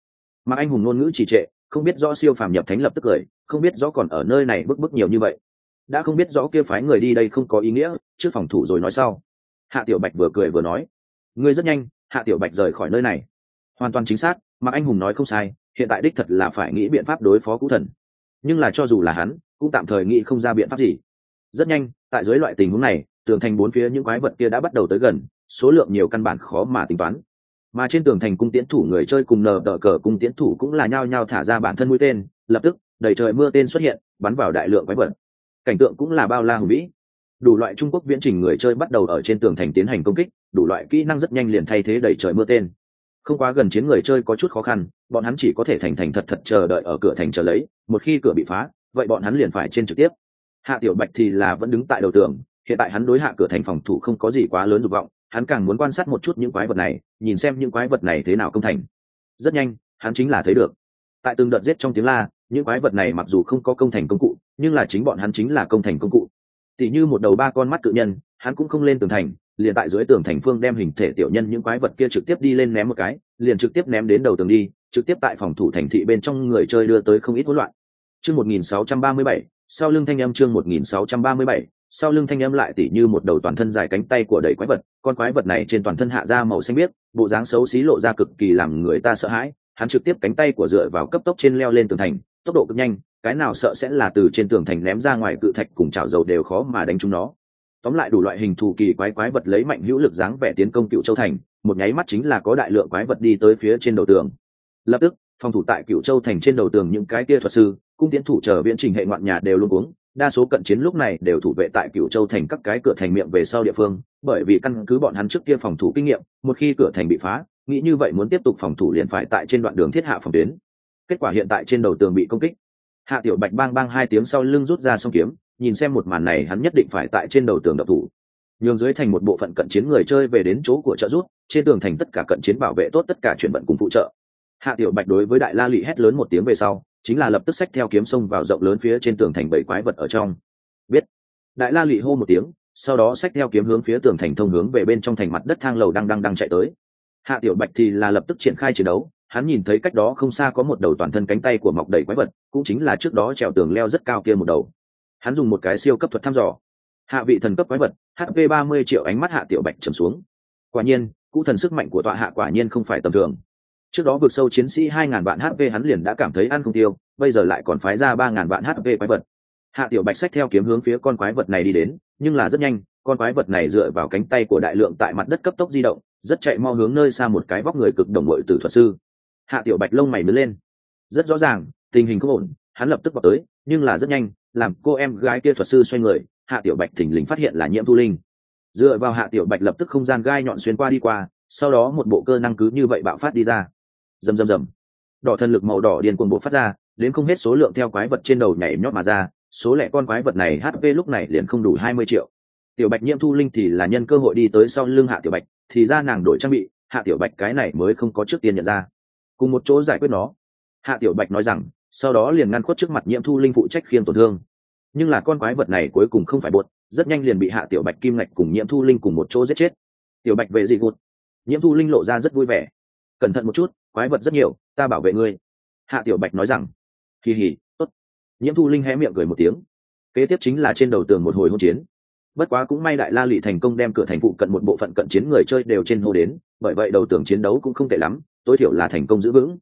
Mà anh hùng ngôn ngữ trì trệ, không biết rõ siêu phàm nhập thánh lập tức cười, không biết rõ còn ở nơi này bức bức nhiều như vậy. Đã không biết rõ kia phái người đi đây không có ý nghĩa, trước phòng thủ rồi nói sau. Hạ tiểu bạch vừa cười vừa nói. Ngươi rất nhanh, hạ tiểu bạch rời khỏi nơi này. Hoàn toàn chính xác mà anh hùng nói không sai, hiện tại đích thật là phải nghĩ biện pháp đối phó cũ thần. Nhưng là cho dù là hắn, cũng tạm thời nghĩ không ra biện pháp gì rất nhanh, tại dưới loại tình huống này, tường thành bốn phía những quái vật kia đã bắt đầu tới gần, số lượng nhiều căn bản khó mà tính toán. Mà trên tường thành cung tiễn thủ người chơi cùng nờ đỡ cờ cung tiễn thủ cũng là nhao nhao thả ra bản thân mũi tên, lập tức, đầy trời mưa tên xuất hiện, bắn vào đại lượng quái vật. Cảnh tượng cũng là bao la hùng vĩ. Đủ loại trung quốc viễn trình người chơi bắt đầu ở trên tường thành tiến hành công kích, đủ loại kỹ năng rất nhanh liền thay thế đầy trời mưa tên. Không quá gần chiến người chơi có chút khó khăn, bọn hắn chỉ có thể thành thành thật thật chờ đợi ở cửa thành chờ lấy, một khi cửa bị phá, vậy bọn hắn liền phải trên trực tiếp hạ tiểu bạch thì là vẫn đứng tại đầu tường hiện tại hắn đối hạ cửa thành phòng thủ không có gì quá lớn dục vọng hắn càng muốn quan sát một chút những quái vật này nhìn xem những quái vật này thế nào công thành. Rất nhanh hắn chính là thấy được. Tại từng đợt giết trong tiếng la những quái vật này mặc dù không có công thành công cụ nhưng là chính bọn hắn chính là công thành công cụ. Tỉ như một đầu ba con mắt cự nhân hắn cũng không lên tường thành liền tại dưới tường thành phương đem hình thể tiểu nhân những quái vật kia trực tiếp đi lên ném một cái liền trực tiếp ném đến đầu tường đi trực tiếp tại phòng thủ thành thị bên trong người chơi đưa tới không ít hỗn loạn. Chương 1637, sau lưng thanh âm chương một nghìn sáu trăm ba mươi bảy, sau lưng thanh âm lại tỉ như một đầu toàn thân dài cánh tay của đầy quái vật, con quái vật này trên toàn thân hạ ra màu xanh biếc, bộ dáng xấu xí lộ ra cực kỳ làm người ta sợ hãi, hắn trực tiếp cánh tay của dựa vào cấp tốc trên leo lên tường thành, tốc độ cực nhanh, cái nào sợ sẽ là từ trên tường thành ném ra ngoài cự thạch cùng chảo dầu đều khó mà đánh chúng nó. Tóm lại đủ loại hình thù kỳ quái quái vật lấy mạnh hữu lực dáng vẻ tiến công cựu châu thành, một nháy mắt chính là có đại lượng quái vật đi tới phía trên đầu tường. Lập tức, phòng thủ tại cựu châu thành trên đầu tường những cái kia thuật sư cung tiến thủ chờ viễn trình hệ ngoạn nhà đều luôn uống đa số cận chiến lúc này đều thủ vệ tại cựu châu thành các cái cửa thành miệng về sau địa phương, bởi vì căn cứ bọn hắn trước kia phòng thủ kinh nghiệm, một khi cửa thành bị phá, nghĩ như vậy muốn tiếp tục phòng thủ liền phải tại trên đoạn đường thiết hạ phòng tuyến. Kết quả hiện tại trên đầu tường bị công kích. Hạ tiểu bạch bang bang hai tiếng sau lưng rút ra song kiếm, nhìn xem một màn này hắn nhất định phải tại trên đầu tường độc thủ. Nhường dưới thành một bộ phận cận chiến người chơi về đến chỗ của trợ rút trên tường thành tất cả cận chiến bảo vệ tốt tất cả chuyển vận cùng phụ trợ. Hạ tiểu bạch đối với đại la lụy hét lớn một tiếng về sau chính là lập tức xách theo kiếm sông vào rộng lớn phía trên tường thành bảy quái vật ở trong. Biết. Đại la lụy hô một tiếng, sau đó xách theo kiếm hướng phía tường thành thông hướng về bên trong thành mặt đất thang lầu đang đang đang chạy tới. Hạ tiểu bạch thì là lập tức triển khai chiến đấu, hắn nhìn thấy cách đó không xa có một đầu toàn thân cánh tay của mọc đầy quái vật, cũng chính là trước đó trèo tường leo rất cao kia một đầu. Hắn dùng một cái siêu cấp thuật thăm dò. Hạ vị thần cấp quái vật hp ba mươi triệu ánh mắt hạ tiểu bạch trầm xuống. Quả nhiên cũ thần sức mạnh của tọa hạ quả nhiên không phải tầm thường trước đó vượt sâu chiến sĩ hai ngàn vạn hp hắn liền đã cảm thấy ăn không tiêu, bây giờ lại còn phái ra ba ngàn vạn hp quái vật. Hạ tiểu bạch sách theo kiếm hướng phía con quái vật này đi đến, nhưng là rất nhanh, con quái vật này dựa vào cánh tay của đại lượng tại mặt đất cấp tốc di động, rất chạy mo hướng nơi xa một cái vóc người cực đồng bội từ thuật sư. Hạ tiểu bạch lông mày mới lên. Rất rõ ràng, tình hình không ổn, hắn lập tức vào tới, nhưng là rất nhanh, làm cô em gái kia thuật sư xoay người, hạ tiểu bạch thình lình phát hiện là nhiễm thu linh. Dựa vào hạ tiểu bạch lập tức không gian gai nhọn xuyên qua đi qua, sau đó một bộ cơ năng cứ như vậy bạo phát đi ra rầm rầm rầm. Đỏ thần lực màu đỏ điên cuồng bộ phát ra, đến không hết số lượng theo quái vật trên đầu nhảy nhót mà ra, số lẻ con quái vật này hp lúc này liền không đủ hai mươi triệu. Tiểu bạch nhiễm thu linh thì là nhân cơ hội đi tới sau lưng hạ tiểu bạch, thì ra nàng đổi trang bị, hạ tiểu bạch cái này mới không có trước tiên nhận ra. Cùng một chỗ giải quyết nó. Hạ tiểu bạch nói rằng, sau đó liền ngăn khuất trước mặt nhiễm thu linh phụ trách khiêng tổn thương. Nhưng là con quái vật này cuối cùng không phải buột, rất nhanh liền bị hạ tiểu bạch kim ngạch cùng nhiễm thu linh cùng một chỗ giết chết. Tiểu bạch về dị gụt. Nhiễm thu linh lộ ra rất vui vẻ. Cẩn thận một chút quái vật rất nhiều, ta bảo vệ ngươi. Hạ tiểu bạch nói rằng. Kỳ hỉ tốt. Nhiễm thu linh hé miệng cười một tiếng. Kế tiếp chính là trên đầu tường một hồi hỗn chiến. Bất quá cũng may đại la lụy thành công đem cửa thành phụ cận một bộ phận cận chiến người chơi đều trên hô đến, bởi vậy đầu tường chiến đấu cũng không tệ lắm, tối thiểu là thành công giữ vững.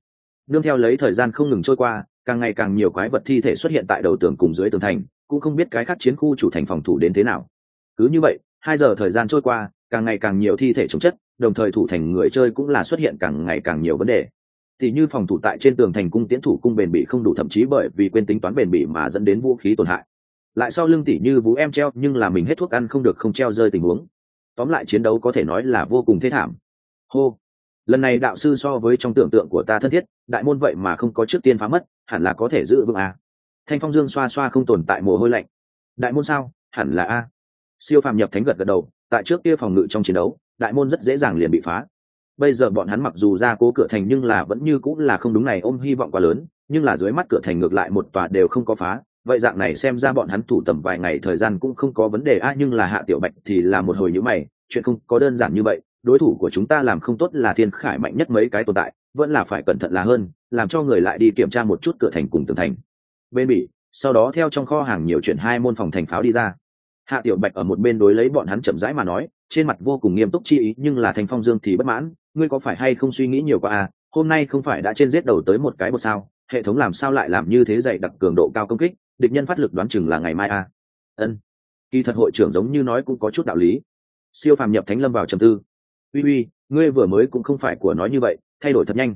Nương theo lấy thời gian không ngừng trôi qua, càng ngày càng nhiều quái vật thi thể xuất hiện tại đầu tường cùng dưới tường thành, cũng không biết cái khác chiến khu chủ thành phòng thủ đến thế nào. Cứ như vậy, hai giờ thời gian trôi qua, càng ngày càng nhiều thi thể chống chất đồng thời thủ thành người chơi cũng là xuất hiện càng ngày càng nhiều vấn đề. Thì như phòng thủ tại trên tường thành cung tiến thủ cung bền bị không đủ, thậm chí bởi vì quên tính toán bền bị mà dẫn đến vũ khí tổn hại. Lại sau lưng tỷ như vũ em treo, nhưng là mình hết thuốc ăn không được, không treo rơi tình huống. Tóm lại chiến đấu có thể nói là vô cùng thế thảm. Hô. Lần này đạo sư so với trong tưởng tượng của ta thân thiết, đại môn vậy mà không có trước tiên phá mất, hẳn là có thể giữ vững a. Thanh phong dương xoa xoa không tồn tại mồ hôi lạnh. Đại môn sao? Hẳn là a. Siêu phàm nhập thánh gật gật đầu, tại trước kia phòng ngự trong chiến đấu đại môn rất dễ dàng liền bị phá. Bây giờ bọn hắn mặc dù ra cố cửa thành nhưng là vẫn như cũng là không đúng này, ôm hy vọng quá lớn, nhưng là dưới mắt cửa thành ngược lại một tòa đều không có phá. Vậy dạng này xem ra bọn hắn thủ tầm vài ngày thời gian cũng không có vấn đề. A nhưng là hạ tiểu bạch thì là một hồi nhữ mày, chuyện không có đơn giản như vậy. Đối thủ của chúng ta làm không tốt là thiên khải mạnh nhất mấy cái tồn tại, vẫn là phải cẩn thận là hơn, làm cho người lại đi kiểm tra một chút cửa thành cùng tường thành. Bên bị sau đó theo trong kho hàng nhiều chuyện hai môn phòng thành pháo đi ra. Hạ tiểu bạch ở một bên đối lấy bọn hắn chậm rãi mà nói trên mặt vô cùng nghiêm túc chi ý, nhưng là thành phong dương thì bất mãn. Ngươi có phải hay không suy nghĩ nhiều quá à? Hôm nay không phải đã trên giết đầu tới một cái một sao? Hệ thống làm sao lại làm như thế dạy đặc cường độ cao công kích? Địch nhân phát lực đoán chừng là ngày mai à? Ân. Kỳ thật hội trưởng giống như nói cũng có chút đạo lý. Siêu phàm nhập thánh lâm vào trầm tư. Uy uy, ngươi vừa mới cũng không phải của nói như vậy, thay đổi thật nhanh.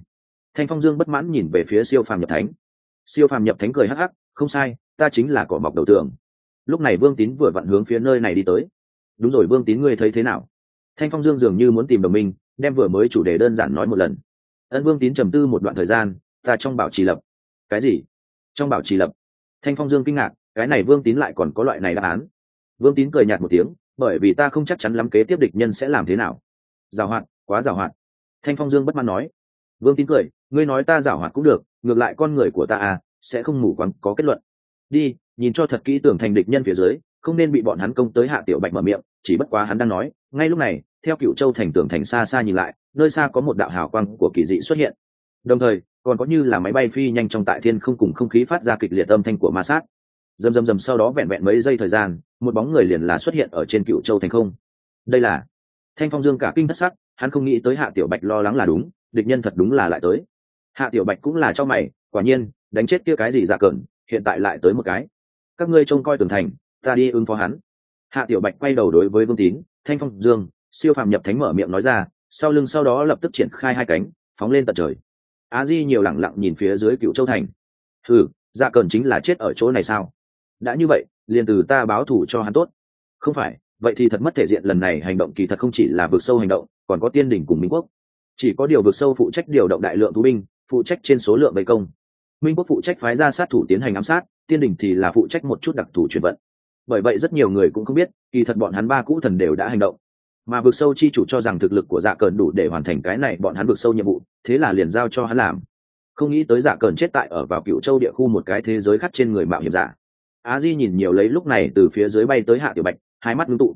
Thanh phong dương bất mãn nhìn về phía siêu phàm nhập thánh. Siêu phàm nhập thánh cười hắc hắc, không sai, ta chính là cỏ mọc đầu tường. Lúc này vương tín vừa vặn hướng phía nơi này đi tới đúng rồi, vương tín ngươi thấy thế nào? Thanh phong dương dường như muốn tìm đồng minh, đem vừa mới chủ đề đơn giản nói một lần. Ân vương tín trầm tư một đoạn thời gian, ta trong bảo trì lập. Cái gì? Trong bảo trì lập. Thanh phong dương kinh ngạc, cái này vương tín lại còn có loại này đáp án. Vương tín cười nhạt một tiếng, bởi vì ta không chắc chắn lắm kế tiếp địch nhân sẽ làm thế nào. Giảo hoạt, quá giảo hoạt. Thanh phong dương bất mãn nói. Vương tín cười, ngươi nói ta giảo hoạt cũng được, ngược lại con người của ta à sẽ không mù quáng, có kết luận. Đi, nhìn cho thật kỹ tưởng thành địch nhân phía dưới không nên bị bọn hắn công tới hạ tiểu bạch mở miệng, chỉ bất quá hắn đang nói, ngay lúc này, theo cựu châu thành tường thành xa xa nhìn lại, nơi xa có một đạo hào quang của kỳ dị xuất hiện. Đồng thời, còn có như là máy bay phi nhanh trong tại thiên không cùng không khí phát ra kịch liệt âm thanh của ma sát. Dầm dầm dầm sau đó vẹn vẹn mấy giây thời gian, một bóng người liền là xuất hiện ở trên cựu châu thành không. Đây là thanh phong dương cả kinh thất sắc, hắn không nghĩ tới hạ tiểu bạch lo lắng là đúng, địch nhân thật đúng là lại tới. Hạ tiểu bạch cũng là cho mày, quả nhiên, đánh chết kia cái gì dạ cợn, hiện tại lại tới một cái. Các ngươi trông coi tường thành ta đi ứng phó hắn. Hạ tiểu bạch quay đầu đối với vương tín, thanh phong, dương, siêu phàm nhập thánh mở miệng nói ra, sau lưng sau đó lập tức triển khai hai cánh, phóng lên tận trời. Á di nhiều lẳng lặng nhìn phía dưới cựu châu thành. Ừ dạ cờn chính là chết ở chỗ này sao? Đã như vậy, liền từ ta báo thủ cho hắn tốt. Không phải, vậy thì thật mất thể diện lần này hành động kỳ thật không chỉ là vượt sâu hành động, còn có tiên đỉnh cùng minh quốc. Chỉ có điều vượt sâu phụ trách điều động đại lượng thú binh, phụ trách trên số lượng bày công. Minh quốc phụ trách phái ra sát thủ tiến hành ám sát, tiên đỉnh thì là phụ trách một chút đặc thù chuyển vận bởi vậy rất nhiều người cũng không biết, kỳ thật bọn hắn ba cũ thần đều đã hành động. Mà vượt sâu chi chủ cho rằng thực lực của dạ cờn đủ để hoàn thành cái này, bọn hắn vượt sâu nhiệm vụ, thế là liền giao cho hắn làm. Không nghĩ tới dạ cờn chết tại ở vào cựu châu địa khu một cái thế giới khác trên người mạo hiểm giả. Á di nhìn nhiều lấy lúc này từ phía dưới bay tới hạ tiểu bạch, hai mắt ngưng tụ.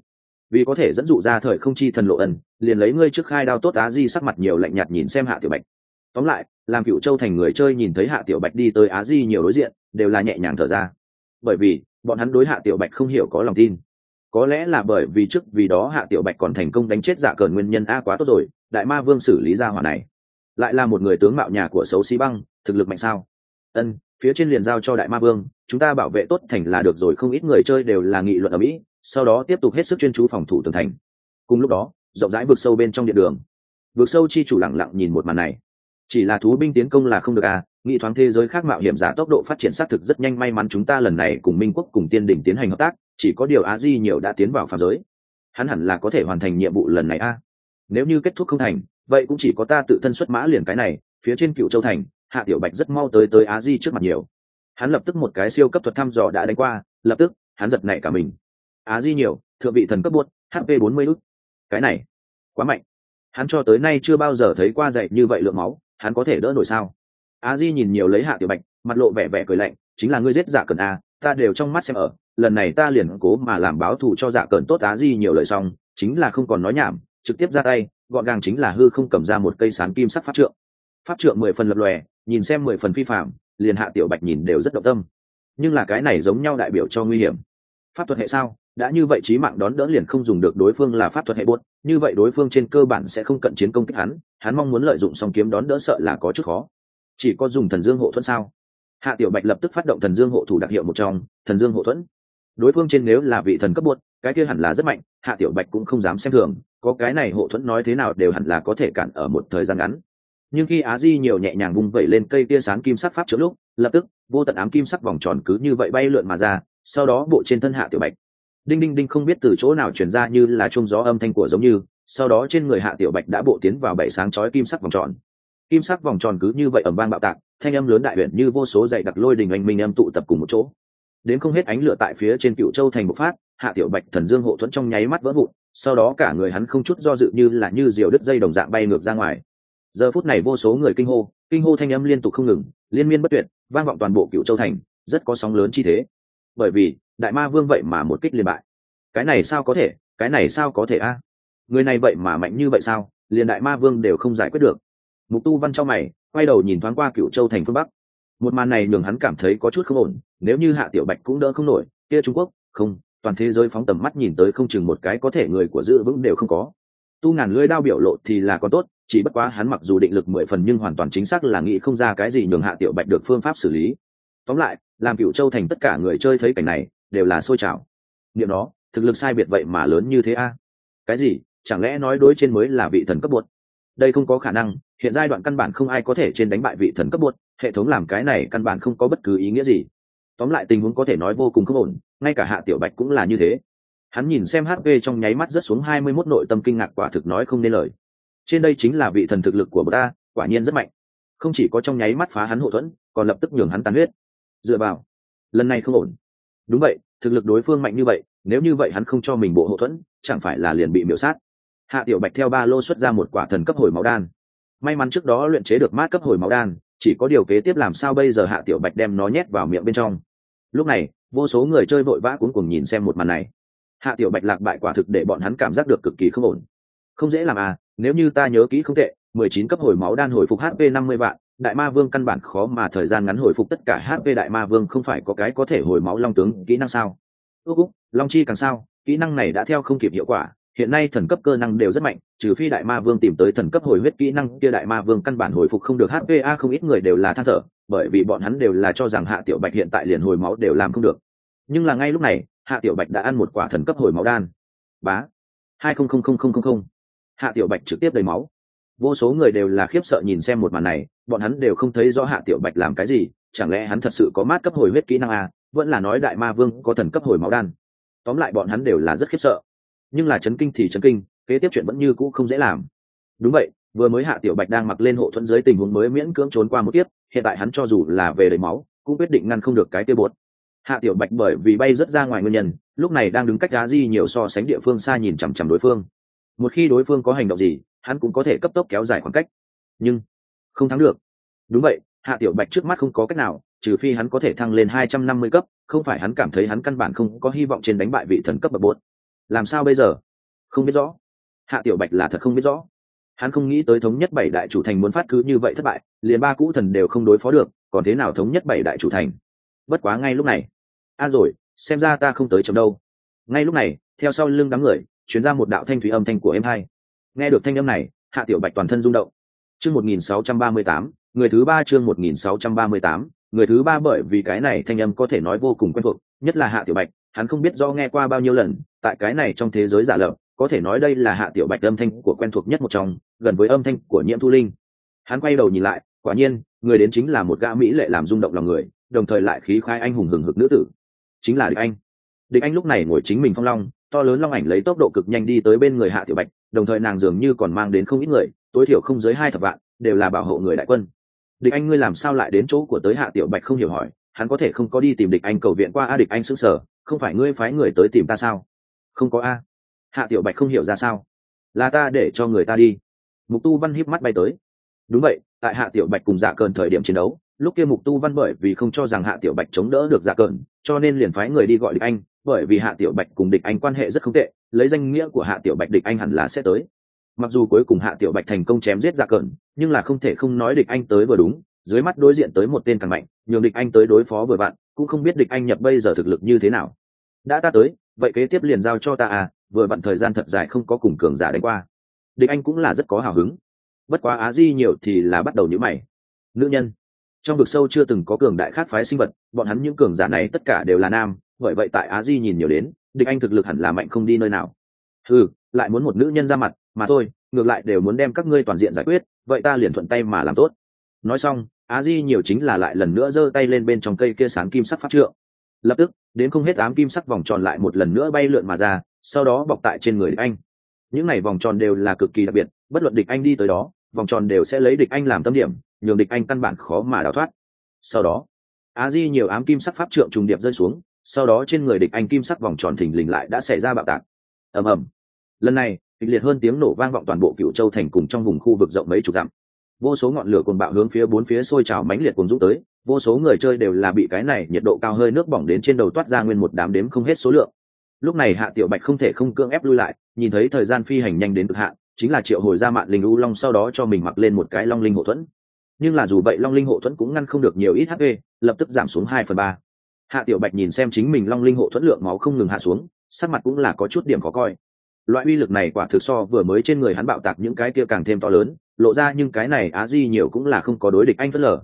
Vì có thể dẫn dụ ra thời không chi thần lộ ẩn, liền lấy ngươi trước khai đao tốt á di sắc mặt nhiều lạnh nhạt nhìn xem hạ tiểu bạch. Tóm lại, làm cựu châu thành người chơi nhìn thấy hạ tiểu bạch đi tới á di nhiều đối diện, đều là nhẹ nhàng thở ra bởi vì bọn hắn đối hạ tiểu bạch không hiểu có lòng tin. Có lẽ là bởi vì trước vì đó hạ tiểu bạch còn thành công đánh chết giả cờn nguyên nhân a quá tốt rồi, đại ma vương xử lý ra hỏa này. Lại là một người tướng mạo nhà của xấu xí băng, thực lực mạnh sao? Ân, phía trên liền giao cho đại ma vương, chúng ta bảo vệ tốt thành là được rồi, không ít người chơi đều là nghị luận ở mỹ, sau đó tiếp tục hết sức chuyên chú phòng thủ tường thành. Cùng lúc đó, rộng rãi vượt sâu bên trong điện đường. Vượt sâu chi chủ lặng lặng nhìn một màn này. Chỉ là thú binh tiến công là không được à nghĩ thoáng thế giới khác mạo hiểm giả tốc độ phát triển xác thực rất nhanh, may mắn chúng ta lần này cùng minh quốc cùng tiên Đình tiến hành hợp tác, chỉ có điều á di nhiều đã tiến vào phạm giới. Hắn hẳn là có thể hoàn thành nhiệm vụ lần này a. Nếu như kết thúc không thành, vậy cũng chỉ có ta tự thân xuất mã liền cái này, phía trên cựu châu thành, hạ tiểu bạch rất mau tới tới á di trước mặt nhiều. Hắn lập tức một cái siêu cấp thuật thăm dò đã đánh qua, lập tức, hắn giật nảy cả mình. Á di nhiều, thượng vị thần cấp buốt hp bốn mươi ức. Cái này, quá mạnh. Hắn cho tới nay chưa bao giờ thấy qua dạy như vậy lượng máu, hắn có thể đỡ nổi sao? Á di nhìn nhiều lấy hạ tiểu bạch, mặt lộ vẻ vẻ cười lạnh, chính là ngươi giết giả Cẩn a, ta đều trong mắt xem ở, lần này ta liền cố mà làm báo thù cho giả Cẩn tốt á di nhiều lời xong, chính là không còn nói nhảm, trực tiếp ra tay, gọn gàng chính là hư không cầm ra một cây sán kim sắc pháp trượng. Pháp trượng mười phần lập lòe, nhìn xem mười phần phi phạm liền hạ tiểu bạch nhìn đều rất động tâm. Nhưng là cái này giống nhau đại biểu cho nguy hiểm. Pháp thuật hệ sao? Đã như vậy trí mạng đón đỡ liền không dùng được đối phương là pháp thuật hệ buốt, như vậy đối phương trên cơ bản sẽ không cận chiến công kích hắn hắn mong muốn lợi dụng song kiếm đón đỡ sợ là có chút khó chỉ có dùng thần dương hộ thuẫn sao? Hạ tiểu bạch lập tức phát động thần dương hộ thủ đặc hiệu một trong, thần dương hộ thuẫn. Đối phương trên nếu là vị thần cấp bột cái kia hẳn là rất mạnh, hạ tiểu bạch cũng không dám xem thường, có cái này hộ thuẫn nói thế nào đều hẳn là có thể cản ở một thời gian ngắn. Nhưng khi á di nhiều nhẹ nhàng vung vẩy lên cây tia sáng kim sắc pháp trước lúc, lập tức, vô tận ám kim sắc vòng tròn cứ như vậy bay lượn mà ra, sau đó bộ trên thân hạ tiểu bạch. Đinh đinh đinh không biết từ chỗ nào chuyển ra như là chung gió âm thanh của giống như, sau đó trên người hạ tiểu bạch đã bộ tiến vào bảy sáng chói kim sắc vòng tròn kim sắc vòng tròn cứ như vậy ẩm vang bạo tạc, thanh âm lớn đại huyện như vô số dạy đặc lôi đình anh minh âm tụ tập cùng một chỗ. Đến không hết ánh lửa tại phía trên cựu châu thành một phát, hạ tiểu bạch thần dương hộ thuẫn trong nháy mắt vỡ vụn, sau đó cả người hắn không chút do dự như là như diều đứt dây đồng dạng bay ngược ra ngoài. Giờ phút này vô số người kinh hô kinh hô thanh âm liên tục không ngừng, liên miên bất tuyệt, vang vọng toàn bộ cựu châu thành, rất có sóng lớn chi thế. Bởi vì, đại ma vương vậy mà một kích liên bại. Cái này sao có thể, cái này sao có thể a? Người này vậy mà mạnh như vậy sao? Liền đại ma vương đều không giải quyết được mục tu văn cho mày, quay đầu nhìn thoáng qua cựu châu thành phương bắc. Một màn này nhường hắn cảm thấy có chút không ổn, nếu như hạ tiểu bạch cũng đỡ không nổi, kia trung quốc, không, toàn thế giới phóng tầm mắt nhìn tới không chừng một cái có thể người của giữ vững đều không có. Tu ngàn lưỡi đao biểu lộ thì là còn tốt, chỉ bất quá hắn mặc dù định lực mười phần nhưng hoàn toàn chính xác là nghĩ không ra cái gì nhường hạ tiểu bạch được phương pháp xử lý. Tóm lại, làm cựu châu thành tất cả người chơi thấy cảnh này, đều là sôi trào. Niệm đó, thực lực sai biệt vậy mà lớn như thế a? Cái gì? Chẳng lẽ nói đối trên mới là vị thần cấp bột? Đây không có khả năng, hiện giai đoạn căn bản không ai có thể trên đánh bại vị thần cấp bột hệ thống làm cái này căn bản không có bất cứ ý nghĩa gì. Tóm lại tình huống có thể nói vô cùng không ổn, ngay cả hạ tiểu bạch cũng là như thế. Hắn nhìn xem hp trong nháy mắt rất xuống hai mươi 21 nội tâm kinh ngạc quả thực nói không nên lời. Trên đây chính là vị thần thực lực của bột ta, quả nhiên rất mạnh. Không chỉ có trong nháy mắt phá hắn hậu thuẫn, còn lập tức nhường hắn tàn huyết. Dựa vào, lần này không ổn. Đúng vậy, thực lực đối phương mạnh như vậy, nếu như vậy hắn không cho mình bộ hậu thuẫn, chẳng phải là liền bị miểu sát hạ tiểu bạch theo ba lô xuất ra một quả thần cấp hồi máu đan. May mắn trước đó luyện chế được mát cấp hồi máu đan, chỉ có điều kế tiếp làm sao bây giờ hạ tiểu bạch đem nó nhét vào miệng bên trong. Lúc này, vô số người chơi vội vã cuống cùng nhìn xem một màn này. Hạ tiểu bạch lạc bại quả thực để bọn hắn cảm giác được cực kỳ không ổn. Không dễ làm à nếu như ta nhớ kỹ không tệ, mười chín cấp hồi máu đan hồi phục hp năm mươi vạn, đại ma vương căn bản khó mà thời gian ngắn hồi phục tất cả hp đại ma vương không phải có cái có thể hồi máu long tướng kỹ năng sao? Ước úc long chi càng sao? Kỹ năng này đã theo không kịp hiệu quả hiện nay thần cấp cơ năng đều rất mạnh trừ phi đại ma vương tìm tới thần cấp hồi huyết kỹ năng kia đại ma vương căn bản hồi phục không được hpa không ít người đều là than thở bởi vì bọn hắn đều là cho rằng hạ tiểu bạch hiện tại liền hồi máu đều làm không được. Nhưng là ngay lúc này hạ tiểu bạch đã ăn một quả thần cấp hồi máu đan. Bá. hai không không không không không không. Hạ tiểu bạch trực tiếp đầy máu. Vô số người đều là khiếp sợ nhìn xem một màn này bọn hắn đều không thấy rõ hạ tiểu bạch làm cái gì chẳng lẽ hắn thật sự có mát cấp hồi huyết kỹ năng à, vẫn là nói đại ma vương có thần cấp hồi máu đan. Tóm lại bọn hắn đều là rất khiếp sợ nhưng là chấn kinh thì chấn kinh, kế tiếp chuyện vẫn như cũ không dễ làm. Đúng vậy, vừa mới hạ tiểu bạch đang mặc lên hộ thuẫn dưới tình huống mới miễn cưỡng trốn qua một kiếp, hiện tại hắn cho dù là về đầy máu, cũng quyết định ngăn không được cái tiêu bột hạ tiểu bạch bởi vì bay rất ra ngoài nguyên nhân, lúc này đang đứng cách đá di nhiều so sánh địa phương xa nhìn chằm chằm đối phương. Một khi đối phương có hành động gì, hắn cũng có thể cấp tốc kéo dài khoảng cách. Nhưng, không thắng được. Đúng vậy, hạ tiểu bạch trước mắt không có cách nào, trừ phi hắn có thể thăng lên hai trăm năm mươi cấp, không phải hắn cảm thấy hắn căn bản không có hy vọng trên đánh bại vị thần cấp bậc bột làm sao bây giờ? Không biết rõ. Hạ tiểu bạch là thật không biết rõ. Hắn không nghĩ tới thống nhất bảy đại chủ thành muốn phát cứ như vậy thất bại, liền ba cũ thần đều không đối phó được, còn thế nào thống nhất bảy đại chủ thành? Bất quá ngay lúc này. A à rồi, xem ra ta không tới chấm đâu. Ngay lúc này, theo sau lưng đám người chuyển ra một đạo thanh thủy âm thanh của em hai. Nghe được thanh âm này, hạ tiểu bạch toàn thân rung động. Chương một nghìn sáu trăm ba mươi tám, người thứ ba chương một nghìn sáu trăm ba mươi tám, người thứ ba bởi vì cái này thanh âm có thể nói vô cùng quen thuộc, nhất là hạ tiểu bạch hắn không biết do nghe qua bao nhiêu lần, tại cái này trong thế giới giả lập, có thể nói đây là hạ tiểu bạch âm thanh của quen thuộc nhất một trong, gần với âm thanh của nhiễm thu linh. Hắn quay đầu nhìn lại, quả nhiên, người đến chính là một gã mỹ lệ làm rung động lòng người, đồng thời lại khí khai anh hùng hừng hực nữ tử. Chính là địch anh. Địch anh lúc này ngồi chính mình phong long, to lớn long ảnh lấy tốc độ cực nhanh đi tới bên người hạ tiểu bạch, đồng thời nàng dường như còn mang đến không ít người, tối thiểu không dưới hai thập vạn, đều là bảo hộ người đại quân. Địch anh ngươi làm sao lại đến chỗ của tới hạ tiểu bạch không hiểu hỏi, hắn có thể không có đi tìm địch anh cầu viện qua a địch anh xứng sở không phải ngươi phái người tới tìm ta sao? Không có a. Hạ tiểu bạch không hiểu ra sao. Là ta để cho người ta đi. Mục tu văn híp mắt bay tới. Đúng vậy, tại hạ tiểu bạch cùng dạ cờn thời điểm chiến đấu, lúc kia mục tu văn bởi vì không cho rằng hạ tiểu bạch chống đỡ được dạ cờn, cho nên liền phái người đi gọi địch anh, bởi vì hạ tiểu bạch cùng địch anh quan hệ rất không tệ, lấy danh nghĩa của hạ tiểu bạch địch anh hẳn là sẽ tới. Mặc dù cuối cùng hạ tiểu bạch thành công chém giết dạ cờn, nhưng là không thể không nói địch anh tới vừa đúng, dưới mắt đối diện tới một tên càng mạnh, nhường địch anh tới đối phó vừa bạn cũng không biết địch anh nhập bây giờ thực lực như thế nào. Đã ta tới, vậy kế tiếp liền giao cho ta à vừa bận thời gian thật dài không có cùng cường giả đánh qua. Địch anh cũng là rất có hào hứng. Bất quá á di nhiều thì là bắt đầu nhữ mày. Nữ nhân, trong vực sâu chưa từng có cường đại khác phái sinh vật, bọn hắn những cường giả này tất cả đều là nam, bởi vậy tại á di nhìn nhiều đến, địch anh thực lực hẳn là mạnh không đi nơi nào. Ừ lại muốn một nữ nhân ra mặt, mà thôi, ngược lại đều muốn đem các ngươi toàn diện giải quyết, vậy ta liền thuận tay mà làm tốt. Nói xong á di nhiều chính là lại lần nữa giơ tay lên bên trong cây kia sáng kim sắc phát trượng. Lập tức, đến không hết ám kim sắc vòng tròn lại một lần nữa bay lượn mà ra, sau đó bọc tại trên người địch anh. Những này vòng tròn đều là cực kỳ đặc biệt, bất luận địch anh đi tới đó, vòng tròn đều sẽ lấy địch anh làm tâm điểm, nhường địch anh căn bản khó mà đào thoát. Sau đó, á di nhiều ám kim sắc pháp trượng trùng điệp rơi xuống, sau đó trên người địch anh kim sắc vòng tròn thình lình lại đã xảy ra bạo tạc. Ầm ầm. Lần này, kịch liệt hơn tiếng nổ vang vọng toàn bộ cựu châu thành cùng trong vùng khu vực rộng mấy chục dặm vô số ngọn lửa cuồng bạo hướng phía bốn phía sôi trào mãnh liệt cuồng dũng tới, vô số người chơi đều là bị cái này nhiệt độ cao hơi nước bỏng đến trên đầu toát ra nguyên một đám đếm không hết số lượng. Lúc này hạ tiểu bạch không thể không cưỡng ép lui lại, nhìn thấy thời gian phi hành nhanh đến cực hạn, chính là triệu hồi ra mạng linh u long sau đó cho mình mặc lên một cái long linh hộ thuẫn. Nhưng là dù vậy long linh hộ thuẫn cũng ngăn không được nhiều ít hp lập tức giảm xuống hai phần ba. Hạ tiểu bạch nhìn xem chính mình long linh hộ thuẫn lượng máu không ngừng hạ xuống, sắc mặt cũng là có chút điểm khó coi. Loại uy lực này quả thực so vừa mới trên người hắn bạo tạc những cái kia càng thêm to lớn lộ ra nhưng cái này á di nhiều cũng là không có đối địch anh phớt lờ.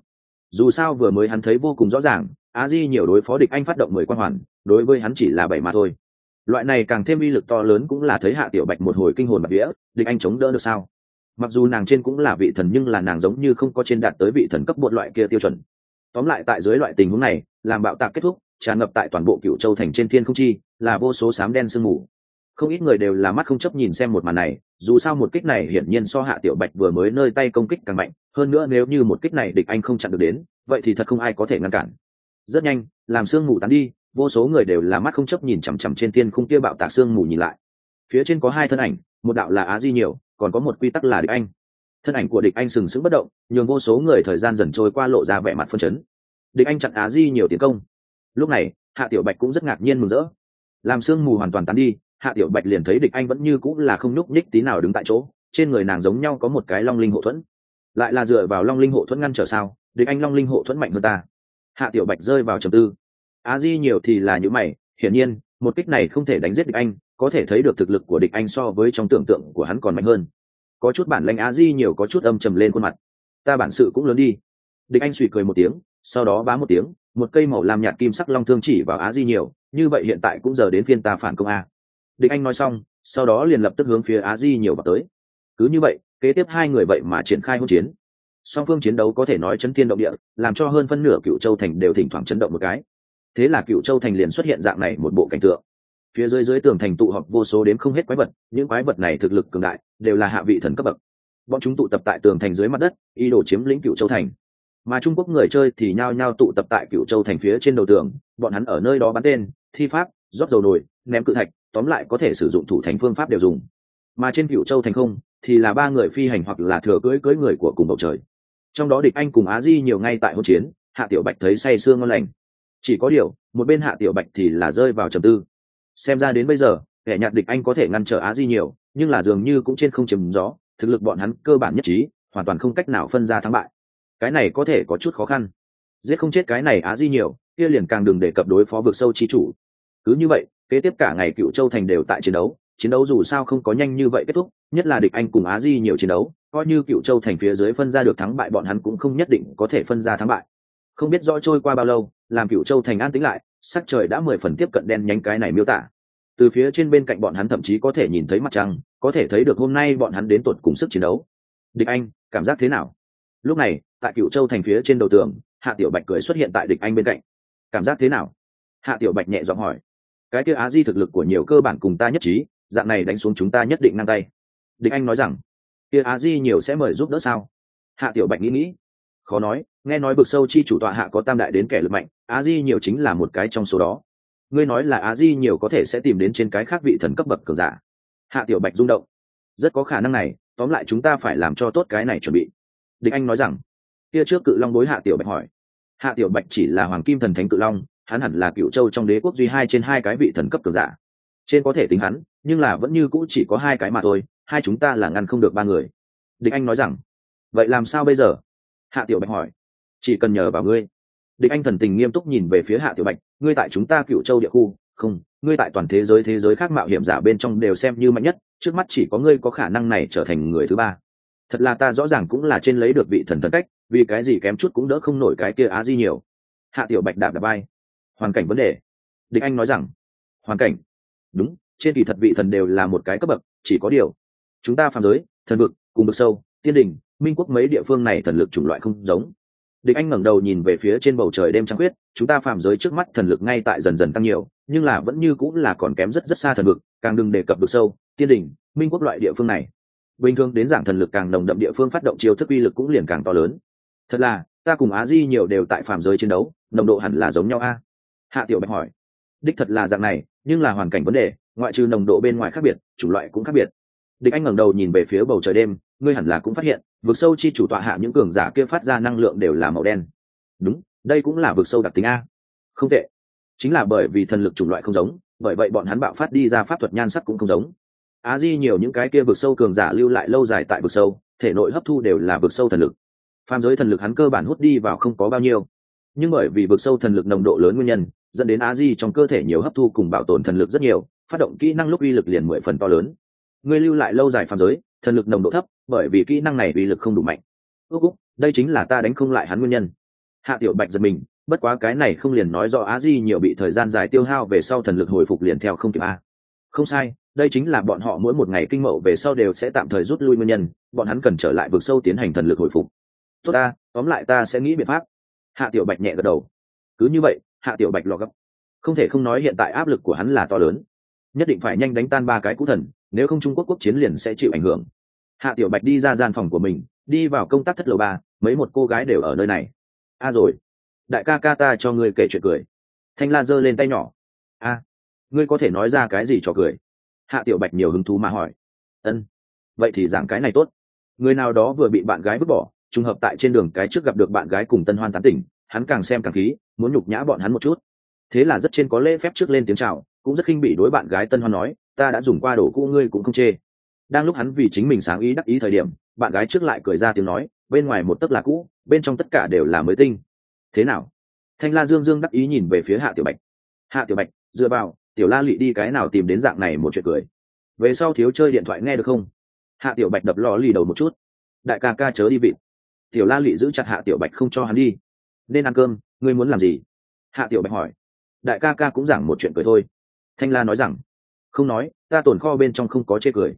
Dù sao vừa mới hắn thấy vô cùng rõ ràng, á di nhiều đối phó địch anh phát động mười quan hoàn, đối với hắn chỉ là bảy mà thôi. Loại này càng thêm uy lực to lớn cũng là thấy hạ tiểu bạch một hồi kinh hồn bạc vía, địch anh chống đỡ được sao? Mặc dù nàng trên cũng là vị thần nhưng là nàng giống như không có trên đạt tới vị thần cấp một loại kia tiêu chuẩn. Tóm lại tại dưới loại tình huống này, làm bạo tạc kết thúc, tràn ngập tại toàn bộ cựu châu thành trên thiên không chi, là vô số sám đen sương mù không ít người đều là mắt không chấp nhìn xem một màn này, dù sao một kích này hiển nhiên so hạ tiểu bạch vừa mới nơi tay công kích càng mạnh, hơn nữa nếu như một kích này địch anh không chặn được đến, vậy thì thật không ai có thể ngăn cản. Rất nhanh, làm sương mù tán đi, vô số người đều là mắt không chấp nhìn chằm chằm trên thiên khung kia bạo tạc sương mù nhìn lại. Phía trên có hai thân ảnh, một đạo là á di nhiều, còn có một quy tắc là địch anh. Thân ảnh của địch anh sừng sững bất động, nhường vô số người thời gian dần trôi qua lộ ra vẻ mặt phân chấn. Địch anh chặn á di nhiều tiến công. Lúc này, hạ tiểu bạch cũng rất ngạc nhiên mừng rỡ. Làm sương mù hoàn toàn tán đi hạ tiểu bạch liền thấy địch anh vẫn như cũng là không nhúc nhích tí nào đứng tại chỗ, trên người nàng giống nhau có một cái long linh hộ thuẫn. Lại là dựa vào long linh hộ thuẫn ngăn trở sao, địch anh long linh hộ thuẫn mạnh hơn ta. Hạ tiểu bạch rơi vào trầm tư. Á di nhiều thì là những mày, hiển nhiên, một kích này không thể đánh giết địch anh, có thể thấy được thực lực của địch anh so với trong tưởng tượng của hắn còn mạnh hơn. Có chút bản lãnh á di nhiều có chút âm trầm lên khuôn mặt. Ta bản sự cũng lớn đi. Địch anh suy cười một tiếng, sau đó bá một tiếng, một cây màu làm nhạt kim sắc long thương chỉ vào á di nhiều, như vậy hiện tại cũng giờ đến phiên ta phản công a địch anh nói xong, sau đó liền lập tức hướng phía á di nhiều vào tới. Cứ như vậy, kế tiếp hai người vậy mà triển khai hỗn chiến. Song phương chiến đấu có thể nói chấn thiên động địa, làm cho hơn phân nửa cựu châu thành đều thỉnh thoảng chấn động một cái. Thế là cựu châu thành liền xuất hiện dạng này một bộ cảnh tượng. Phía dưới dưới tường thành tụ họp vô số đến không hết quái vật, những quái vật này thực lực cường đại, đều là hạ vị thần cấp bậc. Bọn chúng tụ tập tại tường thành dưới mặt đất, ý đồ chiếm lĩnh cựu châu thành. Mà trung quốc người chơi thì nhao nhao tụ tập tại cựu châu thành phía trên đầu tường, bọn hắn ở nơi đó bắn tên, thi pháp, rót dầu nồi, ném cự thạch tóm lại có thể sử dụng thủ thành phương pháp đều dùng. Mà trên cựu châu thành không, thì là ba người phi hành hoặc là thừa cưỡi cưỡi người của cùng bầu trời. Trong đó địch anh cùng á di nhiều ngay tại hỗn chiến, hạ tiểu bạch thấy say sương ngon lành. Chỉ có điều, một bên hạ tiểu bạch thì là rơi vào trầm tư. Xem ra đến bây giờ, kẻ nhạt địch anh có thể ngăn trở á di nhiều, nhưng là dường như cũng trên không chìm gió, thực lực bọn hắn cơ bản nhất trí, hoàn toàn không cách nào phân ra thắng bại. Cái này có thể có chút khó khăn. Giết không chết cái này á di nhiều, kia liền càng đừng đề cập đối phó vực sâu chi chủ. Cứ như vậy kế tiếp cả ngày cựu châu thành đều tại chiến đấu chiến đấu dù sao không có nhanh như vậy kết thúc, nhất là địch anh cùng á di nhiều chiến đấu, coi như cựu châu thành phía dưới phân ra được thắng bại bọn hắn cũng không nhất định có thể phân ra thắng bại. Không biết rõ trôi qua bao lâu, làm cựu châu thành an tĩnh lại, sắc trời đã mười phần tiếp cận đen nhánh cái này miêu tả. Từ phía trên bên cạnh bọn hắn thậm chí có thể nhìn thấy mặt trăng, có thể thấy được hôm nay bọn hắn đến tột cùng sức chiến đấu. Địch anh, cảm giác thế nào? Lúc này, tại cựu châu thành phía trên đầu tường, hạ tiểu bạch cười xuất hiện tại địch anh bên cạnh. Cảm giác thế nào? Hạ tiểu bạch nhẹ giọng hỏi cái kia á di thực lực của nhiều cơ bản cùng ta nhất trí, dạng này đánh xuống chúng ta nhất định ngang tay. Địch anh nói rằng, kia á di nhiều sẽ mời giúp đỡ sao? Hạ tiểu bạch nghĩ nghĩ, khó nói, nghe nói bực sâu chi chủ tọa hạ có tam đại đến kẻ lực mạnh, á di nhiều chính là một cái trong số đó. Ngươi nói là á di nhiều có thể sẽ tìm đến trên cái khác vị thần cấp bậc cường giả. Hạ tiểu bạch rung động, rất có khả năng này, tóm lại chúng ta phải làm cho tốt cái này chuẩn bị. Địch anh nói rằng, kia trước cự long đối hạ tiểu bạch hỏi. Hạ tiểu bạch chỉ là hoàng kim thần thánh cự long hắn hẳn là cựu châu trong đế quốc duy hai trên hai cái vị thần cấp cường giả. Trên có thể tính hắn, nhưng là vẫn như cũ chỉ có hai cái mà thôi, hai chúng ta là ngăn không được ba người. Địch anh nói rằng, vậy làm sao bây giờ? Hạ tiểu bạch hỏi. Chỉ cần nhờ vào ngươi. Địch anh thần tình nghiêm túc nhìn về phía hạ tiểu bạch, ngươi tại chúng ta cựu châu địa khu, không, ngươi tại toàn thế giới thế giới khác mạo hiểm giả bên trong đều xem như mạnh nhất, trước mắt chỉ có ngươi có khả năng này trở thành người thứ ba. Thật là ta rõ ràng cũng là trên lấy được vị thần thần cách, vì cái gì kém chút cũng đỡ không nổi cái kia á di nhiều. Hạ tiểu bạch đạp đạp bay hoàn cảnh vấn đề. Địch anh nói rằng, hoàn cảnh? Đúng, trên kỳ thật vị thần đều là một cái cấp bậc, chỉ có điều, chúng ta phàm giới, thần vực, cùng vực sâu, tiên đình, minh quốc mấy địa phương này thần lực chủng loại không giống. Địch anh ngẩng đầu nhìn về phía trên bầu trời đêm trăng quyết chúng ta phàm giới trước mắt thần lực ngay tại dần dần tăng nhiều, nhưng là vẫn như cũng là còn kém rất rất xa thần vực, càng đừng đề cập vực sâu, tiên đình, minh quốc loại địa phương này. Bình thường đến dạng thần lực càng nồng đậm địa phương phát động chiêu thức uy lực cũng liền càng to lớn. Thật là, ta cùng á di nhiều đều tại phàm giới chiến đấu, nồng độ hẳn là giống nhau a hạ tiểu bạch hỏi. Đích thật là dạng này, nhưng là hoàn cảnh vấn đề, ngoại trừ nồng độ bên ngoài khác biệt, chủng loại cũng khác biệt. Địch anh ngẩng đầu nhìn về phía bầu trời đêm, ngươi hẳn là cũng phát hiện, vực sâu chi chủ tọa hạ những cường giả kia phát ra năng lượng đều là màu đen. Đúng, đây cũng là vực sâu đặc tính a. Không tệ. Chính là bởi vì thần lực chủng loại không giống, bởi vậy bọn hắn bạo phát đi ra pháp thuật nhan sắc cũng không giống. Á di nhiều những cái kia vực sâu cường giả lưu lại lâu dài tại vực sâu, thể nội hấp thu đều là vực sâu thần lực. Phàm giới thần lực hắn cơ bản hút đi vào không có bao nhiêu nhưng bởi vì vực sâu thần lực nồng độ lớn nguyên nhân, dẫn đến á di trong cơ thể nhiều hấp thu cùng bảo tồn thần lực rất nhiều, phát động kỹ năng lúc uy lực liền mười phần to lớn. Ngươi lưu lại lâu dài phàm giới, thần lực nồng độ thấp, bởi vì kỹ năng này uy lực không đủ mạnh. Ước úc đây chính là ta đánh không lại hắn nguyên nhân. Hạ tiểu bạch giật mình, bất quá cái này không liền nói do á di nhiều bị thời gian dài tiêu hao về sau thần lực hồi phục liền theo không kịp a. Không sai, đây chính là bọn họ mỗi một ngày kinh mậu về sau đều sẽ tạm thời rút lui nguyên nhân, bọn hắn cần trở lại vực sâu tiến hành thần lực hồi phục. Tốt ta, tóm lại ta sẽ nghĩ biện pháp hạ tiểu bạch nhẹ gật đầu. Cứ như vậy, hạ tiểu bạch lò gấp. Không thể không nói hiện tại áp lực của hắn là to lớn. Nhất định phải nhanh đánh tan ba cái cũ thần, nếu không trung quốc quốc chiến liền sẽ chịu ảnh hưởng. Hạ tiểu bạch đi ra gian phòng của mình, đi vào công tác thất lầu ba, mấy một cô gái đều ở nơi này. A rồi. Đại ca ca ta cho ngươi kể chuyện cười. Thanh la giơ lên tay nhỏ. A, ngươi có thể nói ra cái gì cho cười? Hạ tiểu bạch nhiều hứng thú mà hỏi. Ân, vậy thì giảng cái này tốt. Người nào đó vừa bị bạn gái vứt bỏ trùng hợp tại trên đường cái trước gặp được bạn gái cùng tân hoan tán tỉnh, hắn càng xem càng khí, muốn nhục nhã bọn hắn một chút. Thế là rất trên có lễ phép trước lên tiếng chào, cũng rất khinh bị đối bạn gái tân hoan nói, ta đã dùng qua đồ cũ ngươi cũng không chê. Đang lúc hắn vì chính mình sáng ý đắc ý thời điểm, bạn gái trước lại cười ra tiếng nói, bên ngoài một tấc là cũ, bên trong tất cả đều là mới tinh. Thế nào? Thanh la dương dương đắc ý nhìn về phía hạ tiểu bạch. Hạ tiểu bạch, dựa vào, tiểu la lụy đi cái nào tìm đến dạng này một chuyện cười? Về sau thiếu chơi điện thoại nghe được không? Hạ tiểu bạch đập lò lì đầu một chút. Đại ca ca chớ đi vịt tiểu la lụy giữ chặt hạ tiểu bạch không cho hắn đi. Nên ăn cơm, ngươi muốn làm gì? Hạ tiểu bạch hỏi. Đại ca ca cũng giảng một chuyện cười thôi. Thanh la nói rằng, không nói, ta tồn kho bên trong không có chê cười.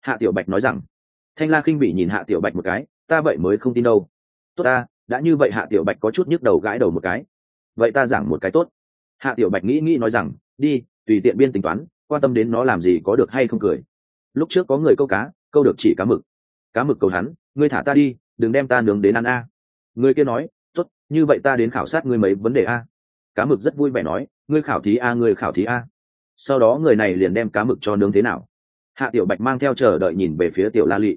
Hạ tiểu bạch nói rằng, thanh la khinh bị nhìn hạ tiểu bạch một cái, ta vậy mới không tin đâu. Tốt ta, đã như vậy hạ tiểu bạch có chút nhức đầu gãi đầu một cái. Vậy ta giảng một cái tốt. Hạ tiểu bạch nghĩ nghĩ nói rằng, đi, tùy tiện biên tính toán, quan tâm đến nó làm gì có được hay không cười. Lúc trước có người câu cá, câu được chỉ cá mực. Cá mực cầu hắn, ngươi thả ta đi đừng đem ta nướng đến ăn a. Người kia nói, tốt, như vậy ta đến khảo sát ngươi mấy vấn đề a. Cá mực rất vui vẻ nói, ngươi khảo thí a, ngươi khảo thí a. Sau đó người này liền đem cá mực cho nướng thế nào. Hạ tiểu bạch mang theo chờ đợi nhìn về phía tiểu la lị.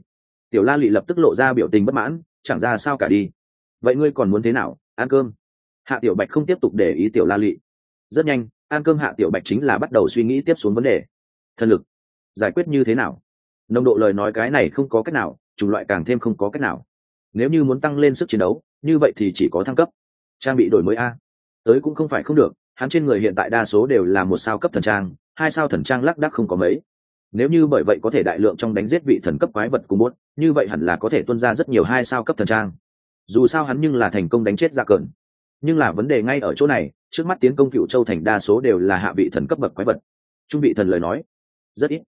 Tiểu la lị lập tức lộ ra biểu tình bất mãn, chẳng ra sao cả đi. Vậy ngươi còn muốn thế nào? Ăn cơm. Hạ tiểu bạch không tiếp tục để ý tiểu la lị. Rất nhanh, ăn cơm hạ tiểu bạch chính là bắt đầu suy nghĩ tiếp xuống vấn đề. Thân lực, giải quyết như thế nào? Nồng độ lời nói cái này không có cách nào, chủng loại càng thêm không có cách nào nếu như muốn tăng lên sức chiến đấu, như vậy thì chỉ có thăng cấp. Trang bị đổi mới a. Tới cũng không phải không được, hắn trên người hiện tại đa số đều là một sao cấp thần trang, hai sao thần trang lác đác không có mấy. Nếu như bởi vậy có thể đại lượng trong đánh giết vị thần cấp quái vật cùng bốt như vậy hẳn là có thể tuân ra rất nhiều hai sao cấp thần trang. Dù sao hắn nhưng là thành công đánh chết dạ ra cờn nhưng là vấn đề ngay ở chỗ này, trước mắt tiến công cựu châu thành đa số đều là hạ vị thần cấp bậc quái vật. Trung vị thần lời nói, rất ít.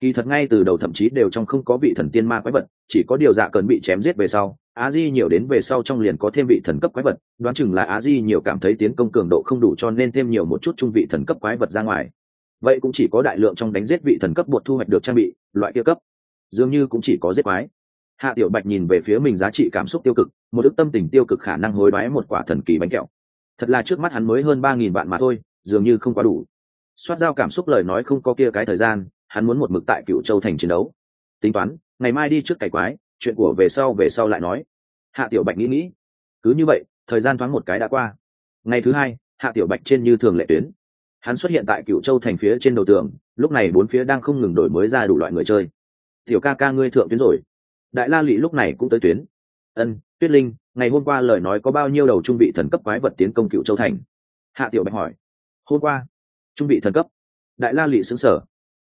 Kỳ thật ngay từ đầu thậm chí đều trong không có vị thần tiên ma quái vật, chỉ có điều dạ cần bị chém giết về sau á di nhiều đến về sau trong liền có thêm vị thần cấp quái vật, đoán chừng là á di nhiều cảm thấy tiến công cường độ không đủ cho nên thêm nhiều một chút trung vị thần cấp quái vật ra ngoài. Vậy cũng chỉ có đại lượng trong đánh giết vị thần cấp buộc thu hoạch được trang bị, loại kia cấp. Dường như cũng chỉ có giết quái. Hạ tiểu bạch nhìn về phía mình giá trị cảm xúc tiêu cực, một ức tâm tình tiêu cực khả năng hối đoái một quả thần kỳ bánh kẹo. Thật là trước mắt hắn mới hơn ba nghìn vạn mà thôi, dường như không quá đủ. Soát giao cảm xúc lời nói không có kia cái thời gian, hắn muốn một mực tại cựu châu thành chiến đấu. Tính toán, ngày mai đi trước cày quái chuyện của về sau về sau lại nói. Hạ tiểu bạch nghĩ nghĩ. Cứ như vậy, thời gian thoáng một cái đã qua. Ngày thứ hai, hạ tiểu bạch trên như thường lệ tuyến. Hắn xuất hiện tại cựu châu thành phía trên đầu tường, lúc này bốn phía đang không ngừng đổi mới ra đủ loại người chơi. Tiểu ca ca ngươi thượng tuyến rồi. Đại la lụy lúc này cũng tới tuyến. Ân, tuyết linh, ngày hôm qua lời nói có bao nhiêu đầu trung vị thần cấp quái vật tiến công cựu châu thành? Hạ tiểu bạch hỏi. Hôm qua, trung vị thần cấp. Đại la lụy xứng sở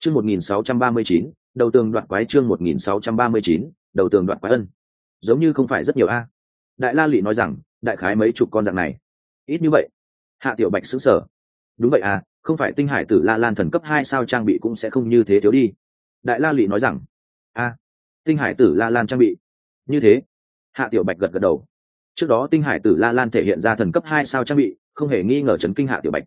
chương một nghìn sáu trăm ba mươi chín, đầu tường đoạt quái chương một nghìn sáu trăm ba mươi chín đầu tường đoạn quái ân. Giống như không phải rất nhiều a. Đại la lụy nói rằng, đại khái mấy chục con dạng này. Ít như vậy. Hạ tiểu bạch xứng sở đúng vậy à không phải tinh hải tử la lan thần cấp hai sao trang bị cũng sẽ không như thế thiếu đi. Đại la lụy nói rằng, a, tinh hải tử la lan trang bị. Như thế. Hạ tiểu bạch gật gật đầu. Trước đó tinh hải tử la lan thể hiện ra thần cấp hai sao trang bị, không hề nghi ngờ chấn kinh hạ tiểu bạch.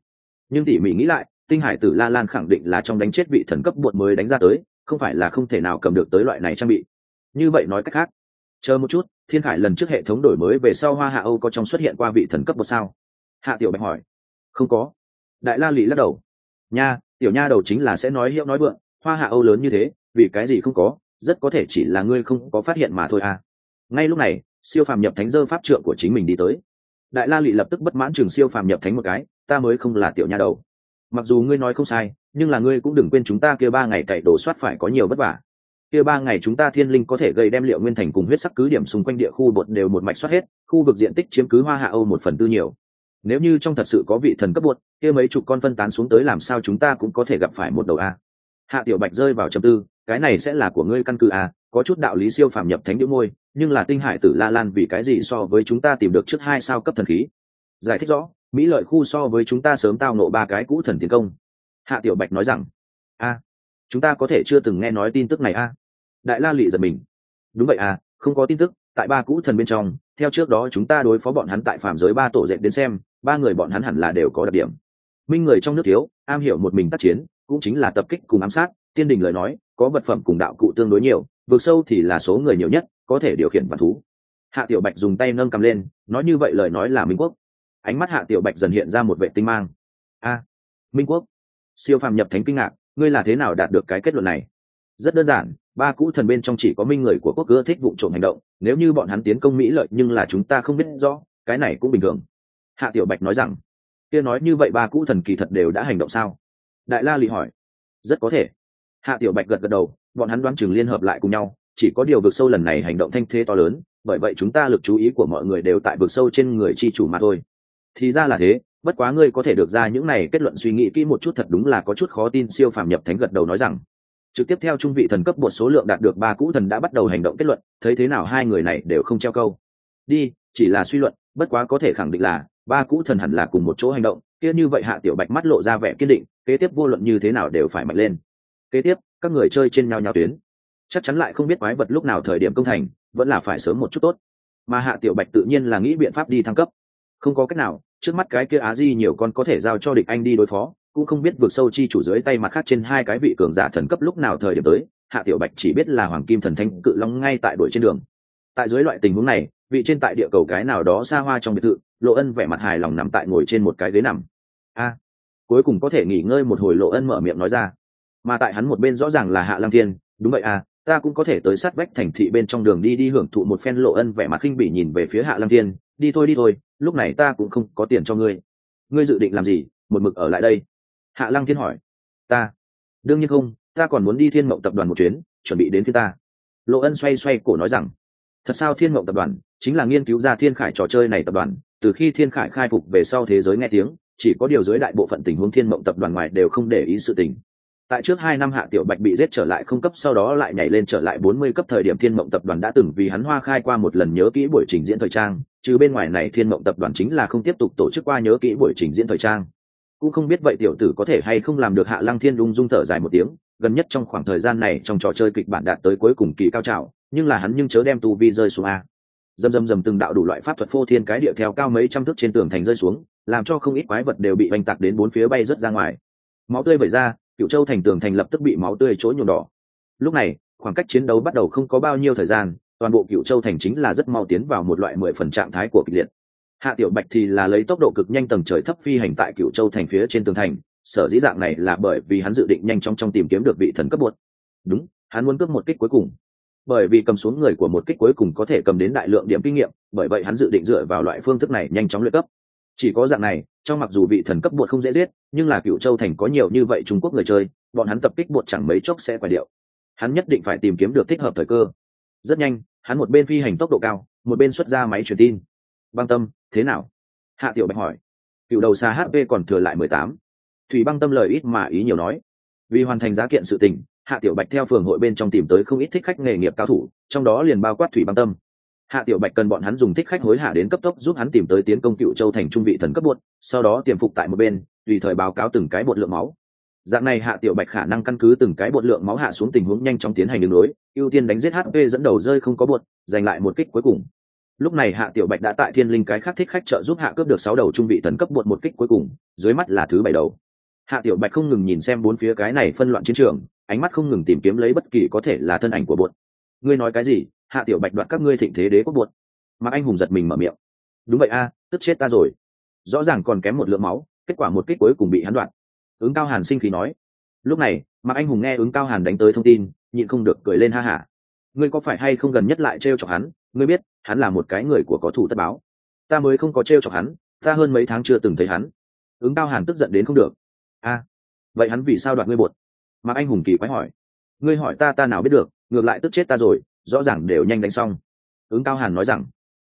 Nhưng tỉ mỉ nghĩ lại, tinh hải tử la lan khẳng định là trong đánh chết vị thần cấp bột mới đánh ra tới, không phải là không thể nào cầm được tới loại này trang bị như vậy nói cách khác, chờ một chút, thiên khải lần trước hệ thống đổi mới về sau hoa hạ âu có trong xuất hiện qua vị thần cấp một sao? Hạ tiểu bạch hỏi. Không có. Đại la lị lắc đầu. Nha, tiểu nha đầu chính là sẽ nói hiệu nói vượng, hoa hạ âu lớn như thế, vì cái gì không có, rất có thể chỉ là ngươi không có phát hiện mà thôi à. Ngay lúc này, siêu phàm nhập thánh dơ pháp trượng của chính mình đi tới. Đại la lị lập tức bất mãn trường siêu phàm nhập thánh một cái, ta mới không là tiểu nha đầu. Mặc dù ngươi nói không sai, nhưng là ngươi cũng đừng quên chúng ta kia ba ngày cậy đổ soát phải có nhiều vất vả kia ba ngày chúng ta thiên linh có thể gây đem liệu nguyên thành cùng huyết sắc cứ điểm xung quanh địa khu bột đều một mạch soát hết, khu vực diện tích chiếm cứ hoa hạ âu một phần tư nhiều. Nếu như trong thật sự có vị thần cấp bột, kia mấy chục con phân tán xuống tới làm sao chúng ta cũng có thể gặp phải một đầu a. Hạ tiểu bạch rơi vào trầm tư, cái này sẽ là của ngươi căn cứ a, có chút đạo lý siêu phàm nhập thánh điệu môi, nhưng là tinh hải tử la lan vì cái gì so với chúng ta tìm được trước hai sao cấp thần khí? Giải thích rõ, mỹ lợi khu so với chúng ta sớm tao nộ ba cái cũ thần tiến công. Hạ tiểu bạch nói rằng, a chúng ta có thể chưa từng nghe nói tin tức này a. Đại la lụy giật mình. Đúng vậy à không có tin tức, tại ba cũ thần bên trong, theo trước đó chúng ta đối phó bọn hắn tại phạm giới ba tổ dệt đến xem, ba người bọn hắn hẳn là đều có đặc điểm. Minh người trong nước thiếu, am hiểu một mình tác chiến, cũng chính là tập kích cùng ám sát, tiên đình lời nói, có vật phẩm cùng đạo cụ tương đối nhiều vượt sâu thì là số người nhiều nhất, có thể điều khiển vạn thú. Hạ tiểu bạch dùng tay nâng cầm lên, nói như vậy lời nói là minh quốc. Ánh mắt hạ tiểu bạch dần hiện ra một vệ tinh mang. A, minh quốc. Siêu phàm nhập thánh kinh ngạc ngươi là thế nào đạt được cái kết luận này? Rất đơn giản, ba cũ thần bên trong chỉ có minh người của quốc ưa thích vụ trộm hành động, nếu như bọn hắn tiến công mỹ lợi nhưng là chúng ta không biết rõ, cái này cũng bình thường. Hạ tiểu bạch nói rằng, kia nói như vậy ba cũ thần kỳ thật đều đã hành động sao? Đại la lì hỏi. Rất có thể. Hạ tiểu bạch gật gật đầu, bọn hắn đoán chừng liên hợp lại cùng nhau, chỉ có điều vực sâu lần này hành động thanh thế to lớn, bởi vậy chúng ta lực chú ý của mọi người đều tại vực sâu trên người chi chủ mà thôi. Thì ra là thế bất quá ngươi có thể được ra những này kết luận suy nghĩ kỹ một chút thật đúng là có chút khó tin, siêu phàm nhập thánh gật đầu nói rằng. Trực tiếp theo trung vị thần cấp một số lượng đạt được ba cũ thần đã bắt đầu hành động kết luận, thấy thế nào hai người này đều không treo câu. Đi, chỉ là suy luận, bất quá có thể khẳng định là, ba cũ thần hẳn là cùng một chỗ hành động, kia như vậy hạ tiểu bạch mắt lộ ra vẻ kiên định, kế tiếp vô luận như thế nào đều phải mạnh lên. Kế tiếp, các người chơi trên nhau nhau tuyến. Chắc chắn lại không biết quái vật lúc nào thời điểm công thành, vẫn là phải sớm một chút tốt. Mà hạ tiểu bạch tự nhiên là nghĩ biện pháp đi thăng cấp không có cách nào, trước mắt cái kia á di nhiều con có thể giao cho địch anh đi đối phó, cũng không biết vượt sâu chi chủ dưới tay mặt khác trên hai cái vị cường giả thần cấp lúc nào thời điểm tới, hạ tiểu bạch chỉ biết là hoàng kim thần thanh cự long ngay tại đuổi trên đường. Tại dưới loại tình huống này, vị trên tại địa cầu cái nào đó xa hoa trong biệt thự, lộ ân vẻ mặt hài lòng nằm tại ngồi trên một cái ghế nằm. A, cuối cùng có thể nghỉ ngơi một hồi lộ ân mở miệng nói ra. Mà tại hắn một bên rõ ràng là hạ lăng thiên, đúng vậy à ta cũng có thể tới sát vách thành thị bên trong đường đi đi hưởng thụ một phen lộ ân vẻ mặt khinh bỉ nhìn về phía hạ lăng thiên, đi thôi đi thôi lúc này ta cũng không có tiền cho ngươi. Ngươi dự định làm gì? Một mực ở lại đây. Hạ lăng thiên hỏi. Ta. Đương nhiên không, ta còn muốn đi thiên mộng tập đoàn một chuyến, chuẩn bị đến phía ta. Lộ ân xoay xoay cổ nói rằng, thật sao thiên mộng tập đoàn chính là nghiên cứu ra thiên khải trò chơi này tập đoàn, từ khi thiên khải khai phục về sau thế giới nghe tiếng, chỉ có điều dưới đại bộ phận tình huống thiên mộng tập đoàn ngoài đều không để ý sự tình tại trước hai năm hạ tiểu bạch bị giết trở lại không cấp, sau đó lại nhảy lên trở lại bốn mươi cấp thời điểm thiên mộng tập đoàn đã từng vì hắn hoa khai qua một lần nhớ kỹ buổi trình diễn thời trang, chứ bên ngoài này thiên mộng tập đoàn chính là không tiếp tục tổ chức qua nhớ kỹ buổi trình diễn thời trang. Cũng không biết vậy tiểu tử có thể hay không làm được hạ lăng thiên lung dung thở dài một tiếng, gần nhất trong khoảng thời gian này trong trò chơi kịch bản đạt tới cuối cùng kỳ cao trào, nhưng là hắn nhưng chớ đem tu vi rơi xuống a. Dầm dầm dầm từng đạo đủ loại pháp thuật phô thiên cái địa theo cao mấy trăm thước trên tường thành rơi xuống, làm cho không ít quái vật đều bị oanh tạc đến bốn phía bay rớt ra ngoài. Máu tươi vẩy ra cựu châu thành tường thành lập tức bị máu tươi chỗ nhuộm đỏ. Lúc này, khoảng cách chiến đấu bắt đầu không có bao nhiêu thời gian, toàn bộ cựu châu thành chính là rất mau tiến vào một loại mười phần trạng thái của kịch liệt. Hạ tiểu bạch thì là lấy tốc độ cực nhanh tầng trời thấp phi hành tại cựu châu thành phía trên tường thành, sở dĩ dạng này là bởi vì hắn dự định nhanh chóng trong tìm kiếm được vị thần cấp bột. Đúng, hắn muốn cướp một kích cuối cùng. Bởi vì cầm xuống người của một kích cuối cùng có thể cầm đến đại lượng điểm kinh nghiệm, bởi vậy hắn dự định dựa vào loại phương thức này nhanh chóng luyện cấp. Chỉ có dạng này trong mặc dù vị thần cấp bột không dễ giết, nhưng là cựu châu thành có nhiều như vậy trung quốc người chơi, bọn hắn tập kích bột chẳng mấy chốc sẽ quay điệu. Hắn nhất định phải tìm kiếm được thích hợp thời cơ. Rất nhanh, hắn một bên phi hành tốc độ cao, một bên xuất ra máy truyền tin. Băng tâm, thế nào? Hạ tiểu bạch hỏi. Cựu đầu xa hp còn thừa lại mười tám. Thủy băng tâm lời ít mà ý nhiều nói. Vì hoàn thành giá kiện sự tình, hạ tiểu bạch theo phường hội bên trong tìm tới không ít thích khách nghề nghiệp cao thủ, trong đó liền bao quát thủy băng tâm hạ tiểu bạch cần bọn hắn dùng thích khách hối hạ đến cấp tốc giúp hắn tìm tới tiến công cựu châu thành trung vị thần cấp bột, sau đó tiềm phục tại một bên tùy thời báo cáo từng cái bột lượng máu. Dạng này hạ tiểu bạch khả năng căn cứ từng cái bột lượng máu hạ xuống tình huống nhanh chóng tiến hành đường đối ưu tiên đánh giết hp dẫn đầu rơi không có bột giành lại một kích cuối cùng. Lúc này hạ tiểu bạch đã tại thiên linh cái khác thích khách trợ giúp hạ cướp được sáu đầu trung vị thần cấp bột một kích cuối cùng dưới mắt là thứ bảy đầu. Hạ tiểu bạch không ngừng nhìn xem bốn phía cái này phân loạn chiến trường ánh mắt không ngừng tìm kiếm lấy bất kỳ có thể là thân ảnh của bột ngươi nói cái gì? Hạ tiểu bạch đoạt các ngươi thịnh thế đế quốc buột mà anh hùng giật mình mở miệng. Đúng vậy a, tức chết ta rồi. Rõ ràng còn kém một lượng máu, kết quả một kích cuối cùng bị hắn đoạt. Ứng cao hàn sinh khí nói. Lúc này, mà anh hùng nghe ứng cao hàn đánh tới thông tin, nhịn không được cười lên ha hả. Ngươi có phải hay không gần nhất lại t r chọc hắn? Ngươi biết, hắn là một cái người của có thủ tất báo. Ta mới không có t chọc hắn, ta hơn mấy tháng chưa từng thấy hắn. Ứng cao hàn tức giận đến không được. A, vậy hắn vì sao đoạt ngươi bột mà anh hùng kỳ quái hỏi. Ngươi hỏi ta ta nào biết được, ngược lại tức chết ta rồi rõ ràng đều nhanh đánh xong. Ứng cao hàn nói rằng,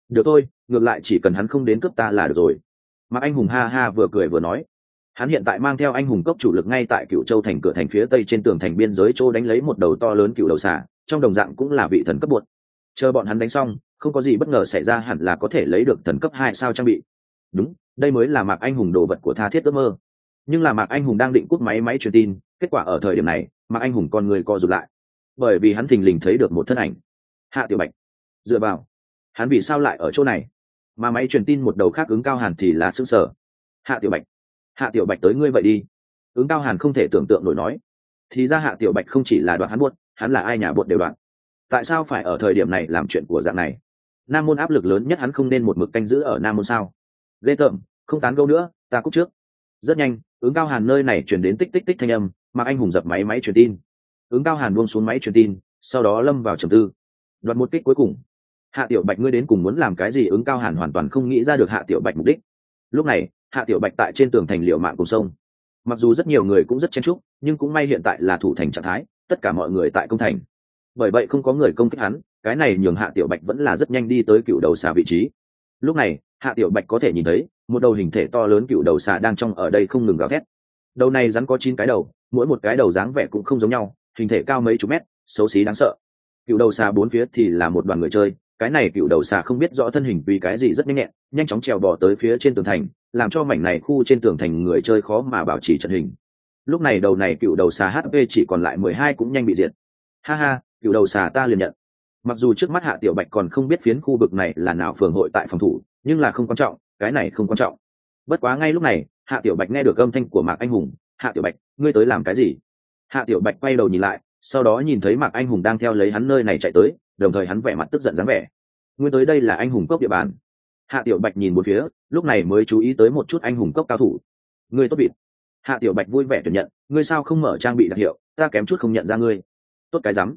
được thôi, ngược lại chỉ cần hắn không đến cướp ta là được rồi. Mà anh hùng ha ha vừa cười vừa nói, hắn hiện tại mang theo anh hùng cốc chủ lực ngay tại cựu châu thành cửa thành phía tây trên tường thành biên giới châu đánh lấy một đầu to lớn cựu đầu xả trong đồng dạng cũng là vị thần cấp bột chờ bọn hắn đánh xong, không có gì bất ngờ xảy ra hẳn là có thể lấy được thần cấp hai sao trang bị. Đúng, đây mới là mạc anh hùng đồ vật của tha thiết ước mơ. Nhưng là mạc anh hùng đang định cút máy máy truyền tin, kết quả ở thời điểm này, mạc anh hùng con người co rụt lại bởi vì hắn thình lình thấy được một thân ảnh. Hạ tiểu bạch, dựa vào, hắn vì sao lại ở chỗ này? Mà máy truyền tin một đầu khác ứng cao hàn thì là xương sở hạ tiểu bạch, hạ tiểu bạch tới ngươi vậy đi. Ứng cao hàn không thể tưởng tượng nổi nói. Thì ra hạ tiểu bạch không chỉ là đoạn hắn buốt, hắn là ai nhà buốt đều đoạn. Tại sao phải ở thời điểm này làm chuyện của dạng này? Nam môn áp lực lớn nhất hắn không nên một mực canh giữ ở nam môn sao? Ghê tởm, không tán gâu nữa, ta cúc trước. Rất nhanh, ứng cao hàn nơi này chuyển đến tích tích tích thanh âm, mà anh hùng dập máy máy truyền tin ứng cao hàn buông xuống máy truyền tin sau đó lâm vào trầm tư. Đoạt một kích cuối cùng. Hạ tiểu bạch ngươi đến cùng muốn làm cái gì? Ứng cao hàn hoàn toàn không nghĩ ra được hạ tiểu bạch mục đích. Lúc này hạ tiểu bạch tại trên tường thành liệu mạng cùng sông. Mặc dù rất nhiều người cũng rất chen trúc, nhưng cũng may hiện tại là thủ thành trạng thái tất cả mọi người tại công thành. Bởi vậy không có người công kích hắn cái này nhường hạ tiểu bạch vẫn là rất nhanh đi tới cựu đầu xà vị trí. Lúc này hạ tiểu bạch có thể nhìn thấy một đầu hình thể to lớn cựu đầu xà đang trong ở đây không ngừng gào thét. Đầu này rắn có chín cái đầu mỗi một cái đầu dáng vẻ cũng không giống nhau hình thể cao mấy chục mét, xấu xí đáng sợ. Cựu đầu xà bốn phía thì là một đoàn người chơi, cái này cựu đầu xà không biết rõ thân hình vì cái gì rất nhanh nhẹn, nhanh chóng trèo bò tới phía trên tường thành, làm cho mảnh này khu trên tường thành người chơi khó mà bảo trì trận hình. Lúc này đầu này cựu đầu xà hp chỉ còn lại mười hai cũng nhanh bị diệt. Ha ha, cựu đầu xà ta liền nhận. Mặc dù trước mắt hạ tiểu bạch còn không biết phiến khu vực này là nào phường hội tại phòng thủ, nhưng là không quan trọng, cái này không quan trọng. Bất quá ngay lúc này, hạ tiểu bạch nghe được âm thanh của mạc anh hùng. Hạ tiểu bạch, ngươi tới làm cái gì? Hạ tiểu bạch quay đầu nhìn lại, sau đó nhìn thấy mạc anh hùng đang theo lấy hắn nơi này chạy tới, đồng thời hắn vẻ mặt tức giận dáng vẻ. Nguyên tới đây là anh hùng cốc địa bàn. Hạ tiểu bạch nhìn một phía, lúc này mới chú ý tới một chút anh hùng cốc cao thủ. Ngươi tốt bịt. Hạ tiểu bạch vui vẻ tuyển nhận, ngươi sao không mở trang bị đặc hiệu, ta kém chút không nhận ra ngươi. Tốt cái rắm.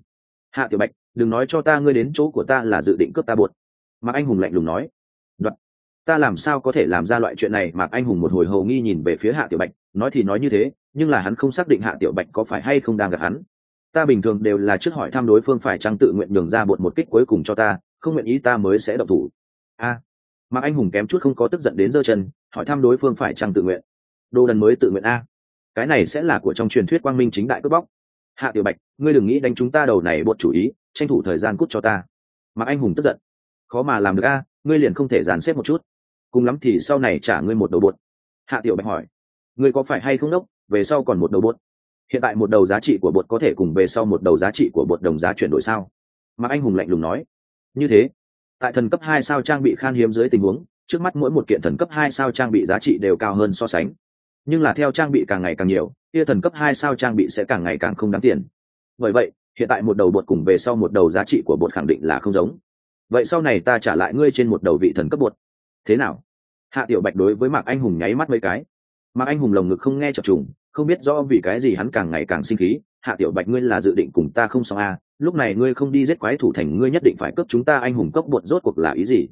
Hạ tiểu bạch, đừng nói cho ta ngươi đến chỗ của ta là dự định cướp ta buột mạc anh hùng lạnh lùng nói. Đoạn. ta làm sao có thể làm ra loại chuyện này? Mạc anh hùng một hồi hầu nghi nhìn về phía hạ tiểu bạch, nói thì nói như thế nhưng là hắn không xác định hạ tiểu bạch có phải hay không đang gặp hắn. Ta bình thường đều là trước hỏi thăm đối phương phải chăng tự nguyện nhường ra bột một kích cuối cùng cho ta không nguyện ý ta mới sẽ độc thủ. A. À, mạc anh hùng kém chút không có tức giận đến giơ chân hỏi thăm đối phương phải chăng tự nguyện. Đồ đần mới tự nguyện a. Cái này sẽ là của trong truyền thuyết quang minh chính đại cướp bóc. Hạ tiểu bạch ngươi đừng nghĩ đánh chúng ta đầu này bột chủ ý tranh thủ thời gian cút cho ta. Mạc anh hùng tức giận. Khó mà làm được a ngươi liền không thể dàn xếp một chút. Cùng lắm thì sau này trả ngươi một đầu bột. Hạ tiểu bạch hỏi. Ngươi có phải hay không đốc? Về sau còn một đầu bột. Hiện tại một đầu giá trị của bột có thể cùng về sau một đầu giá trị của bột đồng giá chuyển đổi sao? Mạc anh hùng lạnh lùng nói. Như thế, tại thần cấp hai sao trang bị khan hiếm dưới tình huống, trước mắt mỗi một kiện thần cấp hai sao trang bị giá trị đều cao hơn so sánh. Nhưng là theo trang bị càng ngày càng nhiều, kia thần cấp hai sao trang bị sẽ càng ngày càng không đáng tiền. Bởi vậy, hiện tại một đầu bột cùng về sau một đầu giá trị của bột khẳng định là không giống. Vậy sau này ta trả lại ngươi trên một đầu vị thần cấp bột. Thế nào? Hạ tiểu bạch đối với mạc anh hùng nháy mắt mấy cái mạc anh hùng lồng ngực không nghe chập trùng không biết rõ vì cái gì hắn càng ngày càng sinh khí hạ tiểu bạch ngươi là dự định cùng ta không xong à, lúc này ngươi không đi giết quái thủ thành ngươi nhất định phải cấp chúng ta anh hùng cốc bột rốt cuộc là ý gì?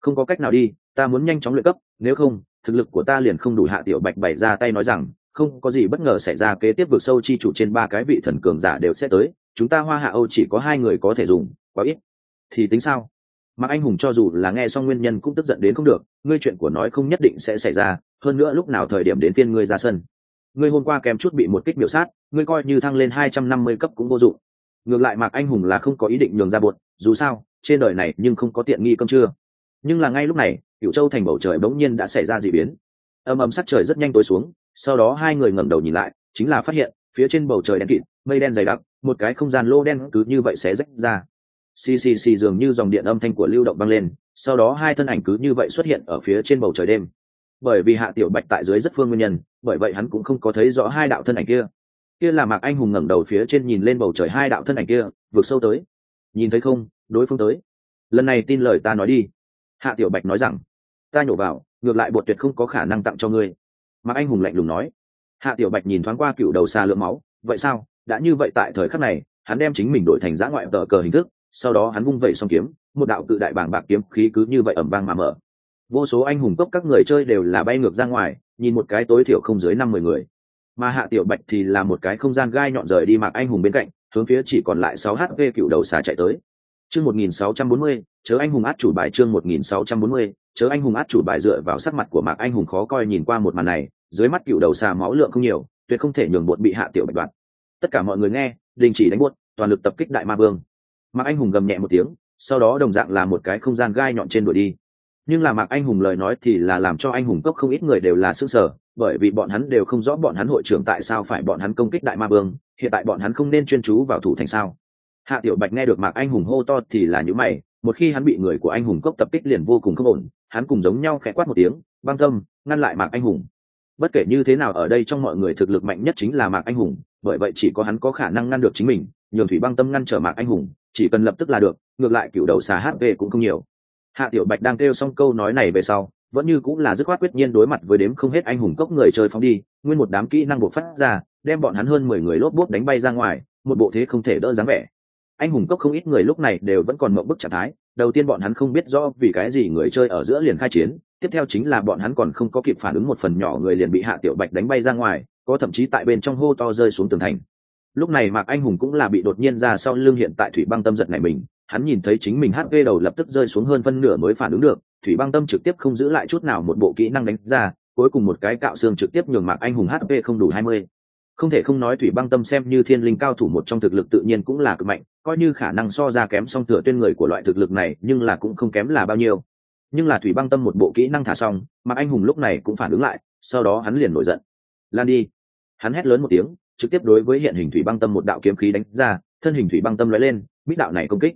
Không có cách nào đi ta muốn nhanh chóng luyện cấp nếu không thực lực của ta liền không đủ. Hạ tiểu bạch bày ra tay nói rằng không có gì bất ngờ xảy ra kế tiếp vượt sâu chi chủ trên ba cái vị thần cường giả đều sẽ tới chúng ta hoa hạ âu chỉ có hai người có thể dùng quá ít. Thì tính sao? Mạc anh hùng cho dù là nghe xong nguyên nhân cũng tức giận đến không được, ngươi chuyện của nói không nhất định sẽ xảy ra, hơn nữa lúc nào thời điểm đến phiên ngươi ra sân. Ngươi hôm qua kèm chút bị một kích biểu sát, ngươi coi như thăng lên hai trăm năm mươi cấp cũng vô dụng. Ngược lại mạc anh hùng là không có ý định nhường ra bột, dù sao, trên đời này nhưng không có tiện nghi cơm trưa. Nhưng là ngay lúc này cựu châu thành bầu trời bỗng nhiên đã xảy ra d ị biến. Âm ấm sắc trời rất nhanh tối xuống, sau đó hai người ngẩng đầu nhìn lại, chính là phát hiện, phía trên bầu trời đen kịt, mây đen dày đặc, một cái không gian lô đen cứ như vậy sẽ rách ra xì xì xì dường như dòng điện âm thanh của lưu động băng lên, sau đó hai thân ảnh cứ như vậy xuất hiện ở phía trên bầu trời đêm. Bởi vì hạ tiểu bạch tại dưới rất phương nguyên nhân, bởi vậy hắn cũng không có thấy rõ hai đạo thân ảnh kia. Kia là mạc anh hùng ngẩng đầu phía trên nhìn lên bầu trời hai đạo thân ảnh kia, vượt sâu tới. Nhìn thấy không, đối phương tới. Lần này tin lời ta nói đi. Hạ tiểu bạch nói rằng, ta nhổ vào, ngược lại bột tuyệt không có khả năng tặng cho ngươi. Mạc anh hùng lạnh lùng nói. Hạ tiểu bạch nhìn thoáng qua cựu đầu xa lượng máu, vậy sao? Đã như vậy tại thời khắc này, hắn đem chính mình đổi thành giã ngoại tờ cờ hình thức sau đó hắn vung vẩy song kiếm, một đạo cự đại bảng bạc kiếm khí cứ như vậy ẩm vang mà mở. Vô số anh hùng cốc các người chơi đều là bay ngược ra ngoài, nhìn một cái tối thiểu không dưới năm mười người. Mà hạ tiểu bạch thì là một cái không gian gai nhọn rời đi mạc anh hùng bên cạnh, hướng phía chỉ còn lại sáu hp cựu đầu xà chạy tới. Chương một nghìn sáu trăm bốn mươi, chớ anh hùng át chủ bài chương một nghìn sáu trăm bốn mươi, chớ anh hùng át chủ bài dựa vào sắc mặt của mạc anh hùng khó coi nhìn qua một màn này, dưới mắt cựu đầu xà máu lượng không nhiều, tuyệt không thể nhường bột bị hạ tiểu bạch đoạt. Tất cả mọi người nghe, đình chỉ đánh buốt toàn lực tập kích đại ma vương mạc anh hùng gầm nhẹ một tiếng, sau đó đồng dạng là một cái không gian gai nhọn trên đuổi đi. Nhưng là mạc anh hùng lời nói thì là làm cho anh hùng cốc không ít người đều là sức sở bởi vì bọn hắn đều không rõ bọn hắn hội trưởng tại sao phải bọn hắn công kích đại ma vương, hiện tại bọn hắn không nên chuyên chú vào thủ thành sao. Hạ tiểu bạch nghe được mạc anh hùng hô to thì là những mày, một khi hắn bị người của anh hùng cốc tập kích liền vô cùng không ổn, hắn cùng giống nhau khẽ quát một tiếng, băng tâm ngăn lại mạc anh hùng. Bất kể như thế nào ở đây trong mọi người thực lực mạnh nhất chính là mạc anh hùng, bởi vậy chỉ có hắn có khả năng ngăn được chính mình, nhường thủy băng tâm ngăn trở mạc anh hùng chỉ cần lập tức là được, ngược lại cựu đầu xà hp cũng không nhiều. Hạ tiểu bạch đang kêu xong câu nói này về sau, vẫn như cũng là dứt khoát quyết nhiên đối mặt với đếm không hết anh hùng cốc người chơi phóng đi, nguyên một đám kỹ năng buộc phát ra, đem bọn hắn hơn mười người lốp bốt đánh bay ra ngoài, một bộ thế không thể đỡ dáng vẻ. Anh hùng cốc không ít người lúc này đều vẫn còn mộng bức trạng thái, đầu tiên bọn hắn không biết rõ vì cái gì người chơi ở giữa liền khai chiến, tiếp theo chính là bọn hắn còn không có kịp phản ứng một phần nhỏ người liền bị hạ tiểu bạch đánh bay ra ngoài, có thậm chí tại bên trong hô to rơi xuống tường thành lúc này mạc anh hùng cũng là bị đột nhiên ra sau lưng hiện tại thủy băng tâm giật này mình, hắn nhìn thấy chính mình hp đầu lập tức rơi xuống hơn phân nửa mới phản ứng được, thủy băng tâm trực tiếp không giữ lại chút nào một bộ kỹ năng đánh ra, cuối cùng một cái cạo xương trực tiếp nhường mạc anh hùng hp không đủ hai mươi. Không thể không nói thủy băng tâm xem như thiên linh cao thủ một trong thực lực tự nhiên cũng là cực mạnh, coi như khả năng so ra kém song thừa tuyên người của loại thực lực này, nhưng là cũng không kém là bao nhiêu. Nhưng là thủy băng tâm một bộ kỹ năng thả xong, mạc anh hùng lúc này cũng phản ứng lại, sau đó hắn liền nổi giận. Lan đi. Hắn hét lớn một tiếng trực tiếp đối với hiện hình thủy băng tâm một đạo kiếm khí đánh ra, thân hình thủy băng tâm lóe lên bít đạo này công kích.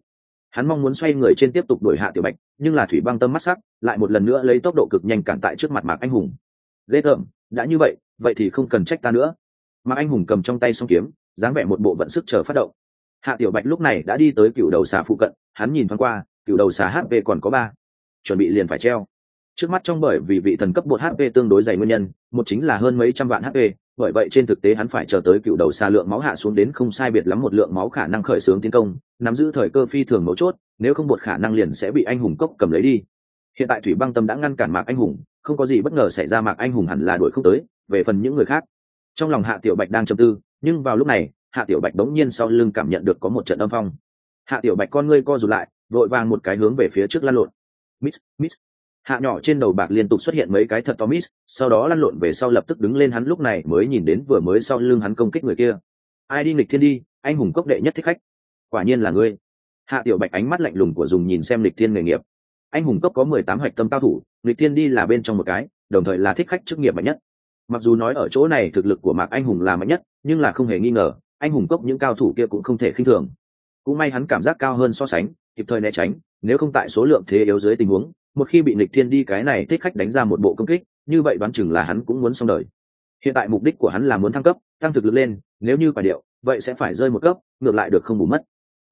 Hắn mong muốn xoay người trên tiếp tục đuổi hạ tiểu bạch, nhưng là thủy băng tâm mắt sắc, lại một lần nữa lấy tốc độ cực nhanh cản tại trước mặt mạc anh hùng. Ghê tởm, đã như vậy vậy thì không cần trách ta nữa. Mạc anh hùng cầm trong tay song kiếm, dáng vẻ một bộ vận sức chờ phát động. Hạ tiểu bạch lúc này đã đi tới cựu đầu xà phụ cận, hắn nhìn thoáng qua, cựu đầu xà hp còn có ba. Chuẩn bị liền phải treo. Trước mắt trong bởi vì vị thần cấp bột hp tương đối dày nguyên nhân, một chính là hơn mấy trăm vạn hp bởi vậy trên thực tế hắn phải chờ tới cựu đầu xa lượng máu hạ xuống đến không sai biệt lắm một lượng máu khả năng khởi xướng tiến công, nắm giữ thời cơ phi thường mấu chốt, nếu không một khả năng liền sẽ bị anh hùng cốc cầm lấy đi. Hiện tại thủy băng tâm đã ngăn cản mạc anh hùng, không có gì bất ngờ xảy ra mạc anh hùng hẳn là đuổi không tới, về phần những người khác. Trong lòng hạ tiểu bạch đang châm tư, nhưng vào lúc này, hạ tiểu bạch đống nhiên sau lưng cảm nhận được có một trận âm phong. Hạ tiểu bạch con ngươi co rụt lại, vội vàng một cái hướng về phía trước lăn lộn. Miss miss hạ nhỏ trên đầu bạc liên tục xuất hiện mấy cái thật to miss, sau đó lăn lộn về sau lập tức đứng lên hắn lúc này mới nhìn đến vừa mới sau lưng hắn công kích người kia. Ai đi nghịch thiên đi, anh hùng cốc đệ nhất thích khách. Quả nhiên là ngươi. Hạ tiểu bạch ánh mắt lạnh lùng của dùng nhìn xem lịch thiên nghề nghiệp. Anh hùng cốc có mười tám hạch tâm cao thủ lịch thiên đi là bên trong một cái, đồng thời là thích khách chức nghiệp mạnh nhất. Mặc dù nói ở chỗ này thực lực của mạc anh hùng là mạnh nhất, nhưng là không hề nghi ngờ, anh hùng cốc những cao thủ kia cũng không thể khinh thường. Cũng may hắn cảm giác cao hơn so sánh, kịp thời né tránh, nếu không tại số lượng thế yếu dưới tình huống một khi bị nịch thiên đi cái này thích khách đánh ra một bộ công kích, như vậy đoán chừng là hắn cũng muốn xong đời. Hiện tại mục đích của hắn là muốn thăng cấp, tăng thực lực lên, nếu như quả điệu, vậy sẽ phải rơi một cấp, ngược lại được không bù mất.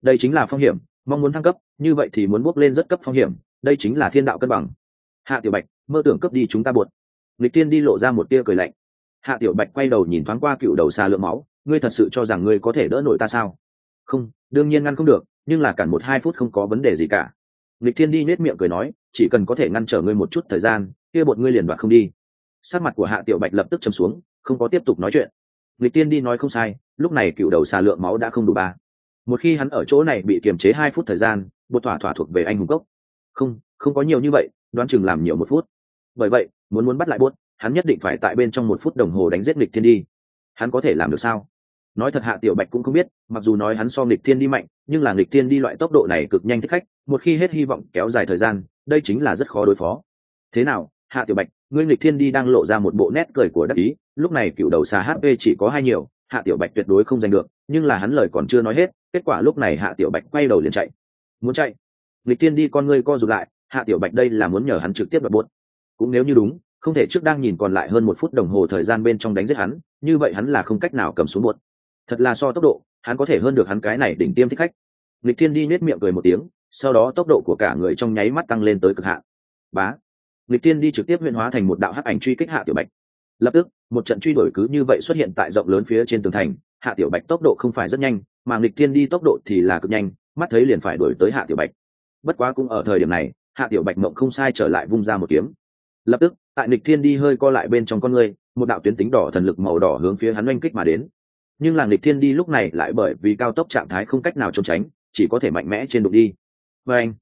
Đây chính là phong hiểm, mong muốn thăng cấp, như vậy thì muốn bước lên rất cấp phong hiểm, đây chính là thiên đạo cân bằng. Hạ tiểu bạch, mơ tưởng cấp đi chúng ta buột lịch tiên đi lộ ra một tia cười lạnh. Hạ tiểu bạch quay đầu nhìn thoáng qua cựu đầu xa lượng máu, ngươi thật sự cho rằng ngươi có thể đỡ nổi ta sao? Không, đương nhiên ngăn không được, nhưng là cản một hai phút không có vấn đề gì cả lịch thiên đi nết miệng cười nói, chỉ cần có thể ngăn trở ngươi một chút thời gian, kia bột ngươi liền đoạt không đi. Sát mặt của hạ tiểu bạch lập tức chầm xuống, không có tiếp tục nói chuyện. Lịch tiên đi nói không sai, lúc này cựu đầu xà lượng máu đã không đủ ba. Một khi hắn ở chỗ này bị kiềm chế hai phút thời gian, bột thỏa thỏa thuộc về anh hùng cốc. Không không có nhiều như vậy, đoán chừng làm nhiều một phút. Bởi vậy, muốn muốn bắt lại bốt hắn nhất định phải tại bên trong một phút đồng hồ đánh giết lịch thiên đi. Hắn có thể làm được sao? Nói thật hạ tiểu bạch cũng không biết, mặc dù nói hắn so nghịch thiên đi mạnh, nhưng là nghịch thiên đi loại tốc độ này cực nhanh thích khách, một khi hết hy vọng kéo dài thời gian, đây chính là rất khó đối phó. Thế nào, hạ tiểu bạch, ngươi nghịch thiên đi đang lộ ra một bộ nét cười của đắc ý, lúc này cựu đầu xà hp chỉ có hai nhiều, hạ tiểu bạch tuyệt đối không giành được, nhưng là hắn lời còn chưa nói hết, kết quả lúc này hạ tiểu bạch quay đầu liền chạy. Muốn chạy? Nghịch thiên đi con ngươi co rụt lại, hạ tiểu bạch đây là muốn nhờ hắn trực tiếp đập buốt cũng nếu như đúng, không thể trước đang nhìn còn lại hơn một phút đồng hồ thời gian bên trong đánh giết hắn, như vậy hắn là không cách nào cầm xuống buốt thật là so tốc độ, hắn có thể hơn được hắn cái này đỉnh tiêm thích khách. Lịch thiên đi nết miệng cười một tiếng, sau đó tốc độ của cả người trong nháy mắt tăng lên tới cực hạn. Bá! Lịch thiên đi trực tiếp huyện hóa thành một đạo hắc ảnh truy kích hạ tiểu bạch. Lập tức, một trận truy đuổi cứ như vậy xuất hiện tại rộng lớn phía trên tường thành, hạ tiểu bạch tốc độ không phải rất nhanh, mà lịch thiên đi tốc độ thì là cực nhanh, mắt thấy liền phải đuổi tới hạ tiểu bạch. Bất quá cũng ở thời điểm này, hạ tiểu bạch mộng không sai trở lại vung ra một kiếm. Lập tức, tại lịch thiên đi hơi co lại bên trong con người, một đạo tuyến tính đỏ thần lực màu đỏ hướng phía hắn oanh kích mà đến nhưng làng địch thiên đi lúc này lại bởi vì cao tốc trạng thái không cách nào trốn tránh, chỉ có thể mạnh mẽ trên đụng đi. Và anh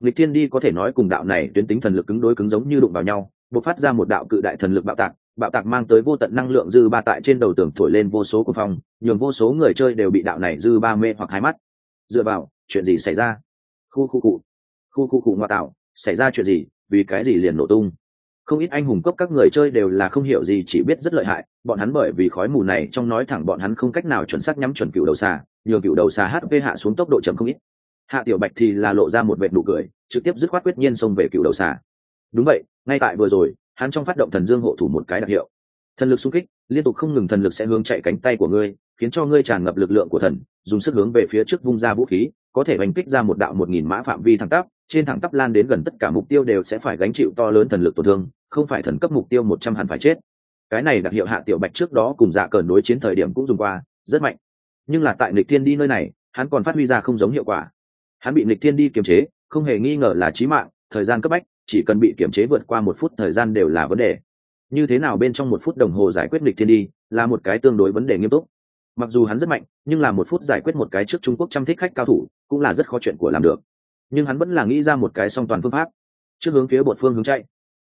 lịch thiên đi có thể nói cùng đạo này tuyến tính thần lực cứng đối cứng giống như đụng vào nhau, bộc phát ra một đạo cự đại thần lực bạo tạc bạo tạc mang tới vô tận năng lượng dư ba tại trên đầu tường thổi lên vô số của phòng nhường vô số người chơi đều bị đạo này dư ba mê hoặc hai mắt. Dựa vào, chuyện gì xảy ra? Khu khu cụ, khu khu cụ ngoại tạo, xảy ra chuyện gì? Vì cái gì liền nổ tung? Không ít anh hùng cốc các người chơi đều là không hiểu gì, chỉ biết rất lợi hại. Bọn hắn bởi vì khói mù này, trong nói thẳng bọn hắn không cách nào chuẩn xác nhắm chuẩn cựu đầu xà, nhường cựu đầu xà hp hạ xuống tốc độ chậm không ít. Hạ tiểu bạch thì là lộ ra một vệ nụ cười, trực tiếp dứt khoát quyết nhiên xông về cựu đầu xà. Đúng vậy, ngay tại vừa rồi, hắn trong phát động thần dương hộ thủ một cái đặc hiệu. Thần lực xung kích, liên tục không ngừng thần lực sẽ hướng chạy cánh tay của ngươi, khiến cho ngươi tràn ngập lực lượng của thần, dùng sức hướng về phía trước vung ra vũ khí, có thể đánh kích ra một đạo một nghìn mã phạm vi thẳng tắp trên thẳng tắp lan đến gần tất cả mục tiêu đều sẽ phải gánh chịu to lớn thần lực tổn thương, không phải thần cấp mục tiêu một trăm hẳn phải chết. Cái này đặc hiệu hạ tiểu bạch trước đó cùng dạ cờn đối chiến thời điểm cũng dùng qua, rất mạnh. Nhưng là tại nịch thiên đi nơi này, hắn còn phát huy ra không giống hiệu quả. Hắn bị nịch thiên đi kiềm chế, không hề nghi ngờ là trí mạng, thời gian cấp bách, chỉ cần bị kiềm chế vượt qua một phút thời gian đều là vấn đề. Như thế nào bên trong một phút đồng hồ giải quyết nịch thiên đi, là một cái tương đối vấn đề nghiêm túc. Mặc dù hắn rất mạnh, nhưng là một phút giải quyết một cái trước trung quốc chăm thích khách cao thủ, cũng là rất khó chuyện của làm được nhưng hắn vẫn là nghĩ ra một cái song toàn phương pháp trước hướng phía bột phương hướng chạy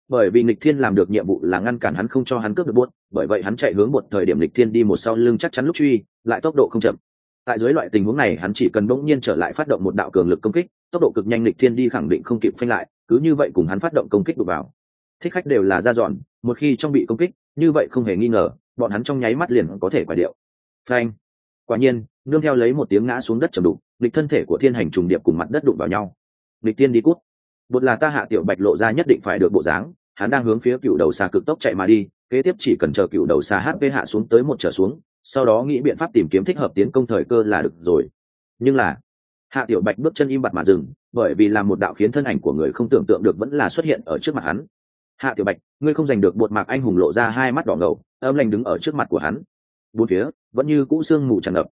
bởi vì Nịch Thiên làm được nhiệm vụ là ngăn cản hắn không cho hắn cướp được bột, bởi vậy hắn chạy hướng một thời điểm Nịch Thiên đi một sau lưng chắc chắn lúc truy, lại tốc độ không chậm. Tại dưới loại tình huống này, hắn chỉ cần bỗng nhiên trở lại phát động một đạo cường lực công kích, tốc độ cực nhanh Nịch Thiên đi khẳng định không kịp phanh lại, cứ như vậy cùng hắn phát động công kích đụng vào. Thích khách đều là ra dọn, một khi trong bị công kích, như vậy không hề nghi ngờ, bọn hắn trong nháy mắt liền có thể quả điệu. Phanh. Quả nhiên, nương theo lấy một tiếng ngã xuống đất chầm đục địch thân thể của thiên hành trùng điệp cùng mặt đất đụng vào nhau. Địch tiên đi cút. Bột là ta hạ tiểu bạch lộ ra nhất định phải được bộ dáng, hắn đang hướng phía cựu đầu xà cực tốc chạy mà đi, kế tiếp chỉ cần chờ cựu đầu xà hp hạ xuống tới một trở xuống, sau đó nghĩ biện pháp tìm kiếm thích hợp tiến công thời cơ là được rồi. Nhưng là, hạ tiểu bạch bước chân im bặt mà dừng, bởi vì là một đạo khiến thân ảnh của người không tưởng tượng được vẫn là xuất hiện ở trước mặt hắn. Hạ tiểu bạch, ngươi không giành được bột mạc anh hùng lộ ra hai mắt đỏ ngầu, âm lành đứng ở trước mặt của hắn. Bốn phía, vẫn như cũ sương mù tràn ngập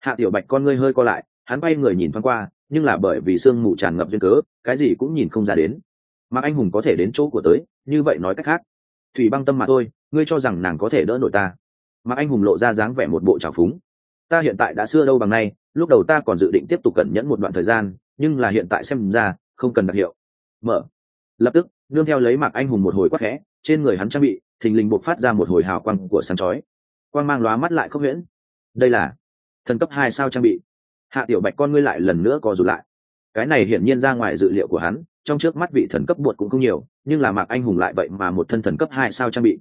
hạ tiểu bạch con ngươi hơi co lại, hắn bay người nhìn thoáng qua, nhưng là bởi vì sương mù tràn ngập duyên cớ, cái gì cũng nhìn không ra đến. Mạc anh hùng có thể đến chỗ của tới, như vậy nói cách khác. Thủy băng tâm mà thôi, ngươi cho rằng nàng có thể đỡ nổi ta. Mạc anh hùng lộ ra dáng vẻ một bộ trào phúng. Ta hiện tại đã xưa đâu bằng nay, lúc đầu ta còn dự định tiếp tục cẩn nhẫn một đoạn thời gian, nhưng là hiện tại xem ra, không cần đặc hiệu. Mở. Lập tức, nương theo lấy mạc anh hùng một hồi quắc khẽ, trên người hắn trang bị, thình lình buộc phát ra một hồi hào quang của sáng chói. Quang mang lóa mắt lại không huyễn. Đây là thần cấp hai sao trang bị. Hạ tiểu bạch con ngươi lại lần nữa co rụt lại. Cái này hiển nhiên ra ngoài dự liệu của hắn, trong trước mắt vị thần cấp bột cũng không nhiều, nhưng là mạc anh hùng lại vậy mà một thân thần cấp hai sao trang bị.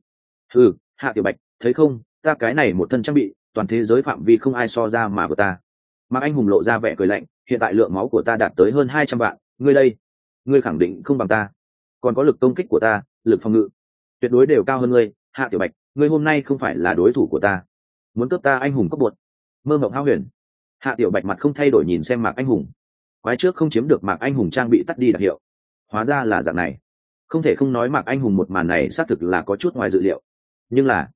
Ừ hạ tiểu bạch, thấy không, ta cái này một thân trang bị, toàn thế giới phạm vi không ai so ra mà của ta. Mạc anh hùng lộ ra vẻ cười lạnh, hiện tại lượng máu của ta đạt tới hơn hai trăm vạn, ngươi đây, ngươi khẳng định không bằng ta. Còn có lực công kích của ta, lực phòng ngự, tuyệt đối đều cao hơn ngươi. Hạ tiểu bạch, ngươi hôm nay không phải là đối thủ của ta. Muốn cướp ta anh hùng cấp bột mơ mộng hao huyền. Hạ tiểu bạch mặt không thay đổi nhìn xem mạc anh hùng. Quái trước không chiếm được mạc anh hùng trang bị tắt đi đặc hiệu. Hóa ra là dạng này. Không thể không nói mạc anh hùng một màn này xác thực là có chút ngoài dự liệu. Nhưng là,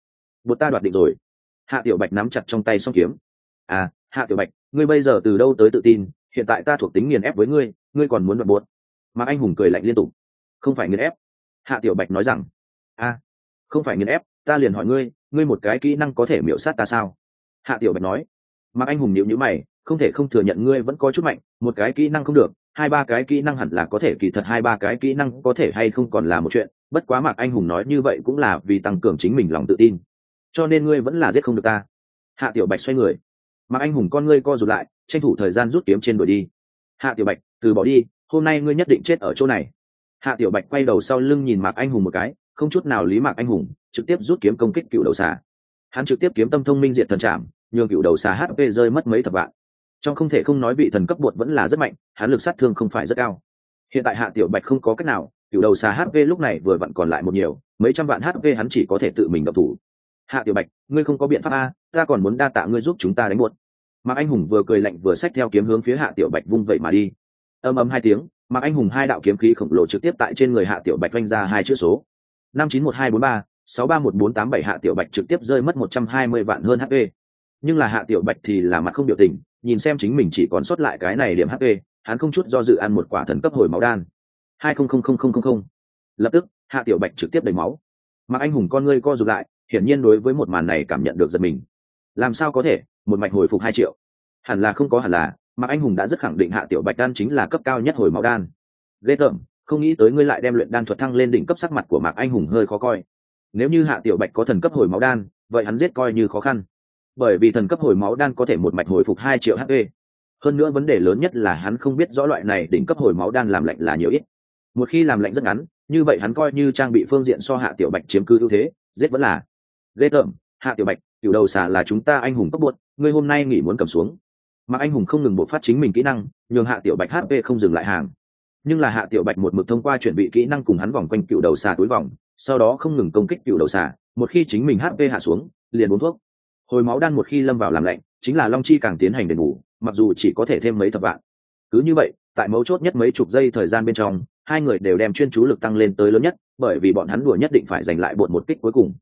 bột ta đoạt định rồi. Hạ tiểu bạch nắm chặt trong tay xong kiếm. À hạ tiểu bạch, ngươi bây giờ từ đâu tới tự tin? Hiện tại ta thuộc tính nghiền ép với ngươi ngươi còn muốn đoạt bột? Mạc anh hùng cười lạnh liên tục. Không phải nghiền ép. Hạ tiểu bạch nói rằng, a, không phải nghiền ép, ta liền hỏi ngươi ngươi một cái kỹ năng có thể miễu sát ta sao? Hạ tiểu bạch nói mạc anh hùng nhịu nhữ mày, không thể không thừa nhận ngươi vẫn có chút mạnh, một cái kỹ năng không được, hai ba cái kỹ năng hẳn là có thể, kỳ thật hai ba cái kỹ năng có thể hay không còn là một chuyện, bất quá mạc anh hùng nói như vậy cũng là vì tăng cường chính mình lòng tự tin. Cho nên ngươi vẫn là giết không được ta. Hạ tiểu bạch xoay người. Mạc anh hùng con ngươi co rụt lại, tranh thủ thời gian rút kiếm trên đuổi đi. Hạ tiểu bạch, từ bỏ đi, hôm nay ngươi nhất định chết ở chỗ này. Hạ tiểu bạch quay đầu sau lưng nhìn mạc anh hùng một cái, không chút nào lý mạc anh hùng, trực tiếp rút kiếm công kích cựu đầu xà. Hắn trực tiếp kiếm tâm thông minh diệt thần trảm nhường cựu đầu xà hp rơi mất mấy thập vạn. Trong không thể không nói vị thần cấp bột vẫn là rất mạnh, hắn lực sát thương không phải rất cao. Hiện tại hạ tiểu bạch không có cách nào, cựu đầu xà hp lúc này vừa vặn còn lại một nhiều, mấy trăm vạn hp hắn chỉ có thể tự mình độc thủ. Hạ tiểu bạch, ngươi không có biện pháp a, ta còn muốn đa tạ ngươi giúp chúng ta đánh bột. Mạc anh hùng vừa cười lạnh vừa xách theo kiếm hướng phía hạ tiểu bạch vung vậy mà đi. Âm âm hai tiếng, mạc anh hùng hai đạo kiếm khí khổng lồ trực tiếp tại trên người hạ tiểu bạch vanh ra hai chữ số. Năm chín một hai bốn ba, sáu ba một bốn tám bảy hạ tiểu bạch trực tiếp rơi mất một trăm hai mươi vạn hơn hp nhưng là hạ tiểu bạch thì là mặt không biểu tình, nhìn xem chính mình chỉ còn sót lại cái này điểm hp hắn không chút do dự ăn một quả thần cấp hồi máu đan. Hai không không không không không không. Lập tức, hạ tiểu bạch trực tiếp đầy máu. Mặc anh hùng con ngươi co rụt lại, hiển nhiên đối với một màn này cảm nhận được giật mình. Làm sao có thể, một mạch hồi phục hai triệu? Hẳn là không có hẳn là mặc anh hùng đã rất khẳng định hạ tiểu bạch đan chính là cấp cao nhất hồi máu đan. Ghê tởm, không nghĩ tới ngươi lại đem luyện đan thuật thăng lên đỉnh cấp sắc mặt của mạc anh hùng hơi khó coi. Nếu như hạ tiểu bạch có thần cấp hồi máu đan, vậy hắn giết coi như khó khăn bởi vì thần cấp hồi máu đan có thể một mạch hồi phục hai triệu hp hơn nữa vấn đề lớn nhất là hắn không biết rõ loại này đỉnh cấp hồi máu đan làm lạnh là nhiều ít. Một khi làm lạnh rất ngắn, như vậy hắn coi như trang bị phương diện so hạ tiểu bạch chiếm cứ ưu thế, giết vẫn là. Ghê tởm, hạ tiểu bạch, tiểu đầu xả là chúng ta anh hùng cấp buốt ngươi hôm nay nghỉ muốn cầm xuống. Mà anh hùng không ngừng bộc phát chính mình kỹ năng, nhường hạ tiểu bạch hp không dừng lại hàng. Nhưng là hạ tiểu bạch một mực thông qua chuẩn bị kỹ năng cùng hắn vòng quanh cựu đầu xà túi vòng, sau đó không ngừng công kích cựu đầu xà, một khi chính mình hp hạ xuống, liền uống thuốc hồi máu đan một khi lâm vào làm lạnh, chính là long chi càng tiến hành đền bù, mặc dù chỉ có thể thêm mấy thập vạn. Cứ như vậy, tại mấu chốt nhất mấy chục giây thời gian bên trong, hai người đều đem chuyên chú lực tăng lên tới lớn nhất, bởi vì bọn hắn đùa nhất định phải giành lại bột một kích cuối cùng.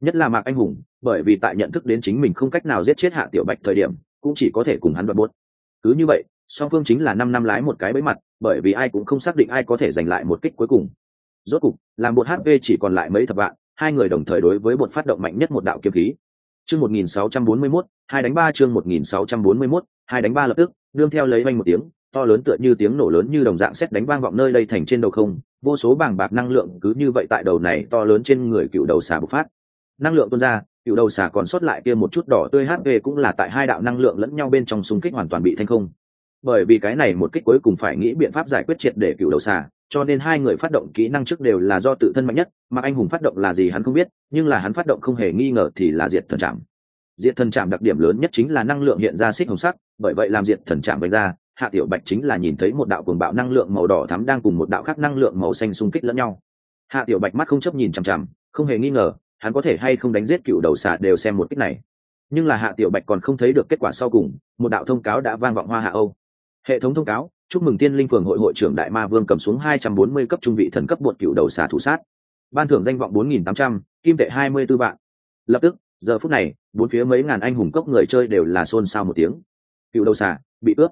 Nhất là mạc anh hùng, bởi vì tại nhận thức đến chính mình không cách nào giết chết hạ tiểu bạch thời điểm, cũng chỉ có thể cùng hắn đoạt bốt cứ như vậy, song phương chính là năm năm lái một cái bẫy mặt, bởi vì ai cũng không xác định ai có thể giành lại một kích cuối cùng. Rốt cục, làm bột hp chỉ còn lại mấy thập vạn, hai người đồng thời đối với bột phát động mạnh nhất một đạo kiếm khí chương 1641, hai đánh ba chương 1641, hai đánh ba lập tức đương theo lấy vang một tiếng to lớn tựa như tiếng nổ lớn như đồng dạng xét đánh vang vọng nơi đây thành trên đầu không vô số bảng bạc năng lượng cứ như vậy tại đầu này to lớn trên người cựu đầu xà bộc phát. Năng lượng tuôn ra cựu đầu xà còn sót lại kia một chút đỏ tươi hp cũng là tại hai đạo năng lượng lẫn nhau bên trong xung kích hoàn toàn bị thanh không bởi vì cái này một kích cuối cùng phải nghĩ biện pháp giải quyết triệt để cựu đầu xà, cho nên hai người phát động kỹ năng trước đều là do tự thân mạnh nhất, mà anh hùng phát động là gì hắn không biết, nhưng là hắn phát động không hề nghi ngờ thì là diệt thần trạm diệt thần trạm đặc điểm lớn nhất chính là năng lượng hiện ra xích hồng sắc, bởi vậy làm diệt thần trạm vạch ra, hạ tiểu bạch chính là nhìn thấy một đạo cuồng bạo năng lượng màu đỏ thắm đang cùng một đạo khác năng lượng màu xanh xung kích lẫn nhau. Hạ tiểu bạch mắt không chấp nhìn chằm chằm, không hề nghi ngờ, hắn có thể hay không đánh giết cựu đầu xà đều xem một kích này. Nhưng là hạ tiểu bạch còn không thấy được kết quả sau cùng, một đạo thông cáo đã vang vọng hoa hạ âu hệ thống thông cáo, chúc mừng tiên linh phường hội hội trưởng đại ma vương cầm xuống hai trăm bốn mươi cấp trung vị thần cấp bột cựu đầu xà thủ sát. Ban thưởng danh vọng bốn nghìn tám trăm, kim tệ hai mươi 24 vạn. Lập tức, giờ phút này, bốn phía mấy ngàn anh hùng cốc người chơi đều là xôn xao một tiếng. Cựu đầu xà, bị ướp.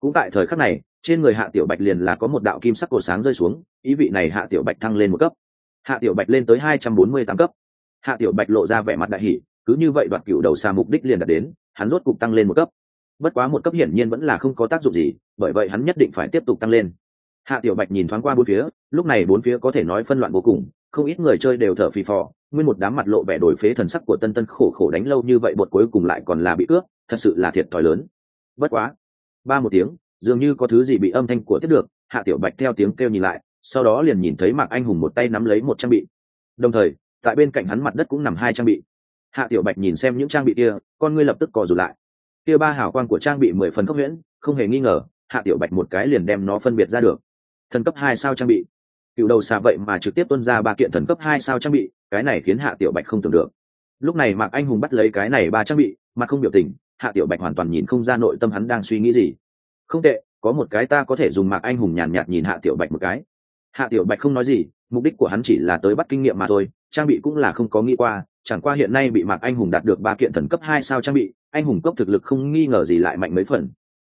Cũng tại thời khắc này, trên người hạ tiểu bạch liền là có một đạo kim sắc cổ sáng rơi xuống, ý vị này hạ tiểu bạch thăng lên một cấp. Hạ tiểu bạch lên tới hai trăm bốn mươi tám cấp. Hạ tiểu bạch lộ ra vẻ mặt đại hỷ cứ như vậy đoạt cựu đầu xà mục đích liền đạt đến, hắn rốt cục tăng lên một cấp bất quá một cấp hiển nhiên vẫn là không có tác dụng gì, bởi vậy hắn nhất định phải tiếp tục tăng lên. Hạ tiểu bạch nhìn thoáng qua bốn phía, lúc này bốn phía có thể nói phân loạn vô cùng, không ít người chơi đều thở phì phò, nguyên một đám mặt lộ vẻ đổi phế thần sắc của tân tân khổ khổ đánh lâu như vậy bột cuối cùng lại còn là bị cướp, thật sự là thiệt thòi lớn. Bất quá, ba một tiếng, dường như có thứ gì bị âm thanh của tiếp được, hạ tiểu bạch theo tiếng kêu nhìn lại, sau đó liền nhìn thấy mạc anh hùng một tay nắm lấy một trang bị. Đồng thời, tại bên cạnh hắn mặt đất cũng nằm hai trang bị. Hạ tiểu bạch nhìn xem những trang bị kia, con ngươi lập tức cò rụt lại kia ba hảo quang của trang bị mười phần cấp huyễn không hề nghi ngờ hạ tiểu bạch một cái liền đem nó phân biệt ra được. Thần cấp hai sao trang bị. Cựu đầu xà vậy mà trực tiếp tuân ra ba kiện thần cấp hai sao trang bị cái này khiến hạ tiểu bạch không tưởng được. Lúc này mạc anh hùng bắt lấy cái này ba trang bị mà không biểu tình hạ tiểu bạch hoàn toàn nhìn không ra nội tâm hắn đang suy nghĩ gì. Không tệ có một cái ta có thể dùng mạc anh hùng nhàn nhạt, nhạt nhìn hạ tiểu bạch một cái. Hạ tiểu bạch không nói gì mục đích của hắn chỉ là tới bắt kinh nghiệm mà thôi trang bị cũng là không có nghĩ qua chẳng qua hiện nay bị mạc anh hùng đạt được ba kiện thần cấp hai sao trang bị anh hùng cấp thực lực không nghi ngờ gì lại mạnh mấy phần.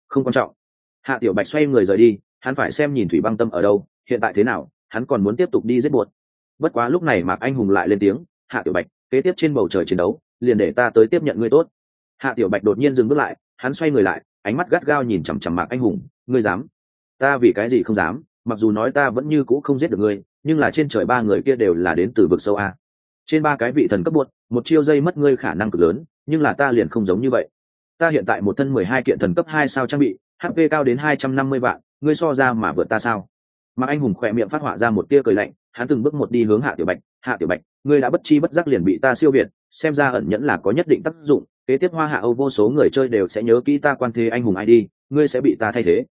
Không quan trọng. Hạ tiểu bạch xoay người rời đi, hắn phải xem nhìn thủy băng tâm ở đâu, hiện tại thế nào, hắn còn muốn tiếp tục đi giết buột bất quá lúc này mạc anh hùng lại lên tiếng, hạ tiểu bạch, kế tiếp trên bầu trời chiến đấu, liền để ta tới tiếp nhận ngươi tốt. Hạ tiểu bạch đột nhiên dừng bước lại, hắn xoay người lại, ánh mắt gắt gao nhìn chằm chằm mạc anh hùng, ngươi dám? Ta vì cái gì không dám? Mặc dù nói ta vẫn như cũ không giết được ngươi, nhưng là trên trời ba người kia đều là đến từ vực sâu a. Trên ba cái vị thần cấp buột một chiêu dây mất ngươi khả năng cực lớn nhưng là ta liền không giống như vậy. Ta hiện tại một thân mười hai kiện thần cấp hai sao trang bị hp cao đến hai trăm năm mươi vạn, ngươi so ra mà vượt ta sao? Mà anh hùng khỏe miệng phát họa ra một tia cười lạnh, hắn từng bước một đi hướng hạ tiểu bạch, hạ tiểu bạch, ngươi đã bất chi bất giác liền bị ta siêu việt, xem ra ẩn nhẫn là có nhất định tác dụng, kế tiếp hoa hạ âu vô số người chơi đều sẽ nhớ kỹ ta quan thế anh hùng ai đi, ngươi sẽ bị ta thay thế.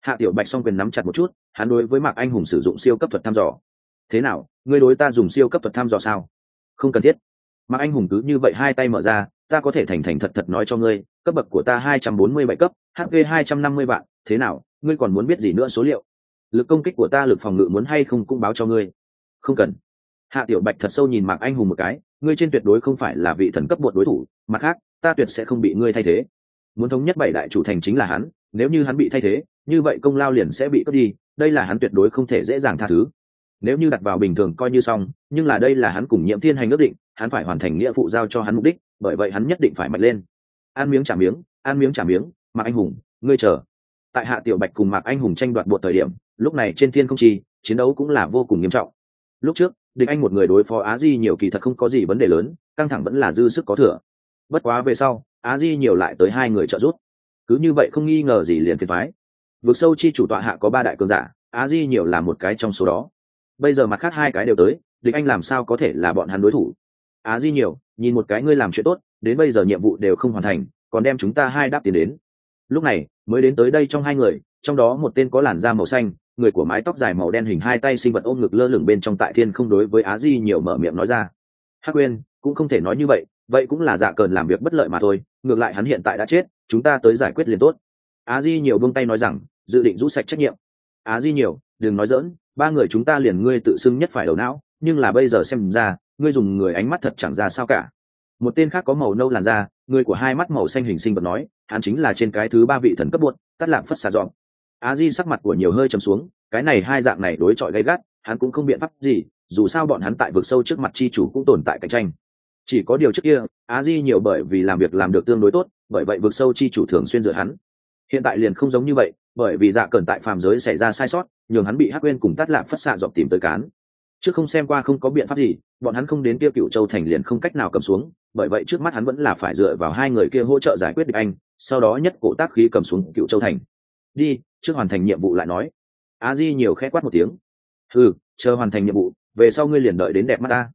Hạ tiểu bạch s o n g quyền nắm chặt một chút, hắn đối với mạc anh hùng sử dụng siêu cấp thuật thăm dò. Thế nào, ngươi đối ta dùng siêu cấp thuật thăm dò sao? Không cần thiết. Mạc anh hùng cứ như vậy hai tay mở ra ta có thể thành thành thật thật nói cho ngươi, cấp bậc của ta hai trăm bốn mươi bảy cấp hp hai trăm năm mươi vạn, thế nào, ngươi còn muốn biết gì nữa số liệu? Lực công kích của ta, lực phòng ngự muốn hay không cũng báo cho ngươi. Không cần. Hạ tiểu bạch thật sâu nhìn mạc anh hùng một cái, ngươi trên tuyệt đối không phải là vị thần cấp một đối thủ, mặt khác, ta tuyệt sẽ không bị ngươi thay thế. Muốn thống nhất bảy đại chủ thành chính là hắn, nếu như hắn bị thay thế, như vậy công lao liền sẽ bị cướp đi, đây là hắn tuyệt đối không thể dễ dàng tha thứ. Nếu như đặt vào bình thường coi như xong, nhưng là đây là hắn cùng nhiễm thiên hành ước định, hắn phải hoàn thành nghĩa vụ giao cho hắn mục đích bởi vậy hắn nhất định phải mạnh lên. Ăn miếng trả miếng ăn miếng trả miếng, mạc anh hùng, ngươi chờ. Tại hạ tiểu bạch cùng mạc anh hùng tranh đoạt một thời điểm, lúc này trên thiên không chi, chiến đấu cũng là vô cùng nghiêm trọng. Lúc trước, địch anh một người đối phó á di nhiều kỳ thật không có gì vấn đề lớn, căng thẳng vẫn là dư sức có thừa. Bất quá về sau, á di nhiều lại tới hai người trợ giúp. Cứ như vậy không nghi ngờ gì liền phiền thoái vượt sâu chi chủ tọa hạ có ba đại cường giả, á di nhiều là một cái trong số đó. Bây giờ mặt khác hai cái đều tới, địch anh làm sao có thể là bọn hắn đối thủ? Á di nhiều nhìn một cái ngươi làm chuyện tốt, đến bây giờ nhiệm vụ đều không hoàn thành, còn đem chúng ta hai đáp tiền đến. Lúc này, mới đến tới đây trong hai người, trong đó một tên có làn da màu xanh, người của mái tóc dài màu đen hình hai tay sinh vật ôm ngực lơ lửng bên trong tại thiên không đối với á di nhiều mở miệng nói ra. Hắc quên cũng không thể nói như vậy vậy cũng là dạ cờn làm việc bất lợi mà thôi, ngược lại hắn hiện tại đã chết, chúng ta tới giải quyết liền tốt. Á di nhiều buông tay nói rằng, dự định rũ sạch trách nhiệm. Á di nhiều, đừng nói dỡn ba người chúng ta liền ngươi tự xưng nhất phải đầu não, nhưng là bây giờ xem ra ngươi dùng người ánh mắt thật chẳng ra sao cả. Một tên khác có màu nâu làn da, người của hai mắt màu xanh hình sinh vật nói, hắn chính là trên cái thứ ba vị thần cấp buốt tắt lạm phất xà dọn. Á di sắc mặt của nhiều hơi trầm xuống, cái này hai dạng này đối chọi gay gắt, hắn cũng không biện pháp gì, dù sao bọn hắn tại vực sâu trước mặt chi chủ cũng tồn tại cạnh tranh. Chỉ có điều trước kia á di nhiều bởi vì làm việc làm được tương đối tốt, bởi vậy vực sâu chi chủ thường xuyên dựa hắn. Hiện tại liền không giống như vậy, bởi vì dạ cẩn tại phàm giới xảy ra sai sót, nhường hắn bị hắc quên cùng tắt lạm phất xạ dọn tìm tới cán. Chứ không xem qua không có biện pháp gì bọn hắn không đến kia cựu châu thành liền không cách nào cầm xuống, bởi vậy trước mắt hắn vẫn là phải dựa vào hai người kia hỗ trợ giải quyết được anh, sau đó nhất cổ tác khí cầm xuống cựu châu thành. Đi, trước hoàn thành nhiệm vụ lại nói. A di nhiều khẽ quát một tiếng. Hừ, chờ hoàn thành nhiệm vụ, về sau ngươi liền đợi đến đẹp mắt ta.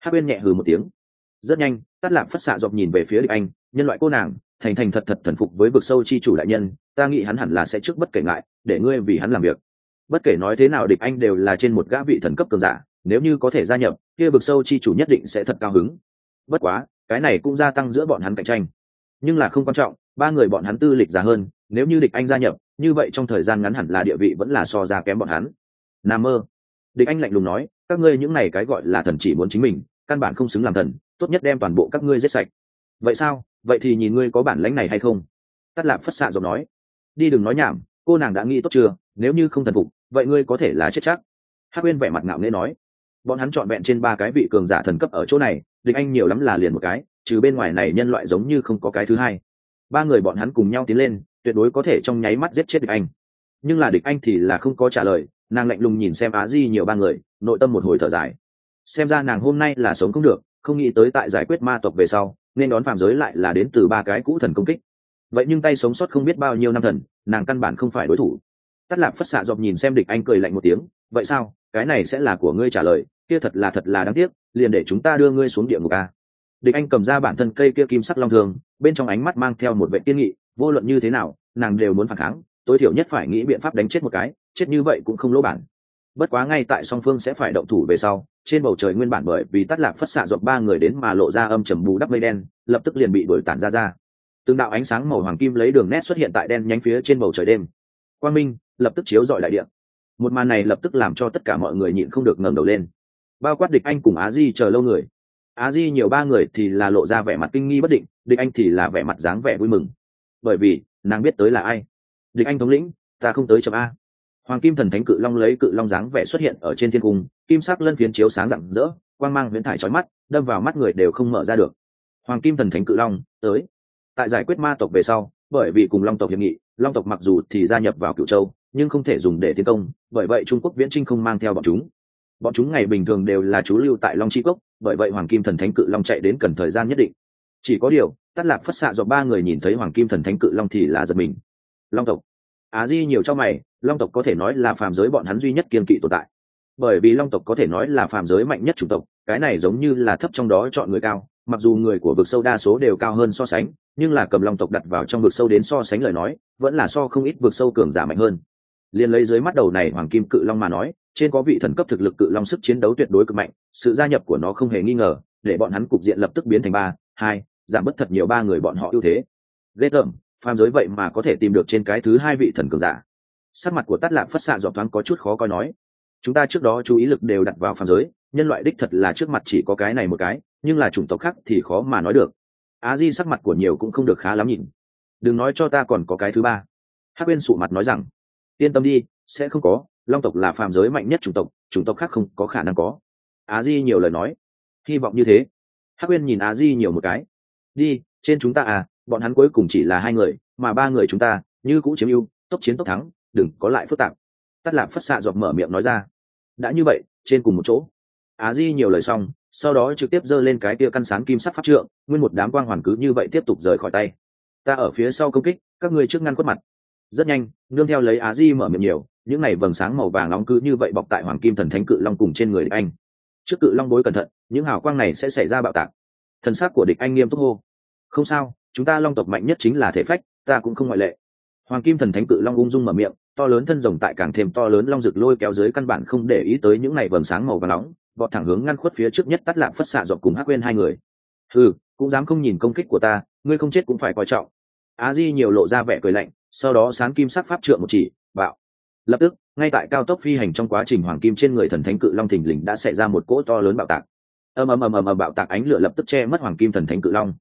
Hát bên nhẹ hừ một tiếng. Rất nhanh tắt lạp phất xạ dọc nhìn về phía địch anh, nhân loại cô nàng, thành thành thật thật thần phục với vực sâu chi chủ đại nhân, ta nghĩ hắn hẳn là sẽ trước bất kể ngại, để ngươi vì hắn làm việc. Bất kể nói thế nào địch anh đều là trên một gã vị thần cấp cường giả nếu như có thể gia nhập, kia vực sâu chi chủ nhất định sẽ thật cao hứng. Bất quá, cái này cũng gia tăng giữa bọn hắn cạnh tranh. Nhưng là không quan trọng, ba người bọn hắn tư lịch già hơn, nếu như địch anh gia nhập, như vậy trong thời gian ngắn hẳn là địa vị vẫn là so ra kém bọn hắn. Nam mơ. Địch anh lạnh lùng nói, các ngươi những này cái gọi là thần chỉ muốn chính mình, căn bản không xứng làm thần, tốt nhất đem toàn bộ các ngươi giết sạch. Vậy sao? Vậy thì nhìn ngươi có bản lãnh này hay không? Tắt lạp phất xạ giọng nói. Đi đừng nói nhảm, cô nàng đã nghĩ tốt chưa? Nếu như không thần phục, vậy ngươi có thể là chết chắc. Hát quên vẻ mặt ngạo nghễ nói bọn hắn chọn vẹn trên ba cái vị cường giả thần cấp ở chỗ này, địch anh nhiều lắm là liền một cái, trừ bên ngoài này nhân loại giống như không có cái thứ hai. Ba người bọn hắn cùng nhau tiến lên, tuyệt đối có thể trong nháy mắt giết chết địch anh. Nhưng là địch anh thì là không có trả lời, nàng lạnh lùng nhìn xem á di nhiều ba người, nội tâm một hồi thở dài. Xem ra nàng hôm nay là sống không được, không nghĩ tới tại giải quyết ma tộc về sau, nên đón phạm giới lại là đến từ ba cái cũ thần công kích. Vậy nhưng tay sống sót không biết bao nhiêu năm thần, nàng căn bản không phải đối thủ. Tắt lạp phất xạ dọc nhìn xem địch anh cười lạnh một tiếng, vậy sao? Cái này sẽ là của ngươi trả lời kia thật là thật là đáng tiếc, liền để chúng ta đưa ngươi xuống địa ngục a địch anh cầm ra bản thân cây kia kim sắc long thường bên trong ánh mắt mang theo một vệ kiên nghị, vô luận như thế nào, nàng đều muốn phản kháng, tối thiểu nhất phải nghĩ biện pháp đánh chết một cái, chết như vậy cũng không lỗ bản. Bất quá ngay tại song phương sẽ phải động thủ về sau, trên bầu trời nguyên bản bởi vì tắt lạc phất xạ dọc ba người đến mà lộ ra âm trầm bù đắp mây đen, lập tức liền bị đuổi tản ra ra. Từng đạo ánh sáng màu hoàng kim lấy đường nét xuất hiện tại đen nhánh phía trên bầu trời đêm. Quang minh lập tức chiếu dọi đại điện một màn này lập tức làm cho tất cả mọi người nhịn không được ngẩng đầu lên bao quát địch anh cùng á di chờ lâu người. Á di nhiều ba người thì là lộ ra vẻ mặt kinh nghi bất định, địch anh thì là vẻ mặt dáng vẻ vui mừng. Bởi vì, nàng biết tới là ai. Địch anh thống lĩnh, ta không tới chậm a. Hoàng kim thần thánh cự long lấy cự long dáng vẻ xuất hiện ở trên thiên cung, kim sắc lân phiến chiếu sáng rạng rỡ, quang mang huyễn thải trói mắt, đâm vào mắt người đều không mở ra được. Hoàng kim thần thánh cự long, tới. Tại giải quyết ma tộc về sau, bởi vì cùng long tộc hiệp nghị, long tộc mặc dù thì gia nhập vào cựu châu, nhưng không thể dùng để tiến công, bởi vậy trung quốc viễn trinh không mang theo bọn chúng bọn chúng ngày bình thường đều là chú lưu tại long chi cốc, bởi vậy hoàng kim thần thánh cự long chạy đến cần thời gian nhất định. Chỉ có điều tắt lạc phất xạ do ba người nhìn thấy hoàng kim thần thánh cự long thì là giật mình. Long tộc. Á di nhiều cho mày, long tộc có thể nói là phàm giới bọn hắn duy nhất kiên kỵ tồn tại. Bởi vì long tộc có thể nói là phàm giới mạnh nhất chủng tộc, cái này giống như là thấp trong đó chọn người cao, mặc dù người của vực sâu đa số đều cao hơn so sánh, nhưng là cầm long tộc đặt vào trong vực sâu đến so sánh lời nói, vẫn là so không ít vực sâu cường giả mạnh hơn. Liền lấy dưới mắt đầu này hoàng kim cự long mà nói trên có vị thần cấp thực lực cự long sức chiến đấu tuyệt đối cực mạnh, sự gia nhập của nó không hề nghi ngờ, để bọn hắn cục diện lập tức biến thành ba, hai, giảm bớt thật nhiều ba người bọn họ ưu thế. Ghê tởm, phàm giới vậy mà có thể tìm được trên cái thứ hai vị thần cường giả. Sắc mặt của tát lạc phất xạ dọc thoáng có chút khó coi nói, chúng ta trước đó chú ý lực đều đặt vào phàm giới, nhân loại đích thật là trước mặt chỉ có cái này một cái, nhưng là chủng tộc khác thì khó mà nói được. Á di sắc mặt của nhiều cũng không được khá lắm nhìn. Đừng nói cho ta còn có cái thứ ba. Hắc bên sụ mặt nói rằng, yên tâm đi, sẽ không có long tộc là phàm giới mạnh nhất chủng tộc chủng tộc khác không có khả năng có. Á di nhiều lời nói. Hy vọng như thế. Hắc uyên nhìn á di nhiều một cái. Đi, trên chúng ta à bọn hắn cuối cùng chỉ là hai người, mà ba người chúng ta, như cũng chiếm ưu, tốc chiến tốc thắng, đừng có lại phức tạp. Tắt lạc phất xạ dọc mở miệng nói ra. Đã như vậy, trên cùng một chỗ. Á di nhiều lời xong, sau đó trực tiếp giơ lên cái tia căn sáng kim sắc pháp trượng, nguyên một đám quang hoàn cứ như vậy tiếp tục rời khỏi tay. Ta ở phía sau công kích, các ngươi trước ngăn khuất mặt. Rất nhanh, nương theo lấy á di mở miệng nhiều những này vầng sáng màu vàng nóng cứ như vậy bọc tại hoàng kim thần thánh cự long cùng trên người địch anh. Trước cự long bối cẩn thận, những hào quang này sẽ xảy ra bạo tạc. Thần sắc của địch anh nghiêm túc hô. Không sao, chúng ta long tộc mạnh nhất chính là thể phách, ta cũng không ngoại lệ. Hoàng kim thần thánh cự long ung dung mở miệng, to lớn thân rồng tại càng thêm to lớn long rực lôi kéo dưới căn bản không để ý tới những ngày vầng sáng màu và nóng, vọt thẳng hướng ngăn khuất phía trước nhất tắt lạng phất xạ dọc cùng hắc quên hai người. Ừ cũng dám không nhìn công kích của ta, ngươi không chết cũng phải coi trọng. Á di nhiều lộ ra vẻ cười lạnh, sau đó sáng kim sắc pháp trượng một chỉ, bạo lập tức, ngay tại cao tốc phi hành trong quá trình hoàng kim trên người thần thánh cự long thình lình đã xảy ra một cỗ to lớn bạo tạc. Ầm ầm ầm ầm ầm bạo tạc ánh lửa lập tức che mất hoàng kim thần thánh cự long.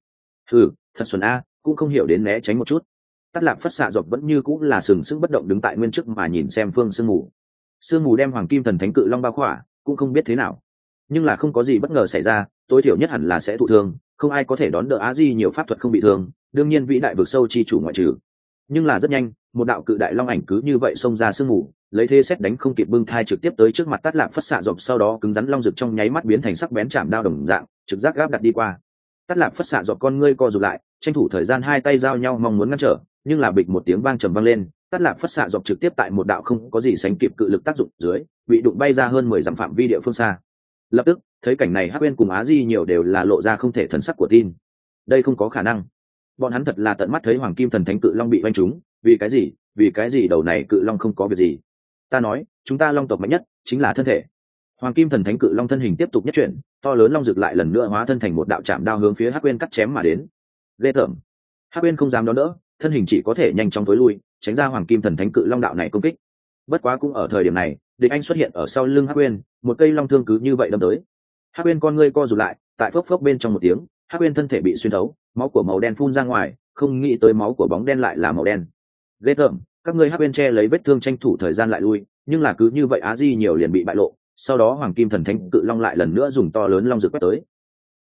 Ừ thật xuân a, cũng không hiểu đến né tránh một chút. Tắt lạc phất xạ dọc vẫn như cũng là sừng sững bất động đứng tại nguyên chức mà nhìn xem phương sương mù. Sương mù đem hoàng kim thần thánh cự long bao khỏa, cũng không biết thế nào. Nhưng là không có gì bất ngờ xảy ra, tối thiểu nhất hẳn là sẽ thụ thương, không ai có thể đón đỡ á di nhiều pháp thuật không bị thương, đương nhiên vĩ đại vực sâu chi chủ ngoại trừ nhưng là rất nhanh, một đạo cự đại long ảnh cứ như vậy xông ra sương mù, lấy thế xét đánh không kịp bưng thai trực tiếp tới trước mặt tắt lạc phất xạ dọc, sau đó cứng rắn long rực trong nháy mắt biến thành sắc bén chạm đao đồng dạng, trực giác gáp đặt đi qua. Tắt lạc phất xạ dọc con ngươi co rụt lại, tranh thủ thời gian hai tay giao nhau mong muốn ngăn trở, nhưng là bịch một tiếng vang trầm vang lên tắt lạc phất xạ dọc trực tiếp tại một đạo không có gì sánh kịp cự lực tác dụng dưới, bị đụng bay ra hơn mười dặm phạm vi địa phương xa. Lập tức, thấy cảnh này hắc bên cùng á di nhiều đều là lộ ra không thể thần sắc của tin. Đây không có khả năng bọn hắn thật là tận mắt thấy hoàng kim thần thánh cự long bị oanh trúng, vì cái gì? Vì cái gì đầu này cự long không có việc gì? Ta nói, chúng ta long tộc mạnh nhất chính là thân thể. Hoàng kim thần thánh cự long thân hình tiếp tục nhất chuyển, to lớn long rực lại lần nữa hóa thân thành một đạo chạm đao hướng phía hắc quên cắt chém mà đến. Ghê tởm. Hắc quên không dám đón đỡ, thân hình chỉ có thể nhanh chóng tối lui, tránh ra hoàng kim thần thánh cự long đạo này công kích. Bất quá cũng ở thời điểm này, địch anh xuất hiện ở sau lưng hắc quên một cây long thương cứ như vậy đâm tới. Hắc quên con ngươi co rụt lại, tại phốc phốc bên trong một tiếng, hắc quên thân thể bị xuyên thấu máu của màu đen phun ra ngoài, không nghĩ tới máu của bóng đen lại là màu đen. Ghê tởm, các ngươi hát bên tre lấy vết thương tranh thủ thời gian lại lui, nhưng là cứ như vậy á di nhiều liền bị bại lộ, sau đó hoàng kim thần thánh cự long lại lần nữa dùng to lớn long rực quét tới.